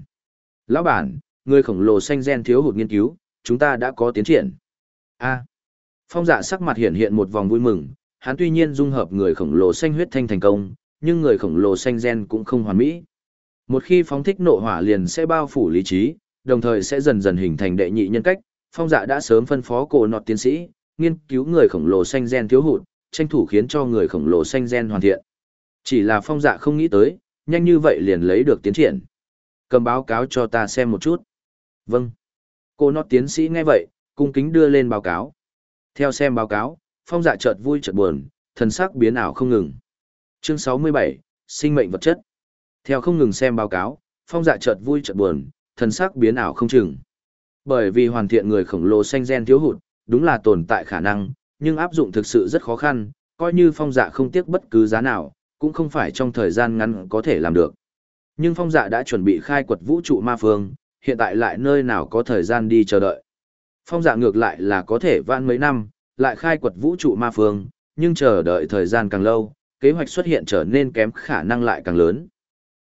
Lão bản, người khổng lồ xanh gen thiếu hụt nghiên cứu, chúng ta đã có tiến triển. A. Phong dạ sắc mặt hiện hiện một vòng vui mừng, hắn tuy nhiên dung hợp người khổng lồ xanh huyết thanh thành công, nhưng người khổng lồ xanh gen cũng không hoàn mỹ. Một khi phóng thích nộ hỏa liền sẽ bao phủ lý trí, đồng thời sẽ dần dần hình thành đệ nhị nhân cách, phong dạ đã sớm phân phó cổ nọt tiến sĩ, nghiên cứu người khổng lồ xanh gen thiếu hụt, tranh thủ khiến cho người khổng lồ xanh gen hoàn thiện. Chỉ là phong dạ không nghĩ tới, nhanh như vậy liền lấy được tiến triển. Cầm báo cáo cho ta xem một chút. Vâng. Cô nọt tiến sĩ nghe vậy, cung kính đưa lên báo cáo. Theo xem báo cáo, phong dạ chợt vui chợt buồn, thần sắc biến ảo không ngừng. Chương 67, sinh mệnh vật chất. Theo không ngừng xem báo cáo, phong dạ chợt vui chợt buồn, thần sắc biến ảo không chừng. Bởi vì hoàn thiện người khổng lồ xanh gen thiếu hụt, đúng là tồn tại khả năng, nhưng áp dụng thực sự rất khó khăn, coi như phong dạ không tiếc bất cứ giá nào, cũng không phải trong thời gian ngắn có thể làm được. Nhưng phong dạ đã chuẩn bị khai quật vũ trụ ma phương, hiện tại lại nơi nào có thời gian đi chờ đợi. Phong dạ ngược lại là có thể vãn mấy năm, lại khai quật vũ trụ ma phương, nhưng chờ đợi thời gian càng lâu, kế hoạch xuất hiện trở nên kém khả năng lại càng lớn.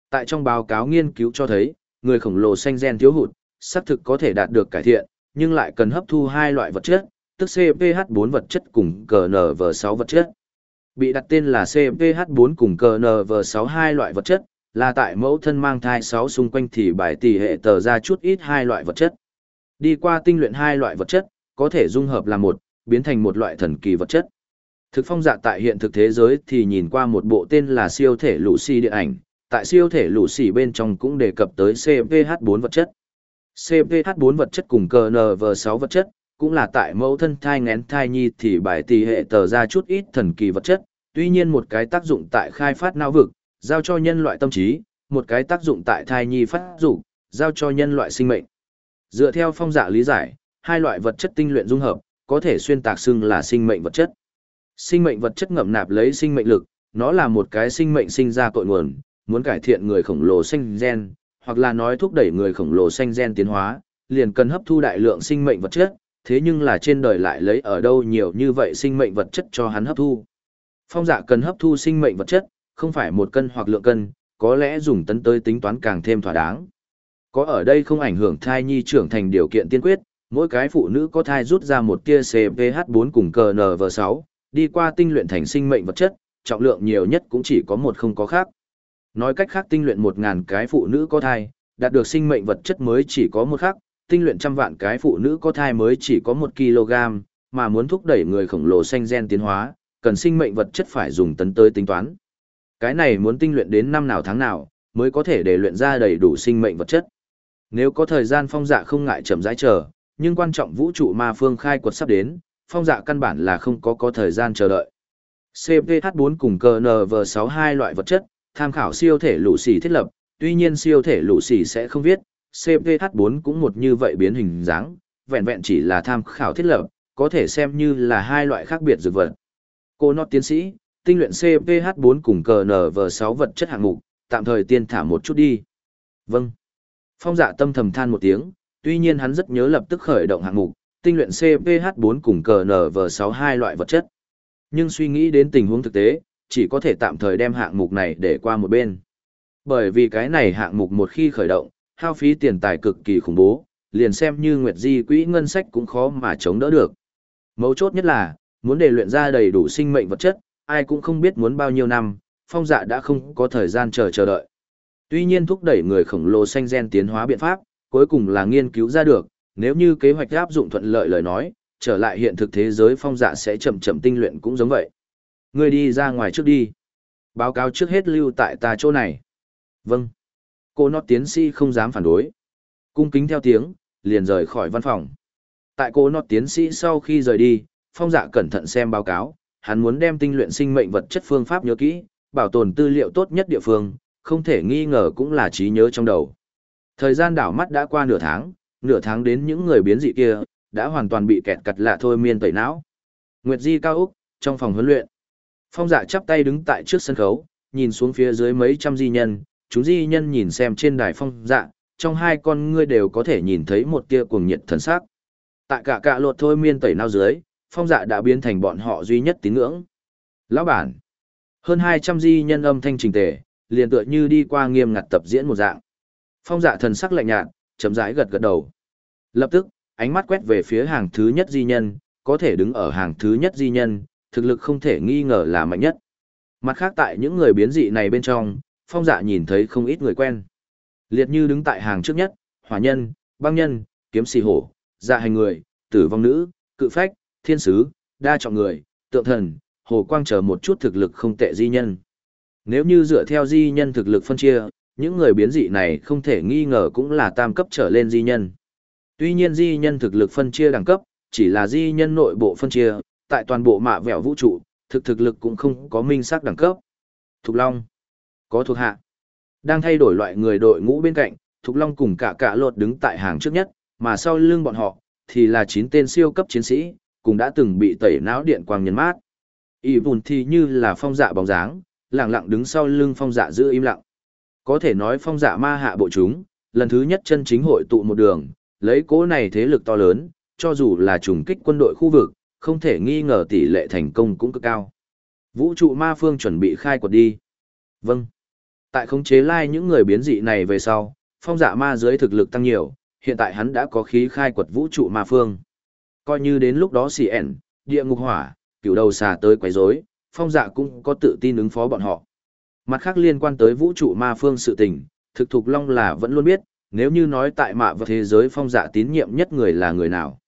Tại trong báo cáo nghiên cứu cho thấy, người khổng lồ xanh gen thiếu hụt, xác thực có thể đạt được cải thiện, nhưng lại cần hấp thu hai loại vật chất, tức CPH4 vật chất cùng CNV6 vật chất. Bị đặt tên là CPH4 cùng CNV6 hai loại vật chất, là tại mẫu thân mang thai 6 xung quanh thì bài tỷ hệ tờ ra chút ít hai loại vật chất. Đi qua tinh luyện hai loại vật chất, có thể dung hợp làm một, biến thành một loại thần kỳ vật chất. Thực phong dạ tại hiện thực thế giới thì nhìn qua một bộ tên là siêu thể lũ xì điện ảnh, tại siêu thể lũ xì bên trong cũng đề cập tới CPH4 vật chất. CPH4 vật chất cùng CNV6 vật chất, cũng là tại mẫu thân thai ngén thai nhi thì bài tỷ hệ tờ ra chút ít thần kỳ vật chất, tuy nhiên một cái tác dụng tại khai phát não vực, giao cho nhân loại tâm trí, một cái tác dụng tại thai nhi phát dục, giao cho nhân loại sinh mệnh. Dựa theo phong dạ lý giải, hai loại vật chất tinh luyện dung hợp, có thể xuyên tạc xưng là sinh mệnh vật chất. Sinh mệnh vật chất ngậm nạp lấy sinh mệnh lực, nó là một cái sinh mệnh sinh ra cội nguồn, muốn cải thiện người khổng lồ sinh gen, hoặc là nói thúc đẩy người khổng lồ sinh gen tiến hóa, liền cần hấp thu đại lượng sinh mệnh vật chất, thế nhưng là trên đời lại lấy ở đâu nhiều như vậy sinh mệnh vật chất cho hắn hấp thu. Phong dạ cần hấp thu sinh mệnh vật chất, không phải một cân hoặc lượng cân, có lẽ dùng tấn tới tính toán càng thêm thỏa đáng. Có ở đây không ảnh hưởng thai nhi trưởng thành điều kiện tiên quyết, mỗi cái phụ nữ có thai rút ra một tia CPH4 cùng CNV6, đi qua tinh luyện thành sinh mệnh vật chất, trọng lượng nhiều nhất cũng chỉ có một không có khác. Nói cách khác tinh luyện một ngàn cái phụ nữ có thai, đạt được sinh mệnh vật chất mới chỉ có một khác, tinh luyện trăm vạn cái phụ nữ có thai mới chỉ có một kg, mà muốn thúc đẩy người khổng lồ xanh gen tiến hóa, cần sinh mệnh vật chất phải dùng tấn tới tính toán. Cái này muốn tinh luyện đến năm nào tháng nào, mới có thể để luyện ra đầy đủ sinh mệnh vật chất. Nếu có thời gian phong dạ không ngại chậm rãi chờ, nhưng quan trọng vũ trụ ma phương khai quật sắp đến, phong dạ căn bản là không có có thời gian chờ đợi. CPH4 cùng CNV6 hai loại vật chất, tham khảo siêu thể lũ xỉ thiết lập, tuy nhiên siêu thể lũ xỉ sẽ không viết, CPH4 cũng một như vậy biến hình dáng, vẹn vẹn chỉ là tham khảo thiết lập, có thể xem như là hai loại khác biệt dược vật. Cô nọt tiến sĩ, tinh luyện CPH4 cùng CNV6 vật chất hạng mục, tạm thời tiên thả một chút đi. Vâng. Phong dạ tâm thầm than một tiếng, tuy nhiên hắn rất nhớ lập tức khởi động hạng mục, tinh luyện CPH4 cùng CNV6 hai loại vật chất. Nhưng suy nghĩ đến tình huống thực tế, chỉ có thể tạm thời đem hạng mục này để qua một bên. Bởi vì cái này hạng mục một khi khởi động, hao phí tiền tài cực kỳ khủng bố, liền xem như Nguyệt Di quỹ ngân sách cũng khó mà chống đỡ được. Mấu chốt nhất là, muốn để luyện ra đầy đủ sinh mệnh vật chất, ai cũng không biết muốn bao nhiêu năm, phong dạ đã không có thời gian chờ chờ đợi. Tuy nhiên thúc đẩy người khổng lồ xanh gen tiến hóa biện pháp, cuối cùng là nghiên cứu ra được, nếu như kế hoạch áp dụng thuận lợi lời nói, trở lại hiện thực thế giới phong dạ sẽ chậm chậm tinh luyện cũng giống vậy. Ngươi đi ra ngoài trước đi. Báo cáo trước hết lưu tại ta chỗ này. Vâng. Cô nó tiến sĩ không dám phản đối. Cung kính theo tiếng, liền rời khỏi văn phòng. Tại cô nó tiến sĩ sau khi rời đi, phong dạ cẩn thận xem báo cáo, hắn muốn đem tinh luyện sinh mệnh vật chất phương pháp nhớ kỹ, bảo tồn tư liệu tốt nhất địa phương, không thể nghi ngờ cũng là trí nhớ trong đầu. Thời gian đảo mắt đã qua nửa tháng, nửa tháng đến những người biến dị kia, đã hoàn toàn bị kẹt cặt lạ thôi miên tẩy não. Nguyệt Di cao Úc, trong phòng huấn luyện. Phong dạ chắp tay đứng tại trước sân khấu, nhìn xuống phía dưới mấy trăm di nhân, chúng di nhân nhìn xem trên đài phong dạ, trong hai con ngươi đều có thể nhìn thấy một tia cuồng nhiệt thần sắc. Tại cả cạ lột thôi miên tẩy não dưới, phong dạ đã biến thành bọn họ duy nhất tín ngưỡng. Lão bản, hơn 200 di nhân âm thanh trình tề, liền tựa như đi qua nghiêm ngặt tập diễn một dạng. Phong dạ thần sắc lạnh nhạt, chấm rãi gật gật đầu. Lập tức, ánh mắt quét về phía hàng thứ nhất di nhân, có thể đứng ở hàng thứ nhất di nhân, thực lực không thể nghi ngờ là mạnh nhất. Mặt khác tại những người biến dị này bên trong, phong dạ nhìn thấy không ít người quen. Liệt như đứng tại hàng trước nhất, hỏa nhân, băng nhân, kiếm xì hổ, dạ hành người, tử vong nữ, cự phách, thiên sứ, đa trọng người, tượng thần, hồ quang chờ một chút thực lực không tệ di nhân. Nếu như dựa theo di nhân thực lực phân chia, những người biến dị này không thể nghi ngờ cũng là tam cấp trở lên di nhân. Tuy nhiên di nhân thực lực phân chia đẳng cấp, chỉ là di nhân nội bộ phân chia, tại toàn bộ mạ vẹo vũ trụ, thực thực lực cũng không có minh xác đẳng cấp. Thục Long, có thuộc hạ. Đang thay đổi loại người đội ngũ bên cạnh, Thục Long cùng cả cả lột đứng tại hàng trước nhất, mà sau lưng bọn họ, thì là 9 tên siêu cấp chiến sĩ, cũng đã từng bị tẩy não điện quang nhân mát. Y bùn thì như là phong dạ bóng dáng, lặng lặng đứng sau lưng phong dạ giữ im lặng. Có thể nói phong dạ ma hạ bộ chúng, lần thứ nhất chân chính hội tụ một đường, lấy cố này thế lực to lớn, cho dù là trùng kích quân đội khu vực, không thể nghi ngờ tỷ lệ thành công cũng cực cao. Vũ trụ ma phương chuẩn bị khai quật đi. Vâng. Tại khống chế lai những người biến dị này về sau, phong dạ ma dưới thực lực tăng nhiều, hiện tại hắn đã có khí khai quật vũ trụ ma phương. Coi như đến lúc đó xì ẻn, địa ngục hỏa, cựu đầu xà tới quấy rối, phong dạ cũng có tự tin ứng phó bọn họ. Mặt khác liên quan tới vũ trụ ma phương sự tình, thực thục long là vẫn luôn biết, nếu như nói tại mạ và thế giới phong dạ tín nhiệm nhất người là người nào.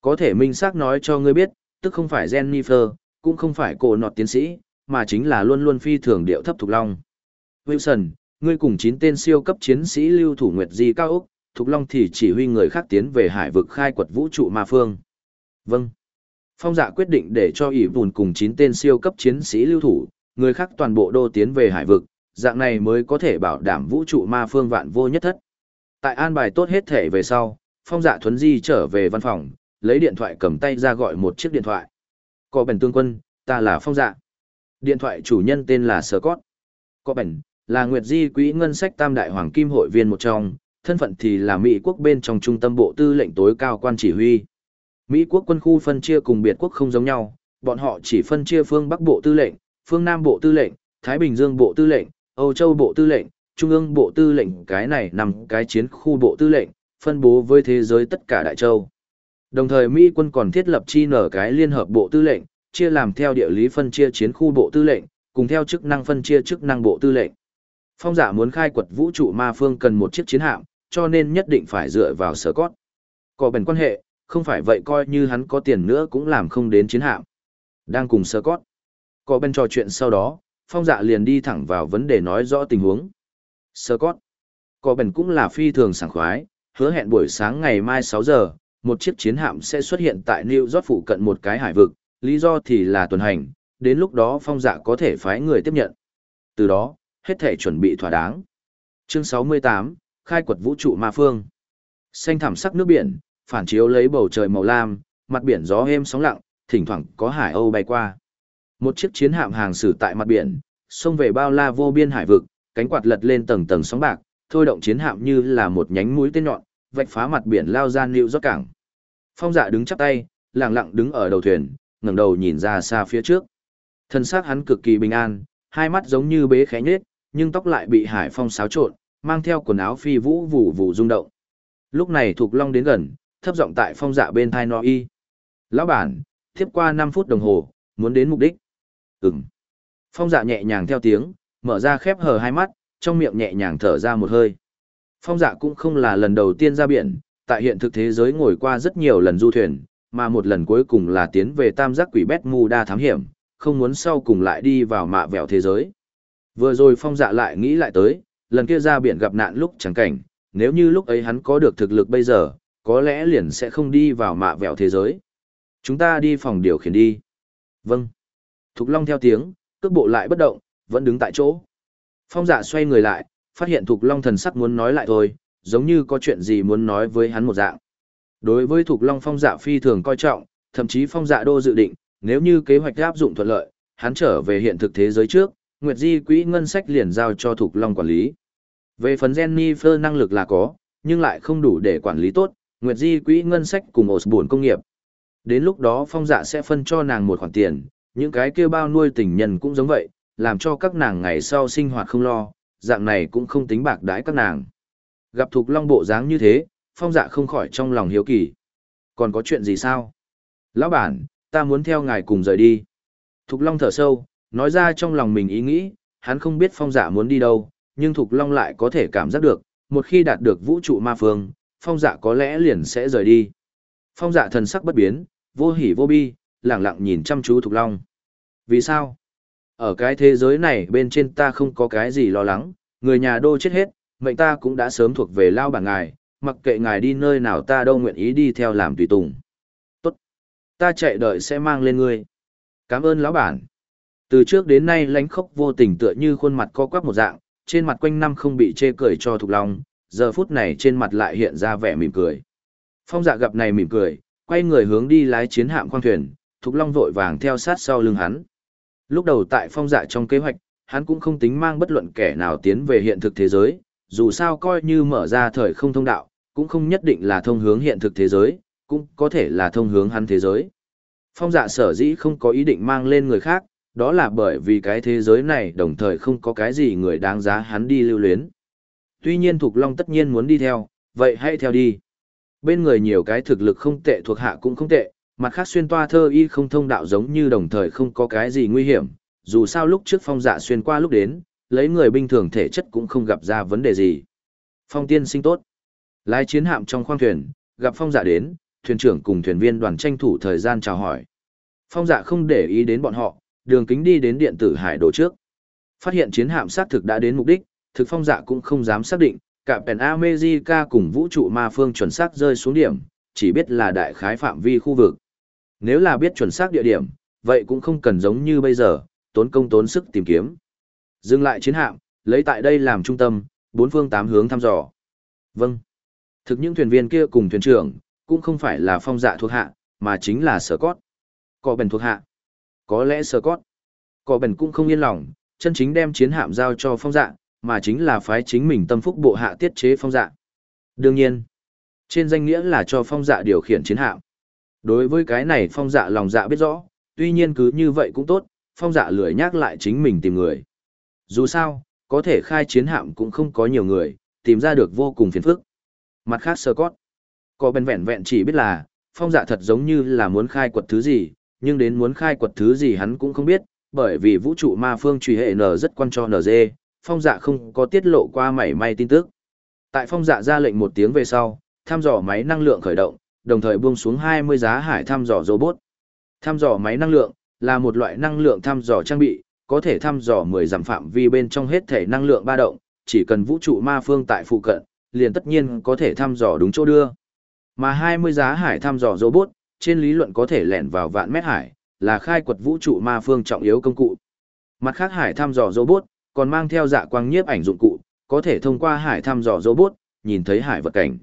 Có thể minh xác nói cho ngươi biết, tức không phải Jennifer, cũng không phải cổ nọt tiến sĩ, mà chính là luôn luôn phi thường điệu thấp thục long. Wilson, ngươi cùng 9 tên siêu cấp chiến sĩ lưu thủ nguyệt di cao Úc, thục long thì chỉ huy người khác tiến về hải vực khai quật vũ trụ ma phương. Vâng. Phong dạ quyết định để cho ỷ vùn cùng 9 tên siêu cấp chiến sĩ lưu thủ, người khác toàn bộ đô tiến về hải vực, dạng này mới có thể bảo đảm vũ trụ ma phương vạn vô nhất thất. Tại an bài tốt hết thể về sau, phong dạ thuấn di trở về văn phòng, lấy điện thoại cầm tay ra gọi một chiếc điện thoại. Có bền tương quân, ta là phong dạ. Điện thoại chủ nhân tên là Sở Cót. Có bền, là Nguyệt Di quỹ ngân sách tam đại hoàng kim hội viên một trong, thân phận thì là Mỹ quốc bên trong trung tâm bộ tư lệnh tối cao quan chỉ huy. Mỹ quốc quân khu phân chia cùng biệt quốc không giống nhau, bọn họ chỉ phân chia phương Bắc bộ tư lệnh, phương Nam bộ tư lệnh, Thái Bình Dương bộ tư lệnh, Âu Châu bộ tư lệnh, Trung ương bộ tư lệnh cái này nằm cái chiến khu bộ tư lệnh, phân bố với thế giới tất cả đại châu. Đồng thời Mỹ quân còn thiết lập chi nở cái liên hợp bộ tư lệnh, chia làm theo địa lý phân chia chiến khu bộ tư lệnh, cùng theo chức năng phân chia chức năng bộ tư lệnh. Phong giả muốn khai quật vũ trụ ma phương cần một chiếc chiến hạm, cho nên nhất định phải dựa vào sở cốt. Có bền quan hệ, không phải vậy coi như hắn có tiền nữa cũng làm không đến chiến hạm. Đang cùng sở cót. Có bên trò chuyện sau đó, phong dạ liền đi thẳng vào vấn đề nói rõ tình huống. Sơ cót. Có bền cũng là phi thường sảng khoái, hứa hẹn buổi sáng ngày mai 6 giờ, một chiếc chiến hạm sẽ xuất hiện tại New York phụ cận một cái hải vực, lý do thì là tuần hành, đến lúc đó phong dạ có thể phái người tiếp nhận. Từ đó, hết thể chuẩn bị thỏa đáng. Chương 68, khai quật vũ trụ ma phương. Xanh thảm sắc nước biển, phản chiếu lấy bầu trời màu lam, mặt biển gió êm sóng lặng, thỉnh thoảng có hải âu bay qua. Một chiếc chiến hạm hàng sử tại mặt biển, xông về bao la vô biên hải vực, cánh quạt lật lên tầng tầng sóng bạc, thôi động chiến hạm như là một nhánh mũi tên nhọn, vạch phá mặt biển lao ra lưu rót cảng. Phong dạ đứng chắp tay, lặng lặng đứng ở đầu thuyền, ngẩng đầu nhìn ra xa phía trước. Thân xác hắn cực kỳ bình an, hai mắt giống như bế khẽ nhếch, nhưng tóc lại bị hải phong xáo trộn, mang theo quần áo phi vũ vụ vụ rung động. Lúc này Thục Long đến gần, thấp giọng tại phong dạ bên tai nói y. Lão bản, tiếp qua 5 phút đồng hồ, muốn đến mục đích. Ừm. Phong dạ nhẹ nhàng theo tiếng, mở ra khép hờ hai mắt, trong miệng nhẹ nhàng thở ra một hơi. Phong dạ cũng không là lần đầu tiên ra biển, tại hiện thực thế giới ngồi qua rất nhiều lần du thuyền, mà một lần cuối cùng là tiến về tam giác quỷ bét mù đa thám hiểm, không muốn sau cùng lại đi vào mạ vẹo thế giới. Vừa rồi phong dạ lại nghĩ lại tới, lần kia ra biển gặp nạn lúc chẳng cảnh, nếu như lúc ấy hắn có được thực lực bây giờ, có lẽ liền sẽ không đi vào mạ vẹo thế giới. Chúng ta đi phòng điều khiển đi. Vâng. Thục Long theo tiếng, cước bộ lại bất động, vẫn đứng tại chỗ. Phong dạ xoay người lại, phát hiện Thục Long thần sắc muốn nói lại thôi, giống như có chuyện gì muốn nói với hắn một dạng. Đối với Thục Long phong dạ phi thường coi trọng, thậm chí phong dạ đô dự định, nếu như kế hoạch áp dụng thuận lợi, hắn trở về hiện thực thế giới trước, Nguyệt Di quỹ ngân sách liền giao cho Thục Long quản lý. Về phần Jennifer năng lực là có, nhưng lại không đủ để quản lý tốt, Nguyệt Di quỹ ngân sách cùng Osborne công nghiệp. Đến lúc đó phong dạ sẽ phân cho nàng một khoản tiền, những cái kia bao nuôi tình nhân cũng giống vậy, làm cho các nàng ngày sau sinh hoạt không lo, dạng này cũng không tính bạc đãi các nàng. Gặp Thục Long bộ dáng như thế, phong dạ không khỏi trong lòng hiếu kỳ. Còn có chuyện gì sao? Lão bản, ta muốn theo ngài cùng rời đi. Thục Long thở sâu, nói ra trong lòng mình ý nghĩ, hắn không biết phong dạ muốn đi đâu, nhưng Thục Long lại có thể cảm giác được, một khi đạt được vũ trụ ma phương, phong dạ có lẽ liền sẽ rời đi. Phong dạ thần sắc bất biến, vô hỉ vô bi, lẳng lặng nhìn chăm chú Thục Long. Vì sao? Ở cái thế giới này bên trên ta không có cái gì lo lắng, người nhà đô chết hết, mệnh ta cũng đã sớm thuộc về lao bản ngài, mặc kệ ngài đi nơi nào ta đâu nguyện ý đi theo làm tùy tùng. Tốt. Ta chạy đợi sẽ mang lên ngươi. Cảm ơn lão bản. Từ trước đến nay lánh khốc vô tình tựa như khuôn mặt co quắp một dạng, trên mặt quanh năm không bị chê cười cho thục long giờ phút này trên mặt lại hiện ra vẻ mỉm cười. Phong dạ gặp này mỉm cười, quay người hướng đi lái chiến hạm khoang thuyền, thục long vội vàng theo sát sau lưng hắn. Lúc đầu tại phong dạ trong kế hoạch, hắn cũng không tính mang bất luận kẻ nào tiến về hiện thực thế giới, dù sao coi như mở ra thời không thông đạo, cũng không nhất định là thông hướng hiện thực thế giới, cũng có thể là thông hướng hắn thế giới. Phong dạ sở dĩ không có ý định mang lên người khác, đó là bởi vì cái thế giới này đồng thời không có cái gì người đáng giá hắn đi lưu luyến. Tuy nhiên Thục Long tất nhiên muốn đi theo, vậy hãy theo đi. Bên người nhiều cái thực lực không tệ thuộc hạ cũng không tệ, mặt khác xuyên toa thơ y không thông đạo giống như đồng thời không có cái gì nguy hiểm, dù sao lúc trước phong dạ xuyên qua lúc đến, lấy người bình thường thể chất cũng không gặp ra vấn đề gì. Phong tiên sinh tốt. Lái chiến hạm trong khoang thuyền, gặp phong dạ đến, thuyền trưởng cùng thuyền viên đoàn tranh thủ thời gian chào hỏi. Phong dạ không để ý đến bọn họ, đường kính đi đến điện tử hải đồ trước. Phát hiện chiến hạm xác thực đã đến mục đích, thực phong dạ cũng không dám xác định, cả Pen America cùng vũ trụ ma phương chuẩn xác rơi xuống điểm, chỉ biết là đại khái phạm vi khu vực. Nếu là biết chuẩn xác địa điểm, vậy cũng không cần giống như bây giờ, tốn công tốn sức tìm kiếm. Dừng lại chiến hạm, lấy tại đây làm trung tâm, bốn phương tám hướng thăm dò. Vâng. Thực những thuyền viên kia cùng thuyền trưởng, cũng không phải là phong dạ thuộc hạ, mà chính là sở cót. Có bền thuộc hạ. Có lẽ sở cót. Có bền cũng không yên lòng, chân chính đem chiến hạm giao cho phong dạ, mà chính là phái chính mình tâm phúc bộ hạ tiết chế phong dạ. Đương nhiên, trên danh nghĩa là cho phong dạ điều khiển chiến hạm. Đối với cái này phong dạ lòng dạ biết rõ, tuy nhiên cứ như vậy cũng tốt, phong dạ lười nhắc lại chính mình tìm người. Dù sao, có thể khai chiến hạm cũng không có nhiều người, tìm ra được vô cùng phiền phức. Mặt khác sơ cót, có bèn vẹn vẹn chỉ biết là, phong dạ thật giống như là muốn khai quật thứ gì, nhưng đến muốn khai quật thứ gì hắn cũng không biết, bởi vì vũ trụ ma phương truy hệ N rất quan cho NG, phong dạ không có tiết lộ qua mảy may tin tức. Tại phong dạ ra lệnh một tiếng về sau, thăm dò máy năng lượng khởi động, đồng thời buông xuống 20 giá hải thăm dò robot. Thăm dò máy năng lượng là một loại năng lượng thăm dò trang bị, có thể thăm dò 10 dặm phạm vi bên trong hết thể năng lượng ba động, chỉ cần vũ trụ ma phương tại phụ cận, liền tất nhiên có thể thăm dò đúng chỗ đưa. Mà 20 giá hải thăm dò robot, trên lý luận có thể lẻn vào vạn mét hải, là khai quật vũ trụ ma phương trọng yếu công cụ. Mặt khác hải thăm dò robot, còn mang theo dạ quang nhiếp ảnh dụng cụ, có thể thông qua hải thăm dò robot, nhìn thấy hải vật cảnh.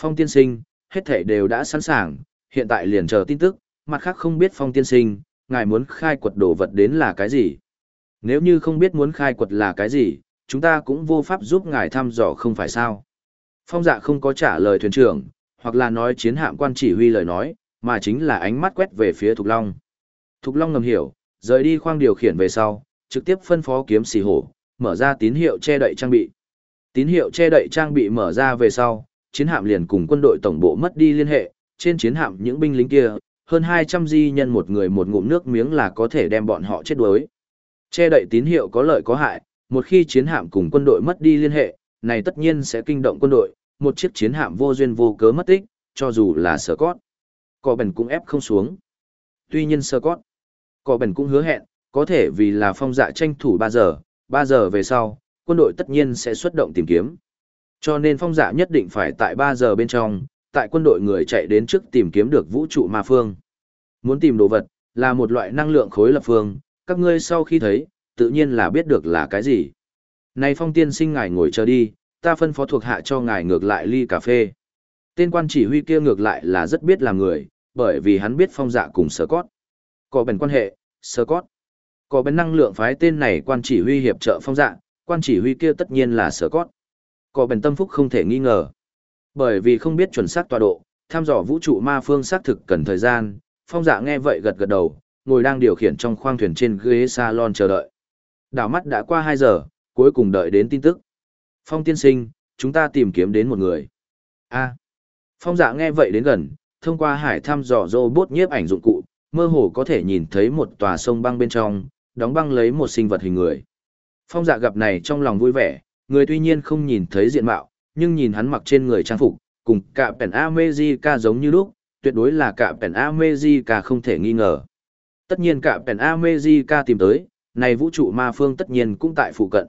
Phong tiên sinh, hết thể đều đã sẵn sàng, hiện tại liền chờ tin tức, mặt khác không biết phong tiên sinh, ngài muốn khai quật đồ vật đến là cái gì. Nếu như không biết muốn khai quật là cái gì, chúng ta cũng vô pháp giúp ngài thăm dò không phải sao. Phong dạ không có trả lời thuyền trưởng, hoặc là nói chiến hạm quan chỉ huy lời nói, mà chính là ánh mắt quét về phía Thục Long. Thục Long ngầm hiểu, rời đi khoang điều khiển về sau, trực tiếp phân phó kiếm xì hổ, mở ra tín hiệu che đậy trang bị. Tín hiệu che đậy trang bị mở ra về sau, chiến hạm liền cùng quân đội tổng bộ mất đi liên hệ, trên chiến hạm những binh lính kia, hơn 200 di nhân một người một ngụm nước miếng là có thể đem bọn họ chết đuối. Che đậy tín hiệu có lợi có hại, một khi chiến hạm cùng quân đội mất đi liên hệ, này tất nhiên sẽ kinh động quân đội, một chiếc chiến hạm vô duyên vô cớ mất tích, cho dù là sở cót. Cỏ bần cũng ép không xuống. Tuy nhiên sơ cót, cỏ bần cũng hứa hẹn, có thể vì là phong dạ tranh thủ 3 giờ, 3 giờ về sau, quân đội tất nhiên sẽ xuất động tìm kiếm. Cho nên phong dạ nhất định phải tại 3 giờ bên trong, tại quân đội người chạy đến trước tìm kiếm được vũ trụ ma phương. Muốn tìm đồ vật, là một loại năng lượng khối lập phương, các ngươi sau khi thấy, tự nhiên là biết được là cái gì. Này phong tiên sinh ngài ngồi chờ đi, ta phân phó thuộc hạ cho ngài ngược lại ly cà phê. Tên quan chỉ huy kia ngược lại là rất biết làm người, bởi vì hắn biết phong dạ cùng sở cót. Có bền quan hệ, sở cót. Có bền năng lượng phái tên này quan chỉ huy hiệp trợ phong dạ, quan chỉ huy kia tất nhiên là sở cót. Có bền tâm phúc không thể nghi ngờ. Bởi vì không biết chuẩn xác tọa độ, tham dò vũ trụ ma phương xác thực cần thời gian, phong dạ nghe vậy gật gật đầu, ngồi đang điều khiển trong khoang thuyền trên ghế salon chờ đợi. Đảo mắt đã qua 2 giờ, cuối cùng đợi đến tin tức. Phong tiên sinh, chúng ta tìm kiếm đến một người. A. Phong dạ nghe vậy đến gần, thông qua hải thăm dò robot nhiếp ảnh dụng cụ, mơ hồ có thể nhìn thấy một tòa sông băng bên trong, đóng băng lấy một sinh vật hình người. Phong dạ gặp này trong lòng vui vẻ, người tuy nhiên không nhìn thấy diện mạo, nhưng nhìn hắn mặc trên người trang phục, cùng cả pèn America giống như lúc, tuyệt đối là cả pèn America không thể nghi ngờ. Tất nhiên cả pèn America tìm tới, này vũ trụ ma phương tất nhiên cũng tại phụ cận.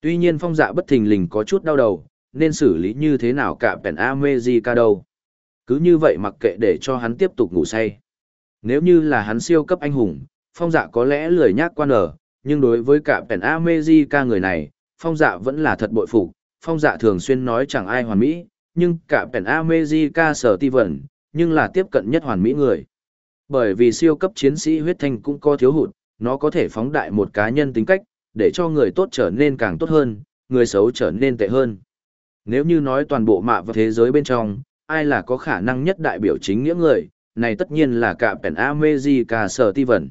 Tuy nhiên phong dạ bất thình lình có chút đau đầu, nên xử lý như thế nào cả pèn America đâu. Cứ như vậy mặc kệ để cho hắn tiếp tục ngủ say. Nếu như là hắn siêu cấp anh hùng, phong dạ có lẽ lười nhác quan ở, nhưng đối với cả pèn America người này, phong dạ vẫn là thật bội phục. Phong dạ thường xuyên nói chẳng ai hoàn mỹ, nhưng cả pèn America sở ti vẩn, nhưng là tiếp cận nhất hoàn mỹ người. Bởi vì siêu cấp chiến sĩ huyết thanh cũng có thiếu hụt, nó có thể phóng đại một cá nhân tính cách, để cho người tốt trở nên càng tốt hơn, người xấu trở nên tệ hơn. Nếu như nói toàn bộ mạ và thế giới bên trong, ai là có khả năng nhất đại biểu chính nghĩa người, này tất nhiên là cả Pèn America Sở Ti Vẩn.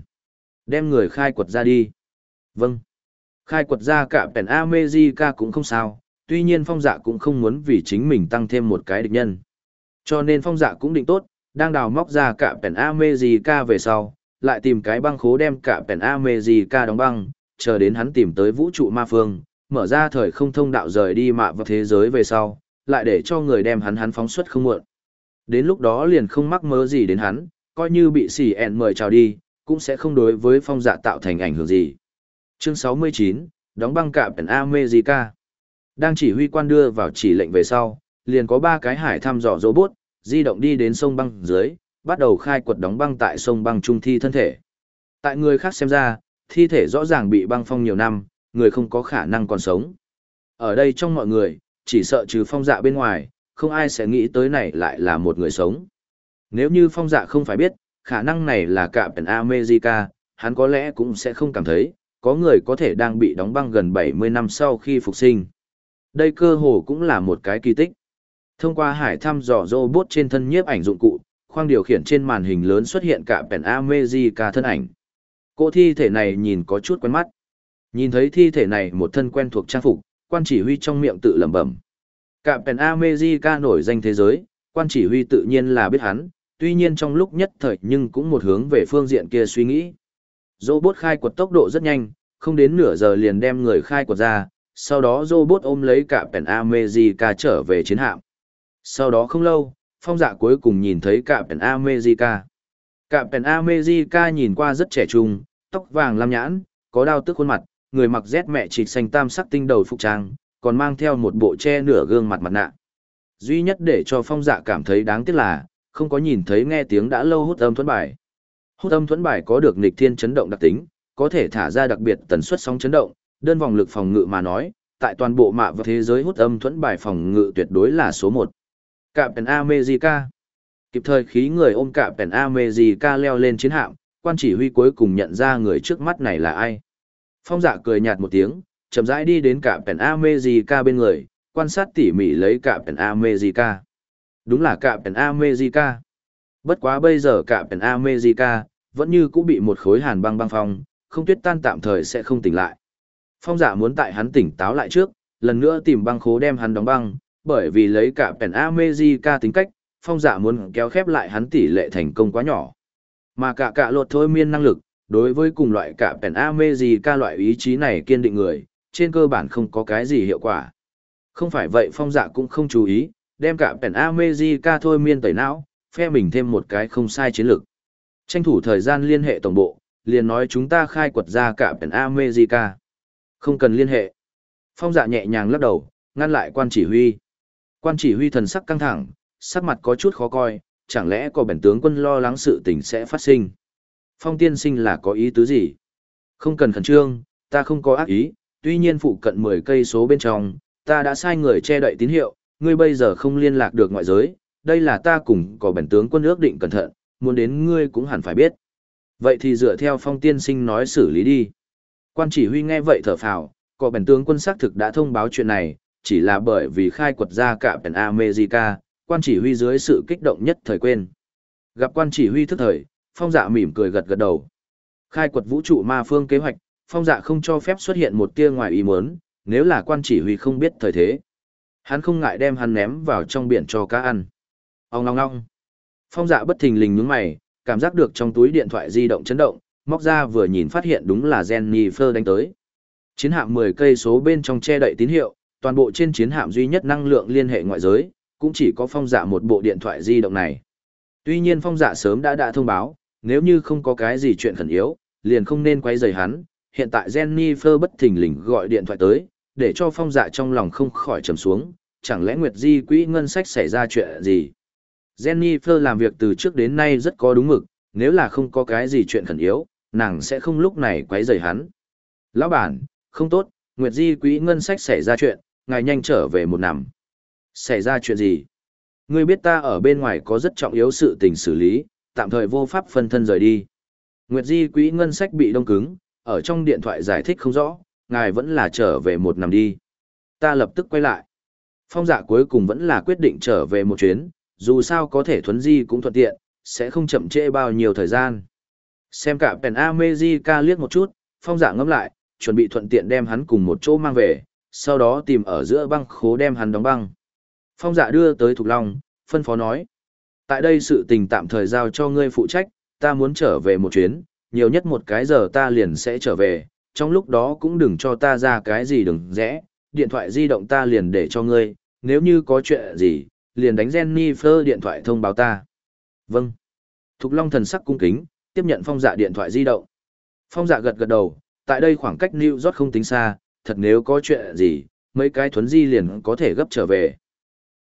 Đem người khai quật ra đi. Vâng. Khai quật ra cả Pèn America cũng không sao, tuy nhiên phong dạ cũng không muốn vì chính mình tăng thêm một cái địch nhân. Cho nên phong dạ cũng định tốt, đang đào móc ra cả Pèn America về sau, lại tìm cái băng khố đem cả Pèn America đóng băng, chờ đến hắn tìm tới vũ trụ ma phương, mở ra thời không thông đạo rời đi mạ vào thế giới về sau, lại để cho người đem hắn hắn phóng xuất không muộn. Đến lúc đó liền không mắc mớ gì đến hắn, coi như bị xỉ ẹn mời chào đi, cũng sẽ không đối với phong dạ tạo thành ảnh hưởng gì. Chương 69, đóng băng cạm ẩn America. Đang chỉ huy quan đưa vào chỉ lệnh về sau, liền có ba cái hải thăm dò robot, di động đi đến sông băng dưới, bắt đầu khai quật đóng băng tại sông băng trung thi thân thể. Tại người khác xem ra, thi thể rõ ràng bị băng phong nhiều năm, người không có khả năng còn sống. Ở đây trong mọi người, chỉ sợ trừ phong dạ bên ngoài, không ai sẽ nghĩ tới này lại là một người sống. Nếu như phong dạ không phải biết, khả năng này là cạm ẩn America, hắn có lẽ cũng sẽ không cảm thấy, có người có thể đang bị đóng băng gần 70 năm sau khi phục sinh. Đây cơ hồ cũng là một cái kỳ tích. Thông qua hải thăm dò robot trên thân nhiếp ảnh dụng cụ, khoang điều khiển trên màn hình lớn xuất hiện cả pèn America thân ảnh. Cô thi thể này nhìn có chút quen mắt. Nhìn thấy thi thể này một thân quen thuộc trang phục, quan chỉ huy trong miệng tự lẩm bẩm. Cả Pen America nổi danh thế giới, quan chỉ huy tự nhiên là biết hắn, tuy nhiên trong lúc nhất thời nhưng cũng một hướng về phương diện kia suy nghĩ. Robot khai quật tốc độ rất nhanh, không đến nửa giờ liền đem người khai quật ra, sau đó robot ôm lấy cả Pen America trở về chiến hạm. Sau đó không lâu, phong dạ cuối cùng nhìn thấy cả Pen America. Cả Pen America nhìn qua rất trẻ trung, tóc vàng lam nhãn, có đao tức khuôn mặt, người mặc rét mẹ trịch xanh tam sắc tinh đầu phục trang, còn mang theo một bộ che nửa gương mặt mặt nạ. Duy nhất để cho phong dạ cảm thấy đáng tiếc là, không có nhìn thấy nghe tiếng đã lâu hút âm thuẫn bài. Hút âm thuẫn bài có được nghịch thiên chấn động đặc tính, có thể thả ra đặc biệt tần suất sóng chấn động, đơn vòng lực phòng ngự mà nói, tại toàn bộ mạ và thế giới hút âm thuẫn bài phòng ngự tuyệt đối là số 1. Cạm Pèn America Kịp thời khí người ôm cạm Pèn America leo lên chiến hạm, quan chỉ huy cuối cùng nhận ra người trước mắt này là ai. Phong dạ cười nhạt một tiếng, chậm rãi đi đến cạm Pèn America bên người, quan sát tỉ mỉ lấy cạm Pèn America. Đúng là cạm Pèn America. Bất quá bây giờ cạm Pèn America, vẫn như cũng bị một khối hàn băng băng phong, không tuyết tan tạm thời sẽ không tỉnh lại. Phong giả muốn tại hắn tỉnh táo lại trước, lần nữa tìm băng khố đem hắn đóng băng, bởi vì lấy cả Pen America tính cách, phong giả muốn kéo khép lại hắn tỷ lệ thành công quá nhỏ. Mà cả cả lột thôi miên năng lực, đối với cùng loại cả Pen America loại ý chí này kiên định người, trên cơ bản không có cái gì hiệu quả. Không phải vậy phong dạ cũng không chú ý, đem cả Pen America thôi miên tẩy não, phe mình thêm một cái không sai chiến lược. Tranh thủ thời gian liên hệ tổng bộ, liền nói chúng ta khai quật ra cả biển America. Không cần liên hệ. Phong dạ nhẹ nhàng lắc đầu, ngăn lại quan chỉ huy. Quan chỉ huy thần sắc căng thẳng, sắc mặt có chút khó coi, chẳng lẽ có bển tướng quân lo lắng sự tình sẽ phát sinh. Phong tiên sinh là có ý tứ gì? Không cần khẩn trương, ta không có ác ý, tuy nhiên phụ cận 10 cây số bên trong, ta đã sai người che đậy tín hiệu, ngươi bây giờ không liên lạc được ngoại giới, đây là ta cùng có bển tướng quân ước định cẩn thận, muốn đến ngươi cũng hẳn phải biết. Vậy thì dựa theo phong tiên sinh nói xử lý đi. Quan chỉ huy nghe vậy thở phào, có bèn tướng quân xác thực đã thông báo chuyện này, chỉ là bởi vì khai quật ra cả bèn America, quan chỉ huy dưới sự kích động nhất thời quên. Gặp quan chỉ huy thức thời, phong dạ mỉm cười gật gật đầu. Khai quật vũ trụ ma phương kế hoạch, phong dạ không cho phép xuất hiện một tia ngoài ý muốn, nếu là quan chỉ huy không biết thời thế. Hắn không ngại đem hắn ném vào trong biển cho cá ăn. Ông ngong ngong. Phong dạ bất thình lình nhướng mày, cảm giác được trong túi điện thoại di động chấn động, móc ra vừa nhìn phát hiện đúng là Jennifer đánh tới. Chiến hạm 10 cây số bên trong che đậy tín hiệu, toàn bộ trên chiến hạm duy nhất năng lượng liên hệ ngoại giới, cũng chỉ có phong dạ một bộ điện thoại di động này. Tuy nhiên phong dạ sớm đã đã thông báo, nếu như không có cái gì chuyện khẩn yếu, liền không nên quay rời hắn, hiện tại Jennifer bất thình lình gọi điện thoại tới, để cho phong dạ trong lòng không khỏi trầm xuống, chẳng lẽ Nguyệt Di quỹ ngân sách xảy ra chuyện gì. Jennifer làm việc từ trước đến nay rất có đúng mực, nếu là không có cái gì chuyện khẩn yếu, nàng sẽ không lúc này quấy rầy hắn. Lão bản, không tốt, Nguyệt Di quỹ ngân sách xảy ra chuyện, ngài nhanh trở về một năm. Xảy ra chuyện gì? Ngươi biết ta ở bên ngoài có rất trọng yếu sự tình xử lý, tạm thời vô pháp phân thân rời đi. Nguyệt Di quỹ ngân sách bị đông cứng, ở trong điện thoại giải thích không rõ, ngài vẫn là trở về một năm đi. Ta lập tức quay lại. Phong dạ cuối cùng vẫn là quyết định trở về một chuyến, dù sao có thể thuấn di cũng thuận tiện, sẽ không chậm trễ bao nhiêu thời gian. Xem cả Pen America liếc một chút, phong dạ giả ngâm lại, chuẩn bị thuận tiện đem hắn cùng một chỗ mang về, sau đó tìm ở giữa băng khố đem hắn đóng băng. Phong giả đưa tới Thục Long, phân phó nói. Tại đây sự tình tạm thời giao cho ngươi phụ trách, ta muốn trở về một chuyến, nhiều nhất một cái giờ ta liền sẽ trở về, trong lúc đó cũng đừng cho ta ra cái gì đừng rẽ, điện thoại di động ta liền để cho ngươi, nếu như có chuyện gì, liền đánh Jennifer điện thoại thông báo ta. Vâng. Thục Long thần sắc cung kính, tiếp nhận phong dạ điện thoại di động. Phong dạ gật gật đầu, tại đây khoảng cách New York không tính xa, thật nếu có chuyện gì, mấy cái thuấn di liền có thể gấp trở về.